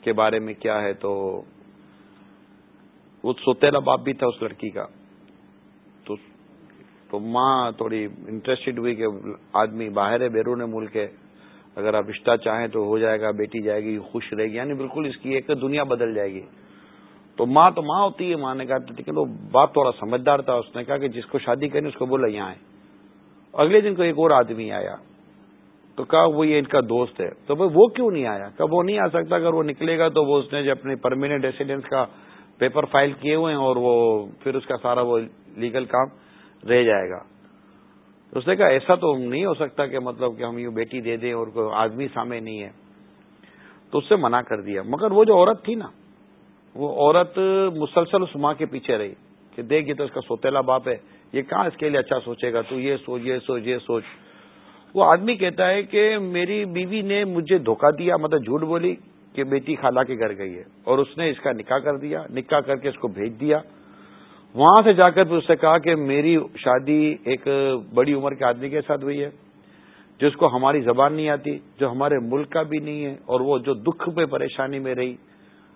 کے بارے میں کیا ہے تو وہ سوتےلا باپ بھی تھا اس لڑکی کا۔ تو تو ماں تھوڑی انٹرسٹڈ ہوئی کہ آدمی باہر ہے بیرون ملک ہے۔ اگر آپ رشتہ چاہیں تو ہو جائے گا، بیٹی جائے گی، خوش رہے گی یعنی بالکل اس کی ایک دنیا بدل جائے گی۔ تو ماں تو ماں ہوتی ہے، ماں نے کہا، ٹھیک ہے، تو بات تھوڑا سمجھدار تھا، اس نے کہا کہ جس کو شادی کرنی اس کو بولا یہاں ہے اگلے دن کو ایک اور آدمی آیا، تو کہا، وہ یہ ان کا دوست ہے۔ تو بھائی، وہ کیوں نہیں آیا؟ کہ وہ نہیں آ سکتا، اگر وہ نکلے گا تو وہ اس نے جو اپنے پرماننٹ ریسیڈینس کا پیپر فائل کیے ہوئے ہیں اور وہ پھر اس کا سارا وہ لیگل کام رہ جائے گا۔ تو اس نے کہا، ایسا تو نہیں ہو سکتا کہ مطلب کہ ہم یوں بیٹی دے دیں اور کوئی آدمی سامنے نہیں ہے. تو اس سے منع کر دیا۔ مگر وہ جو عورت تھی نا، وہ عورت مسلسل اس ماں کے پیچھے رہی کہ دیکھ، یہ تو اس کا سوتےلا باپ ہے، یہ کہاں اس کے لیے اچھا سوچے گا؟ تو یہ سوچ یہ سوچ یہ سوچ۔ وہ آدمی کہتا ہے کہ میری بیوی نے مجھے دھوکہ دیا مطلب جھوٹ بولی کہ بیٹی خالہ کے گھر گئی ہے اور اس نے اس کا نکاح کر دیا، نکاح کر کے اس کو بھیج دیا۔ وہاں سے جا کر پھر اس نے کہا کہ میری شادی ایک بڑی عمر کے آدمی کے ساتھ ہوئی ہے جس کو ہماری زبان نہیں آتی جو ہمارے ملک کا بھی نہیں ہے اور وہ جو دکھ پہ پریشانی میں رہی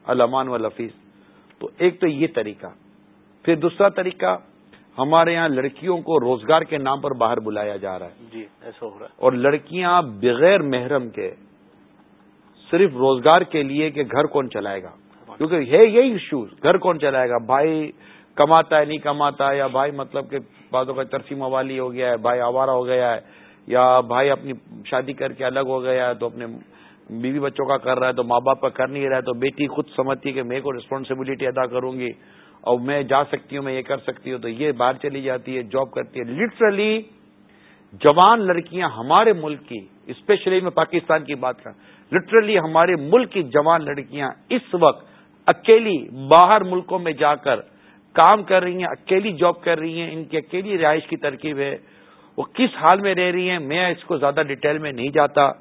علامان و لفیظ۔ تو ایک تو یہ طریقہ پھر دوسرا طریقہ ہمارے یہاں لڑکیوں کو روزگار کے نام پر باہر بلایا جا رہا ہے۔ جی ایسا ہو رہا ہے۔ اور لڑکیاں بغیر محرم کے صرف روزگار کے لیے کہ گھر کون چلائے گا؟ کیونکہ ہے یہی ایشو گھر کون چلائے گا؟ بھائی کماتا ہے، نہیں کماتا ہے، یا بھائی مطلب کہ بعضوں کا ترسی موالی ہو گیا ہے، بھائی آوارہ ہو گیا ہے، یا بھائی اپنی شادی کر کے الگ ہو گیا ہے، تو اپنے بیوی بچوں کا کر رہا ہے، تو ماں باپ کا کر نہیں رہا ہے، تو بیٹی خود سمجھتی ہے کہ میں کو ریسپانسبلٹی ادا کروں گی اور میں جا سکتی ہوں، میں یہ کر سکتی ہوں، تو یہ باہر چلی جاتی ہے جاب کرتی ہے۔ لٹرلی جوان لڑکیاں ہمارے ملک کی اسپیشلی میں پاکستان کی بات کر لٹرلی ہمارے ملک کی جوان لڑکیاں اس وقت اکیلی باہر ملکوں میں جا کر کام کر رہی ہیں، اکیلی جاب کر رہی ہیں، ان کی اکیلی رہائش کی ترکیب ہے۔ وہ کس حال میں رہ رہی ہیں؟ میں اس کو زیادہ ڈیٹیل میں نہیں جاتا۔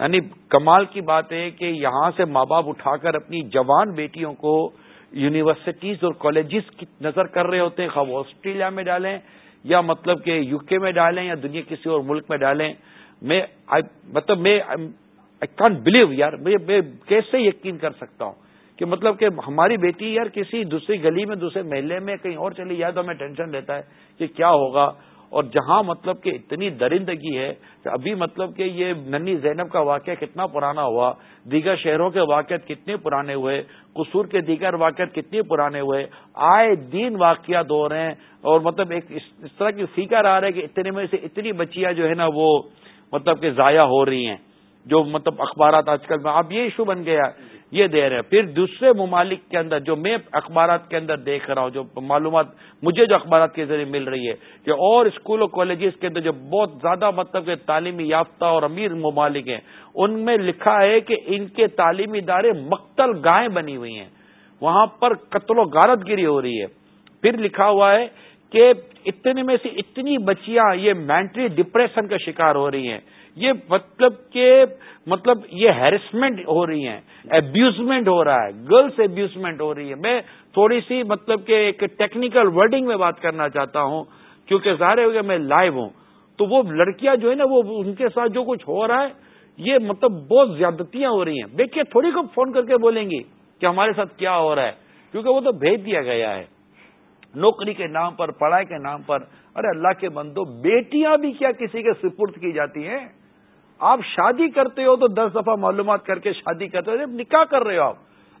یعنی کمال کی بات ہے کہ یہاں سے ماں باپ اٹھا کر اپنی جوان بیٹیوں کو یونیورسٹیز اور کالجز کی نظر کر رہے ہوتے ہیں۔ خواہ وہ آسٹریلیا میں ڈالیں یا مطلب کہ یو کے میں ڈالیں یا دنیا کسی اور ملک میں ڈالیں۔ میں مطلب میں آئی کانٹ بلیو یار میں کیسے یقین کر سکتا ہوں؟ کہ مطلب کہ ہماری بیٹی یار کسی دوسری گلی میں، دوسرے محلے میں کہیں اور چلی جائے تو ہمیں ٹینشن لیتا ہے کہ کیا ہوگا۔ اور جہاں مطلب کہ اتنی درندگی ہے کہ ابھی مطلب کہ یہ ننی زینب کا واقعہ کتنا پرانا ہوا، دیگر شہروں کے واقعات کتنے پرانے ہوئے، قصور کے دیگر واقعات کتنے پرانے ہوئے، آئے دین واقعات ہو رہے ہیں۔ اور مطلب ایک اس طرح کی فکر آ رہا ہے کہ اتنے میں سے اتنی بچیاں جو ہے نا وہ مطلب کہ ضائع ہو رہی ہیں، جو مطلب اخبارات آج کل میں، اب یہ ایشو بن گیا یہ دے رہے ہیں۔ پھر دوسرے ممالک کے اندر جو میں اخبارات کے اندر دیکھ رہا ہوں، جو معلومات مجھے جو اخبارات کے ذریعے مل رہی ہے، کہ اور اسکول اور کالجز کے اندر جو بہت زیادہ مطلب کہ تعلیمی یافتہ اور امیر ممالک ہیں، ان میں لکھا ہے کہ ان کے تعلیمی ادارے مقتل گائیں بنی ہوئی ہیں۔ وہاں پر قتل و غارت گیری ہو رہی ہے۔ پھر لکھا ہوا ہے کہ اتنے میں سے اتنی بچیاں یہ مینٹلی ڈپریشن کا شکار ہو رہی ہیں۔ یہ مطلب کہ مطلب یہ ہیرسمنٹ ہو رہی ہیں۔ ابیوزمنٹ ہو رہا ہے۔ گرلس ابیوزمنٹ ہو رہی ہے۔ میں تھوڑی سی مطلب کہ ایک ٹیکنیکل ورڈنگ میں بات کرنا چاہتا ہوں، کیونکہ ظاہر ہو گیا میں لائیو ہوں۔ تو وہ لڑکیاں جو ہے نا، وہ ان کے ساتھ جو کچھ ہو رہا ہے، یہ مطلب بہت زیادتیاں ہو رہی ہیں۔ دیکھیے، تھوڑی کو فون کر کے بولیں گی کہ ہمارے ساتھ کیا ہو رہا ہے، کیونکہ وہ تو بھیج دیا گیا ہے۔ نوکری کے نام پر، پڑھائی کے نام پر۔ ارے اللہ کے بندو، بیٹیاں بھی کیا کسی کے سپرد کی جاتی ہیں؟ آپ شادی کرتے ہو تو دس دفعہ معلومات کر کے شادی کرتے ہو۔ نکاح کر رہے ہو آپ،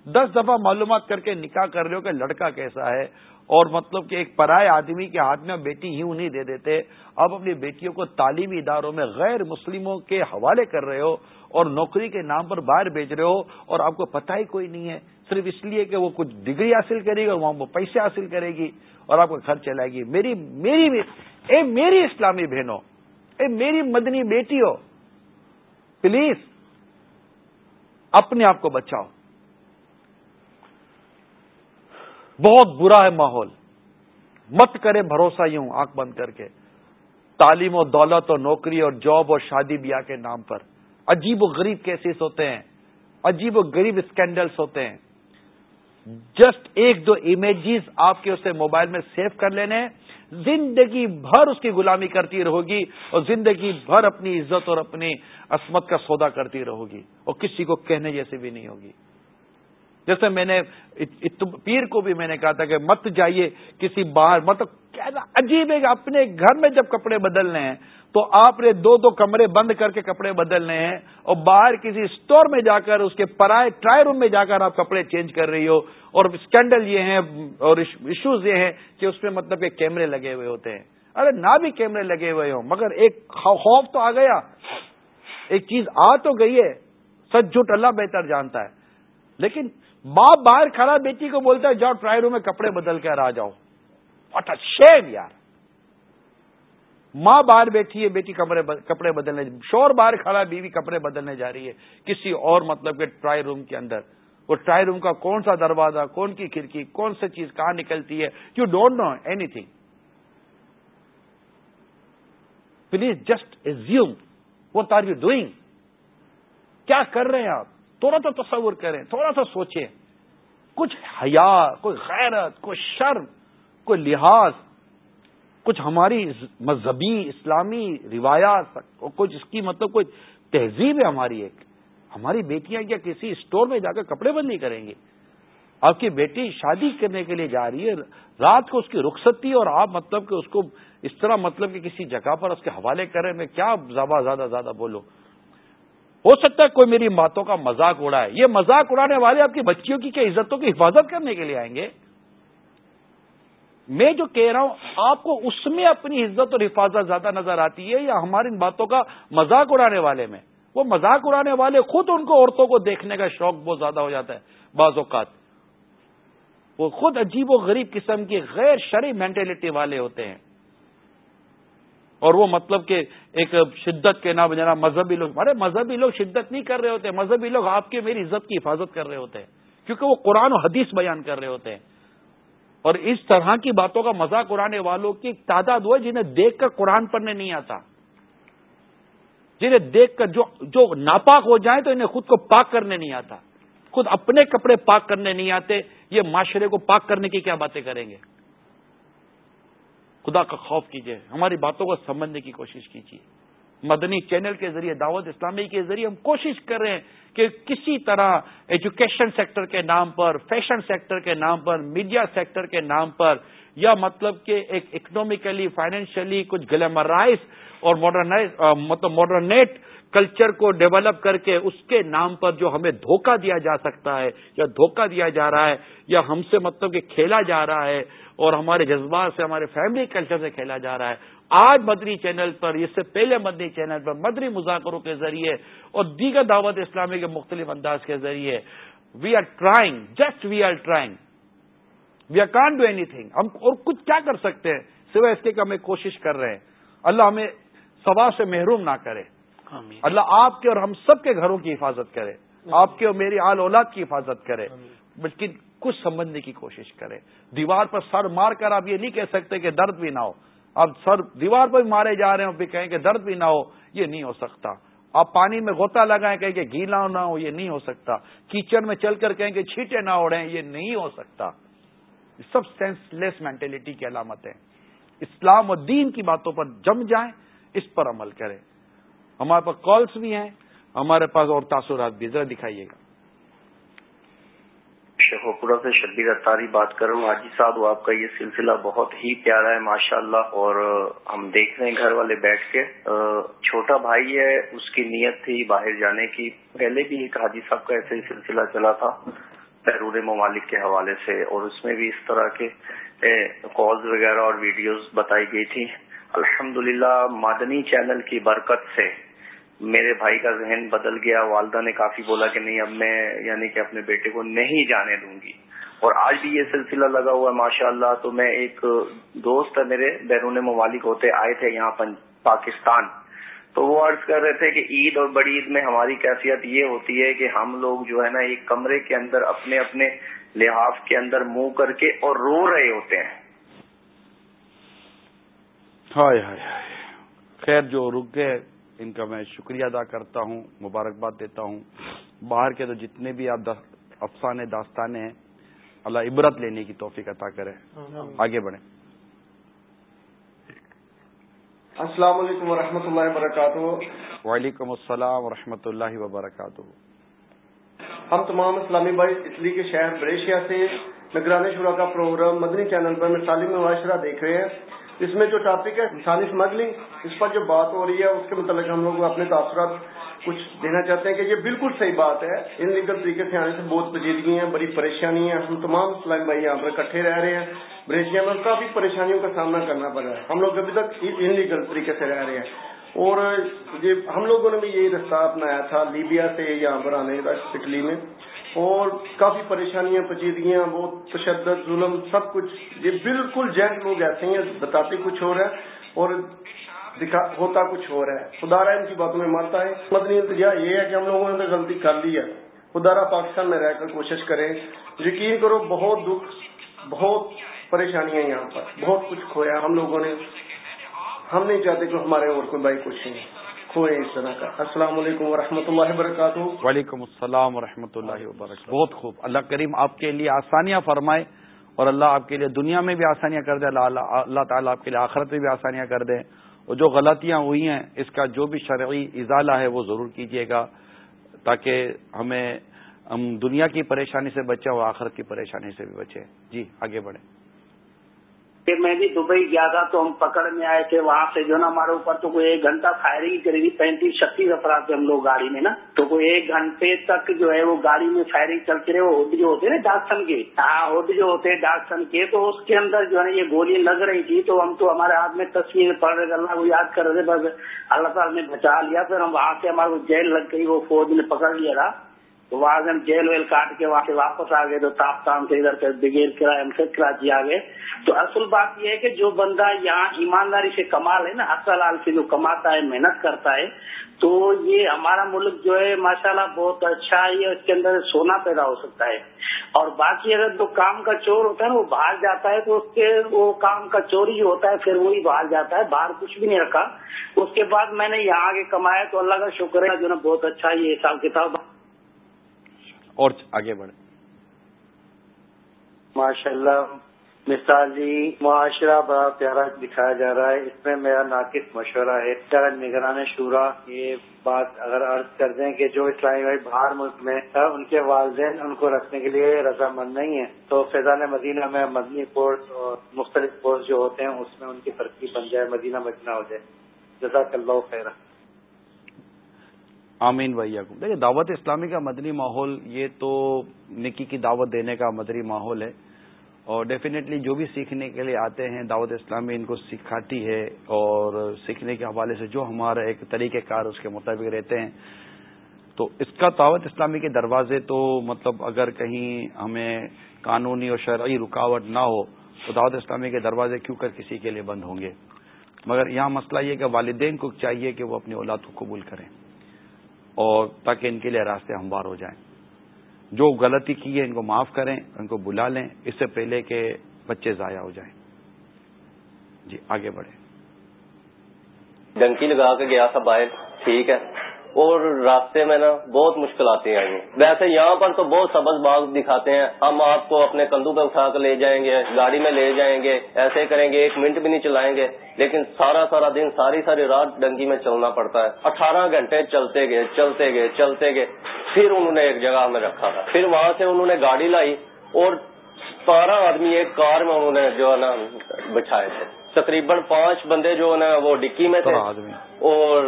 دس دفعہ معلومات کر کے نکاح کر رہے ہو کہ لڑکا کیسا ہے، اور مطلب کہ ایک پرائے آدمی کے ہاتھ میں بیٹی ہی نہیں دے دیتے، آپ اپنی بیٹیوں کو تعلیمی اداروں میں غیر مسلموں کے حوالے کر رہے ہو اور نوکری کے نام پر باہر بیچ رہے ہو، اور آپ کو پتہ ہی کوئی نہیں ہے، صرف اس لیے کہ وہ کچھ ڈگری حاصل کرے گی اور وہاں وہ پیسے حاصل کرے گی اور آپ کو گھر چلائے گی۔ میری میری اے میری اسلامی بہنوں، اے میری مدنی بیٹی ہو پلیز اپنے آپ کو بچاؤ۔ بہت برا ہے ماحول۔ مت کرے بھروسہ یوں آنکھ بند کر کے۔ تعلیم و دولت اور نوکری اور جاب اور شادی بیاہ کے نام پر۔ عجیب و غریب کیسز ہوتے ہیں۔ عجیب و غریب اسکینڈلس ہوتے ہیں۔ جسٹ ایک دو امیجز آپ کے اسے موبائل میں سیو کر لینے زندگی بھر اس کی غلامی کرتی رہو گی اور زندگی بھر اپنی عزت اور اپنی عصمت کا سودا کرتی رہو گی اور کسی کو کہنے جیسے بھی نہیں ہوگی۔ جیسے میں نے پیر کو بھی میں نے کہا تھا کہ مت جائیے کسی باہر مطلب کیا عجیب ہے کہ اپنے گھر میں جب کپڑے بدلنے ہیں تو آپ نے دو دو کمرے بند کر کے کپڑے بدلنے ہیں اور باہر کسی اسٹور میں جا کر اس کے پرائے ٹرائی روم میں جا کر آپ کپڑے چینج کر رہی ہو اور اسکینڈل یہ ہیں اور ایشوز یہ ہیں کہ اس میں مطلب کہ کیمرے لگے ہوئے ہوتے ہیں۔ ارے نہ بھی کیمرے لگے ہوئے ہوں، مگر ایک خوف تو آ گیا۔ ایک چیز آ تو گئی ہے۔ سچ جھوٹ اللہ بہتر جانتا ہے۔ لیکن باپ باہر کھڑا بیٹی کو بولتا ہے، جاؤ ٹرائی روم میں کپڑے بدل کر آ جاؤ۔ واٹ شیم یار۔ ماں باہر بیٹھی ہے، بیٹی کپڑے بدلنے، شور باہر کھڑا بیوی کپڑے بدلنے جا رہی ہے، کسی اور مطلب کے ٹرائی روم کے اندر۔ وہ ٹرائی روم کا کون سا دروازہ، کون کی کھڑکی، کون سی چیز کہاں نکلتی ہے؟ You don't know anything please just assume what are you doing کیا کر رہے ہیں آپ؟ تھوڑا سا تصور کریں، تھوڑا سا سوچیں۔ کچھ حیا، کوئی غیرت، کوئی شرم، کوئی لحاظ۔ کچھ ہماری مذہبی، اسلامی روایات، کچھ اس کی مطلب کوئی تہذیب ہے ہماری ایک۔ ہماری بیٹیاں کیا کسی اسٹور میں جا کر کپڑے بندی کریں گے آپ کی بیٹی شادی کرنے کے لیے جا رہی ہے، رات کو اس کی رخصتی اور آپ مطلب کہ اس کو اس طرح مطلب کہ کسی جگہ پر اس کے حوالے کریں میں کیا زیادہ زیادہ زیادہ بولوں؟ ہو سکتا ہے کوئی میری باتوں کا مذاق اڑائے۔ یہ مذاق اڑانے والے آپ کی بچیوں کی کیا عزتوں کی حفاظت کرنے کے لیے آئیں گے؟ میں جو کہہ رہا ہوں، آپ کو اس میں اپنی عزت اور حفاظت زیادہ نظر آتی ہے یا ہماری ان باتوں کا مذاق اڑانے والے میں؟ وہ مذاق اڑانے والے خود ان کو عورتوں کو دیکھنے کا شوق بہت زیادہ ہو جاتا ہے، بعض اوقات۔ وہ خود عجیب و غریب قسم کی غیر شرعی مینٹلٹی والے ہوتے ہیں۔ اور وہ مطلب کہ ایک شدت کے نام جنا مذہبی لوگ، ارے مذہبی لوگ شدت نہیں کر رہے ہوتے، مذہبی لوگ آپ کی میری عزت کی حفاظت کر رہے ہوتے ہیں کیونکہ وہ قرآن و حدیث بیان کر رہے ہوتے۔ ہیں اور اس طرح کی باتوں کا مذاق اڑانے والوں کی تعداد وہ جنہیں دیکھ کر قرآن پڑھنے نہیں آتا۔ جنہیں دیکھ کر جو جو ناپاک ہو جائیں تو انہیں خود کو پاک کرنے نہیں آتا۔ خود اپنے کپڑے پاک کرنے نہیں آتے۔ یہ معاشرے کو پاک کرنے کی کیا باتیں کریں گے؟ خدا کا خوف کیجیے ہماری باتوں کو سمجھنے کی کوشش کیجیے مدنی چینل کے ذریعے، دعوت اسلامی کے ذریعے ہم کوشش کر رہے ہیں کہ کسی طرح ایجوکیشن سیکٹر کے نام پر فیشن سیکٹر کے نام پر میڈیا سیکٹر کے نام پر، یا مطلب کہ ایک اکنامیکلی فائنینشلی کچھ گلیمرائز اور ماڈرنائز مطلب ماڈرنیٹ کلچر کو ڈیولپ کر کے اس کے نام پر جو ہمیں دھوکہ دیا جا سکتا ہے، یا دھوکہ دیا جا رہا ہے، یا ہم سے مطلب کہ کھیلا جا رہا ہے اور ہمارے جذبات سے، ہمارے فیملی کلچر سے کھیلا جا رہا ہے۔ آج مدری چینل پر اس سے پہلے مدنی چینل پر مدری مذاکروں کے ذریعے اور دیگر دعوت اسلامی کے مختلف انداز کے ذریعے we are trying just we are trying we are can't do anything ہم اور کچھ کیا کر سکتے ہیں؟ سوائے اس کے کہ ہمیں کوشش کر رہے ہیں۔ اللہ ہمیں سوا سے محروم نہ کرے۔ اللہ آپ کے اور ہم سب کے گھروں کی حفاظت کرے۔ آپ کے اور میری آل اولاد کی حفاظت کرے۔ بلکہ کچھ سمجھنے کی کوشش کرے۔ دیوار پر سر مار کر آپ یہ نہیں کہہ سکتے کہ درد بھی نہ ہو۔ اب سر دیوار پر مارے جا رہے ہیں پھر کہیں کہ درد بھی نہ ہو، یہ نہیں ہو سکتا۔ آپ پانی میں غوطہ لگائیں، کہیں کہ گیلا نہ ہو، یہ نہیں ہو سکتا۔ کیچڑ میں چل کر کہیں کہ چھیٹے نہ اڑیں یہ نہیں ہو سکتا۔ سب سینس لیس مینٹلٹی کی علامت ہے۔ اسلام و دین کی باتوں پر جم جائیں، اس پر عمل کریں۔ ہمارے پاس کالس بھی ہیں، ہمارے پاس اور تاثرات بھی۔ ذرا دکھائیے گا۔ شہوپورہ سے شبیر اتاری بات کر رہا ہوں۔ حاجی صاحب آپ کا یہ سلسلہ بہت ہی پیارا ہے ماشاء اللہ اور ہم دیکھ رہے ہیں گھر والے بیٹھ کے۔ چھوٹا بھائی ہے، اس کی نیت تھی باہر جانے کی۔ پہلے بھی ایک حاجی صاحب کا ایسے ہی سلسلہ چلا تھا بیرون ممالک کے حوالے سے، اور اس میں بھی اس طرح کے کالز وغیرہ اور ویڈیوز بتائی گئی تھی الحمدللہ مادنی چینل کی برکت سے۔ میرے بھائی کا ذہن بدل گیا، والدہ نے کافی بولا کہ نہیں، اب میں یعنی کہ اپنے بیٹے کو نہیں جانے دوں گی۔ اور آج بھی یہ سلسلہ لگا ہوا ہے ماشاء اللہ تو میں ایک دوست ہے میرے، بیرون ممالک ہوتے آئے تھے یہاں پاکستان۔ تو وہ عرض کر رہے تھے کہ عید اور بڑی عید میں ہماری کیفیت یہ ہوتی ہے کہ ہم لوگ جو ہے نا، ایک کمرے کے اندر اپنے اپنے لحاظ کے اندر منہ کر کے اور رو رہے ہوتے ہیں۔ ہائے ہائے۔ خیر جو رک گئے ان کا میں شکریہ ادا کرتا ہوں مبارکباد دیتا ہوں۔ باہر کے تو جتنے بھی آپ افسانے داستانے ہیں اللہ عبرت لینے کی توفیق عطا کرے۔ آگے بڑھیں۔ السلام علیکم ورحمۃ اللہ وبرکاتہ۔ وعلیکم السلام ورحمۃ اللہ وبرکاتہ۔ ہم تمام اسلامی بھائی اٹلی کے شہر بریشیا سے نگرانی شورا کا پروگرام مدنی چینل پر مثالی معاشرہ دیکھ رہے ہیں۔ اس میں جو ٹاپک ہے انسانی اسمگلنگ اس پر جو بات ہو رہی ہے، اس کے متعلق ہم لوگ اپنے تاثرات کچھ دینا چاہتے ہیں کہ یہ بالکل صحیح بات ہے۔ ان لیگل طریقے سے آنے سے بہت پیچیدگی ہیں، بڑی پریشانی ہے ہم تمام اسلام بھائی یہاں پر اکٹھے رہ رہے ہیں۔ بریشیا میں کافی پریشانیوں کا سامنا کرنا پڑ رہا ہے۔ ہم لوگ ابھی تک ان لیگل طریقے سے رہ رہے ہیں۔ اور یہ ہم لوگوں نے بھی یہی رستہ اپنایا تھا، لیبیا سے یہاں پر آنے کا اٹلی میں۔ اور کافی پریشانیاں پیچیدگیاں بہت تشدد، ظلم، سب کچھ۔ یہ بالکل جین لوگ ایسے ہیں، بتاتے کچھ ہو رہا ہے اور ہوتا کچھ ہو رہا ہے۔ خدارا ان کی باتوں میں مانتا ہے۔ مدنی التجا یہ ہے کہ ہم لوگوں نے غلطی کر لی ہے۔ خدارا پاکستان میں رہ کر کوشش کریں یقین کرو، بہت دکھ، بہت پریشانیاں یہاں پر۔ بہت کچھ کھویا ہم لوگوں نے۔ ہم نہیں چاہتے کہ ہمارے اور کوئی بھائی کچھ نہیں۔ کھوئے اس طرح کا۔ السلام علیکم و اللہ وبرکاتہ۔ وعلیکم السلام و اللہ وبرکاتہ۔ بہت خوب۔ اللہ کریم آپ کے لیے آسانیاں فرمائے اور اللہ آپ کے لیے دنیا میں بھی آسانیاں کر دے۔ اللہ تعالیٰ آپ کے لیے آخرت میں بھی آسانیاں کر دیں اور جو غلطیاں ہوئی ہیں، اس کا جو بھی شرعی ازالہ ہے، وہ ضرور کیجیے گا تاکہ ہمیں ہم دنیا کی پریشانی سے بچیں اور آخرت کی پریشانی سے بھی بچیں۔ جی آگے بڑھیں۔ کہ میں بھی دبئی گیا تھا تو ہم پکڑ میں آئے تھے، وہاں سے جو نا ہمارے اوپر تو کوئی ایک گھنٹہ فائرنگ کری تھی، پینتیس، چھتیس افراد تھے ہم لوگ گاڑی میں نا۔ تو کوئی ایک گھنٹے تک جو ہے وہ گاڑی میں فائرنگ چلتے رہے، وہ ہوڈ جو ہوتے نا ڈاکسن کے۔ ہاں ہوڈ جو ہوتے ہیں ڈاکسن ہاں، کے۔ تو اس کے اندر جو ہے نا یہ گولی لگ رہی تھی، تو ہم تو ہمارے ہاتھ میں تصویر پڑھ رہے اللہ کو یاد کر رہے تھے، بس اللہ تعالیٰ نے بچا لیا۔ پھر ہم وہاں سے ہمارے جیل لگ گئی، وہ فوج نے پکڑ لیا تھا۔ تو وہاں جیل ویل کاٹ کے وہاں سے واپس آ گئے تو تاپ تام سے ادھر سے بغیر کرائے ہم سے کراچی آ گئے۔ تو اصل بات یہ ہے کہ جو بندہ یہاں ایمانداری سے کما لے نا حسل سے جو کماتا ہے، محنت کرتا ہے، تو یہ ہمارا ملک جو ہے، ماشاءاللہ بہت اچھا ہے اس کے اندر سونا پیدا ہو سکتا ہے۔ اور باقی اگر جو کام کا چور ہوتا ہے نا، وہ باہر جاتا ہے تو اس کے وہ کام کا چوری جو ہوتا ہے، پھر وہی باہر جاتا ہے، باہر کچھ بھی نہیں رکھا۔ اس کے بعد میں نے یہاں آگے کمایا تو اللہ کا شکر ہے، جو نا بہت اچھا یہ حساب کتاب اور آگے بڑھے ماشاء اللہ مثال جی معاشرہ بڑا پیارا دکھایا جا رہا ہے۔ اس میں میرا ناقص مشورہ ہے۔ اگر نگران شورا، یہ بات اگر عرض کر دیں کہ جو اسلامی بھائی باہر ملک میں ان کے والدین ان کو رکھنے کے لیے رضامند نہیں ہے تو فیضان مدینہ میں مدنی فورس اور مختلف فورس جو ہوتے ہیں، اس میں ان کی ترقی بن جائے، مدینہ مدینہ ہو جائے۔ جزاک اللہ خیر آمین بھائی دیکھیے، دعوت اسلامی کا مدنی ماحول، یہ تو نکی کی دعوت دینے کا مدنی ماحول ہے۔ اور ڈیفینیٹلی جو بھی سیکھنے کے لیے آتے ہیں، دعوت اسلامی ان کو سکھاتی ہے۔ اور سیکھنے کے حوالے سے جو ہمارا ایک طریقہ کار اس کے مطابق رہتے ہیں۔ تو اس کا دعوت اسلامی کے دروازے تو مطلب اگر کہیں ہمیں قانونی اور شرعی رکاوٹ نہ ہو، تو دعوت اسلامی کے دروازے کیوں کر کسی کے لیے بند ہوں گے؟ مگر یہاں مسئلہ یہ کہ والدین کو چاہیے کہ وہ اپنی اولاد کو قبول کریں۔ اور تاکہ ان کے لیے راستے ہموار ہو جائیں۔ جو غلطی کی ہے ان کو معاف کریں، ان کو بلا لیں، اس سے پہلے کہ بچے ضائع ہو جائیں۔ جی آگے بڑھیں۔ ڈنکی لگا کے گیا تھا باہر، ٹھیک ہے۔ اور راستے میں نا بہت مشکلات آئی ہیں۔ ویسے یہاں پر تو بہت سبز باغ دکھاتے ہیں۔ ہم آپ کو اپنے کندھوں پہ اٹھا کر لے جائیں گے، گاڑی میں لے جائیں گے، ایسے کریں گے، ایک منٹ بھی نہیں چلائیں گے۔ لیکن سارا سارا دن، ساری ساری رات ڈنگی میں چلنا پڑتا ہے۔ اٹھارہ گھنٹے چلتے گئے چلتے گئے چلتے گئے۔ پھر انہوں نے ایک جگہ ہمیں رکھا تھا۔ پھر وہاں سے انہوں نے گاڑی لائی اور بارہ آدمی ایک کار میں انہوں نے جو ہے نا بچھائے تھے۔ تقریباً پانچ بندے جو ہے نا وہ ڈکی میں تھے اور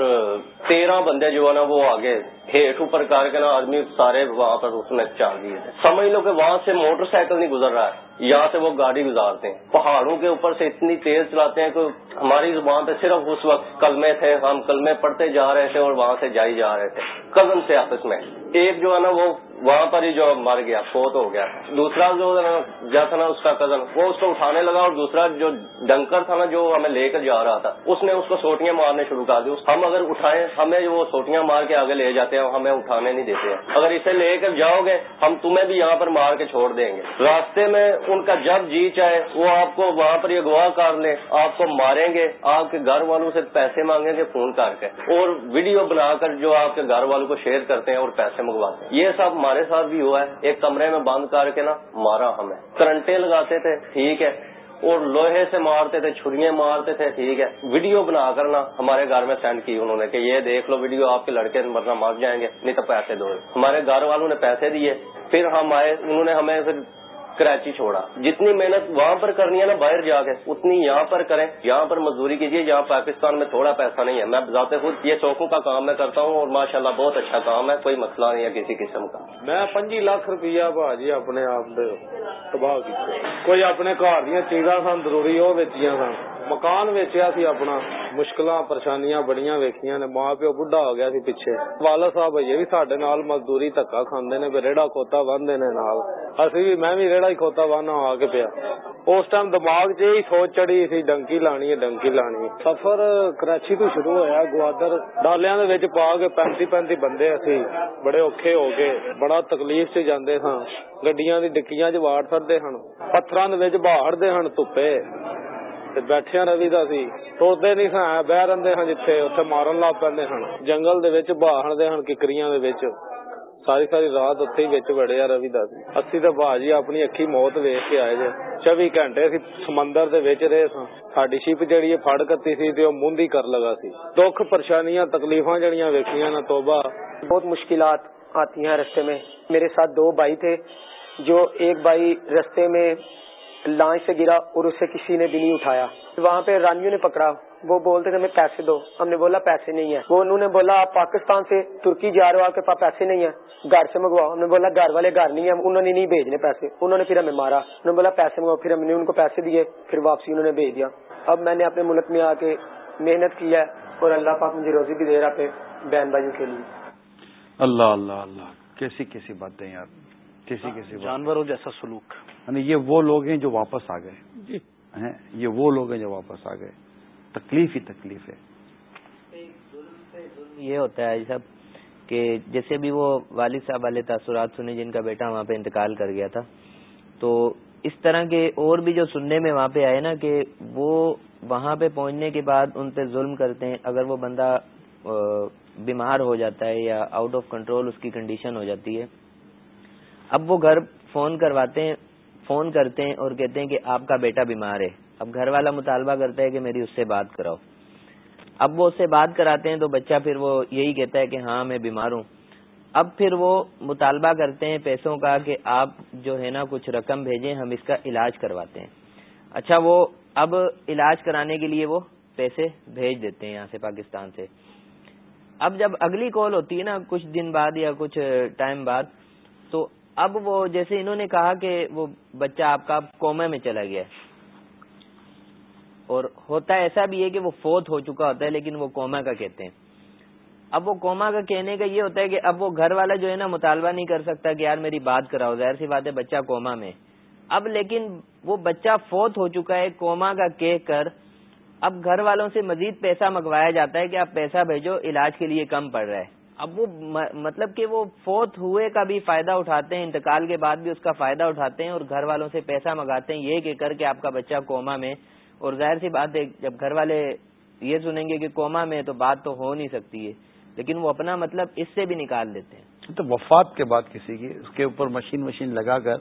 تیرہ بندے جو ہے نا وہ آگے ہیٹ اوپر کر کے نا آدمی سارے وہاں پر اس میں چال دیے تھے۔ سمجھ لو کہ وہاں سے موٹر سائیکل نہیں گزر رہا ہے۔ یہاں سے وہ گاڑی گزارتے ہیں۔ پہاڑوں کے اوپر سے اتنی تیز چلاتے ہیں کہ ہماری زبان پہ صرف اس وقت کلمے تھے ہم کلمے پڑھتے جا رہے تھے اور وہاں سے جائی جا رہے تھے۔ قدم سے آپس میں۔ ایک جو ہے نا وہ وہاں پر ہی جو مر گیا، فوت ہو گیا۔ دوسرا جو تھا نا اس کا کزن وہ اس کو اٹھانے لگا اور دوسرا جو ڈنکر تھا نا، جو ہمیں لے کر جا رہا تھا، اس نے اس کو سوٹیاں مارنے شروع کر دی۔ ہم اگر اٹھائیں، ہمیں وہ سوٹیاں مار کے آگے لے جاتے ہیں ہمیں اٹھانے نہیں دیتے ہیں۔ اگر اسے لے کر جاؤ گے، ہم تمہیں بھی یہاں پر مار کے چھوڑ دیں گے۔ راستے میں ان کا جب جی چاہے، وہ آپ کو وہاں پر یہ گواہ کر لیں، آپ کو ماریں گے۔ آپ کے گھر والوں سے پیسے مانگیں گے فون کر کے، اور ویڈیو بنا کر جو آپ کے گھر والوں کو شیئر کرتے ہیں اور پیسے منگواتے ہیں۔ یہ سب ہمارے ساتھ بھی ہوا ہے۔ ایک کمرے میں بند کر کے نا مارا ہمیں۔ کرنٹے لگاتے تھے، ٹھیک ہے۔ اور لوہے سے مارتے تھے چھری مارتے تھے، ٹھیک ہے۔ ویڈیو بنا کر نا ہمارے گھر میں سینڈ کی انہوں نے کہ یہ دیکھ لو ویڈیو، آپ کے لڑکے مرنا مار جائیں گے، نہیں تو پیسے دو۔ ہمارے گھر والوں نے پیسے دیے۔ پھر ہم آئے، انہوں نے ہمیں پھر کراچی چھوڑا۔ جتنی محنت وہاں پر کرنی ہے نا، باہر جا کے، اتنی یہاں پر کریں۔ یہاں پر مزدوری کیجیے جہاں پاکستان میں تھوڑا پیسہ نہیں ہے۔ میں ذات خود یہ چوکوں کا کام میں کرتا ہوں اور ماشاء اللہ بہت اچھا کام ہے، کوئی مسئلہ نہیں ہے کسی قسم کا۔ میں پنجی لاکھ روپیہ بھاجی اپنے آپ تباہ کوئی اپنے گھر دیا چیزاں سن، ضروری وہ ویچیاں سن۔ مکان ویچیا سی اپنا۔ مشکل پریشانیاں بڑیاں ویکیاں نے ماں پیو بڈھا ہو گیا سی پیچھے والد صاحب یہ بھی سڈے نال مزدوری دکا کھانے نے ریڑا کھوتا بنتے نے نال اسی بھی میں بھی ریڑا ہی کھوتا بننا آ کے پیا اس ٹائم دماغ چ سوچ چڑی سی ڈنکی لانی ہے ڈنکی لانی سفر کراچی تو شروع ہوا گوادر ڈالیا پا کے پینتی پینتی بندے اسی بڑے اوکھے ہو کے بڑا تکلیف چ جاندے سن گڈیاں دی ڈکیاں چ واڑ سکتے سن پتھراں دے وچ باہر دے ہن تپے بیٹھیا روی دا سی ٹرتے نہیں سا بہ رہے ہیں جتھے اتنے مارن لگ پہ جنگل دے باہن دے ہن ککریاں دے وچ ساری ساری رات اتنے ہی بڑے آ روی دس اسی تو بھاجی اپنی اکھی موت ویچ کے آئے جے چوبی گھنٹے سی سمندر دے وچ رہے سا ساری شپ جہی فڑ کتی سی تے موندی کر لگا سی دکھ پریشانیاں تکلیفاں جڑیاں ویکھیاں نا توبہ بہت مشکلات آتی ہیں رستے میں میرے ساتھ دو بھائی تھے جو ایک بھائی رستے میں لانچ سے گرا اور اسے کسی نے بھی نہیں اٹھایا۔ وہاں پہ رانیوں نے پکڑا۔ وہ بولتے تھے ہمیں پیسے دو۔ ہم نے بولا پیسے نہیں ہے وہ انہوں نے بولا آپ پاکستان سے ترکی جا رہے ہو آپ کے پاس پیسے نہیں ہیں۔ گھر سے منگواؤ۔ ہم نے بولا گھر والے گھر نہیں ہیں۔ انہوں نے نہیں بھیجنے پیسے۔ انہوں نے پھر ہمیں مارا۔ انہوں نے بولا پیسے منگواؤ۔ پھر ہم نے ان کو پیسے دیے۔ پھر واپسی انہوں نے بھیج دیا۔ اب میں نے اپنے ملک میں آ کے محنت کی ہے اور اللہ پاک مجھے روزی بھی دے رہا پہ بہن بھائیوں کے لیے۔ اللہ اللہ اللہ۔ کیسی کیسی باتیں یار کیسی کیسی جانوروں جیسا سلوک۔ یعنی یہ وہ لوگ ہیں جو واپس آ گئے۔ جی۔ یہ وہ لوگ ہیں جو واپس آ گئے۔ تکلیف ہی تکلیف ہے۔ یہ ہوتا ہے سب کہ جیسے بھی وہ والد صاحب والے تاثرات سنے جن کا بیٹا وہاں پہ انتقال کر گیا تھا تو اس طرح کے اور بھی جو سننے میں وہاں پہ آئے نا کہ وہ وہاں پہ پہنچنے کے بعد ان پہ ظلم کرتے ہیں۔ اگر وہ بندہ بیمار ہو جاتا ہے یا آؤٹ آف کنٹرول اس کی کنڈیشن ہو جاتی ہے۔ اب وہ گھر فون کرواتے ہیں۔ فون کرتے ہیں اور کہتے ہیں کہ آپ کا بیٹا بیمار ہے۔ اب گھر والا مطالبہ کرتا ہے کہ میری اس سے بات کراؤ۔ اب وہ اس سے بات کراتے ہیں تو بچہ پھر وہ یہی کہتا ہے کہ ہاں میں بیمار ہوں۔ اب پھر وہ مطالبہ کرتے ہیں پیسوں کا کہ آپ جو ہے نا کچھ رقم بھیجیں، ہم اس کا علاج کرواتے ہیں۔ اچھا وہ اب علاج کرانے کے لیے وہ پیسے بھیج دیتے ہیں یہاں سے پاکستان سے۔ اب جب اگلی کال ہوتی ہے نا، کچھ دن بعد یا کچھ ٹائم بعد، تو اب وہ جیسے انہوں نے کہا کہ وہ بچہ آپ کا کومے میں چلا گیا اور ہوتا ایسا بھی ہے کہ وہ فوت ہو چکا ہوتا ہے لیکن وہ کوما کا کہتے ہیں۔ اب وہ کوما کا کہنے کا یہ ہوتا ہے کہ اب وہ گھر والا جو ہے نا مطالبہ نہیں کر سکتا کہ یار میری بات کراؤ، ظاہر سی بات ہے بچہ کوما میں۔ اب لیکن وہ بچہ فوت ہو چکا ہے کوما کا کہہ کر۔ اب گھر والوں سے مزید پیسہ منگوایا جاتا ہے کہ آپ پیسہ بھیجو، علاج کے لیے کم پڑ رہا ہے۔ اب وہ مطلب کہ وہ فوت ہوئے کا بھی فائدہ اٹھاتے ہیں، انتقال کے بعد بھی اس کا فائدہ اٹھاتے ہیں اور گھر والوں سے پیسہ منگاتے ہیں، یہ کہ کر کے آپ کا بچہ کوما میں۔ اور ظاہر سی بات ہے، جب گھر والے یہ سنیں گے کہ کوما میں تو بات تو ہو نہیں سکتی ہے۔ لیکن وہ اپنا مطلب اس سے بھی نکال دیتے ہیں۔ تو وفات کے بعد کسی کی، اس کے اوپر مشین مشین لگا کر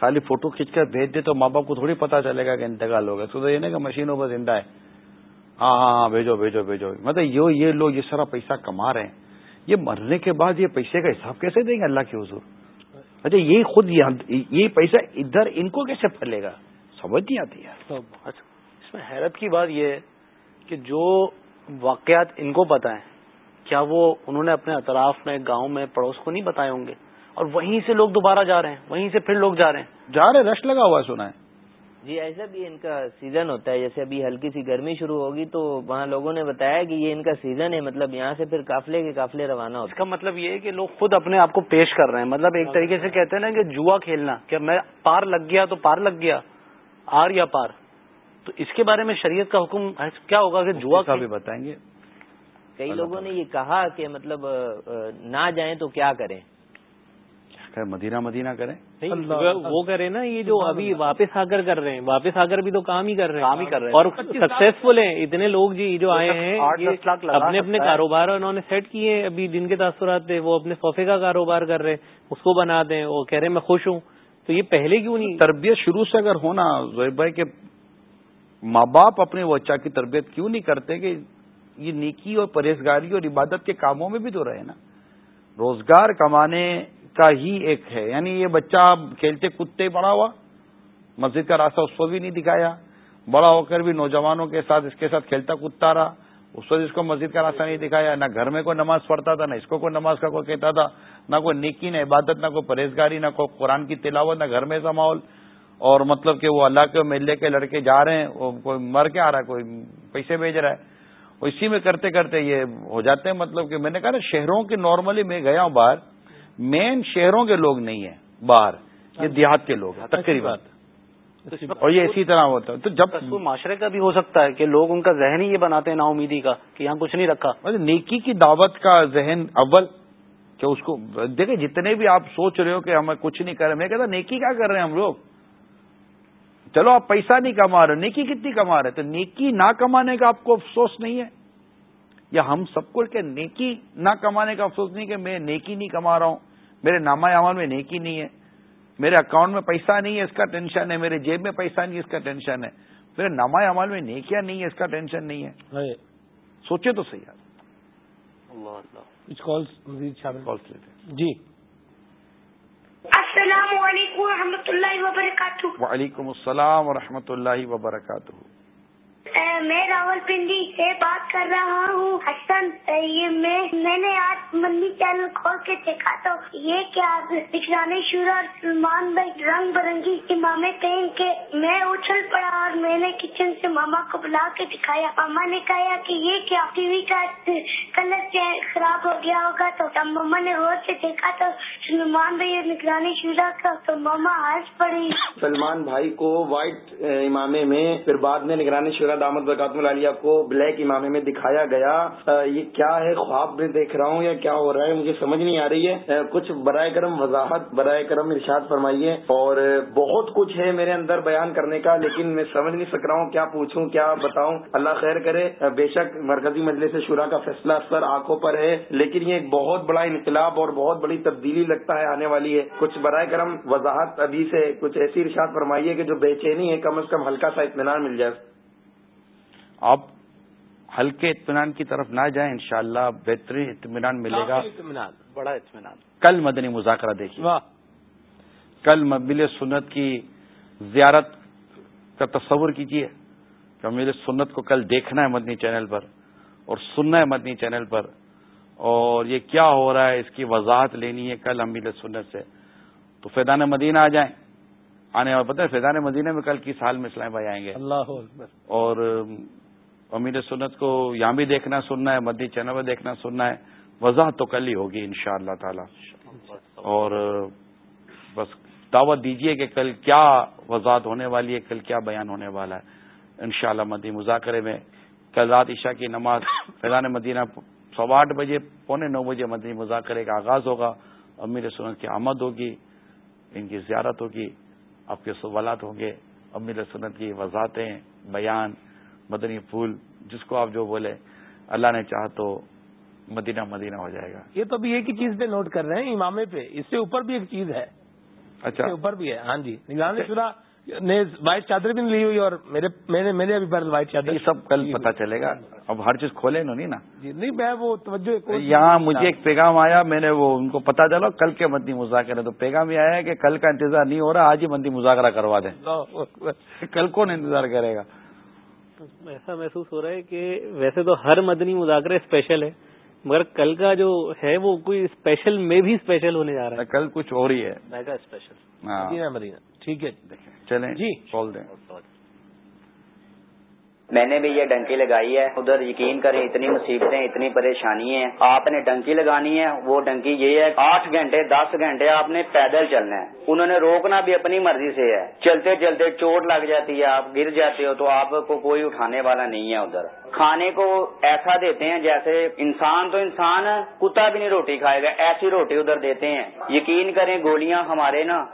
خالی فوٹو کھینچ کر بھیج دے تو ماں باپ کو تھوڑی پتا چلے گا کہ انتقال ہوگا تو یہ نہیں کہ مشینوں پر زندہ ہے۔ ہاں ہاں ہاں بھیجو بھیجو بھیجو۔ مطلب یہ لوگ یہ سارا پیسہ کما رہے ہیں۔ یہ مرنے کے بعد یہ پیسے کا حساب کیسے دیں گے اللہ کے حضور؟ اچھا یہ خود یہ پیسہ ادھر ان کو کیسے پھیلے گا؟ سمجھ نہیں آتی ہے اچھا اس میں حیرت کی بات یہ ہے کہ جو واقعات ان کو ہے کیا وہ انہوں نے اپنے اطراف میں گاؤں میں پڑوس کو نہیں بتائے ہوں گے؟ اور وہیں سے لوگ دوبارہ جا رہے ہیں وہیں سے پھر لوگ جا رہے ہیں۔ جا رہے رش لگا ہوا سنا ہے جی ایسا بھی ان کا سیزن ہوتا ہے جیسے ابھی ہلکی سی گرمی شروع ہوگی تو وہاں لوگوں نے بتایا کہ یہ ان کا سیزن ہے مطلب یہاں سے پھر کافلے کے کافلے روانہ ہوتے اس کا مطلب یہ ہے کہ لوگ خود اپنے آپ کو پیش کر رہے ہیں۔ مطلب ایک طریقے سے کہتے ہیں نا کہ جوا کھیلنا کہ میں پار لگ گیا تو پار لگ گیا آر یا پار۔ تو اس کے بارے میں شریعت کا حکم کیا ہوگا کہ جوا کا بھی بتائیں گے۔ کئی لوگوں نے یہ کہا کہ مطلب نہ جائیں تو کیا کریں؟ مدینہ مدینہ کریں۔ وہ کریں نا یہ جو ابھی واپس آ کر کر رہے ہیں واپس آ کر بھی تو کام ہی کر رہے ہیں۔ کام ہی کر رہے ہیں۔ اور سکسیسفل ہیں۔ اتنے لوگ جی جو آئے ہیں اپنے اپنے کاروبار انہوں نے سیٹ کیے ابھی جن کے تاثرات تھے وہ اپنے صوفے کا کاروبار کر رہے اس کو بنا دیں۔ وہ کہہ رہے میں خوش ہوں۔ تو یہ پہلے کیوں نہیں؟ تربیت شروع سے اگر ہونا زویب بھائی کے ماں باپ اپنے بچہ کی تربیت کیوں نہیں کرتے کہ یہ نیکی اور پرہیزگاری اور عبادت کے کاموں میں بھی تو رہے نا۔ روزگار کمانے کا ہی ایک ہے۔ یعنی یہ بچہ کھیلتے کودتے پڑا ہوا۔ مسجد کا راستہ اس کو بھی نہیں دکھایا۔ بڑا ہو کر بھی نوجوانوں کے ساتھ اس کے ساتھ کھیلتا کودتا رہا۔ اس وقت اس کو مسجد کا راستہ نہیں دکھایا۔ نہ گھر میں کوئی نماز پڑھتا تھا، نہ اس کو کوئی نماز کا کوئی کہتا تھا۔ نہ کوئی نیکی، نہ عبادت، نہ کوئی پرہیزگاری، نہ کوئی قرآن کی تلاوت، نہ گھر میں ایسا ماحول۔ اور مطلب کہ وہ اللہ کے میلے کے لڑکے جا رہے ہیں، وہ کوئی مر کے آ رہا ہے، کوئی پیسے بھیج رہا ہے۔ اسی میں کرتے کرتے یہ ہو جاتے ہیں۔ مطلب کہ میں نے کہا نا، شہروں کے نارملی میں گیا ہوں باہر۔ مین شہروں کے لوگ نہیں ہیں باہر یہ دیہات کے لوگ ہیں تقریباً۔ اور یہ اسی طرح ہوتا ہے۔ تو جب معاشرے کا بھی ہو سکتا ہے کہ لوگ ان کا ذہن ہی یہ بناتے ہیں نا امیدی کا کہ یہاں کچھ نہیں رکھا۔ نیکی کی دعوت کا ذہن اول کہ اس کو دیکھیں جتنے بھی آپ سوچ رہے ہو کہ ہمیں کچھ نہیں کر رہے میں کہتا نیکی کیا کر رہے ہیں ہم لوگ؟ چلو آپ پیسہ نہیں کما رہے نیکی کتنی کما رہے؟ تو نیکی نہ کمانے کا آپ کو افسوس نہیں ہے؟ یا ہم سب کو کہ نیکی نہ کمانے کا افسوس نہیں کہ میں نیکی نہیں کما رہا ہوں میرے نامہ عمل میں نیکی نہیں ہے میرے اکاؤنٹ میں پیسہ نہیں ہے اس کا ٹینشن ہے میرے جیب میں پیسہ نہیں ہے اس کا ٹینشن ہے۔ میرے نامہ عمل میں نیکیاں نہیں ہے اس کا ٹینشن نہیں ہے۔ سوچے تو صحیح جی۔ السلام علیکم و رحمۃ اللہ وبرکاتہ۔ وعلیکم السلام و اللہ وبرکاتہ۔ میں راول پنڈی سے بات کر رہا ہوں۔ حسن یہ میں نے آج منی چینل کھول کے دیکھا تو یہ کیا نگران شورا اور سلمان بھائی رنگ برنگی امامے پہن کے میں اچھل پڑا اور میں نے کچن سے ماما کو بلا کے دکھایا۔ ماما نے کہا کہ یہ کیا ٹی وی کا کلر خراب ہو گیا ہوگا تو ماما نے غور سے دیکھا تو سلمان بھائی نگرانی شورا کا تو ماما ہنس پڑی۔ سلمان بھائی کو وائٹ امامے میں پھر بعد میں نگرانی شورا دامد برکاتم العالیہ کو بلیک امامے میں دکھایا گیا۔ یہ کیا ہے؟ خواب میں دیکھ رہا ہوں یا کیا ہو رہا ہے؟ مجھے سمجھ نہیں آ رہی ہے۔ کچھ برائے کرم وضاحت، برائے کرم ارشاد فرمائیے۔ اور بہت کچھ ہے میرے اندر بیان کرنے کا، لیکن میں سمجھ نہیں سک رہا ہوں کیا پوچھوں، کیا بتاؤں۔ اللہ خیر کرے۔ بے شک مرکزی مجلس شورا کا فیصلہ سر آنکھوں پر ہے، لیکن یہ ایک بہت بڑا انقلاب اور بہت بڑی تبدیلی لگتا ہے، آنے والی ہے۔ کچھ برائے کرم وضاحت ابھی سے، کچھ ایسی ارشاد فرمائیے کہ جو بے چینی ہے، کم از کم ہلکا سا اطمینان مل جائے۔ آپ ہلکے اطمینان کی طرف نہ جائیں انشاءاللہ بہترین اطمینان ملے گا۔ اطمینان بڑا اطمینان۔ کل مدنی مذاکرہ دیکھیے۔ کل مبل سنت کی زیارت کا تصور کیجیے کہ میرے سنت کو کل دیکھنا ہے مدنی چینل پر اور سننا ہے مدنی چینل پر۔ اور یہ کیا ہو رہا ہے اس کی وضاحت لینی ہے کل امیل سنت سے۔ تو فیضان مدینہ آ جائیں۔ آنے والے پتہ ہے فیضان مدینہ میں کل کس حال میں اسلام بھائی آئیں گے؟ اللہ اور امیر سنت کو یہاں بھی دیکھنا سننا ہے مدی چینل میں دیکھنا سننا ہے۔ وضاحت تو کل ہی ہوگی ان شاء اللہ تعالی۔ اور بس دعوت دیجیے کہ کل کیا وضاحت ہونے والی ہے، کل کیا بیان ہونے والا ہے۔ ان شاء اللہ مدی مذاکرے میں کل رات عشاء کی نماز فیضان مدینہ سوا آٹھ بجے، پونے نو بجے مدنی مذاکرے کا آغاز ہوگا۔ امیر سنت کی آمد ہوگی، ان کی زیارت ہوگی، آپ کے سوالات ہوں گے۔ امیر سنت کی وضاحتیں، بیان مدنی پھول جس کو آپ جو بولے اللہ نے چاہ تو مدینہ مدینہ ہو جائے گا۔ یہ تو ابھی ایک ہی چیز پہ نوٹ کر رہے ہیں امامے پہ۔ اس سے اوپر بھی ایک چیز ہے۔ اچھا۔ اوپر بھی ہے۔ ہاں جی۔ نگران شدہ نے وائٹ چادر بھی لی ہوئی اور میرے ابھی پر وائٹ چادر یہ سب کل پتا چلے گا۔ اب ہر چیز کھولے نا نہیں نا۔ جی نہیں میں وہ توجہ یہاں مجھے ایک پیغام آیا میں نے وہ ان کو پتا چلا کل کے مدنی مذاکرے۔ تو پیغام یہ آیا کہ کل کا انتظار نہیں ہو رہا آج ہی مدنی مذاکرہ کروا دیں۔ کل کون انتظار کرے گا؟ ایسا محسوس ہو رہا ہے کہ ویسے تو ہر مدنی مذاکرہ اسپیشل ہے مگر کل کا جو ہے وہ کوئی اسپیشل میں بھی اسپیشل ہونے جا رہا ہے۔ کل کچھ اور ہی ہے۔ Mega special Medina Medina. ٹھیک ہے۔ چلیں جی۔ کھول دیں۔ میں نے بھی یہ ڈنکی لگائی ہے۔ ادھر یقین کریں، اتنی مصیبتیں، اتنی پریشانی ہیں۔ آپ نے ڈنکی لگانی ہے، وہ ڈنکی یہ ہے، آٹھ گھنٹے، دس گھنٹے آپ نے پیدل چلنا ہے۔ انہوں نے روکنا بھی اپنی مرضی سے ہے۔ چلتے چلتے چوٹ لگ جاتی ہے، آپ گر جاتے ہو تو آپ کو کوئی اٹھانے والا نہیں ہے ادھر۔ کھانے کو ایسا دیتے ہیں جیسے انسان تو انسان، کتا بھی نہیں روٹی کھائے گا، ایسی روٹی ادھر دیتے ہیں۔ یقین کریں گولیاں ہمارے نا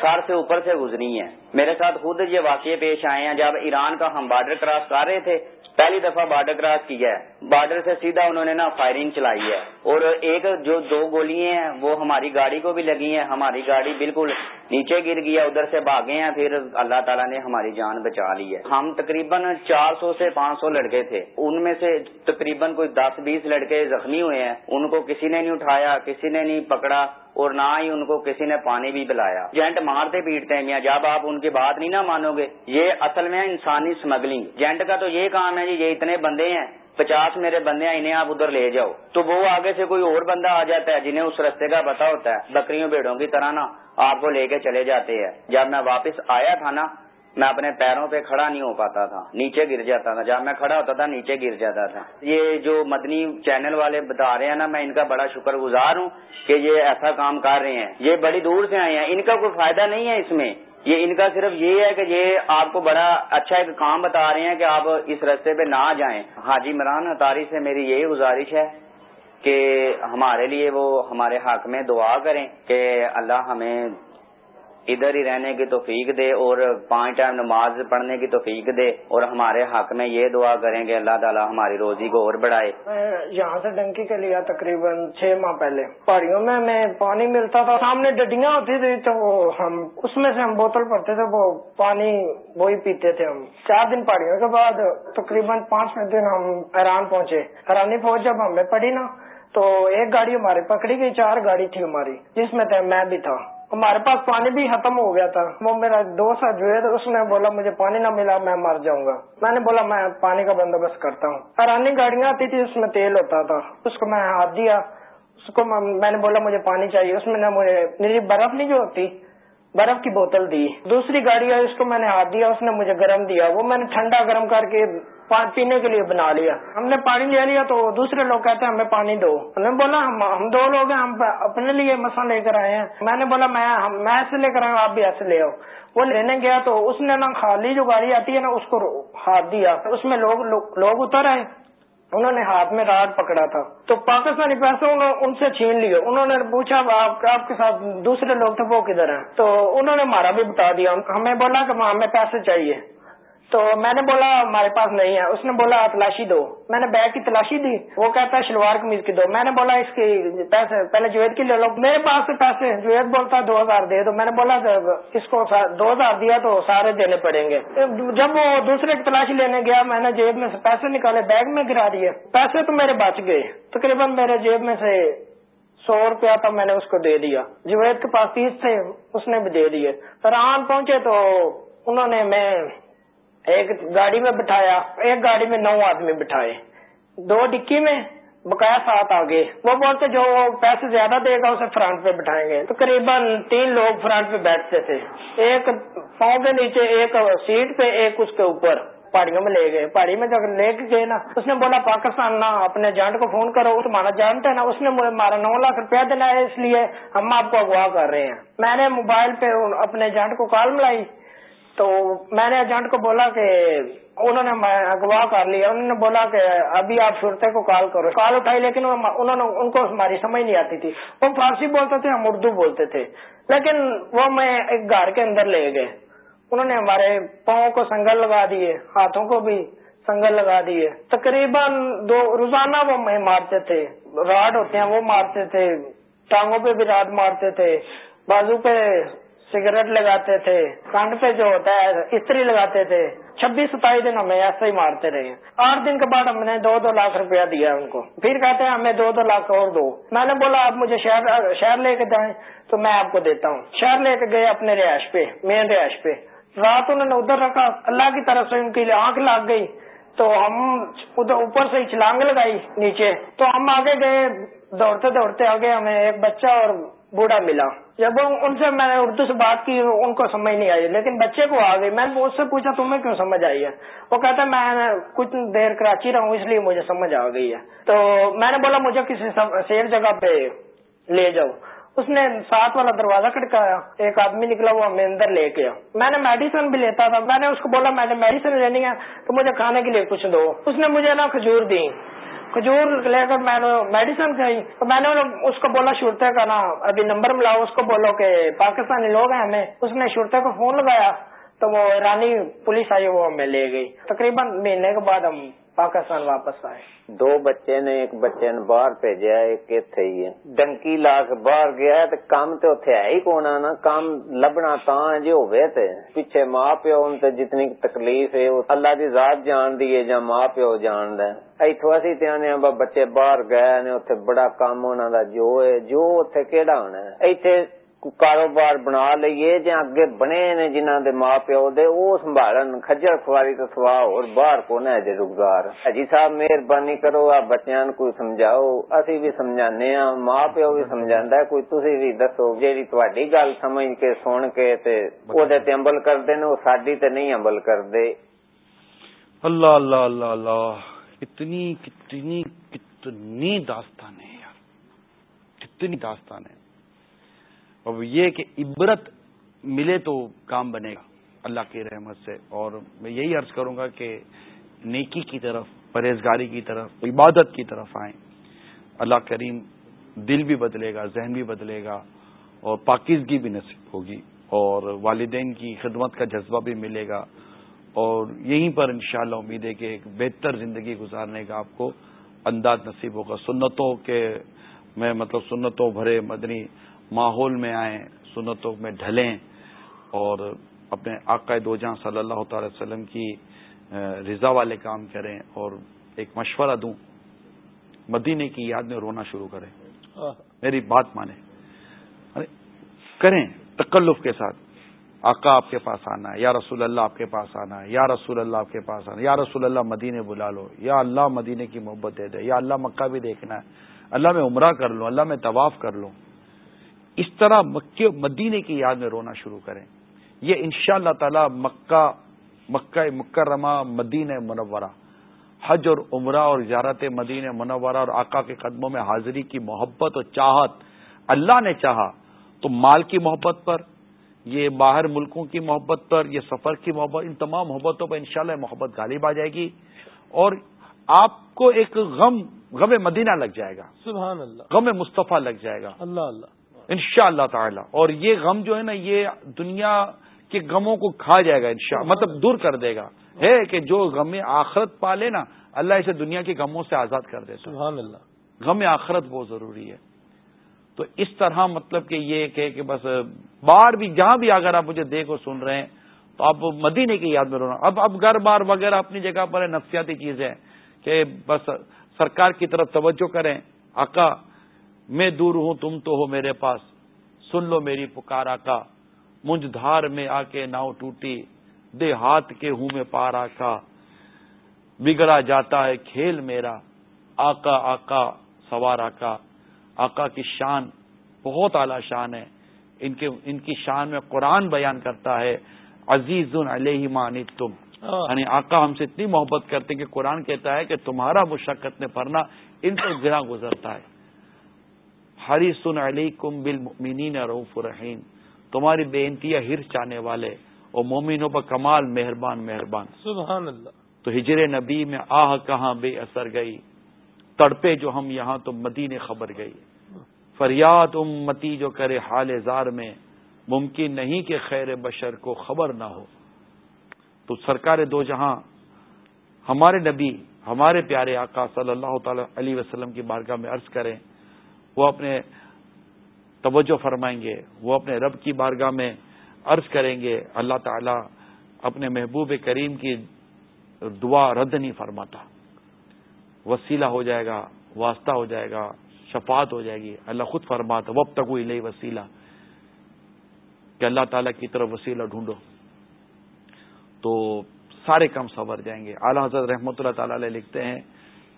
سر سے اوپر سے گزری ہیں۔ میرے ساتھ خود یہ واقعے پیش آئے ہیں۔ جب ایران کا ہم بارڈر کراس کر رہے تھے، پہلی دفعہ بارڈر کراس کیا ہے بارڈر سے سیدھا انہوں نے نا فائرنگ چلائی ہے۔ اور ایک جو دو گولی ہیں، وہ ہماری گاڑی کو بھی لگی ہیں۔ ہماری گاڑی بالکل نیچے گر گیا ادھر سے بھاگے ہیں۔ پھر اللہ تعالیٰ نے ہماری جان بچا لی ہے۔ ہم تقریباً چار سو سے پانچ سو لڑکے تھے۔ ان میں سے تقریباً کوئی دس بیس لڑکے زخمی ہوئے ہیں۔ ان کو کسی نے نہیں اٹھایا، کسی نے نہیں پکڑا۔ اور نہ ہی ان کو کسی نے پانی بھی پلایا۔ جینٹ مارتے پیٹتے ہیں۔ میاں، جب آپ ان کی بات نہیں نہ مانو گے، یہ اصل میں انسانی اسمگلنگ جینٹ کا تو یہ کام ہے جی یہ اتنے بندے ہیں، پچاس میرے بندے ہیں، انہیں آپ ادھر لے جاؤ۔ تو وہ آگے سے کوئی اور بندہ آ جاتا ہے جنہیں اس رستے کا پتا ہوتا ہے۔ بکریوں بیڑوں کی طرح نا آپ کو لے کے چلے جاتے ہیں۔ جب میں واپس آیا تھا نا میں اپنے پیروں پہ کھڑا نہیں ہو پاتا تھا، نیچے گر جاتا تھا۔ جب میں کھڑا ہوتا تھا، نیچے گر جاتا تھا۔ یہ جو مدنی چینل والے بتا رہے ہیں نا، میں ان کا بڑا شکر گزار ہوں کہ یہ ایسا کام کر رہے ہیں۔ یہ بڑی دور سے آئے ہیں۔ ان کا کوئی فائدہ نہیں ہے اس میں۔ یہ ان کا صرف یہ ہے کہ یہ آپ کو بڑا اچھا ایک کام بتا رہے ہیں کہ آپ اس رستے پہ نہ جائیں۔ حاجی مران اتاری سے میری یہی گزارش ہے کہ ہمارے لیے وہ ہمارے حق میں دعا کریں کہ اللہ ہمیں ادھر ہی رہنے کی توفیق دے اور پانچ ٹائم نماز پڑھنے کی توفیق دے اور ہمارے حق میں یہ دعا کریں کہ اللہ تعالیٰ ہماری روزی کو اور بڑھائے۔ یہاں سے ڈنکی کے لیا تقریباً چھ ماہ پہلے۔ پہاڑیوں میں ہمیں پانی ملتا تھا، سامنے ڈڈیاں ہوتی تھی تو ہم، اس میں سے ہم بوتل پڑتے تھے، وہ پانی وہی پیتے تھے ہم۔ چار دن پہاڑیوں کے بعد تقریباً پانچ دن ہم ایران پہنچے۔ ایرانی فوج جب ہمیں پڑی نا تو ایک گاڑی ہماری پکڑی گئی، چار گاڑی تھی ہماری، جس میں میں بھی تھا۔ ہمارے پاس پانی بھی ختم ہو گیا تھا۔ وہ میرا دوست جو ہے اس نے بولا مجھے پانی نہ ملا، میں مر جاؤں گا۔ میں نے بولا میں پانی کا بندوبست کرتا ہوں۔ ارانی گاڑیاں آتی تھی، اس میں تیل ہوتا تھا۔ اس کو میں ہاتھ دیا۔ اس کو میں نے بولا مجھے پانی چاہیے۔ اس میں مجھے میری برف نہیں جو ہوتی، برف کی بوتل دی۔ دوسری گاڑی آئی، اس کو میں نے ہاتھ دیا، اس نے مجھے گرم دیا۔ وہ میں نے ٹھنڈا گرم کر کے پینے کے لیے بنا لیا۔ ہم نے پانی لے لیا تو دوسرے لوگ کہتے ہیں ہمیں پانی دو۔ نے بولا، ہم دو لوگ ہیں، ہم اپنے لیے مسا لے کر آئے ہیں۔ میں نے بولا، میں میں ایسے لے کر آؤں آپ بھی ایسے لے آؤ۔ وہ لینے گیا تو اس نے نا خالی جو گاڑی آتی ہے نا، اس کو ہاتھ دیا۔ اس میں لوگ لوگ اتر آئے۔ انہوں نے ہاتھ میں راڈ پکڑا تھا۔ تو پاکستانی پیسے ان سے چھین لیے۔ انہوں نے پوچھا، آپ آپ کے ساتھ دوسرے لوگ تھے، وہ کدھر ہیں؟ تو انہوں نے ہمارا بھی بتا دیا۔ ہمیں بولا کہ ہمیں پیسے چاہیے۔ تو میں نے بولا، ہمارے پاس نہیں ہے. اس نے بولا تلاشی دو. میں نے بیگ کی تلاشی دی، وہ کہتا ہے، شلوار قمیض کی دو. میں نے بولا، اس کی پیسے، پہلے جوید کی لے لو. میرے پاس پیسے، جوید بولتا، دو ہزار دے دو. میں نے بولا اس کو دو ہزار دیا تو سارے دینے پڑیں گے. جب وہ دوسرے کی تلاشی لینے گیا، میں نے جیب میں سے پیسے نکالے، بیگ میں گرا دیے، پیسے تو میرے بچ گئے، تقریباً میرے جیب میں سے سو روپیہ تھا، میں نے اس کو دے دیا۔ جوید کے پاس تیس تھے، اس نے بھی دے دیے۔ فرحان پہنچے تو انہوں نے میں ایک گاڑی میں بٹھایا، ایک گاڑی میں نو آدمی بٹھائے۔ دو ڈکی میں بقایا سات آگے۔ وہ بولتے جو پیسے زیادہ دے گا، اسے فرنٹ پہ بٹھائیں گے۔ تقریباً تین لوگ فرنٹ پہ بیٹھتے تھے۔ ایک پاؤں کے نیچے، ایک سیٹ پہ، ایک اس کے اوپر پہاڑیوں میں لے گئے۔ پہاڑی میں جب لے کے گئے نا، اس نے بولا، پاکستان نا اپنے جانٹ کو فون کرو۔ تمہارا جانٹ ہے نا، اس نے مارا، نو لاکھ روپیہ دینا ہے، اس لیے ہم آپ کو اغوا کر رہے ہیں۔ میں نے موبائل پہ اپنے جانٹ کو کال ملائی۔ تو میں نے ایجنٹ کو بولا کہ انہوں نے اغوا کر لیا، انہوں نے بولا کہ ابھی آپ شرطے کو کال کرو۔ کال اٹھائی لیکن انہوں نے ان کو ہماری سمجھ نہیں آتی تھی۔ وہ فارسی بولتے تھے، ہم اردو بولتے تھے۔ لیکن وہ میں ایک گھر کے اندر لے گئے۔ انہوں نے ہمارے پاؤں کو سنگل لگا دیے، ہاتھوں کو بھی سنگل لگا دیے۔ تقریباً دو روزانہ وہ میں مارتے تھے، راڈ ہوتے ہیں وہ مارتے تھے، ٹانگوں پہ بھی راڈ مارتے تھے۔ بازو پہ سگریٹ لگاتے تھے، کانڈ پہ جو ہوتا ہے، استری لگاتے تھے۔ چھبیس ستائیس دن ہمیں ایسے ہی مارتے رہے۔ آٹھ دن کے بعد ہم نے دو دو لاکھ روپیہ دیا ان کو۔ پھر کہتے ہیں، ہمیں دو دو لاکھ اور دو۔ میں نے بولا، آپ مجھے شہر شہر لے کے جائیں تو میں آپ کو دیتا ہوں۔ شہر لے کے گئے اپنے رہائش پہ مین رہائش پہ۔ رات انہوں نے ادھر رکھا، اللہ کی طرف سے ان کی آنکھ لگ گئی۔ تو ہم ادھر اوپر سے چھلانگ لگائی نیچے۔ تو ہم آگے گئے، دوڑتے دوڑتے آگے ہمیں ایک بچہ اور بوڑھا ملا۔ جب ان سے میں نے اردو سے بات کی، ان کو سمجھ نہیں آئی۔ لیکن بچے کو آ گئی۔ میں نے اس سے پوچھا، تمہیں کیوں سمجھ آئی ہے؟ وہ کہتا ہے، میں کچھ دیر کراچی رہا ہوں اس لیے مجھے سمجھ آ گئی ہے۔ تو میں نے بولا، مجھے کسی سیر جگہ پہ لے جاؤ۔ اس نے ساتھ والا دروازہ کھڑکایا۔ ایک آدمی نکلا، وہ ہمیں اندر لے کے میں نے میڈیسن بھی لیتا تھا۔ میں نے اس کو بولا، میں نے میڈیسن لینی ہے، تو مجھے کھانے کے لیے کچھ دو۔ اس نے مجھے نا کھجور دی۔ کھجور لے کر میں نے میڈیسن کھائی۔ تو میں نے اس کو بولا شرطے کا نا ابھی نمبر ملاؤ اس کو بولو کہ پاکستانی لوگ ہیں ہمیں۔ اس نے شرطے کو فون لگایا۔ تو وہ رانی پولیس آئی، وہ ہمیں لے گئی۔ تقریباً مہینے کے بعد ہم پاکستان واپس آئے۔ دو بچے نے، ایک بچے نے باہر بھیجا، ایک اتنے ہی ہے۔ ڈنکی لا کے باہر گیا تو کام تو اتنے ہے ہی کون نا کام لبنا تا جی ہوئے تے۔ پیچھے ماں پیو، ان تے جتنی تکلیف ہے اللہ کی ذات جان دی ہے یا ماں پیو جان دا اتو اسی تیانے بچے باہر گئے نے اتنے بڑا کام ہونا دا جو ہے، جو اتنے کہڑا ہونا ہے۔ اتنے کاروبار بنا لیے جی اگے بنے نے جنہ دے ماں پیو دے وہ سنبھالن خجل خواری تو سوا اور باہر کون ہے جی روزگار جی صاحب مہربانی کرو آپ بچیاں کوئی سمجھاؤ اسی بھی سمجھانے ہاں ماں پیو بھی سمجھا کوئی تھی بھی دسو جی تھی گل سمجھ کے سن کے تے او دے تے عمل کرتے ہیں وہ ساری تے نہیں عمل کرتے اللہ اللہ اللہ اللہ کتنی کتنی کتنی داستان ہے یار کتنی داستان ہے اب یہ کہ عبرت ملے تو کام بنے گا۔ اللہ کی رحمت سے۔ اور میں یہی عرض کروں گا کہ نیکی کی طرف، پرہیزگاری کی طرف، عبادت کی طرف آئیں۔ اللہ کریم دل بھی بدلے گا، ذہن بھی بدلے گا اور پاکیزگی بھی نصیب ہوگی۔ اور والدین کی خدمت کا جذبہ بھی ملے گا۔ اور یہیں پر انشاءاللہ امید ہے کہ ایک بہتر زندگی گزارنے کا آپ کو انداز نصیب ہوگا۔ سنتوں کے میں مطلب سنتوں بھرے مدنی ماحول میں آئیں سنتوں میں ڈھلیں اور اپنے آقا دو جہاں صلی اللہ تعالی وسلم کی رضا والے کام کریں اور ایک مشورہ دوں۔ مدینے کی یاد میں رونا شروع کریں۔ میری بات مانیں۔ کریں تکلف کے ساتھ۔ آقا آپ کے پاس آنا ہے یا رسول اللہ آپ کے پاس آنا ہے یا رسول اللہ آپ کے پاس آنا ہے یا رسول اللہ مدینے بلا لو یا اللہ مدینے کی محبت دے دے یا اللہ مکہ بھی دیکھنا ہے۔ اللہ میں عمرہ کر لوں اللہ میں طواف کر لوں اس طرح مکے مدینے کی یاد میں رونا شروع کریں۔ یہ ان شاء اللہ تعالی مکہ مکہ مکرمہ مدینہ منورہ حج اور عمرہ اور زیارت مدینہ منورہ اور آقا کے قدموں میں حاضری کی محبت اور چاہت اللہ نے چاہا تو مال کی محبت پر یہ باہر ملکوں کی محبت پر یہ سفر کی محبت ان تمام محبتوں پر انشاءاللہ محبت غالب آ جائے گی اور آپ کو ایک غم غم مدینہ لگ جائے گا۔ سبحان اللہ۔ غم مصطفیٰ لگ جائے گا۔ اللہ اللہ۔ ان شاء اللہ تعالی۔ اور یہ غم جو ہے نا یہ دنیا کے غموں کو کھا جائے گا ان مطلب دور کر دے گا۔ ہے کہ جو غم آخرت پالے نا اللہ اسے دنیا کے غموں سے آزاد کر دے سبحان اللہ۔ غم آخرت بہت ضروری ہے۔ تو اس طرح مطلب کہ یہ کہ, کہ بس بار بھی جہاں بھی اگر آپ مجھے دیکھ سن رہے ہیں تو آپ مدینے کی یاد میں رونا اب اب گھر بار وغیرہ اپنی جگہ پر نفسیاتی چیزیں کہ بس سرکار کی طرف توجہ کریں۔ آقا میں دور ہوں تم تو ہو میرے پاس۔ سن لو میری پکارا کا۔ منج دھار میں آ کے ناؤ ٹوٹی دے ہاتھ کے ہوں میں پارا کا۔ بگڑا جاتا ہے کھیل میرا۔ آقا آقا سوار آقا آقا کی شان بہت اعلی شان ہے۔ ان کے ان کی شان میں قرآن بیان کرتا ہے۔ عزیز علیہ مانی تم یعنی آقا ہم سے اتنی محبت کرتے کہ قرآن کہتا ہے کہ تمہارا مشقت میں پڑھنا ان سے گرا گزرتا ہے۔ ہری سن علی کم بل مینین روف رحیم۔ تمہاری بے انتہا ہر چاہنے والے اور مومنوں پر کمال مہربان مہربان۔ سبحان اللہ۔ تو ہجر نبی میں آہ کہاں بے اثر گئی؟ تڑپے جو ہم یہاں تو مدینے خبر گئی۔ فریاد امتی جو کرے حال زار میں ممکن نہیں کہ خیر بشر کو خبر نہ ہو۔ تو سرکار دو جہاں ہمارے نبی ہمارے پیارے آقا صلی اللہ تعالی علیہ وسلم کی بارگاہ میں عرض کریں وہ اپنے توجہ فرمائیں گے، وہ اپنے رب کی بارگاہ میں عرض کریں گے، اللہ تعالی اپنے محبوب کریم کی دعا رد نہیں فرماتا۔ وسیلہ ہو جائے گا، واسطہ ہو جائے گا، شفاعت ہو جائے گی۔ اللہ خود فرماتا وب تک ہوئی لئی وسیلہ کہ اللہ تعالی کی طرف وسیلہ ڈھونڈو۔ تو سارے کم سنور جائیں گے۔ اعلی حضرت رحمۃ اللہ تعالی علیہ لکھتے ہیں،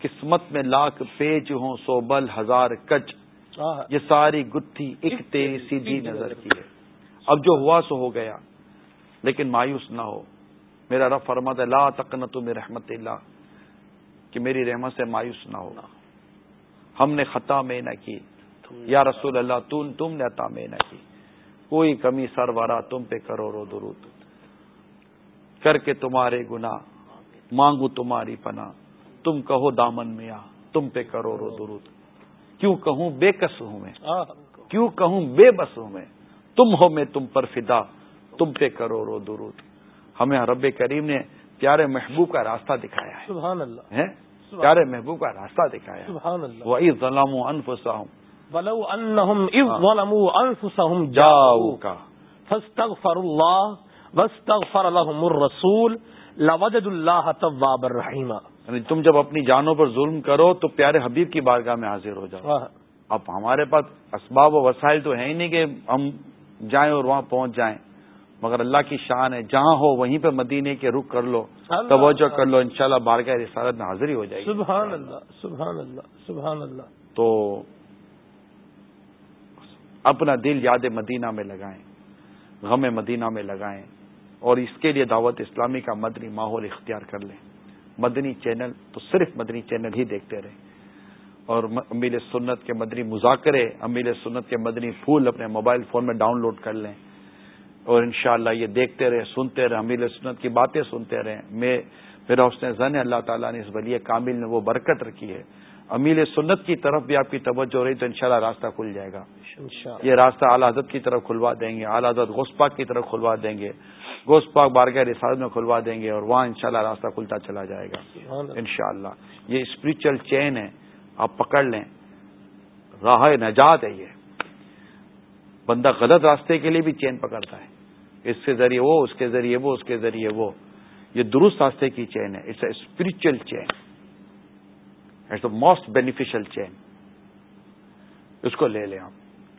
قسمت میں لاکھ پیج ہوں سو بل ہزار کچ یہ ساری گتھی ایک تیری سیدھی نظر کی ہے۔ اب جو ہوا سو ہو گیا لیکن مایوس نہ ہو۔ میرا رب فرمت ہے لا تقن تم رحمت اللہ کہ میری رحمت سے مایوس نہ ہونا ہم نے خطا میں نہ کی۔ یا رسول اللہ تم تم نے عطا میں نہ کی۔ کوئی کمی سرورا تم پہ کرو رو درود۔ کر کے تمہارے گنا مانگو تمہاری پناہ۔ تم کہو دامن میں آ تم پہ کرو رو درود۔ کیوں کہوں بے کس ہوں میں؟ کیوں کہوں بے بس ہوں میں؟ تم ہو میں تم پر فدا تم پہ کرو رو درود۔ ہمیں رب کریم نے پیارے محبوب کا راستہ دکھایا ہے۔ سبحان اللہ۔ پیارے محبوب کا راستہ دکھایا۔ سبحان اللہ۔ وہی ظلم انفسہم ولو انہم اذ ظلموا انفسہم جاؤکا فاستغفر اللہ واستغفر لهم الرسول لوجد اللہ تواب الرحیم یعنی تم جب اپنی جانوں پر ظلم کرو تو پیارے حبیب کی بارگاہ میں حاضر ہو جاؤ۔ اب ہمارے پاس اسباب و وسائل تو ہے ہی نہیں کہ ہم جائیں اور وہاں پہنچ جائیں۔ مگر اللہ کی شان ہے جہاں ہو وہیں پہ مدینے کے رخ کر لو توجہ کر لو انشاءاللہ شاء اللہ رسالت میں حاضری ہو جائے گی۔ سبحان اللہ سبحان اللہ سبحان اللہ۔ تو اپنا دل یاد مدینہ میں لگائیں غم مدینہ میں لگائیں اور اس کے لیے دعوت اسلامی کا مدنی ماحول اختیار کر لیں۔ مدنی چینل تو صرف مدنی چینل ہی دیکھتے رہیں اور امیل سنت کے مدنی مذاکرے امیل سنت کے مدنی پھول اپنے موبائل فون میں ڈاؤن لوڈ کر لیں۔ اور انشاءاللہ یہ دیکھتے رہے سنتے رہے امیل سنت کی باتیں سنتے رہیں میں میرا حسن زن اللہ تعالیٰ نے اس ولی کامل نے وہ برکت رکھی ہے۔ امیل سنت کی طرف بھی آپ کی توجہ رہی تو انشاءاللہ راستہ کھل جائے گا۔ یہ راستہ اعلی حضرت کی طرف کھلوا دیں گے اعلی حضرت پاک کی طرف کھلوا دیں گے۔ گوشت پاک بارگاہ رسالت میں کھلوا دیں گے اور وہاں انشاءاللہ راستہ کھلتا چلا جائے گا۔ انشاءاللہ۔ یہ اسپرچل چین ہے۔ آپ پکڑ لیں۔ راہ نجات ہے یہ۔ بندہ غلط راستے کے لیے بھی چین پکڑتا ہے۔ اس کے ذریعے وہ اس کے ذریعے وہ اس کے ذریعے وہ۔ یہ درست راستے کی چین ہے۔ It's a spiritual chain it's the most beneficial chain اس کو لے لیں آپ۔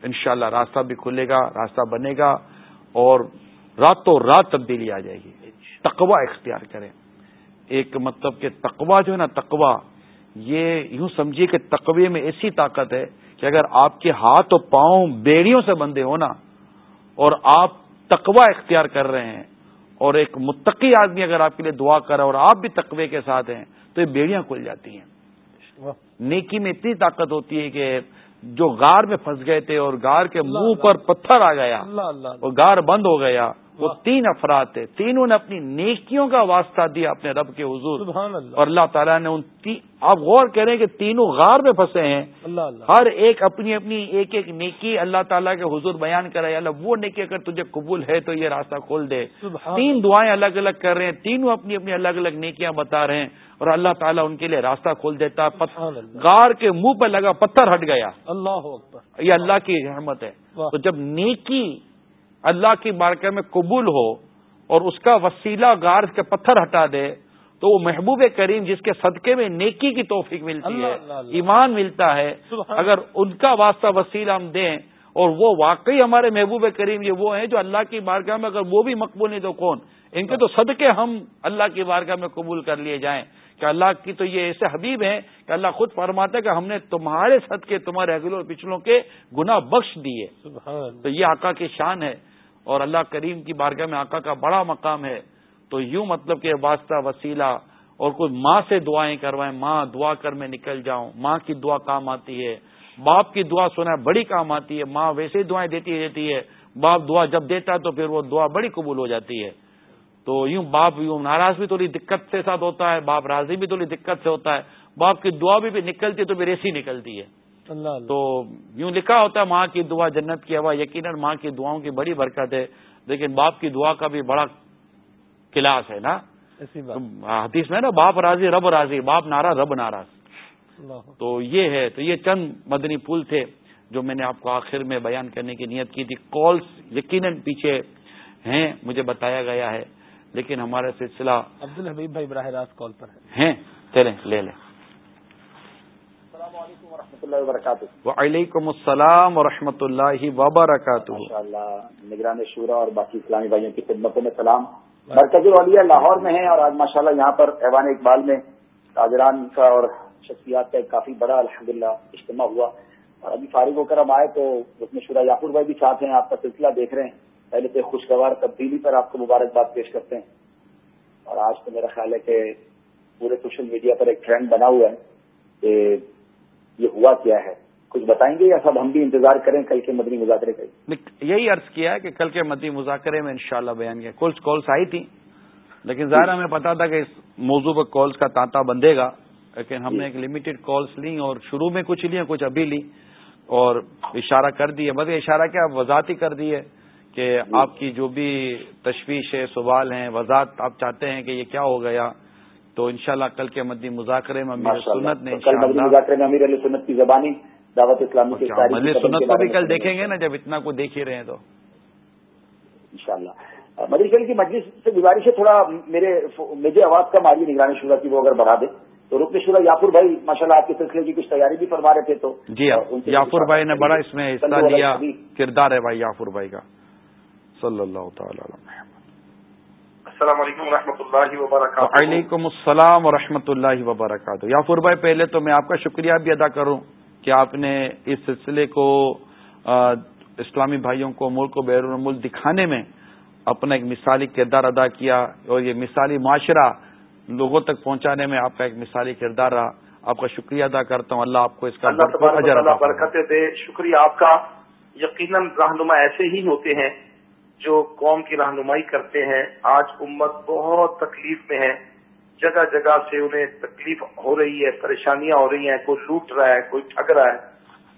انشاءاللہ راستہ بھی کھلے گا راستہ بنے گا اور راتوں رات تبدیلی آ جائے گی۔ تقوا اختیار کریں۔ ایک مطلب کہ تقوا جو ہے نا تقوا یہ یوں سمجھیے کہ تقوی میں ایسی طاقت ہے کہ اگر آپ کے ہاتھ اور پاؤں بیڑیوں سے بندے ہو نا اور آپ تقوا اختیار کر رہے ہیں اور ایک متقی آدمی اگر آپ کے لیے دعا کر رہا ہے اور آپ بھی تقوی کے ساتھ ہیں تو یہ بیڑیاں کھل جاتی ہیں۔ نیکی میں اتنی طاقت ہوتی ہے کہ جو غار میں پھنس گئے تھے اور غار کے منہ پر پتھر آ گیا اور غار بند ہو گیا وہ تین افراد تھے۔ تینوں نے اپنی نیکیوں کا واسطہ دیا اپنے رب کے حضور۔ سبحان اللہ۔ اور اللہ تعالیٰ نے ان آپ غور کہہ رہے ہیں کہ تینوں غار میں پھنسے ہیں۔ اللہ اللہ۔ ہر ایک اپنی اپنی ایک ایک نیکی اللہ تعالیٰ کے حضور بیان کرے اللہ وہ نیکی اگر تجھے قبول ہے تو یہ راستہ کھول دے۔ تین دعائیں الگ الگ کر رہے ہیں۔ تینوں اپنی اپنی الگ الگ نیکیاں بتا رہے ہیں۔ اور اللہ تعالیٰ ان کے لیے راستہ کھول دیتا غار کے منہ پہ لگا پتھر ہٹ گیا۔ اللہ یہ اللہ کی رحمت ہے۔ تو جب نیکی اللہ کی بارکہ میں قبول ہو اور اس کا وسیلہ غار کے پتھر ہٹا دے تو وہ محبوب کریم جس کے صدقے میں نیکی کی توفیق ملتی ہے ایمان ملتا ہے اگر ان کا واسطہ وسیلہ ہم دیں اور وہ واقعی ہمارے محبوب کریم یہ وہ ہیں جو اللہ کی بارگاہ میں اگر وہ بھی مقبول نہیں تو کون؟ ان کے تو صدقے ہم اللہ کی بارگاہ میں قبول کر لیے جائیں۔ کہ اللہ کی تو یہ ایسے حبیب ہیں کہ اللہ خود فرماتا ہے کہ ہم نے تمہارے صدقے تمہارے اگلوں اور پچھلوں کے گناہ بخش دیے۔ تو یہ آقا کی شان ہے۔ اور اللہ کریم کی بارگاہ میں آقا کا بڑا مقام ہے تو یوں مطلب کہ واسطہ وسیلہ اور کوئی ماں سے دعائیں کروائیں ماں دعا کر میں نکل جاؤں ماں کی دعا کام آتی ہے باپ کی دعا سنا بڑی کام آتی ہے ماں ویسے ہی دعائیں دیتی رہتی ہے باپ دعا جب دیتا ہے تو پھر وہ دعا بڑی قبول ہو جاتی ہے۔ تو یوں باپ یوں ناراض بھی تھوڑی دقت سے ساتھ ہوتا ہے باپ راضی بھی تھوڑی دقت سے ہوتا ہے باپ کی دعا بھی, بھی نکلتی ہے تو پھر ایسی نکلتی ہے۔ تو یوں لکھا ہوتا ہے ماں کی دعا جنت کی ہوا یقیناً ماں کی دعاؤں کی بڑی برکت ہے۔ لیکن باپ کی دعا کا بھی بڑا کلاس ہے نا؟ حدیث میں نا باپ راضی رب راضی باپ نارا رب ناراض۔ تو یہ ہے تو یہ چند مدنی پھول تھے جو میں نے آپ کو آخر میں بیان کرنے کی نیت کی تھی۔ کالس یقیناً پیچھے ہیں مجھے بتایا گیا ہے لیکن ہمارا سلسلہ عبد الحبیب بھائی براہ راست کال پر ہیں۔ چلیں لے لیں۔ السلام علیکم اللہ وبرکاتہ۔ وعلیکم السلام و رحمۃ اللہ وبرکاتہ۔ نگران شورا اور باقی اسلامی بھائیوں کی خدمتوں میں سلام۔ مرکز الولیا لاہور میں ہے اور آج ماشاء اللہ یہاں پر ایوان اقبال میں تاجران کا اور شخصیات کا ایک کافی بڑا الحمد اجتماع ہوا۔ اور ابھی فارغ ہو کر ہم آئے تو اس میں شورا یاقور بھائی بھی چاہتے ہیں آپ کا سلسلہ دیکھ رہے ہیں۔ پہلے تو خوشگوار تبدیلی پر آپ کو مبارکباد پیش کرتے ہیں۔ اور آج تو میرا خیال ہے کہ پورے سوشل میڈیا پر ایک ٹرینڈ بنا ہوا ہے کہ یہ ہوا کیا ہے؟ کچھ بتائیں گے یا سب ہم بھی انتظار کریں کل کے مدنی مذاکرے کا؟ یہی عرض کیا ہے کہ کل کے مدنی مذاکرے میں انشاءاللہ بیان کیا۔ کچھ کالس آئی تھی لیکن ظاہر ہمیں پتا تھا کہ اس موضوع پر کالس کا تانتا بندے گا، لیکن ہم نے ایک لمیٹڈ کالس لی اور شروع میں کچھ لی کچھ ابھی لی اور اشارہ کر دیے۔ بس اشارہ کیا، وضاحت ہی کر دی ہے کہ آپ کی جو بھی تشویش ہے، سوال ہیں، وضاحت آپ چاہتے ہیں کہ یہ کیا ہو گیا تو انشاءاللہ کل کے مدی مذاکرے میں امیر سنت نے مذاکرے میں امیر سنت کی زبانی دعوت اسلامی کے مدی سنت کو بھی کل دیکھیں گے نا جب اتنا کو دیکھ ہی رہے ہیں تو۔ انشاءاللہ۔ مدری شریف کی مجلس سے گزارش ہے تھوڑا میرے مجھے آواز کا ماری نگرانی شورا کی وہ اگر بڑھا دے۔ تو رکن شورا یافر بھائی ماشاء اللہ آپ کے سلسلے کی کچھ تیاری بھی فرما رہے تھے تو۔ جی ہاں یافر بھائی نے بڑا اس میں حصہ لیا کردار ہے بھائی یافر بھائی کا۔ صلی اللہ تعالی السلام علیکم و اللہ وبرکاتہ۔ وعلیکم السلام و اللہ وبرکاتہ۔ یافر بھائی پہلے تو میں آپ کا شکریہ بھی ادا کروں کہ آپ نے اس سلسلے کو اسلامی بھائیوں کو ملک و بیرون ملک دکھانے میں اپنا ایک مثالی کردار ادا کیا اور یہ مثالی معاشرہ لوگوں تک پہنچانے میں آپ کا ایک مثالی کردار رہا۔ آپ کا شکریہ ادا کرتا ہوں۔ اللہ آپ کو اس کا اللہ برکت دے۔ شکریہ آپ کا یقیناً رہنما ایسے ہی ہوتے ہیں جو قوم کی رہنمائی کرتے ہیں، آج امت بہت تکلیف میں ہے۔ جگہ جگہ سے انہیں تکلیف ہو رہی ہے، پریشانیاں ہو رہی ہیں، کوئی لوٹ رہا ہے، کوئی ٹھگ رہا ہے۔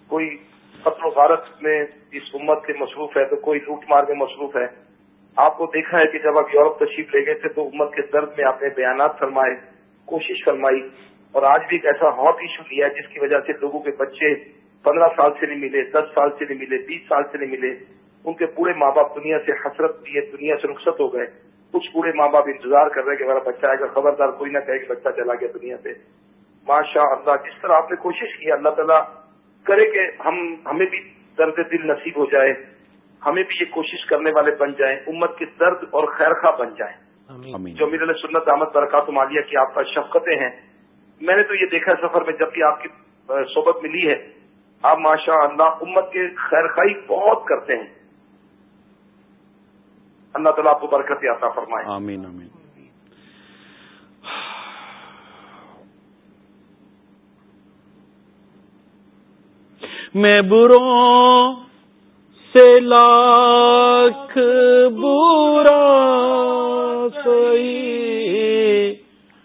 کوئی قتل و غارت میں اس امت سے مصروف ہے، تو کوئی لوٹ مار میں مصروف ہے۔ آپ کو دیکھا ہے کہ جب آپ یورپ تشریف لے گئے تھے، تو امت کے درد میں آپ نے بیانات فرمائے، کوشش فرمائی۔ اور آج بھی ایک ایسا ہاٹ ایشو لیا جس کی وجہ سے لوگوں کے بچے پندرہ سال سے نہیں ملے، دس سال سے نہیں ملے، بیس سال سے نہیں ملے۔ ان کے پورے ماں باپ دنیا سے حسرت دیے دنیا سے رخصت ہو گئے۔ کچھ پورے ماں باپ انتظار کر رہے ہیں کہ ہمارا بچہ آئے گا خبردار کوئی نہ کہے کہ بچہ چلا گیا دنیا سے۔ ماشاء اللہ جس طرح آپ نے کوشش کی اللہ تعالیٰ کرے کہ ہم ہمیں بھی درد دل نصیب ہو جائے ہمیں بھی یہ کوشش کرنے والے بن جائیں امت کے درد اور خیر خواہ بن جائیں۔ جو میرے لیے سنت احمد برکات مالیہ کی آپ کا شفقتیں ہیں۔ میں نے تو یہ دیکھا سفر میں جب بھی آپ کی صحبت ملی ہے آپ ماشاء اللہ امت کے خیر خائی بہت کرتے ہیں۔ اللہ تعالیٰ آپ کو برکت عطا فرمائے۔ آمین آمین۔ میں بروں سے لاکھ برا سوئی،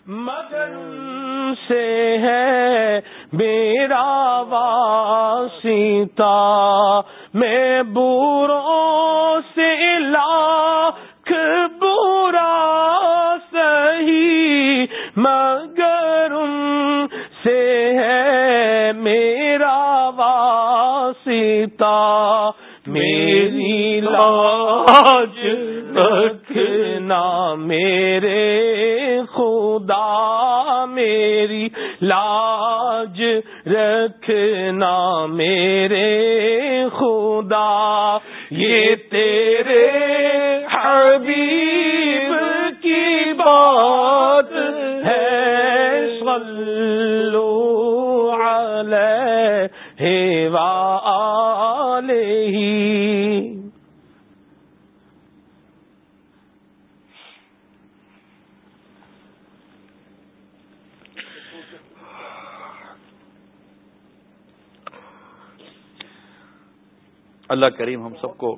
مگر سے ہے میرا واسیتا میں بوروں ہے میرا واسیتا میری لاج رکھنا، میرے خدا، میری لاج رکھنا، میرے خدا، یہ تیرے حبیب کی بات علیہ وآلہ اللہ کریم ہم سب کو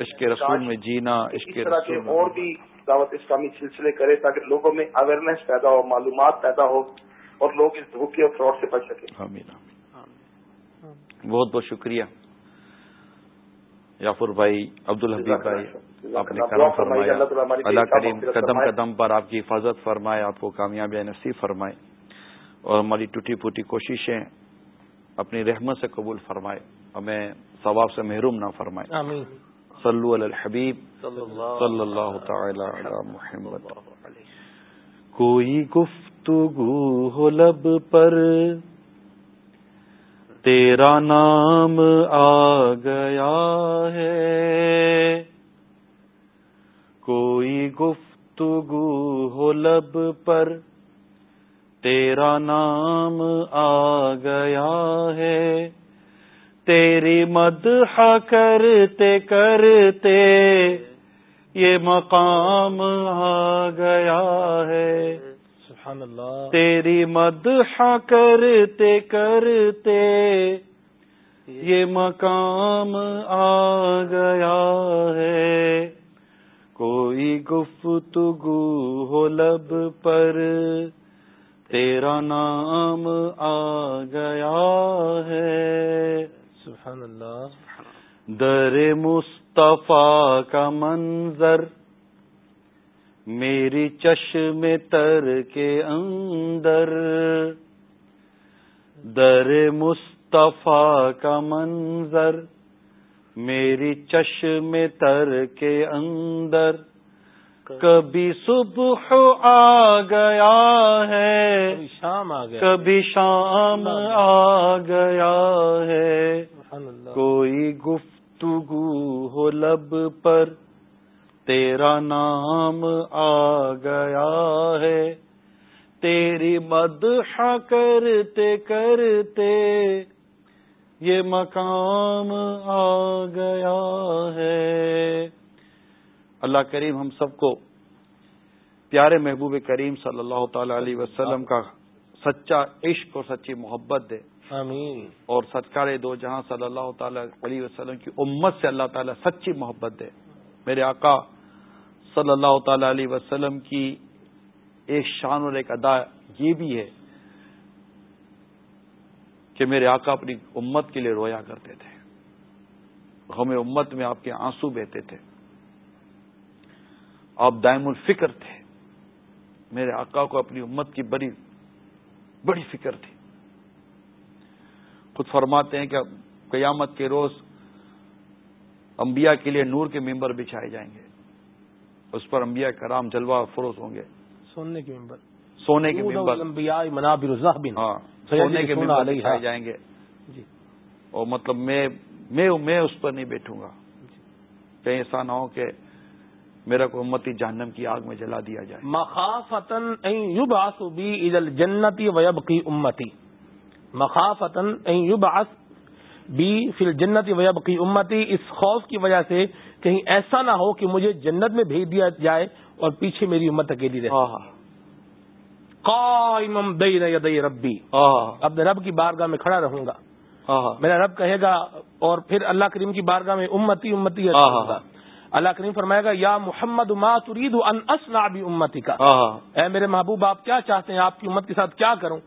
عشق رسول میں جینا عشق رسول اور بھی دعوت اسلامی سلسلے کرے تاکہ لوگوں میں اویئرنیس پیدا ہو معلومات پیدا ہو اور لوگ اس دھوکے اور فراڈ سے بچ سکیں۔ آمین۔ بہت بہت شکریہ۔ یافر بھائی عبد الحبیب بھائی آپ نے کرم فرمایا۔ اللہ کریم قدم قدم پر آپ کی حفاظت فرمائے آپ کو کامیابی نصیب فرمائے اور ہماری ٹوٹی پوٹی کوششیں اپنی رحمت سے قبول فرمائے ہمیں ثواب سے محروم نہ فرمائے۔ صلو علی الحبیب۔ صلی اللہ تعالی علی محمد۔ کوئی گفتگو ہو لب پر۔ تیرا نام آ گیا ہے۔ کوئی گفتگو ہو لب پر، تیرا نام آ گیا ہے۔ تیری مدح کرتے کرتے یہ مقام آ گیا ہے۔ سبحان اللہ۔ تیری مدح کرتے کرتے یہ مقام آ گیا ہے۔ کوئی گفتگو ہو لب پر تیرا نام آ گیا ہے۔ سبحان اللہ۔ در مصطفیٰ کا منظر میری چشم تر کے اندر در مصطفیٰ کا منظر میری چشم تر کے اندر۔ کبھی صبح آ گیا ہے شام آ گیا کبھی شام آ گیا ہے۔ کوئی گفتگو ہو لب پر تیرا نام آ گیا ہے تیری مدح کرتے کرتے یہ مقام آ گیا ہے اللہ کریم ہم سب کو پیارے محبوب کریم صلی اللہ تعالی علیہ وسلم کا سچا عشق اور سچی محبت دے آمین اور ستکار دو جہاں صلی اللہ تعالی علیہ وسلم کی امت سے اللہ تعالی سچی محبت دے میرے آقا صلی اللہ تعالی علیہ وسلم کی ایک شان اور ایک ادا یہ بھی ہے کہ میرے آقا اپنی امت کے لیے رویا کرتے تھے۔ ہمیں امت میں آپ کے آنسو بہتے تھے۔ آپ دائم الفکر تھے۔ میرے آقا کو اپنی امت کی بڑی بڑی فکر تھی۔ خود فرماتے ہیں کہ قیامت کے روز انبیاء کے لیے نور کے ممبر بچھائے جائیں گے۔ اس پر انبیاء کرام جلوہ فروز ہوں گے۔ سونے کے ممبر سونے کے ممبر منابر ہاں سونے کے ممبر بچھائے جائیں گے۔ جی۔ اور مطلب میں میں میں اس پر نہیں بیٹھوں گا۔ کہیں ایسا نہ ہو کہ میرا کو امتی جہنم کی آگ میں جلا دیا جائے۔ مخافتن یبعث بی الى الجنتی ویبقی امتی۔ مخافتن یبعث بی فی الجنتی ویبقی امتی۔ اس خوف کی وجہ سے کہیں ایسا نہ ہو کہ مجھے جنت میں بھیج دیا جائے اور پیچھے میری امت اکیلی رہے۔ قائمم بین یدی ربی۔ اپنے رب کی بارگاہ میں کھڑا رہوں گا۔ میرا رب کہے گا اور پھر اللہ کریم کی بارگاہ میں امتی امتی گا اللہ کریم فرمائے گا یا محمد ما ترید ان اسنا بھی امتی کا اے میرے محبوب آپ کیا چاہتے ہیں؟ آپ کی امت کے ساتھ کیا کروں؟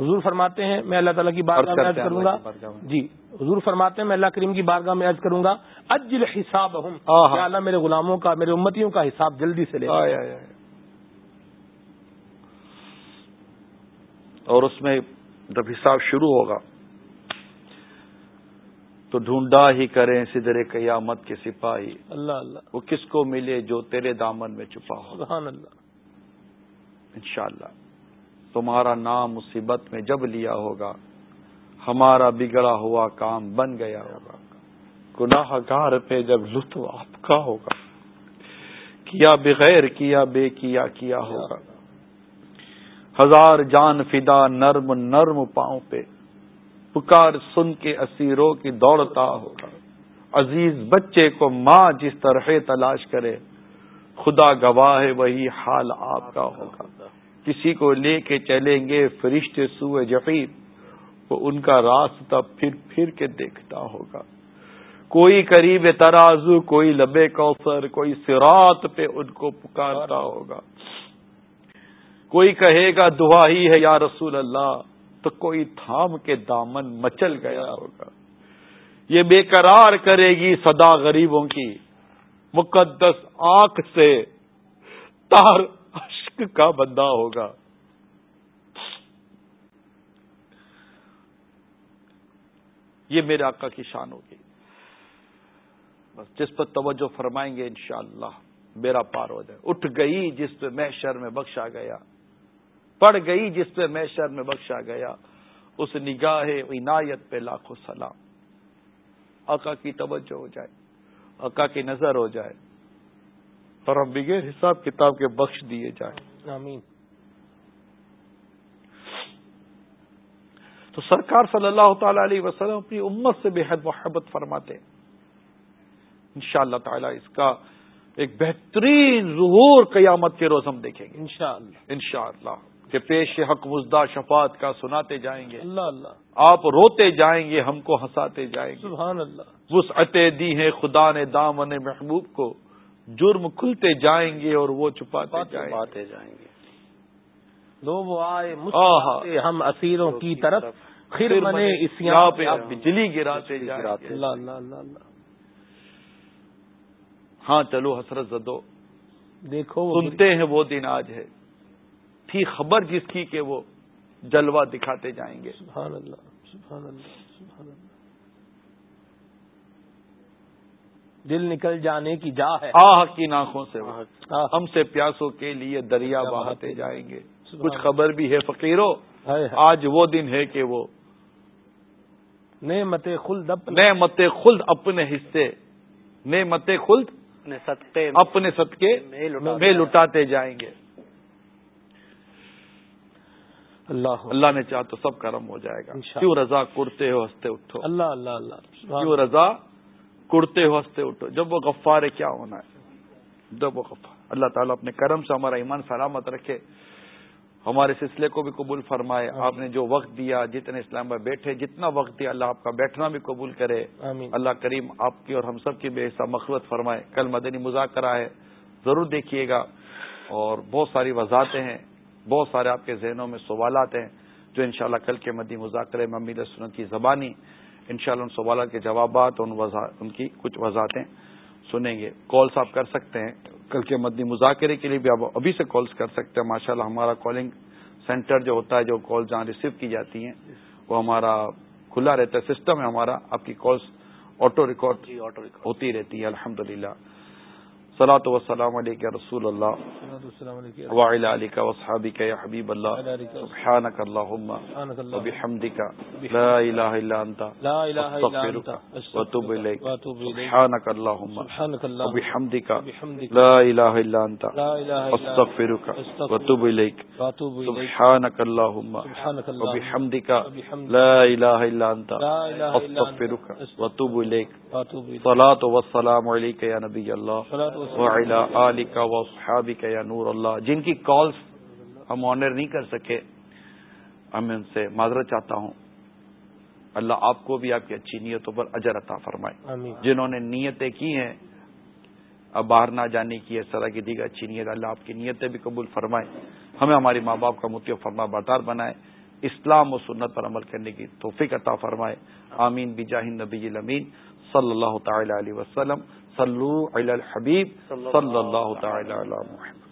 حضور فرماتے ہیں میں اللہ تعالیٰ کی بارگاہ میں عرض کروں گا۔ جی حضور فرماتے ہیں میں اللہ کریم کی بارگاہ میں عرض کروں گا اجل حساب ہوں اللہ میرے غلاموں کا میرے امتیوں کا حساب جلدی سے لے۔ اور اس میں جب حساب شروع ہوگا تو ڈھونڈا ہی کریں سدر قیامت کے سپاہی۔ اللہ اللہ۔ وہ کس کو ملے جو تیرے دامن میں چھپا ہو۔ سبحان اللہ۔ انشاءاللہ۔ تمہارا نام مصیبت میں جب لیا ہوگا، ہمارا بگڑا ہوا کام بن گیا ہوگا۔ گناہ گار پہ جب لطف آپ کا ہوگا، کیا بغیر کیا بے کیا کیا ہوگا۔ ہزار جان فدا نرم نرم پاؤں پہ پکار سن کے اسیروں کی دوڑتا ہوگا۔ عزیز بچے کو ماں جس طرح تلاش کرے، خدا گواہ وہی حال آپ کا ہوگا۔ کسی کو لے کے چلیں گے فرشتے سوئے جفید وہ ان کا راستہ پھر پھر کے دیکھتا ہوگا۔ کوئی قریب ترازو، کوئی لبے کوثر، کوئی سرات پہ ان کو پکارتا ہوگا۔ کوئی کہے گا، دعا ہی ہے یا رسول اللہ، تو کوئی تھام کے دامن مچل گیا ہوگا۔ یہ بے قرار کرے گی صدا غریبوں کی۔ مقدس آنکھ سے تار اشک کا بندہ ہوگا۔ یہ میرے آقا کی شان ہوگی۔ بس جس پر توجہ فرمائیں گے انشاءاللہ، میرا پار ہو جائے اٹھ گئی جس پہ میں شر میں بخشا گیا۔ پڑ گئی جس پہ میں شر میں بخشا گیا۔ اس نگاہ عنایت پہ لاکھوں سلام۔ آقا کی توجہ ہو جائے۔ آقا کی نظر ہو جائے۔ اور ہم بغیر حساب کتاب کے بخش دیے جائیں۔ آمین۔ تو سرکار صلی اللہ تعالی علیہ وسلم اپنی امت سے بے حد محبت فرماتے ان شاء اللہ تعالی اس کا ایک بہترین ظہور قیامت کے روز ہم دیکھیں گے۔ انشاءاللہ۔ انشاءاللہ کہ پیش حق مزدہ شفاعت کا سناتے جائیں گے۔ اللہ اللہ۔ آپ روتے جائیں گے ہم کو ہنساتے جائیں گے۔ سبحان اللہ۔ وسعتیں دی ہیں خدا نے دامن محبوب کو۔ جرم کھلتے جائیں گے اور وہ چھپاتے جائیں جائیں گے۔ لوگ آئے ہم اسیروں کی طرف۔ خیر منے پہ آپ بجلی گراتے ہاں چلو حسرت زدو۔ دیکھو سنتے ہیں وہ دن آج ہے۔ تھی خبر جس کی کہ وہ جلوہ دکھاتے جائیں گے۔ سبحان اللہ سبحان اللہ سبحان اللہ۔ دل نکل جانے کی جا ہے۔ آہ کی ناخوں سے ہم سے پیاسوں کے لیے دریا بہاتے جائیں گے۔ کچھ خبر بھی ہے فقیروں آج وہ دن ہے کہ وہ نعمت خلد نعمت خلد اپنے حصے نعمت خلد اپنے صدقے میں لٹاتے جائیں گے۔ اللہ اللہ نے چاہ تو سب کرم ہو جائے گا۔ کیوں رضا کرتے ہو ہنستے اٹھو۔ اللہ اللہ اللہ۔ کیوں رضا کرتے ہو ہنستے اٹھو۔ جب وہ غفار ہے کیا ہونا ہے؟ جب وہ غفار۔ اللہ تعالیٰ اپنے کرم سے ہمارا ایمان سلامت رکھے۔ ہمارے سلسلے کو بھی قبول فرمائے۔ آپ نے جو وقت دیا جتنے اسلام میں بیٹھے جتنا وقت دیا اللہ آپ کا بیٹھنا بھی قبول کرے۔ اللہ کریم آپ کی اور ہم سب کی بے حصہ مخلوط فرمائے۔ کل مدنی مذاکرہ ہے۔ ضرور دیکھیے گا۔ اور بہت ساری وضاحتیں ہیں۔ بہت سارے آپ کے ذہنوں میں سوالات ہیں جو انشاءاللہ کل کے مدی مذاکرے میں امید سنت کی زبانی انشاءاللہ ان سوالات کے جوابات ان, ان کی کچھ وضاحتیں سنیں گے۔ کالس آپ کر سکتے ہیں۔ کل کے مدنی مذاکرے کے لیے بھی آپ ابھی سے کالس کر سکتے ہیں۔ ماشاءاللہ ہمارا کالنگ سینٹر جو ہوتا ہے جو کال جہاں ریسیو کی جاتی ہیں وہ ہمارا کھلا رہتا ہے۔ سسٹم ہے ہمارا۔ آپ کی کالس آٹو ریکارڈ ہوتی رہتی ہے۔ الحمد للہ صلاۃ وسلام علیہ رسول اللہ وعلى عليك واصحابك يا حبيب الله. سبحانك اللهم وبحمدك. لا اله الا انت لا اله الا انت واتوب اليك سبحانك اللهم وبحمدك. لا اله الا انت استغفرك واتوب اليك سبحانك اللهم وبحمدك. لا اله الا انت استغفرك واتوب اليك صلاۃ والسلام عليك يا نبي الله علی کا صحابی کا یا نور اللہ۔ جن کی کالز ہم آنر نہیں کر سکے ہم ان سے معذرت چاہتا ہوں۔ اللہ آپ کو بھی آپ کی اچھی نیتوں پر اجر عطا فرمائے۔ جنہوں نے نیتیں کی ہیں اب باہر نہ جانے کی اس طرح کی دیگر اچھی نیت اللہ آپ کی نیتیں بھی قبول فرمائے۔ ہمیں ہمارے ماں باپ کا متی فرما بردار بنائے۔ اسلام و سنت پر عمل کرنے کی توفیق عطا فرمائے۔ آمین۔ بجاہ نبی الامین۔ صلی اللہ تعالی علیہ وسلم صلو علی الحبیب صلی اللہ تعالی علی محمد.